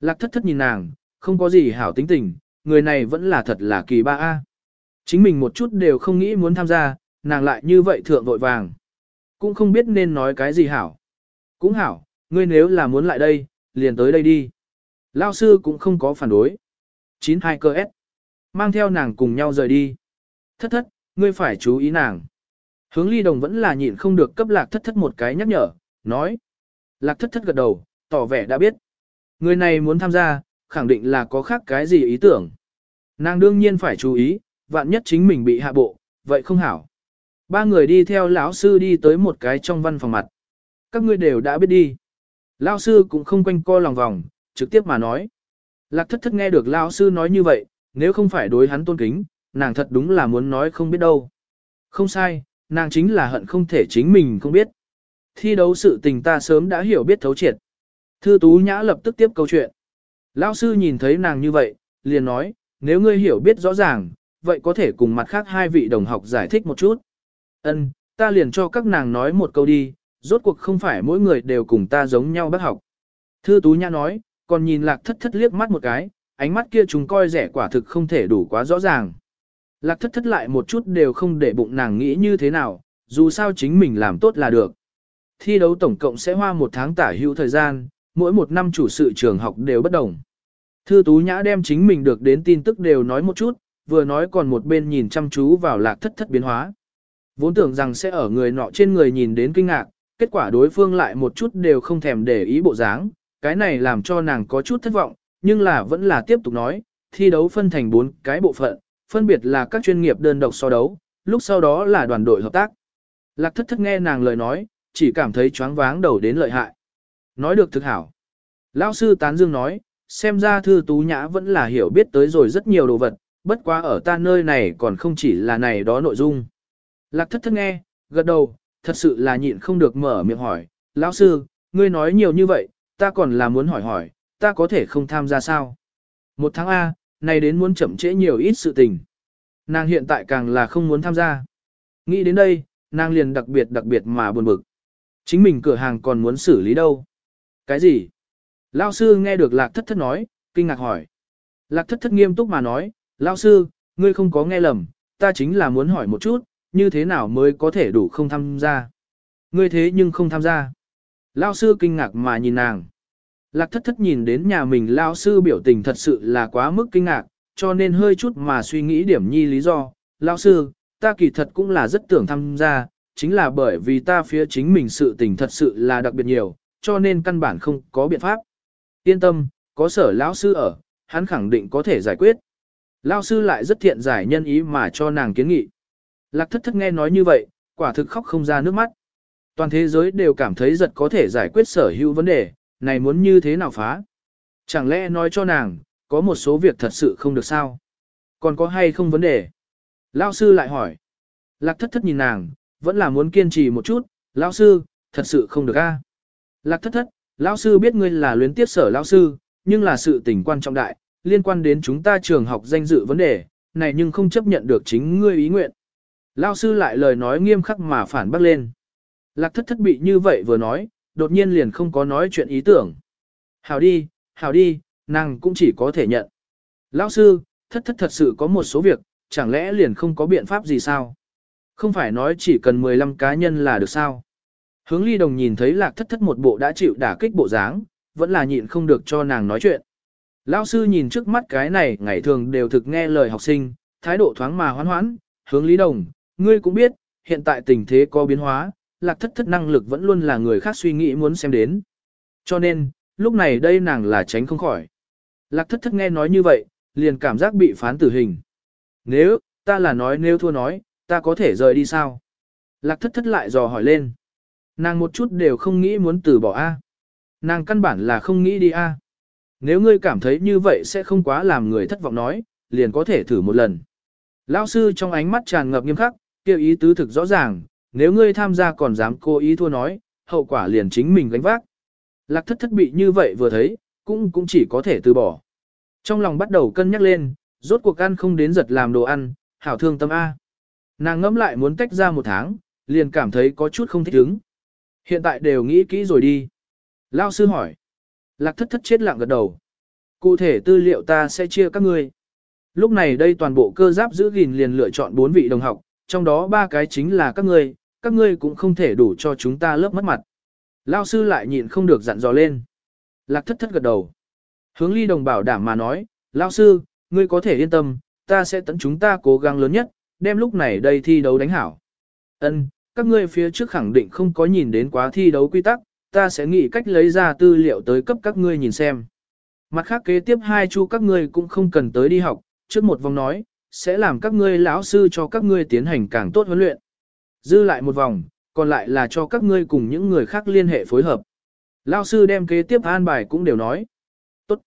Lạc thất thất nhìn nàng, không có gì hảo tính tình, người này vẫn là thật là kỳ ba a. Chính mình một chút đều không nghĩ muốn tham gia, nàng lại như vậy thượng vội vàng. Cũng không biết nên nói cái gì hảo. Cũng hảo, ngươi nếu là muốn lại đây, liền tới đây đi. Lao sư cũng không có phản đối. 92 cơ S. Mang theo nàng cùng nhau rời đi. Thất thất, ngươi phải chú ý nàng. Hướng ly đồng vẫn là nhịn không được cấp lạc thất thất một cái nhắc nhở, nói. Lạc thất thất gật đầu, tỏ vẻ đã biết. Người này muốn tham gia, khẳng định là có khác cái gì ý tưởng. Nàng đương nhiên phải chú ý, vạn nhất chính mình bị hạ bộ, vậy không hảo. Ba người đi theo lão sư đi tới một cái trong văn phòng mặt. Các ngươi đều đã biết đi. Lão sư cũng không quanh co lòng vòng, trực tiếp mà nói. Lạc thất thất nghe được lão sư nói như vậy, nếu không phải đối hắn tôn kính, nàng thật đúng là muốn nói không biết đâu. Không sai, nàng chính là hận không thể chính mình không biết. Thi đấu sự tình ta sớm đã hiểu biết thấu triệt. Thư Tú Nhã lập tức tiếp câu chuyện. Lão sư nhìn thấy nàng như vậy, liền nói, nếu ngươi hiểu biết rõ ràng, vậy có thể cùng mặt khác hai vị đồng học giải thích một chút. Ân, ta liền cho các nàng nói một câu đi, rốt cuộc không phải mỗi người đều cùng ta giống nhau bác học. Thư Tú Nhã nói, còn nhìn lạc thất thất liếc mắt một cái, ánh mắt kia chúng coi rẻ quả thực không thể đủ quá rõ ràng. Lạc thất thất lại một chút đều không để bụng nàng nghĩ như thế nào, dù sao chính mình làm tốt là được. Thi đấu tổng cộng sẽ hoa một tháng tả hữu thời gian, mỗi một năm chủ sự trường học đều bất đồng. Thư Tú Nhã đem chính mình được đến tin tức đều nói một chút, vừa nói còn một bên nhìn chăm chú vào lạc thất thất biến hóa. Vốn tưởng rằng sẽ ở người nọ trên người nhìn đến kinh ngạc, kết quả đối phương lại một chút đều không thèm để ý bộ dáng, cái này làm cho nàng có chút thất vọng, nhưng là vẫn là tiếp tục nói, thi đấu phân thành bốn cái bộ phận, phân biệt là các chuyên nghiệp đơn độc so đấu, lúc sau đó là đoàn đội hợp tác. Lạc thất thất nghe nàng lời nói, chỉ cảm thấy choáng váng đầu đến lợi hại. Nói được thực hảo. Lão sư tán dương nói, xem ra thư tú nhã vẫn là hiểu biết tới rồi rất nhiều đồ vật, bất quá ở ta nơi này còn không chỉ là này đó nội dung. Lạc thất thất nghe, gật đầu, thật sự là nhịn không được mở miệng hỏi, lão sư, ngươi nói nhiều như vậy, ta còn là muốn hỏi hỏi, ta có thể không tham gia sao? Một tháng A, này đến muốn chậm trễ nhiều ít sự tình. Nàng hiện tại càng là không muốn tham gia. Nghĩ đến đây, nàng liền đặc biệt đặc biệt mà buồn bực. Chính mình cửa hàng còn muốn xử lý đâu? Cái gì? Lao sư nghe được lạc thất thất nói, kinh ngạc hỏi. Lạc thất thất nghiêm túc mà nói, Lao sư, ngươi không có nghe lầm, ta chính là muốn hỏi một chút, như thế nào mới có thể đủ không tham gia. Ngươi thế nhưng không tham gia. Lao sư kinh ngạc mà nhìn nàng. Lạc thất thất nhìn đến nhà mình Lao sư biểu tình thật sự là quá mức kinh ngạc, cho nên hơi chút mà suy nghĩ điểm nhi lý do. Lao sư, ta kỳ thật cũng là rất tưởng tham gia, chính là bởi vì ta phía chính mình sự tình thật sự là đặc biệt nhiều, cho nên căn bản không có biện pháp. Yên tâm, có sở lão sư ở, hắn khẳng định có thể giải quyết. Lão sư lại rất thiện giải nhân ý mà cho nàng kiến nghị. Lạc thất thất nghe nói như vậy, quả thực khóc không ra nước mắt. Toàn thế giới đều cảm thấy giật có thể giải quyết sở hữu vấn đề, này muốn như thế nào phá. Chẳng lẽ nói cho nàng, có một số việc thật sự không được sao? Còn có hay không vấn đề? Lão sư lại hỏi. Lạc thất thất nhìn nàng, vẫn là muốn kiên trì một chút, lão sư, thật sự không được a. Lạc thất thất, lão sư biết ngươi là luyến tiếp sở lão sư, nhưng là sự tình quan trọng đại, liên quan đến chúng ta trường học danh dự vấn đề, này nhưng không chấp nhận được chính ngươi ý nguyện. Lao sư lại lời nói nghiêm khắc mà phản bác lên. Lạc thất thất bị như vậy vừa nói, đột nhiên liền không có nói chuyện ý tưởng. Hảo đi, hảo đi, nàng cũng chỉ có thể nhận. Lão sư, thất thất thật sự có một số việc, chẳng lẽ liền không có biện pháp gì sao? Không phải nói chỉ cần 15 cá nhân là được sao? Hướng ly đồng nhìn thấy lạc thất thất một bộ đã chịu đả kích bộ dáng, vẫn là nhịn không được cho nàng nói chuyện. Lão sư nhìn trước mắt cái này ngày thường đều thực nghe lời học sinh, thái độ thoáng mà hoán hoãn, hướng lý đồng, ngươi cũng biết, hiện tại tình thế có biến hóa, lạc thất thất năng lực vẫn luôn là người khác suy nghĩ muốn xem đến. Cho nên, lúc này đây nàng là tránh không khỏi. Lạc thất thất nghe nói như vậy, liền cảm giác bị phán tử hình. Nếu, ta là nói nếu thua nói, ta có thể rời đi sao? Lạc thất thất lại dò hỏi lên. Nàng một chút đều không nghĩ muốn từ bỏ A. Nàng căn bản là không nghĩ đi A. Nếu ngươi cảm thấy như vậy sẽ không quá làm người thất vọng nói, liền có thể thử một lần. Lão sư trong ánh mắt tràn ngập nghiêm khắc, kêu ý tứ thực rõ ràng, nếu ngươi tham gia còn dám cố ý thua nói, hậu quả liền chính mình gánh vác. Lạc thất thất bị như vậy vừa thấy, cũng cũng chỉ có thể từ bỏ. Trong lòng bắt đầu cân nhắc lên, rốt cuộc ăn không đến giật làm đồ ăn, hảo thương tâm A. Nàng ngẫm lại muốn tách ra một tháng, liền cảm thấy có chút không thích ứng. Hiện tại đều nghĩ kỹ rồi đi. Lao sư hỏi. Lạc thất thất chết lặng gật đầu. Cụ thể tư liệu ta sẽ chia các ngươi. Lúc này đây toàn bộ cơ giáp giữ gìn liền lựa chọn 4 vị đồng học, trong đó ba cái chính là các ngươi, các ngươi cũng không thể đủ cho chúng ta lớp mất mặt. Lao sư lại nhịn không được dặn dò lên. Lạc thất thất gật đầu. Hướng ly đồng bảo đảm mà nói, Lao sư, ngươi có thể yên tâm, ta sẽ tận chúng ta cố gắng lớn nhất, đem lúc này đây thi đấu đánh hảo. Ân, các ngươi phía trước khẳng định không có nhìn đến quá thi đấu quy tắc, ta sẽ nghĩ cách lấy ra tư liệu tới cấp các ngươi nhìn xem. Mặt khác kế tiếp hai chu các ngươi cũng không cần tới đi học, trước một vòng nói, sẽ làm các ngươi lão sư cho các ngươi tiến hành càng tốt huấn luyện. Dư lại một vòng, còn lại là cho các ngươi cùng những người khác liên hệ phối hợp. Lão sư đem kế tiếp an bài cũng đều nói. Tốt.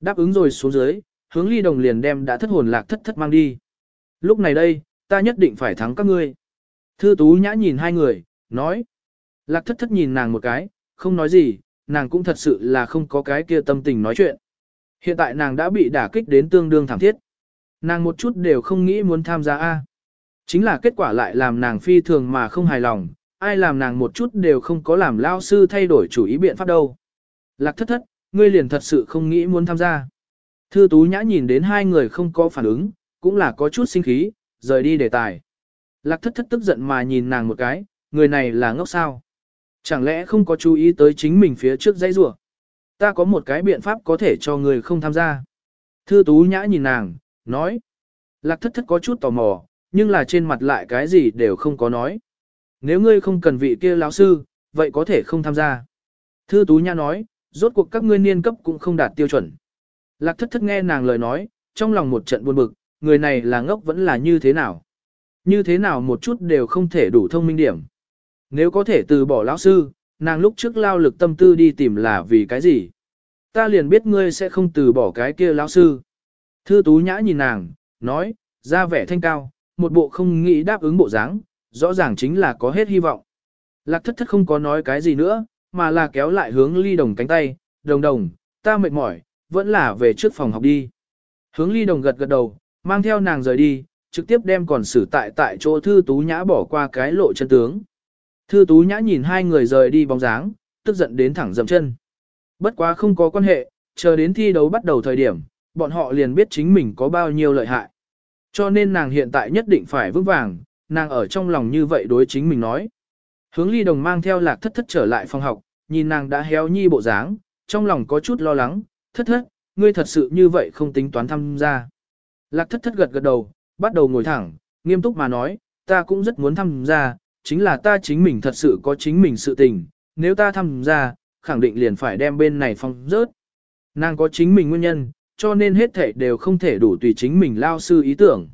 Đáp ứng rồi xuống dưới, hướng ly đồng liền đem đã thất hồn lạc thất thất mang đi. Lúc này đây, ta nhất định phải thắng các ngươi. Thư tú nhã nhìn hai người, nói. Lạc thất thất nhìn nàng một cái, không nói gì, nàng cũng thật sự là không có cái kia tâm tình nói chuyện. Hiện tại nàng đã bị đả kích đến tương đương thảm thiết. Nàng một chút đều không nghĩ muốn tham gia A. Chính là kết quả lại làm nàng phi thường mà không hài lòng, ai làm nàng một chút đều không có làm lao sư thay đổi chủ ý biện pháp đâu. Lạc thất thất, ngươi liền thật sự không nghĩ muốn tham gia. Thư tú nhã nhìn đến hai người không có phản ứng, cũng là có chút sinh khí, rời đi đề tài. Lạc thất thất tức giận mà nhìn nàng một cái, người này là ngốc sao. Chẳng lẽ không có chú ý tới chính mình phía trước dãy rủa? Ta có một cái biện pháp có thể cho người không tham gia. Thư tú nhã nhìn nàng, nói. Lạc thất thất có chút tò mò, nhưng là trên mặt lại cái gì đều không có nói. Nếu ngươi không cần vị kia lão sư, vậy có thể không tham gia. Thư tú nha nói, rốt cuộc các ngươi niên cấp cũng không đạt tiêu chuẩn. Lạc thất thất nghe nàng lời nói, trong lòng một trận buồn bực, người này là ngốc vẫn là như thế nào. Như thế nào một chút đều không thể đủ thông minh điểm. Nếu có thể từ bỏ lão sư, nàng lúc trước lao lực tâm tư đi tìm là vì cái gì? Ta liền biết ngươi sẽ không từ bỏ cái kia lão sư. Thư tú nhã nhìn nàng, nói, ra vẻ thanh cao, một bộ không nghĩ đáp ứng bộ dáng, rõ ràng chính là có hết hy vọng. Lạc thất thất không có nói cái gì nữa, mà là kéo lại hướng ly đồng cánh tay, đồng đồng, ta mệt mỏi, vẫn là về trước phòng học đi. Hướng ly đồng gật gật đầu, mang theo nàng rời đi, trực tiếp đem còn xử tại tại chỗ thư tú nhã bỏ qua cái lộ chân tướng. Thư tú nhã nhìn hai người rời đi bóng dáng, tức giận đến thẳng dậm chân. Bất quá không có quan hệ, chờ đến thi đấu bắt đầu thời điểm, bọn họ liền biết chính mình có bao nhiêu lợi hại. Cho nên nàng hiện tại nhất định phải vững vàng, nàng ở trong lòng như vậy đối chính mình nói. Hướng ly đồng mang theo lạc thất thất trở lại phòng học, nhìn nàng đã héo nhi bộ dáng, trong lòng có chút lo lắng, thất thất, ngươi thật sự như vậy không tính toán tham gia. Lạc thất thất gật gật đầu, bắt đầu ngồi thẳng, nghiêm túc mà nói, ta cũng rất muốn tham gia, chính là ta chính mình thật sự có chính mình sự tình, nếu ta tham gia, khẳng định liền phải đem bên này phong rớt. Nàng có chính mình nguyên nhân, cho nên hết thảy đều không thể đủ tùy chính mình lao sư ý tưởng.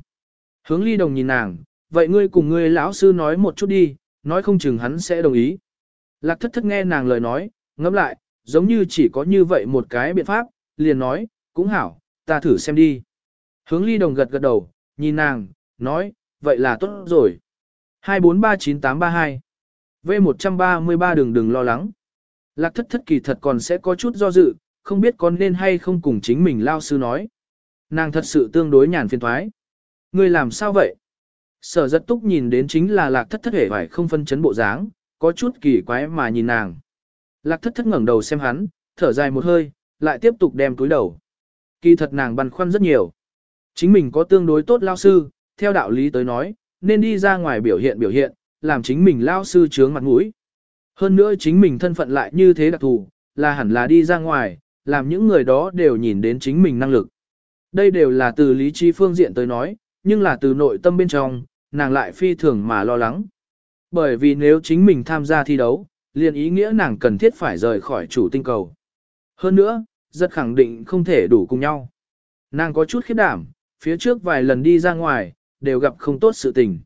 Hướng ly đồng nhìn nàng, vậy ngươi cùng ngươi lão sư nói một chút đi, nói không chừng hắn sẽ đồng ý. Lạc thất thất nghe nàng lời nói, ngẫm lại, giống như chỉ có như vậy một cái biện pháp, liền nói, cũng hảo, ta thử xem đi. Hướng ly đồng gật gật đầu, nhìn nàng, nói, vậy là tốt rồi. 2439832 V133 đừng đừng lo lắng. Lạc thất thất kỳ thật còn sẽ có chút do dự, không biết con nên hay không cùng chính mình lao sư nói. Nàng thật sự tương đối nhàn phiền thoái. Ngươi làm sao vậy? Sở rất túc nhìn đến chính là lạc thất thất hề phải không phân chấn bộ dáng, có chút kỳ quái mà nhìn nàng. Lạc thất thất ngẩng đầu xem hắn, thở dài một hơi, lại tiếp tục đem túi đầu. Kỳ thật nàng băn khoăn rất nhiều. Chính mình có tương đối tốt lao sư, theo đạo lý tới nói, nên đi ra ngoài biểu hiện biểu hiện, làm chính mình lao sư trướng mặt mũi. Hơn nữa chính mình thân phận lại như thế đặc thù, là hẳn là đi ra ngoài, làm những người đó đều nhìn đến chính mình năng lực. Đây đều là từ lý trí phương diện tới nói, nhưng là từ nội tâm bên trong, nàng lại phi thường mà lo lắng. Bởi vì nếu chính mình tham gia thi đấu, liền ý nghĩa nàng cần thiết phải rời khỏi chủ tinh cầu. Hơn nữa, rất khẳng định không thể đủ cùng nhau. Nàng có chút khiếp đảm, phía trước vài lần đi ra ngoài, đều gặp không tốt sự tình.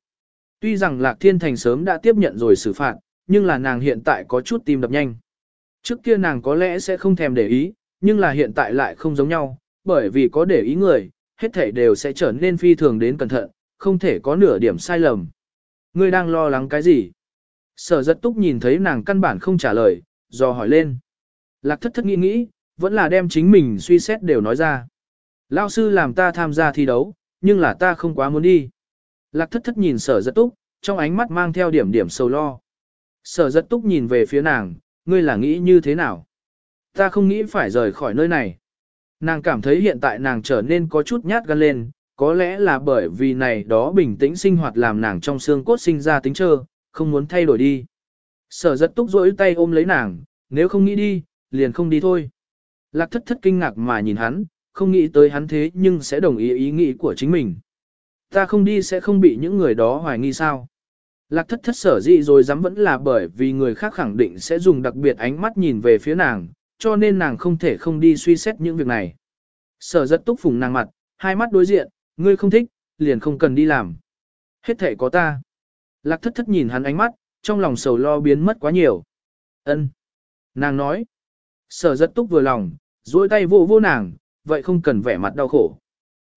Tuy rằng Lạc Thiên Thành sớm đã tiếp nhận rồi xử phạt, nhưng là nàng hiện tại có chút tim đập nhanh. Trước kia nàng có lẽ sẽ không thèm để ý, nhưng là hiện tại lại không giống nhau, bởi vì có để ý người, hết thảy đều sẽ trở nên phi thường đến cẩn thận, không thể có nửa điểm sai lầm. Ngươi đang lo lắng cái gì? Sở giật túc nhìn thấy nàng căn bản không trả lời, do hỏi lên. Lạc thất thất nghĩ nghĩ, vẫn là đem chính mình suy xét đều nói ra. Lao sư làm ta tham gia thi đấu, nhưng là ta không quá muốn đi. Lạc thất thất nhìn sở giật túc, trong ánh mắt mang theo điểm điểm sầu lo. Sở giật túc nhìn về phía nàng, ngươi là nghĩ như thế nào? Ta không nghĩ phải rời khỏi nơi này. Nàng cảm thấy hiện tại nàng trở nên có chút nhát gan lên, có lẽ là bởi vì này đó bình tĩnh sinh hoạt làm nàng trong xương cốt sinh ra tính trơ, không muốn thay đổi đi. Sở giật túc rỗi tay ôm lấy nàng, nếu không nghĩ đi, liền không đi thôi. Lạc thất thất kinh ngạc mà nhìn hắn, không nghĩ tới hắn thế nhưng sẽ đồng ý ý nghĩ của chính mình. Ta không đi sẽ không bị những người đó hoài nghi sao. Lạc thất thất sở dị rồi dám vẫn là bởi vì người khác khẳng định sẽ dùng đặc biệt ánh mắt nhìn về phía nàng, cho nên nàng không thể không đi suy xét những việc này. Sở rất túc phùng nàng mặt, hai mắt đối diện, ngươi không thích, liền không cần đi làm. Hết thể có ta. Lạc thất thất nhìn hắn ánh mắt, trong lòng sầu lo biến mất quá nhiều. ân Nàng nói. Sở rất túc vừa lòng, duỗi tay vô vô nàng, vậy không cần vẻ mặt đau khổ.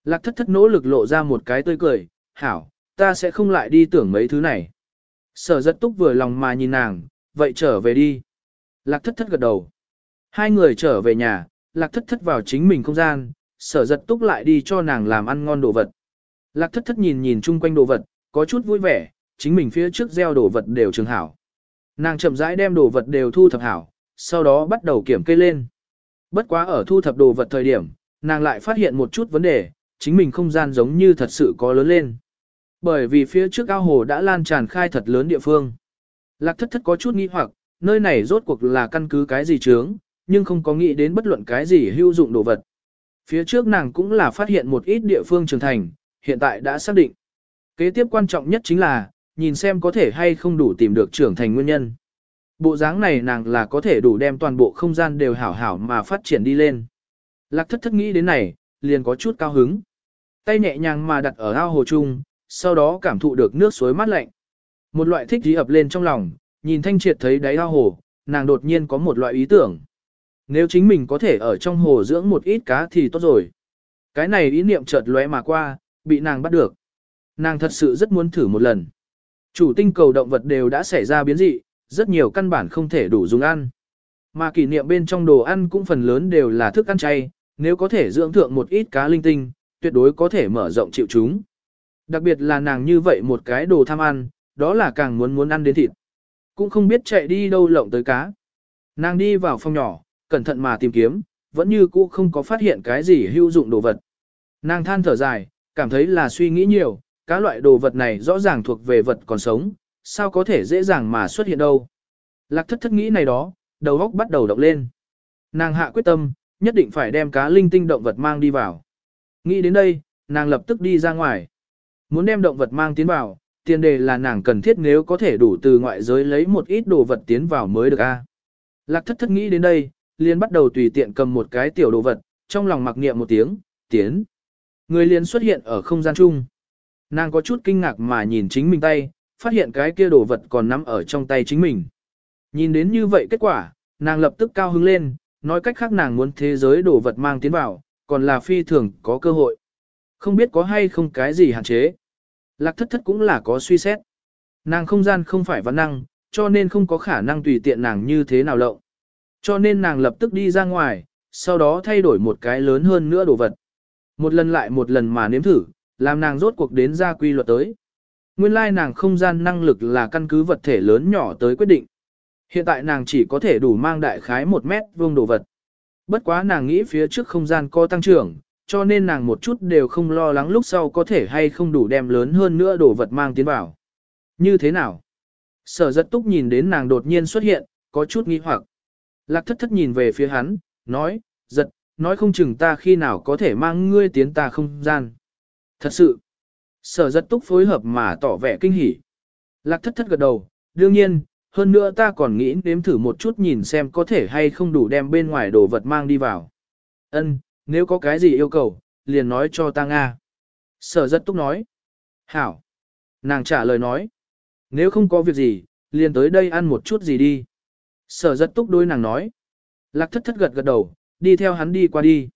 Lạc thất thất nỗ lực lộ ra một cái tươi cười, hảo, ta sẽ không lại đi tưởng mấy thứ này. Sở rất túc vừa lòng mà nhìn nàng, vậy trở về đi. Lạc thất thất gật đầu. Hai người trở về nhà, lạc thất thất vào chính mình không gian, sở giật túc lại đi cho nàng làm ăn ngon đồ vật. Lạc thất thất nhìn nhìn chung quanh đồ vật, có chút vui vẻ, chính mình phía trước gieo đồ vật đều trường hảo. Nàng chậm rãi đem đồ vật đều thu thập hảo, sau đó bắt đầu kiểm kê lên. Bất quá ở thu thập đồ vật thời điểm, nàng lại phát hiện một chút vấn đề, chính mình không gian giống như thật sự có lớn lên. Bởi vì phía trước ao hồ đã lan tràn khai thật lớn địa phương. Lạc thất thất có chút nghi hoặc, nơi này rốt cuộc là căn cứ cái gì chướng, nhưng không có nghĩ đến bất luận cái gì hữu dụng đồ vật. Phía trước nàng cũng là phát hiện một ít địa phương trưởng thành, hiện tại đã xác định. Kế tiếp quan trọng nhất chính là, nhìn xem có thể hay không đủ tìm được trưởng thành nguyên nhân. Bộ dáng này nàng là có thể đủ đem toàn bộ không gian đều hảo hảo mà phát triển đi lên. Lạc thất thất nghĩ đến này, liền có chút cao hứng. Tay nhẹ nhàng mà đặt ở ao hồ chung, sau đó cảm thụ được nước suối mát lạnh. Một loại thích dí ập lên trong lòng, nhìn thanh triệt thấy đáy ao hồ, nàng đột nhiên có một loại ý tưởng. Nếu chính mình có thể ở trong hồ dưỡng một ít cá thì tốt rồi. Cái này ý niệm chợt lóe mà qua, bị nàng bắt được. Nàng thật sự rất muốn thử một lần. Chủ tinh cầu động vật đều đã xảy ra biến dị, rất nhiều căn bản không thể đủ dùng ăn. Mà kỷ niệm bên trong đồ ăn cũng phần lớn đều là thức ăn chay, nếu có thể dưỡng thượng một ít cá linh tinh, tuyệt đối có thể mở rộng chịu chúng. Đặc biệt là nàng như vậy một cái đồ tham ăn, đó là càng muốn muốn ăn đến thịt. Cũng không biết chạy đi đâu lộng tới cá. Nàng đi vào phòng nhỏ, cẩn thận mà tìm kiếm, vẫn như cũ không có phát hiện cái gì hữu dụng đồ vật. Nàng than thở dài, cảm thấy là suy nghĩ nhiều, các loại đồ vật này rõ ràng thuộc về vật còn sống, sao có thể dễ dàng mà xuất hiện đâu. Lạc thất thất nghĩ này đó, đầu óc bắt đầu động lên. Nàng hạ quyết tâm, nhất định phải đem cá linh tinh động vật mang đi vào. Nghĩ đến đây, nàng lập tức đi ra ngoài. Muốn đem động vật mang tiến vào, tiền đề là nàng cần thiết nếu có thể đủ từ ngoại giới lấy một ít đồ vật tiến vào mới được a. Lạc thất thất nghĩ đến đây, liền bắt đầu tùy tiện cầm một cái tiểu đồ vật, trong lòng mặc niệm một tiếng, tiến. Người liền xuất hiện ở không gian chung. Nàng có chút kinh ngạc mà nhìn chính mình tay, phát hiện cái kia đồ vật còn nắm ở trong tay chính mình. Nhìn đến như vậy kết quả, nàng lập tức cao hứng lên, nói cách khác nàng muốn thế giới đồ vật mang tiến vào, còn là phi thường có cơ hội. Không biết có hay không cái gì hạn chế. Lạc thất thất cũng là có suy xét. Nàng không gian không phải văn năng, cho nên không có khả năng tùy tiện nàng như thế nào lộng. Cho nên nàng lập tức đi ra ngoài, sau đó thay đổi một cái lớn hơn nữa đồ vật. Một lần lại một lần mà nếm thử, làm nàng rốt cuộc đến ra quy luật tới. Nguyên lai nàng không gian năng lực là căn cứ vật thể lớn nhỏ tới quyết định. Hiện tại nàng chỉ có thể đủ mang đại khái một mét vuông đồ vật. Bất quá nàng nghĩ phía trước không gian có tăng trưởng, cho nên nàng một chút đều không lo lắng lúc sau có thể hay không đủ đem lớn hơn nữa đồ vật mang tiến vào. Như thế nào? Sở giật túc nhìn đến nàng đột nhiên xuất hiện, có chút nghi hoặc. Lạc thất thất nhìn về phía hắn, nói, giật, nói không chừng ta khi nào có thể mang ngươi tiến ta không gian. Thật sự, sở giật túc phối hợp mà tỏ vẻ kinh hỉ. Lạc thất thất gật đầu, đương nhiên, hơn nữa ta còn nghĩ nếm thử một chút nhìn xem có thể hay không đủ đem bên ngoài đồ vật mang đi vào. Ân, nếu có cái gì yêu cầu, liền nói cho ta Nga. Sở giật túc nói. Hảo. Nàng trả lời nói. Nếu không có việc gì, liền tới đây ăn một chút gì đi. Sở giật túc đôi nàng nói. Lạc thất thất gật gật đầu, đi theo hắn đi qua đi.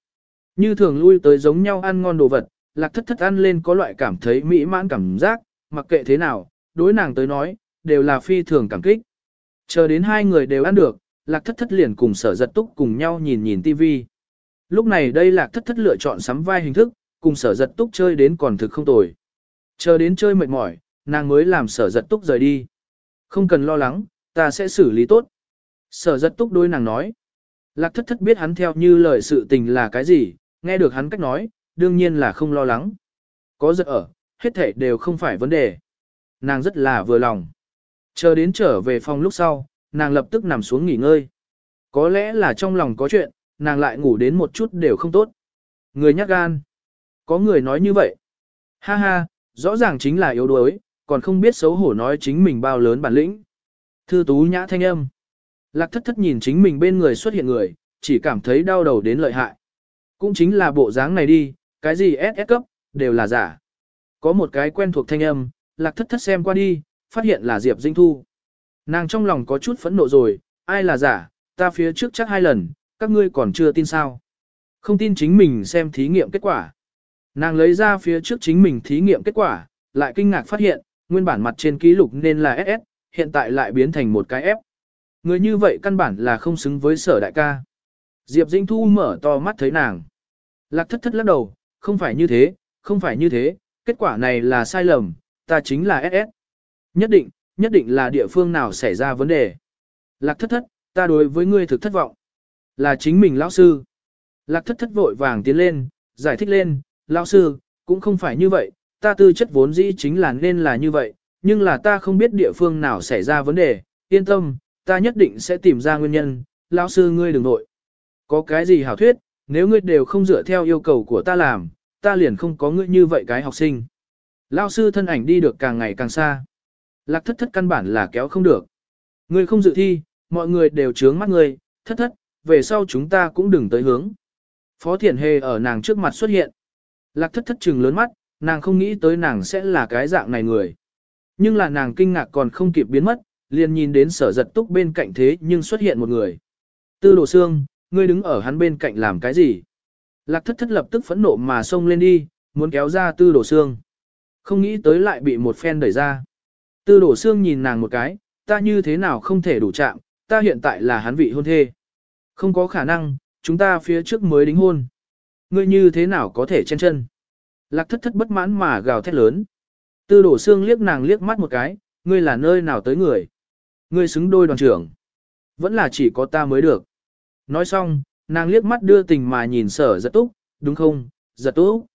Như thường lui tới giống nhau ăn ngon đồ vật, lạc thất thất ăn lên có loại cảm thấy mỹ mãn cảm giác, mặc kệ thế nào, đối nàng tới nói, đều là phi thường cảm kích. Chờ đến hai người đều ăn được, lạc thất thất liền cùng sở giật túc cùng nhau nhìn nhìn tivi. Lúc này đây lạc thất thất lựa chọn sắm vai hình thức, cùng sở giật túc chơi đến còn thực không tồi. Chờ đến chơi mệt mỏi, nàng mới làm sở giật túc rời đi. Không cần lo lắng, ta sẽ xử lý tốt. Sở giật túc đôi nàng nói. Lạc thất thất biết hắn theo như lời sự tình là cái gì, nghe được hắn cách nói, đương nhiên là không lo lắng. Có giật ở, hết thể đều không phải vấn đề. Nàng rất là vừa lòng. Chờ đến trở về phòng lúc sau, nàng lập tức nằm xuống nghỉ ngơi. Có lẽ là trong lòng có chuyện, nàng lại ngủ đến một chút đều không tốt. Người nhát gan. Có người nói như vậy. Ha ha, rõ ràng chính là yếu đuối, còn không biết xấu hổ nói chính mình bao lớn bản lĩnh. Thư tú nhã thanh âm. Lạc thất thất nhìn chính mình bên người xuất hiện người, chỉ cảm thấy đau đầu đến lợi hại. Cũng chính là bộ dáng này đi, cái gì SS cấp, đều là giả. Có một cái quen thuộc thanh âm, lạc thất thất xem qua đi, phát hiện là Diệp Dinh Thu. Nàng trong lòng có chút phẫn nộ rồi, ai là giả, ta phía trước chắc hai lần, các ngươi còn chưa tin sao. Không tin chính mình xem thí nghiệm kết quả. Nàng lấy ra phía trước chính mình thí nghiệm kết quả, lại kinh ngạc phát hiện, nguyên bản mặt trên ký lục nên là SS, hiện tại lại biến thành một cái F. Người như vậy căn bản là không xứng với sở đại ca. Diệp Dĩnh Thu mở to mắt thấy nàng. Lạc thất thất lắc đầu, không phải như thế, không phải như thế, kết quả này là sai lầm, ta chính là SS. Nhất định, nhất định là địa phương nào xảy ra vấn đề. Lạc thất thất, ta đối với ngươi thực thất vọng. Là chính mình lão sư. Lạc thất thất vội vàng tiến lên, giải thích lên, lão sư, cũng không phải như vậy, ta tư chất vốn dĩ chính là nên là như vậy, nhưng là ta không biết địa phương nào xảy ra vấn đề, yên tâm, ta nhất định sẽ tìm ra nguyên nhân, lão sư ngươi đừng nội. Có cái gì hảo thuyết, nếu ngươi đều không dựa theo yêu cầu của ta làm, ta liền không có ngươi như vậy cái học sinh. Lão sư thân ảnh đi được càng ngày càng xa. Lạc thất thất căn bản là kéo không được. Ngươi không dự thi, mọi người đều trướng mắt ngươi, thất thất, về sau chúng ta cũng đừng tới hướng. Phó Thiển Hề ở nàng trước mặt xuất hiện. Lạc thất thất trừng lớn mắt, nàng không nghĩ tới nàng sẽ là cái dạng này người. Nhưng là nàng kinh ngạc còn không kịp biến mất, liền nhìn đến sở giật túc bên cạnh thế nhưng xuất hiện một người. Tư đồ xương, ngươi đứng ở hắn bên cạnh làm cái gì? Lạc thất thất lập tức phẫn nộ mà xông lên đi, muốn kéo ra tư đồ xương. Không nghĩ tới lại bị một phen đẩy ra. Tư đồ xương nhìn nàng một cái, ta như thế nào không thể đủ chạm, ta hiện tại là hắn vị hôn thê. Không có khả năng, chúng ta phía trước mới đính hôn. Ngươi như thế nào có thể chen chân? Lạc thất thất bất mãn mà gào thét lớn. Tư đổ xương liếc nàng liếc mắt một cái, ngươi là nơi nào tới người? Ngươi xứng đôi đoàn trưởng. Vẫn là chỉ có ta mới được. Nói xong, nàng liếc mắt đưa tình mà nhìn sở giật túc, đúng không, giật túc.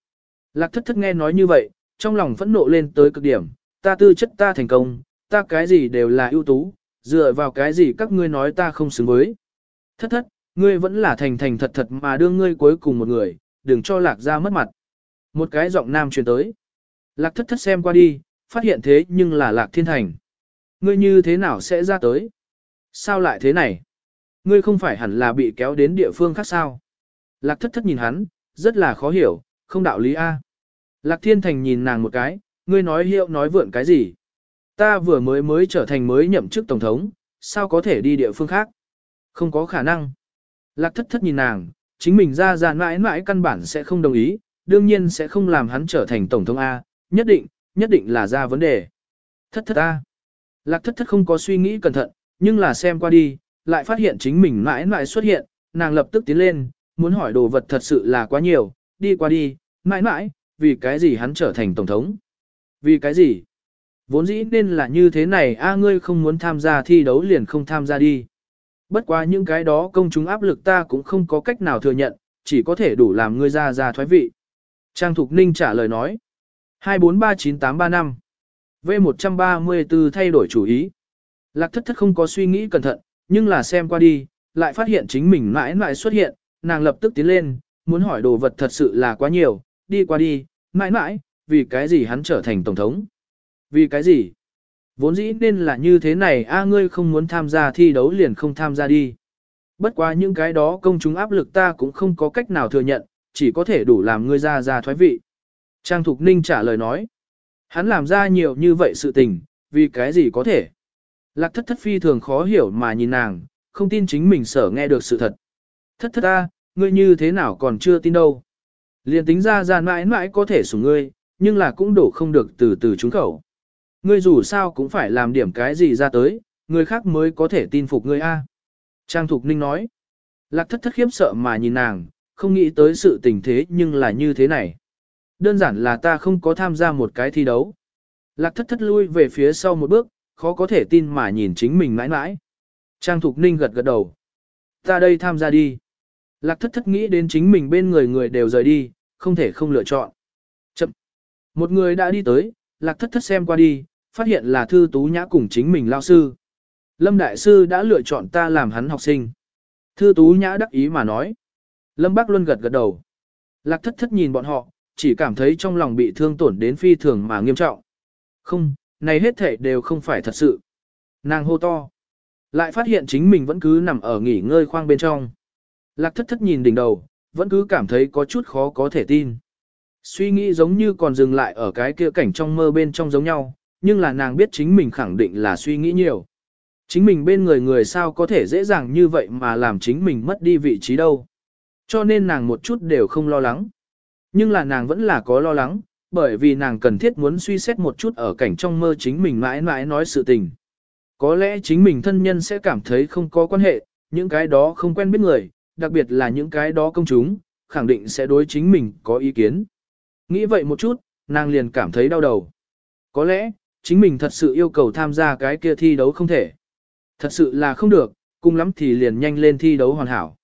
Lạc thất thất nghe nói như vậy, trong lòng phẫn nộ lên tới cực điểm, ta tư chất ta thành công, ta cái gì đều là ưu tú, dựa vào cái gì các ngươi nói ta không xứng với. Thất thất, ngươi vẫn là thành thành thật thật mà đưa ngươi cuối cùng một người, đừng cho lạc ra mất mặt. Một cái giọng nam truyền tới. Lạc thất thất xem qua đi, phát hiện thế nhưng là lạc thiên thành. Ngươi như thế nào sẽ ra tới? Sao lại thế này? Ngươi không phải hẳn là bị kéo đến địa phương khác sao? Lạc thất thất nhìn hắn, rất là khó hiểu, không đạo lý A. Lạc thiên thành nhìn nàng một cái, ngươi nói hiệu nói vượn cái gì? Ta vừa mới mới trở thành mới nhậm chức tổng thống, sao có thể đi địa phương khác? Không có khả năng. Lạc thất thất nhìn nàng, chính mình ra ra mãi mãi căn bản sẽ không đồng ý, đương nhiên sẽ không làm hắn trở thành tổng thống A, nhất định, nhất định là ra vấn đề. Thất thất A. Lạc thất thất không có suy nghĩ cẩn thận, nhưng là xem qua đi, lại phát hiện chính mình mãi mãi xuất hiện, nàng lập tức tiến lên, muốn hỏi đồ vật thật sự là quá nhiều, đi qua đi, mãi mãi, vì cái gì hắn trở thành tổng thống? Vì cái gì? Vốn dĩ nên là như thế này a ngươi không muốn tham gia thi đấu liền không tham gia đi. Bất quá những cái đó công chúng áp lực ta cũng không có cách nào thừa nhận, chỉ có thể đủ làm ngươi ra ra thoái vị. Trang Thục Ninh trả lời nói. 2439835 V134 thay đổi chủ ý. Lạc thất thất không có suy nghĩ cẩn thận, nhưng là xem qua đi, lại phát hiện chính mình mãi mãi xuất hiện, nàng lập tức tiến lên, muốn hỏi đồ vật thật sự là quá nhiều, đi qua đi, mãi mãi, vì cái gì hắn trở thành tổng thống. Vì cái gì? Vốn dĩ nên là như thế này a ngươi không muốn tham gia thi đấu liền không tham gia đi. Bất quá những cái đó công chúng áp lực ta cũng không có cách nào thừa nhận, chỉ có thể đủ làm ngươi ra ra thoái vị. Trang Thục Ninh trả lời nói. Hắn làm ra nhiều như vậy sự tình, vì cái gì có thể. Lạc thất thất phi thường khó hiểu mà nhìn nàng, không tin chính mình sở nghe được sự thật. Thất thất ta, ngươi như thế nào còn chưa tin đâu. Liền tính ra ra mãi mãi có thể sủng ngươi, nhưng là cũng đổ không được từ từ trúng khẩu. Ngươi dù sao cũng phải làm điểm cái gì ra tới, người khác mới có thể tin phục ngươi a. Trang Thục Ninh nói. Lạc thất thất khiếp sợ mà nhìn nàng, không nghĩ tới sự tình thế nhưng là như thế này. Đơn giản là ta không có tham gia một cái thi đấu. Lạc thất thất lui về phía sau một bước, khó có thể tin mà nhìn chính mình mãi mãi. Trang Thục Ninh gật gật đầu. Ta đây tham gia đi. Lạc thất thất nghĩ đến chính mình bên người người đều rời đi, không thể không lựa chọn. Chậm. Một người đã đi tới, lạc thất thất xem qua đi, phát hiện là thư tú nhã cùng chính mình lao sư. Lâm Đại Sư đã lựa chọn ta làm hắn học sinh. Thư tú nhã đắc ý mà nói. Lâm Bác Luân gật gật đầu. Lạc thất thất nhìn bọn họ, chỉ cảm thấy trong lòng bị thương tổn đến phi thường mà nghiêm trọng. Không, này hết thể đều không phải thật sự. Nàng hô to. Lại phát hiện chính mình vẫn cứ nằm ở nghỉ ngơi khoang bên trong. Lạc thất thất nhìn đỉnh đầu, vẫn cứ cảm thấy có chút khó có thể tin. Suy nghĩ giống như còn dừng lại ở cái kia cảnh trong mơ bên trong giống nhau, nhưng là nàng biết chính mình khẳng định là suy nghĩ nhiều. Chính mình bên người người sao có thể dễ dàng như vậy mà làm chính mình mất đi vị trí đâu. Cho nên nàng một chút đều không lo lắng. Nhưng là nàng vẫn là có lo lắng, bởi vì nàng cần thiết muốn suy xét một chút ở cảnh trong mơ chính mình mãi mãi nói sự tình. Có lẽ chính mình thân nhân sẽ cảm thấy không có quan hệ, những cái đó không quen biết người, đặc biệt là những cái đó công chúng, khẳng định sẽ đối chính mình có ý kiến. Nghĩ vậy một chút, nàng liền cảm thấy đau đầu. Có lẽ, chính mình thật sự yêu cầu tham gia cái kia thi đấu không thể. Thật sự là không được, cùng lắm thì liền nhanh lên thi đấu hoàn hảo.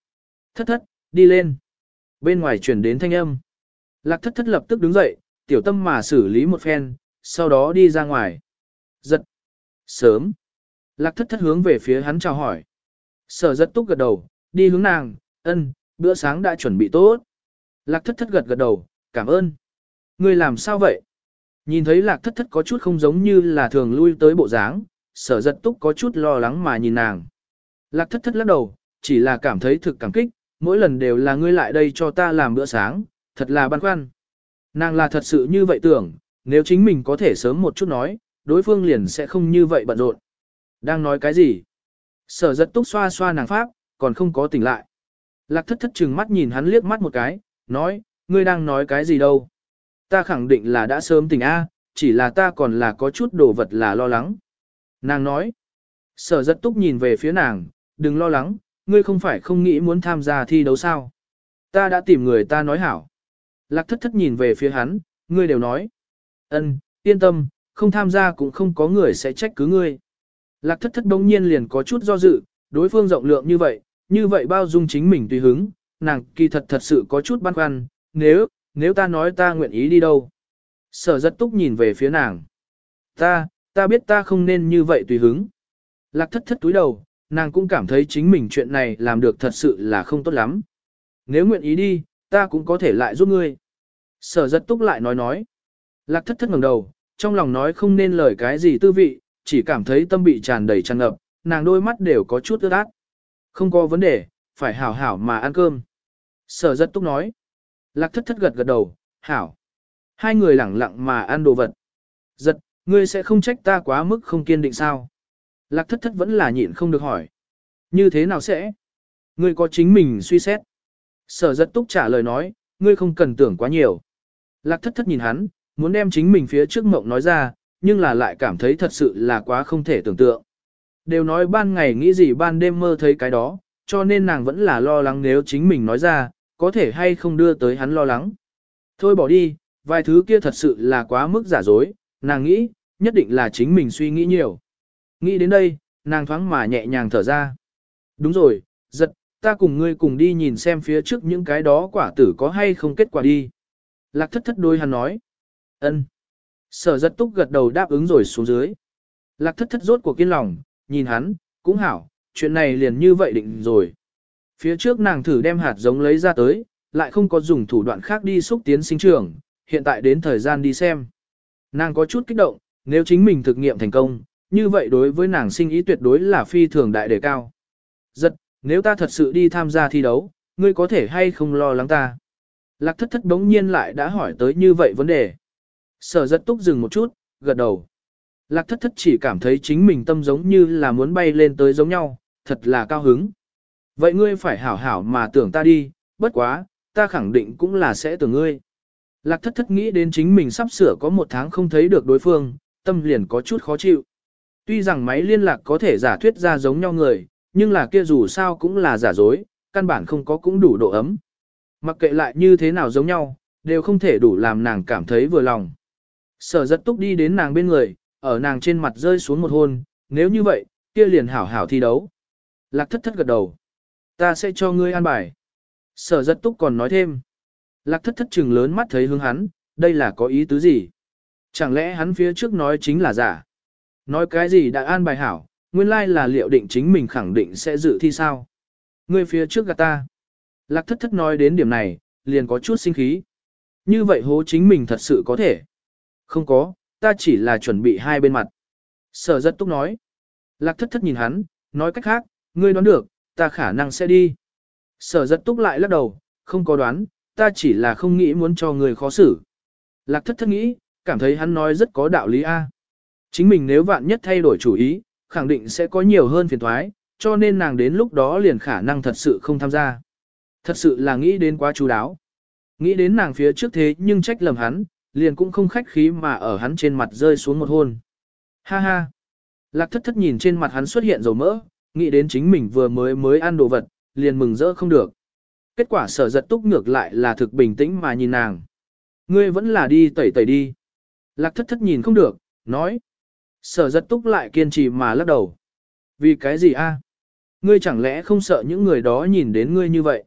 Thất thất, đi lên. Bên ngoài chuyển đến thanh âm. Lạc thất thất lập tức đứng dậy, tiểu tâm mà xử lý một phen, sau đó đi ra ngoài. Giật. Sớm. Lạc thất thất hướng về phía hắn chào hỏi. Sở giật túc gật đầu, đi hướng nàng, ân, bữa sáng đã chuẩn bị tốt. Lạc thất thất gật gật đầu, cảm ơn. Ngươi làm sao vậy? Nhìn thấy lạc thất thất có chút không giống như là thường lui tới bộ dáng, sở giật túc có chút lo lắng mà nhìn nàng. Lạc thất thất lắc đầu, chỉ là cảm thấy thực cảm kích, mỗi lần đều là ngươi lại đây cho ta làm bữa sáng, thật là băn khoăn. Nàng là thật sự như vậy tưởng, nếu chính mình có thể sớm một chút nói, đối phương liền sẽ không như vậy bận rộn. Đang nói cái gì? Sở giật túc xoa xoa nàng pháp, còn không có tỉnh lại. Lạc thất thất chừng mắt nhìn hắn liếc mắt một cái, nói, ngươi đang nói cái gì đâu? Ta khẳng định là đã sớm tỉnh A, chỉ là ta còn là có chút đồ vật là lo lắng. Nàng nói, sở giật túc nhìn về phía nàng, đừng lo lắng, ngươi không phải không nghĩ muốn tham gia thi đấu sao. Ta đã tìm người ta nói hảo. Lạc thất thất nhìn về phía hắn, ngươi đều nói. ân, yên tâm, không tham gia cũng không có người sẽ trách cứ ngươi. Lạc thất thất đông nhiên liền có chút do dự, đối phương rộng lượng như vậy, như vậy bao dung chính mình tùy hứng, nàng kỳ thật thật sự có chút băn khoăn, nếu, nếu ta nói ta nguyện ý đi đâu. Sở rất túc nhìn về phía nàng. Ta, ta biết ta không nên như vậy tùy hứng. Lạc thất thất túi đầu, nàng cũng cảm thấy chính mình chuyện này làm được thật sự là không tốt lắm. Nếu nguyện ý đi, ta cũng có thể lại giúp ngươi. Sở giật túc lại nói nói. Lạc thất thất ngẩng đầu, trong lòng nói không nên lời cái gì tư vị, chỉ cảm thấy tâm bị tràn đầy tràn ngập, nàng đôi mắt đều có chút ướt át. Không có vấn đề, phải hảo hảo mà ăn cơm. Sở giật túc nói. Lạc thất thất gật gật đầu, hảo. Hai người lẳng lặng mà ăn đồ vật. Giật, ngươi sẽ không trách ta quá mức không kiên định sao? Lạc thất thất vẫn là nhịn không được hỏi. Như thế nào sẽ? Ngươi có chính mình suy xét. Sở giật túc trả lời nói, ngươi không cần tưởng quá nhiều. Lạc thất thất nhìn hắn, muốn đem chính mình phía trước mộng nói ra, nhưng là lại cảm thấy thật sự là quá không thể tưởng tượng. Đều nói ban ngày nghĩ gì ban đêm mơ thấy cái đó, cho nên nàng vẫn là lo lắng nếu chính mình nói ra, có thể hay không đưa tới hắn lo lắng. Thôi bỏ đi, vài thứ kia thật sự là quá mức giả dối, nàng nghĩ, nhất định là chính mình suy nghĩ nhiều. Nghĩ đến đây, nàng thoáng mà nhẹ nhàng thở ra. Đúng rồi, giật, ta cùng ngươi cùng đi nhìn xem phía trước những cái đó quả tử có hay không kết quả đi. Lạc thất thất đôi hắn nói. ân. Sở giật túc gật đầu đáp ứng rồi xuống dưới. Lạc thất thất rốt cuộc kiên lòng, nhìn hắn, cũng hảo, chuyện này liền như vậy định rồi. Phía trước nàng thử đem hạt giống lấy ra tới, lại không có dùng thủ đoạn khác đi xúc tiến sinh trưởng, hiện tại đến thời gian đi xem. Nàng có chút kích động, nếu chính mình thực nghiệm thành công, như vậy đối với nàng sinh ý tuyệt đối là phi thường đại đề cao. Giật, nếu ta thật sự đi tham gia thi đấu, ngươi có thể hay không lo lắng ta? Lạc thất thất đống nhiên lại đã hỏi tới như vậy vấn đề. Sở giật túc dừng một chút, gật đầu. Lạc thất thất chỉ cảm thấy chính mình tâm giống như là muốn bay lên tới giống nhau, thật là cao hứng. Vậy ngươi phải hảo hảo mà tưởng ta đi, bất quá, ta khẳng định cũng là sẽ tưởng ngươi. Lạc thất thất nghĩ đến chính mình sắp sửa có một tháng không thấy được đối phương, tâm liền có chút khó chịu. Tuy rằng máy liên lạc có thể giả thuyết ra giống nhau người, nhưng là kia dù sao cũng là giả dối, căn bản không có cũng đủ độ ấm. Mặc kệ lại như thế nào giống nhau, đều không thể đủ làm nàng cảm thấy vừa lòng. Sở giật túc đi đến nàng bên người, ở nàng trên mặt rơi xuống một hôn, nếu như vậy, kia liền hảo hảo thi đấu. Lạc thất thất gật đầu. Ta sẽ cho ngươi an bài. Sở giật túc còn nói thêm. Lạc thất thất trừng lớn mắt thấy hướng hắn, đây là có ý tứ gì? Chẳng lẽ hắn phía trước nói chính là giả? Nói cái gì đã an bài hảo, nguyên lai là liệu định chính mình khẳng định sẽ dự thi sao? Ngươi phía trước gạt ta. Lạc thất thất nói đến điểm này, liền có chút sinh khí. Như vậy hố chính mình thật sự có thể. Không có, ta chỉ là chuẩn bị hai bên mặt. Sở rất túc nói. Lạc thất thất nhìn hắn, nói cách khác, ngươi đoán được, ta khả năng sẽ đi. Sở rất túc lại lắc đầu, không có đoán, ta chỉ là không nghĩ muốn cho người khó xử. Lạc thất thất nghĩ, cảm thấy hắn nói rất có đạo lý a. Chính mình nếu vạn nhất thay đổi chủ ý, khẳng định sẽ có nhiều hơn phiền thoái, cho nên nàng đến lúc đó liền khả năng thật sự không tham gia. Thật sự là nghĩ đến quá chú đáo. Nghĩ đến nàng phía trước thế nhưng trách lầm hắn, liền cũng không khách khí mà ở hắn trên mặt rơi xuống một hôn. Ha ha. Lạc thất thất nhìn trên mặt hắn xuất hiện dầu mỡ, nghĩ đến chính mình vừa mới mới ăn đồ vật, liền mừng rỡ không được. Kết quả sở giật túc ngược lại là thực bình tĩnh mà nhìn nàng. Ngươi vẫn là đi tẩy tẩy đi. Lạc thất thất nhìn không được, nói. Sở giật túc lại kiên trì mà lắc đầu. Vì cái gì a? Ngươi chẳng lẽ không sợ những người đó nhìn đến ngươi như vậy?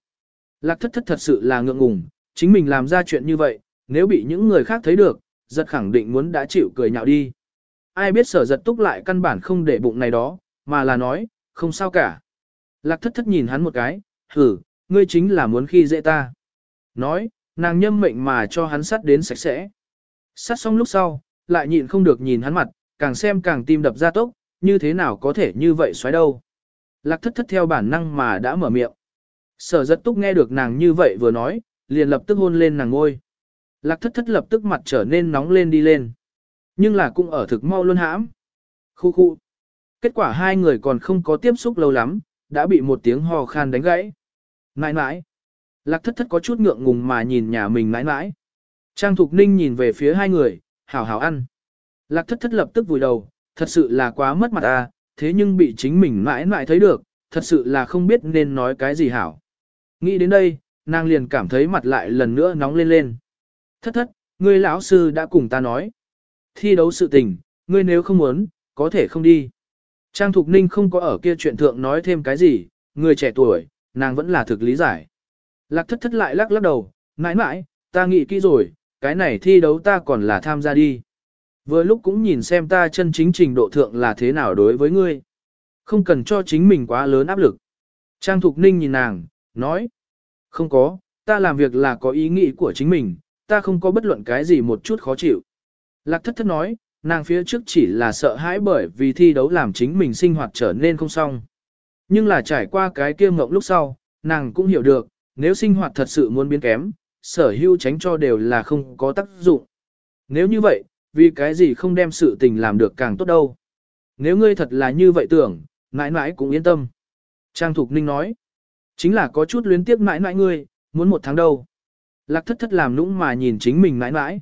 Lạc thất thất thật sự là ngượng ngùng, chính mình làm ra chuyện như vậy, nếu bị những người khác thấy được, giật khẳng định muốn đã chịu cười nhạo đi. Ai biết sở giật túc lại căn bản không để bụng này đó, mà là nói, không sao cả. Lạc thất thất nhìn hắn một cái, hử, ngươi chính là muốn khi dễ ta. Nói, nàng nhâm mệnh mà cho hắn sắt đến sạch sẽ. Sắt xong lúc sau, lại nhịn không được nhìn hắn mặt, càng xem càng tim đập ra tốc, như thế nào có thể như vậy xoáy đâu. Lạc thất thất theo bản năng mà đã mở miệng. Sở giật túc nghe được nàng như vậy vừa nói, liền lập tức hôn lên nàng ngôi. Lạc thất thất lập tức mặt trở nên nóng lên đi lên. Nhưng là cũng ở thực mau luôn hãm. Khu khu. Kết quả hai người còn không có tiếp xúc lâu lắm, đã bị một tiếng hò khan đánh gãy. Nãi nãi. Lạc thất thất có chút ngượng ngùng mà nhìn nhà mình nãi nãi. Trang Thục Ninh nhìn về phía hai người, hảo hảo ăn. Lạc thất thất lập tức vùi đầu, thật sự là quá mất mặt à, thế nhưng bị chính mình mãi mãi thấy được, thật sự là không biết nên nói cái gì hảo. Nghĩ đến đây, nàng liền cảm thấy mặt lại lần nữa nóng lên lên. Thất thất, ngươi lão sư đã cùng ta nói. Thi đấu sự tình, ngươi nếu không muốn, có thể không đi. Trang Thục Ninh không có ở kia chuyện thượng nói thêm cái gì, người trẻ tuổi, nàng vẫn là thực lý giải. Lạc thất thất lại lắc lắc đầu, mãi mãi, ta nghĩ kỹ rồi, cái này thi đấu ta còn là tham gia đi. Vừa lúc cũng nhìn xem ta chân chính trình độ thượng là thế nào đối với ngươi. Không cần cho chính mình quá lớn áp lực. Trang Thục Ninh nhìn nàng, nói. Không có, ta làm việc là có ý nghĩ của chính mình, ta không có bất luận cái gì một chút khó chịu. Lạc thất thất nói, nàng phía trước chỉ là sợ hãi bởi vì thi đấu làm chính mình sinh hoạt trở nên không xong. Nhưng là trải qua cái kia ngộng lúc sau, nàng cũng hiểu được, nếu sinh hoạt thật sự muốn biến kém, sở hữu tránh cho đều là không có tác dụng. Nếu như vậy, vì cái gì không đem sự tình làm được càng tốt đâu. Nếu ngươi thật là như vậy tưởng, mãi mãi cũng yên tâm. Trang Thục Ninh nói, chính là có chút luyến tiếc mãi mãi ngươi, muốn một tháng đâu. Lạc thất thất làm nũng mà nhìn chính mình mãi mãi.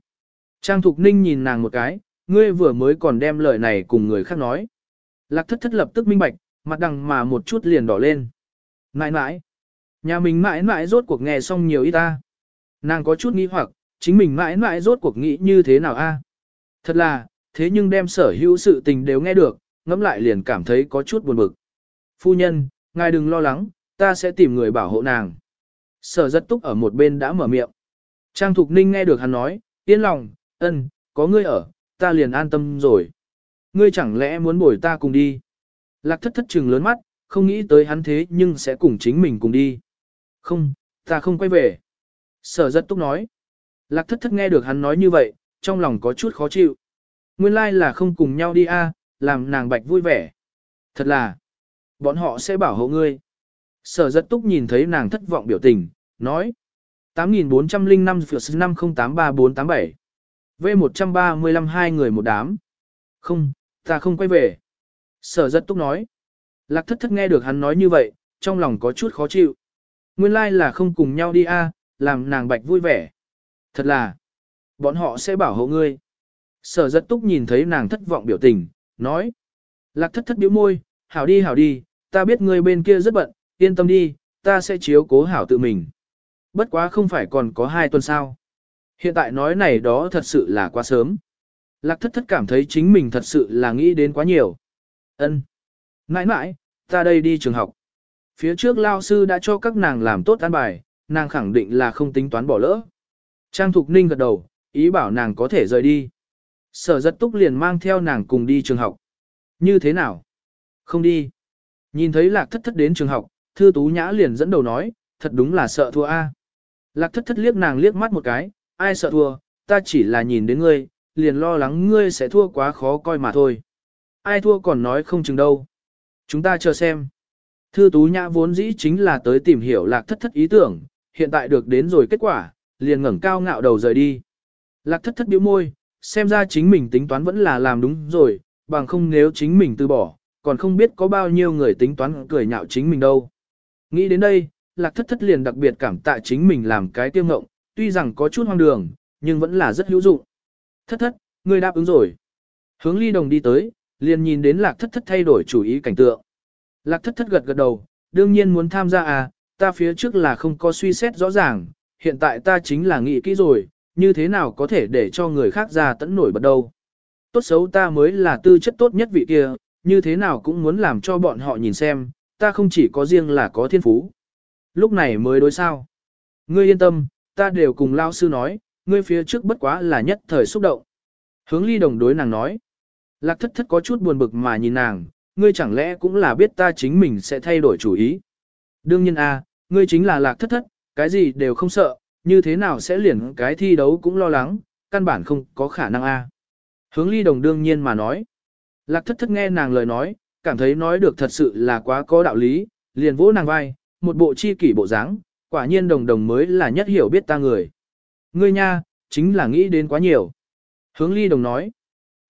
Trang Thục Ninh nhìn nàng một cái, ngươi vừa mới còn đem lời này cùng người khác nói. Lạc thất thất lập tức minh bạch, mặt đằng mà một chút liền đỏ lên. Mãi mãi, Nhà mình mãi mãi rốt cuộc nghe xong nhiều ít ta. Nàng có chút nghi hoặc, chính mình mãi mãi rốt cuộc nghĩ như thế nào a? Thật là, thế nhưng đem sở hữu sự tình đều nghe được, ngẫm lại liền cảm thấy có chút buồn bực. Phu nhân, ngài đừng lo lắng, ta sẽ tìm người bảo hộ nàng. Sở rất túc ở một bên đã mở miệng. Trang Thục Ninh nghe được hắn nói, yên lòng, ân, có ngươi ở, ta liền an tâm rồi. Ngươi chẳng lẽ muốn bồi ta cùng đi? Lạc thất thất trừng lớn mắt, không nghĩ tới hắn thế nhưng sẽ cùng chính mình cùng đi. Không, ta không quay về. Sở rất túc nói. Lạc thất thất nghe được hắn nói như vậy, trong lòng có chút khó chịu. Nguyên lai là không cùng nhau đi a, làm nàng bạch vui vẻ. Thật là, bọn họ sẽ bảo hộ ngươi. Sở giật túc nhìn thấy nàng thất vọng biểu tình, nói. 8.405-5083487 V135 hai người một đám. Không, ta không quay về. Sở giật túc nói. Lạc thất thất nghe được hắn nói như vậy, trong lòng có chút khó chịu. Nguyên lai like là không cùng nhau đi a, làm nàng bạch vui vẻ. Thật là, bọn họ sẽ bảo hộ ngươi. Sở giật túc nhìn thấy nàng thất vọng biểu tình, nói. Lạc thất thất biểu môi, hảo đi hảo đi, ta biết ngươi bên kia rất bận, yên tâm đi, ta sẽ chiếu cố hảo tự mình. Bất quá không phải còn có hai tuần sao. Hiện tại nói này đó thật sự là quá sớm. Lạc thất thất cảm thấy chính mình thật sự là nghĩ đến quá nhiều. ân Nãi nãi, ta đây đi trường học. Phía trước lao sư đã cho các nàng làm tốt an bài, nàng khẳng định là không tính toán bỏ lỡ. Trang Thục Ninh gật đầu, ý bảo nàng có thể rời đi. Sở giật túc liền mang theo nàng cùng đi trường học. Như thế nào? Không đi. Nhìn thấy lạc thất thất đến trường học, thư tú nhã liền dẫn đầu nói, thật đúng là sợ thua a. Lạc thất thất liếc nàng liếc mắt một cái, ai sợ thua, ta chỉ là nhìn đến ngươi, liền lo lắng ngươi sẽ thua quá khó coi mà thôi. Ai thua còn nói không chừng đâu. Chúng ta chờ xem. Thư tú nhã vốn dĩ chính là tới tìm hiểu lạc thất thất ý tưởng, hiện tại được đến rồi kết quả, liền ngẩng cao ngạo đầu rời đi. Lạc thất thất biểu môi, xem ra chính mình tính toán vẫn là làm đúng rồi, bằng không nếu chính mình từ bỏ, còn không biết có bao nhiêu người tính toán cười nhạo chính mình đâu. Nghĩ đến đây, lạc thất thất liền đặc biệt cảm tạ chính mình làm cái tiêu ngộng, tuy rằng có chút hoang đường, nhưng vẫn là rất hữu dụng. Thất thất, ngươi đáp ứng rồi. Hướng ly đồng đi tới, liền nhìn đến lạc thất thất thay đổi chủ ý cảnh tượng. Lạc thất thất gật gật đầu, đương nhiên muốn tham gia à, ta phía trước là không có suy xét rõ ràng, hiện tại ta chính là nghĩ kỹ rồi, như thế nào có thể để cho người khác ra tẫn nổi bật đâu. Tốt xấu ta mới là tư chất tốt nhất vị kia, như thế nào cũng muốn làm cho bọn họ nhìn xem, ta không chỉ có riêng là có thiên phú. Lúc này mới đối sao. Ngươi yên tâm, ta đều cùng lao sư nói, ngươi phía trước bất quá là nhất thời xúc động. Hướng ly đồng đối nàng nói. Lạc thất thất có chút buồn bực mà nhìn nàng, ngươi chẳng lẽ cũng là biết ta chính mình sẽ thay đổi chủ ý. Đương nhiên a, à, ngươi chính là lạc thất thất, cái gì đều không sợ, như thế nào sẽ liền cái thi đấu cũng lo lắng, căn bản không có khả năng a. Hướng ly đồng đương nhiên mà nói. Lạc thất thất nghe nàng lời nói, cảm thấy nói được thật sự là quá có đạo lý, liền vỗ nàng vai, một bộ chi kỷ bộ dáng, quả nhiên đồng đồng mới là nhất hiểu biết ta người. Ngươi nha, chính là nghĩ đến quá nhiều. Hướng ly đồng nói.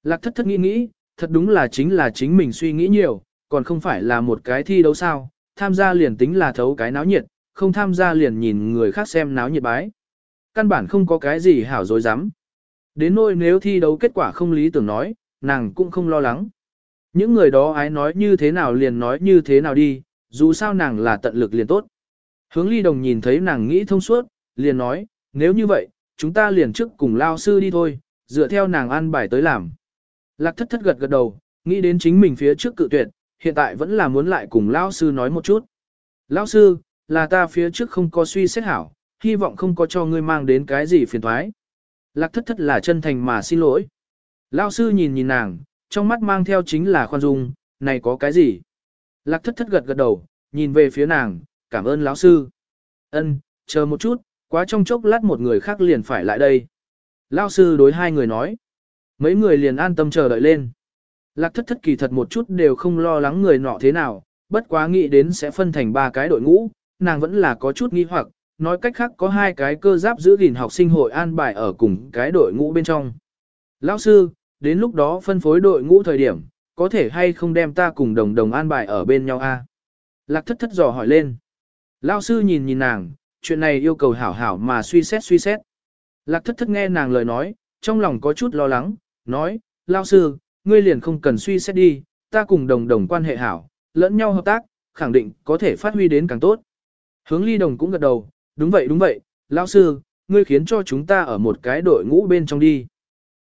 Lạc thất thất nghĩ nghĩ, thật đúng là chính là chính mình suy nghĩ nhiều, còn không phải là một cái thi đấu sao, tham gia liền tính là thấu cái náo nhiệt, không tham gia liền nhìn người khác xem náo nhiệt bái. Căn bản không có cái gì hảo dối dám. Đến nỗi nếu thi đấu kết quả không lý tưởng nói, nàng cũng không lo lắng. Những người đó ái nói như thế nào liền nói như thế nào đi, dù sao nàng là tận lực liền tốt. Hướng ly đồng nhìn thấy nàng nghĩ thông suốt, liền nói, nếu như vậy, chúng ta liền trước cùng lao sư đi thôi, dựa theo nàng ăn bài tới làm. Lạc thất thất gật gật đầu, nghĩ đến chính mình phía trước cự tuyệt, hiện tại vẫn là muốn lại cùng lao sư nói một chút. Lao sư, là ta phía trước không có suy xét hảo, hy vọng không có cho ngươi mang đến cái gì phiền thoái. Lạc thất thất là chân thành mà xin lỗi. Lao sư nhìn nhìn nàng, trong mắt mang theo chính là khoan dung, này có cái gì? Lạc thất thất gật gật đầu, nhìn về phía nàng, cảm ơn lão sư. Ân, chờ một chút, quá trong chốc lát một người khác liền phải lại đây. Lão sư đối hai người nói. Mấy người liền an tâm chờ đợi lên. Lạc thất thất kỳ thật một chút đều không lo lắng người nọ thế nào, bất quá nghĩ đến sẽ phân thành ba cái đội ngũ, nàng vẫn là có chút nghi hoặc, nói cách khác có hai cái cơ giáp giữ gìn học sinh hội an bài ở cùng cái đội ngũ bên trong. Lão sư, đến lúc đó phân phối đội ngũ thời điểm, có thể hay không đem ta cùng đồng đồng an bài ở bên nhau a? Lạc thất thất dò hỏi lên. Lão sư nhìn nhìn nàng, chuyện này yêu cầu hảo hảo mà suy xét suy xét. Lạc thất thất nghe nàng lời nói, trong lòng có chút lo lắng, nói, Lão sư, ngươi liền không cần suy xét đi, ta cùng đồng đồng quan hệ hảo, lẫn nhau hợp tác, khẳng định có thể phát huy đến càng tốt. Hướng ly đồng cũng gật đầu, đúng vậy đúng vậy, lão sư, ngươi khiến cho chúng ta ở một cái đội ngũ bên trong đi.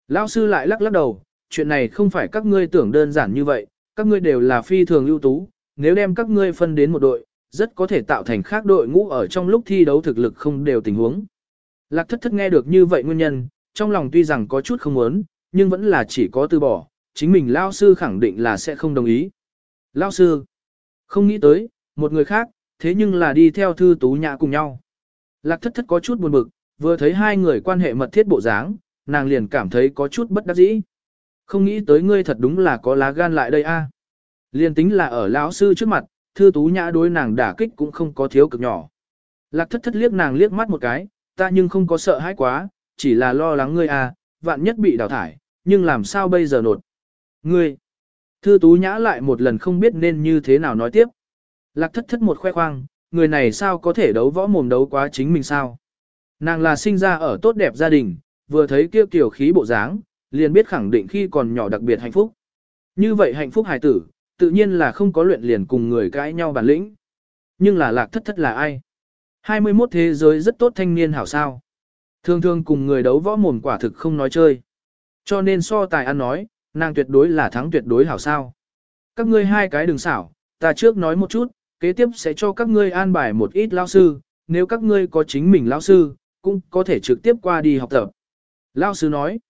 Lão sư lại lắc lắc đầu, chuyện này không phải các ngươi tưởng đơn giản như vậy, các ngươi đều là phi thường ưu tú, nếu đem các ngươi phân đến một đội, rất có thể tạo thành khác đội ngũ ở trong lúc thi đấu thực lực không đều tình huống. Lạc thất thất nghe được như vậy nguyên nhân, trong lòng tuy rằng có chút không muốn, nhưng vẫn là chỉ có từ bỏ, chính mình lao sư khẳng định là sẽ không đồng ý. Lao sư, không nghĩ tới, một người khác, thế nhưng là đi theo thư tú nhã cùng nhau. Lạc thất thất có chút buồn bực, vừa thấy hai người quan hệ mật thiết bộ dáng, nàng liền cảm thấy có chút bất đắc dĩ. Không nghĩ tới ngươi thật đúng là có lá gan lại đây a. À. Liên tính là ở lão sư trước mặt, thư tú nhã đối nàng đả kích cũng không có thiếu cực nhỏ. Lạc thất thất liếc nàng liếc mắt một cái, ta nhưng không có sợ hãi quá, chỉ là lo lắng ngươi à, vạn nhất bị đào thải, nhưng làm sao bây giờ nột. Ngươi, thư tú nhã lại một lần không biết nên như thế nào nói tiếp. Lạc thất thất một khoe khoang, người này sao có thể đấu võ mồm đấu quá chính mình sao. Nàng là sinh ra ở tốt đẹp gia đình, vừa thấy kia tiểu khí bộ dáng, liền biết khẳng định khi còn nhỏ đặc biệt hạnh phúc. Như vậy hạnh phúc hài tử, tự nhiên là không có luyện liền cùng người cãi nhau bản lĩnh. Nhưng là lạc thất thất là ai? 21 thế giới rất tốt thanh niên hảo sao. Thường thường cùng người đấu võ mồm quả thực không nói chơi. Cho nên so tài ăn nói, nàng tuyệt đối là thắng tuyệt đối hảo sao. Các ngươi hai cái đừng xảo, ta trước nói một chút, kế tiếp sẽ cho các ngươi an bài một ít lao sư, nếu các ngươi có chính mình lao sư, cũng có thể trực tiếp qua đi học tập. Lao sư nói,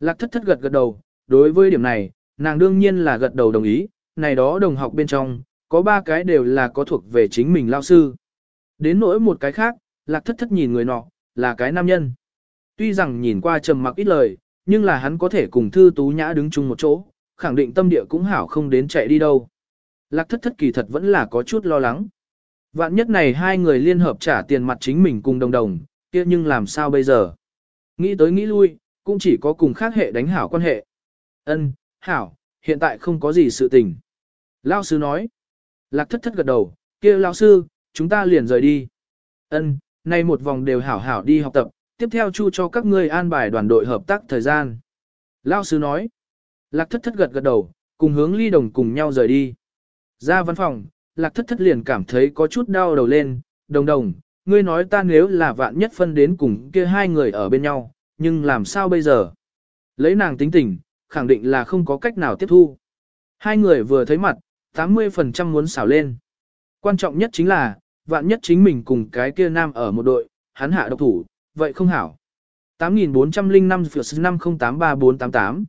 lạc thất thất gật gật đầu, đối với điểm này, nàng đương nhiên là gật đầu đồng ý, này đó đồng học bên trong, có ba cái đều là có thuộc về chính mình lao sư. Đến nỗi một cái khác, lạc thất thất nhìn người nọ, là cái nam nhân. Tuy rằng nhìn qua trầm mặc ít lời, nhưng là hắn có thể cùng thư tú nhã đứng chung một chỗ, khẳng định tâm địa cũng hảo không đến chạy đi đâu. Lạc thất thất kỳ thật vẫn là có chút lo lắng. Vạn nhất này hai người liên hợp trả tiền mặt chính mình cùng đồng đồng, kia nhưng làm sao bây giờ? Nghĩ tới nghĩ lui, cũng chỉ có cùng khác hệ đánh hảo quan hệ. Ân, hảo, hiện tại không có gì sự tình. Lao sư nói. Lạc thất thất gật đầu, kia lão sư, chúng ta liền rời đi. Ân, nay một vòng đều hảo hảo đi học tập, tiếp theo chu cho các ngươi an bài đoàn đội hợp tác thời gian. Lao sư nói. Lạc thất thất gật gật đầu, cùng hướng ly đồng cùng nhau rời đi. Ra văn phòng, lạc thất thất liền cảm thấy có chút đau đầu lên, đồng đồng, ngươi nói ta nếu là vạn nhất phân đến cùng kia hai người ở bên nhau, nhưng làm sao bây giờ? Lấy nàng tính tình, khẳng định là không có cách nào tiếp thu. Hai người vừa thấy mặt, 80% muốn xảo lên. Quan trọng nhất chính là, vạn nhất chính mình cùng cái kia nam ở một đội, hắn hạ độc thủ, vậy không hảo. 8405 5083488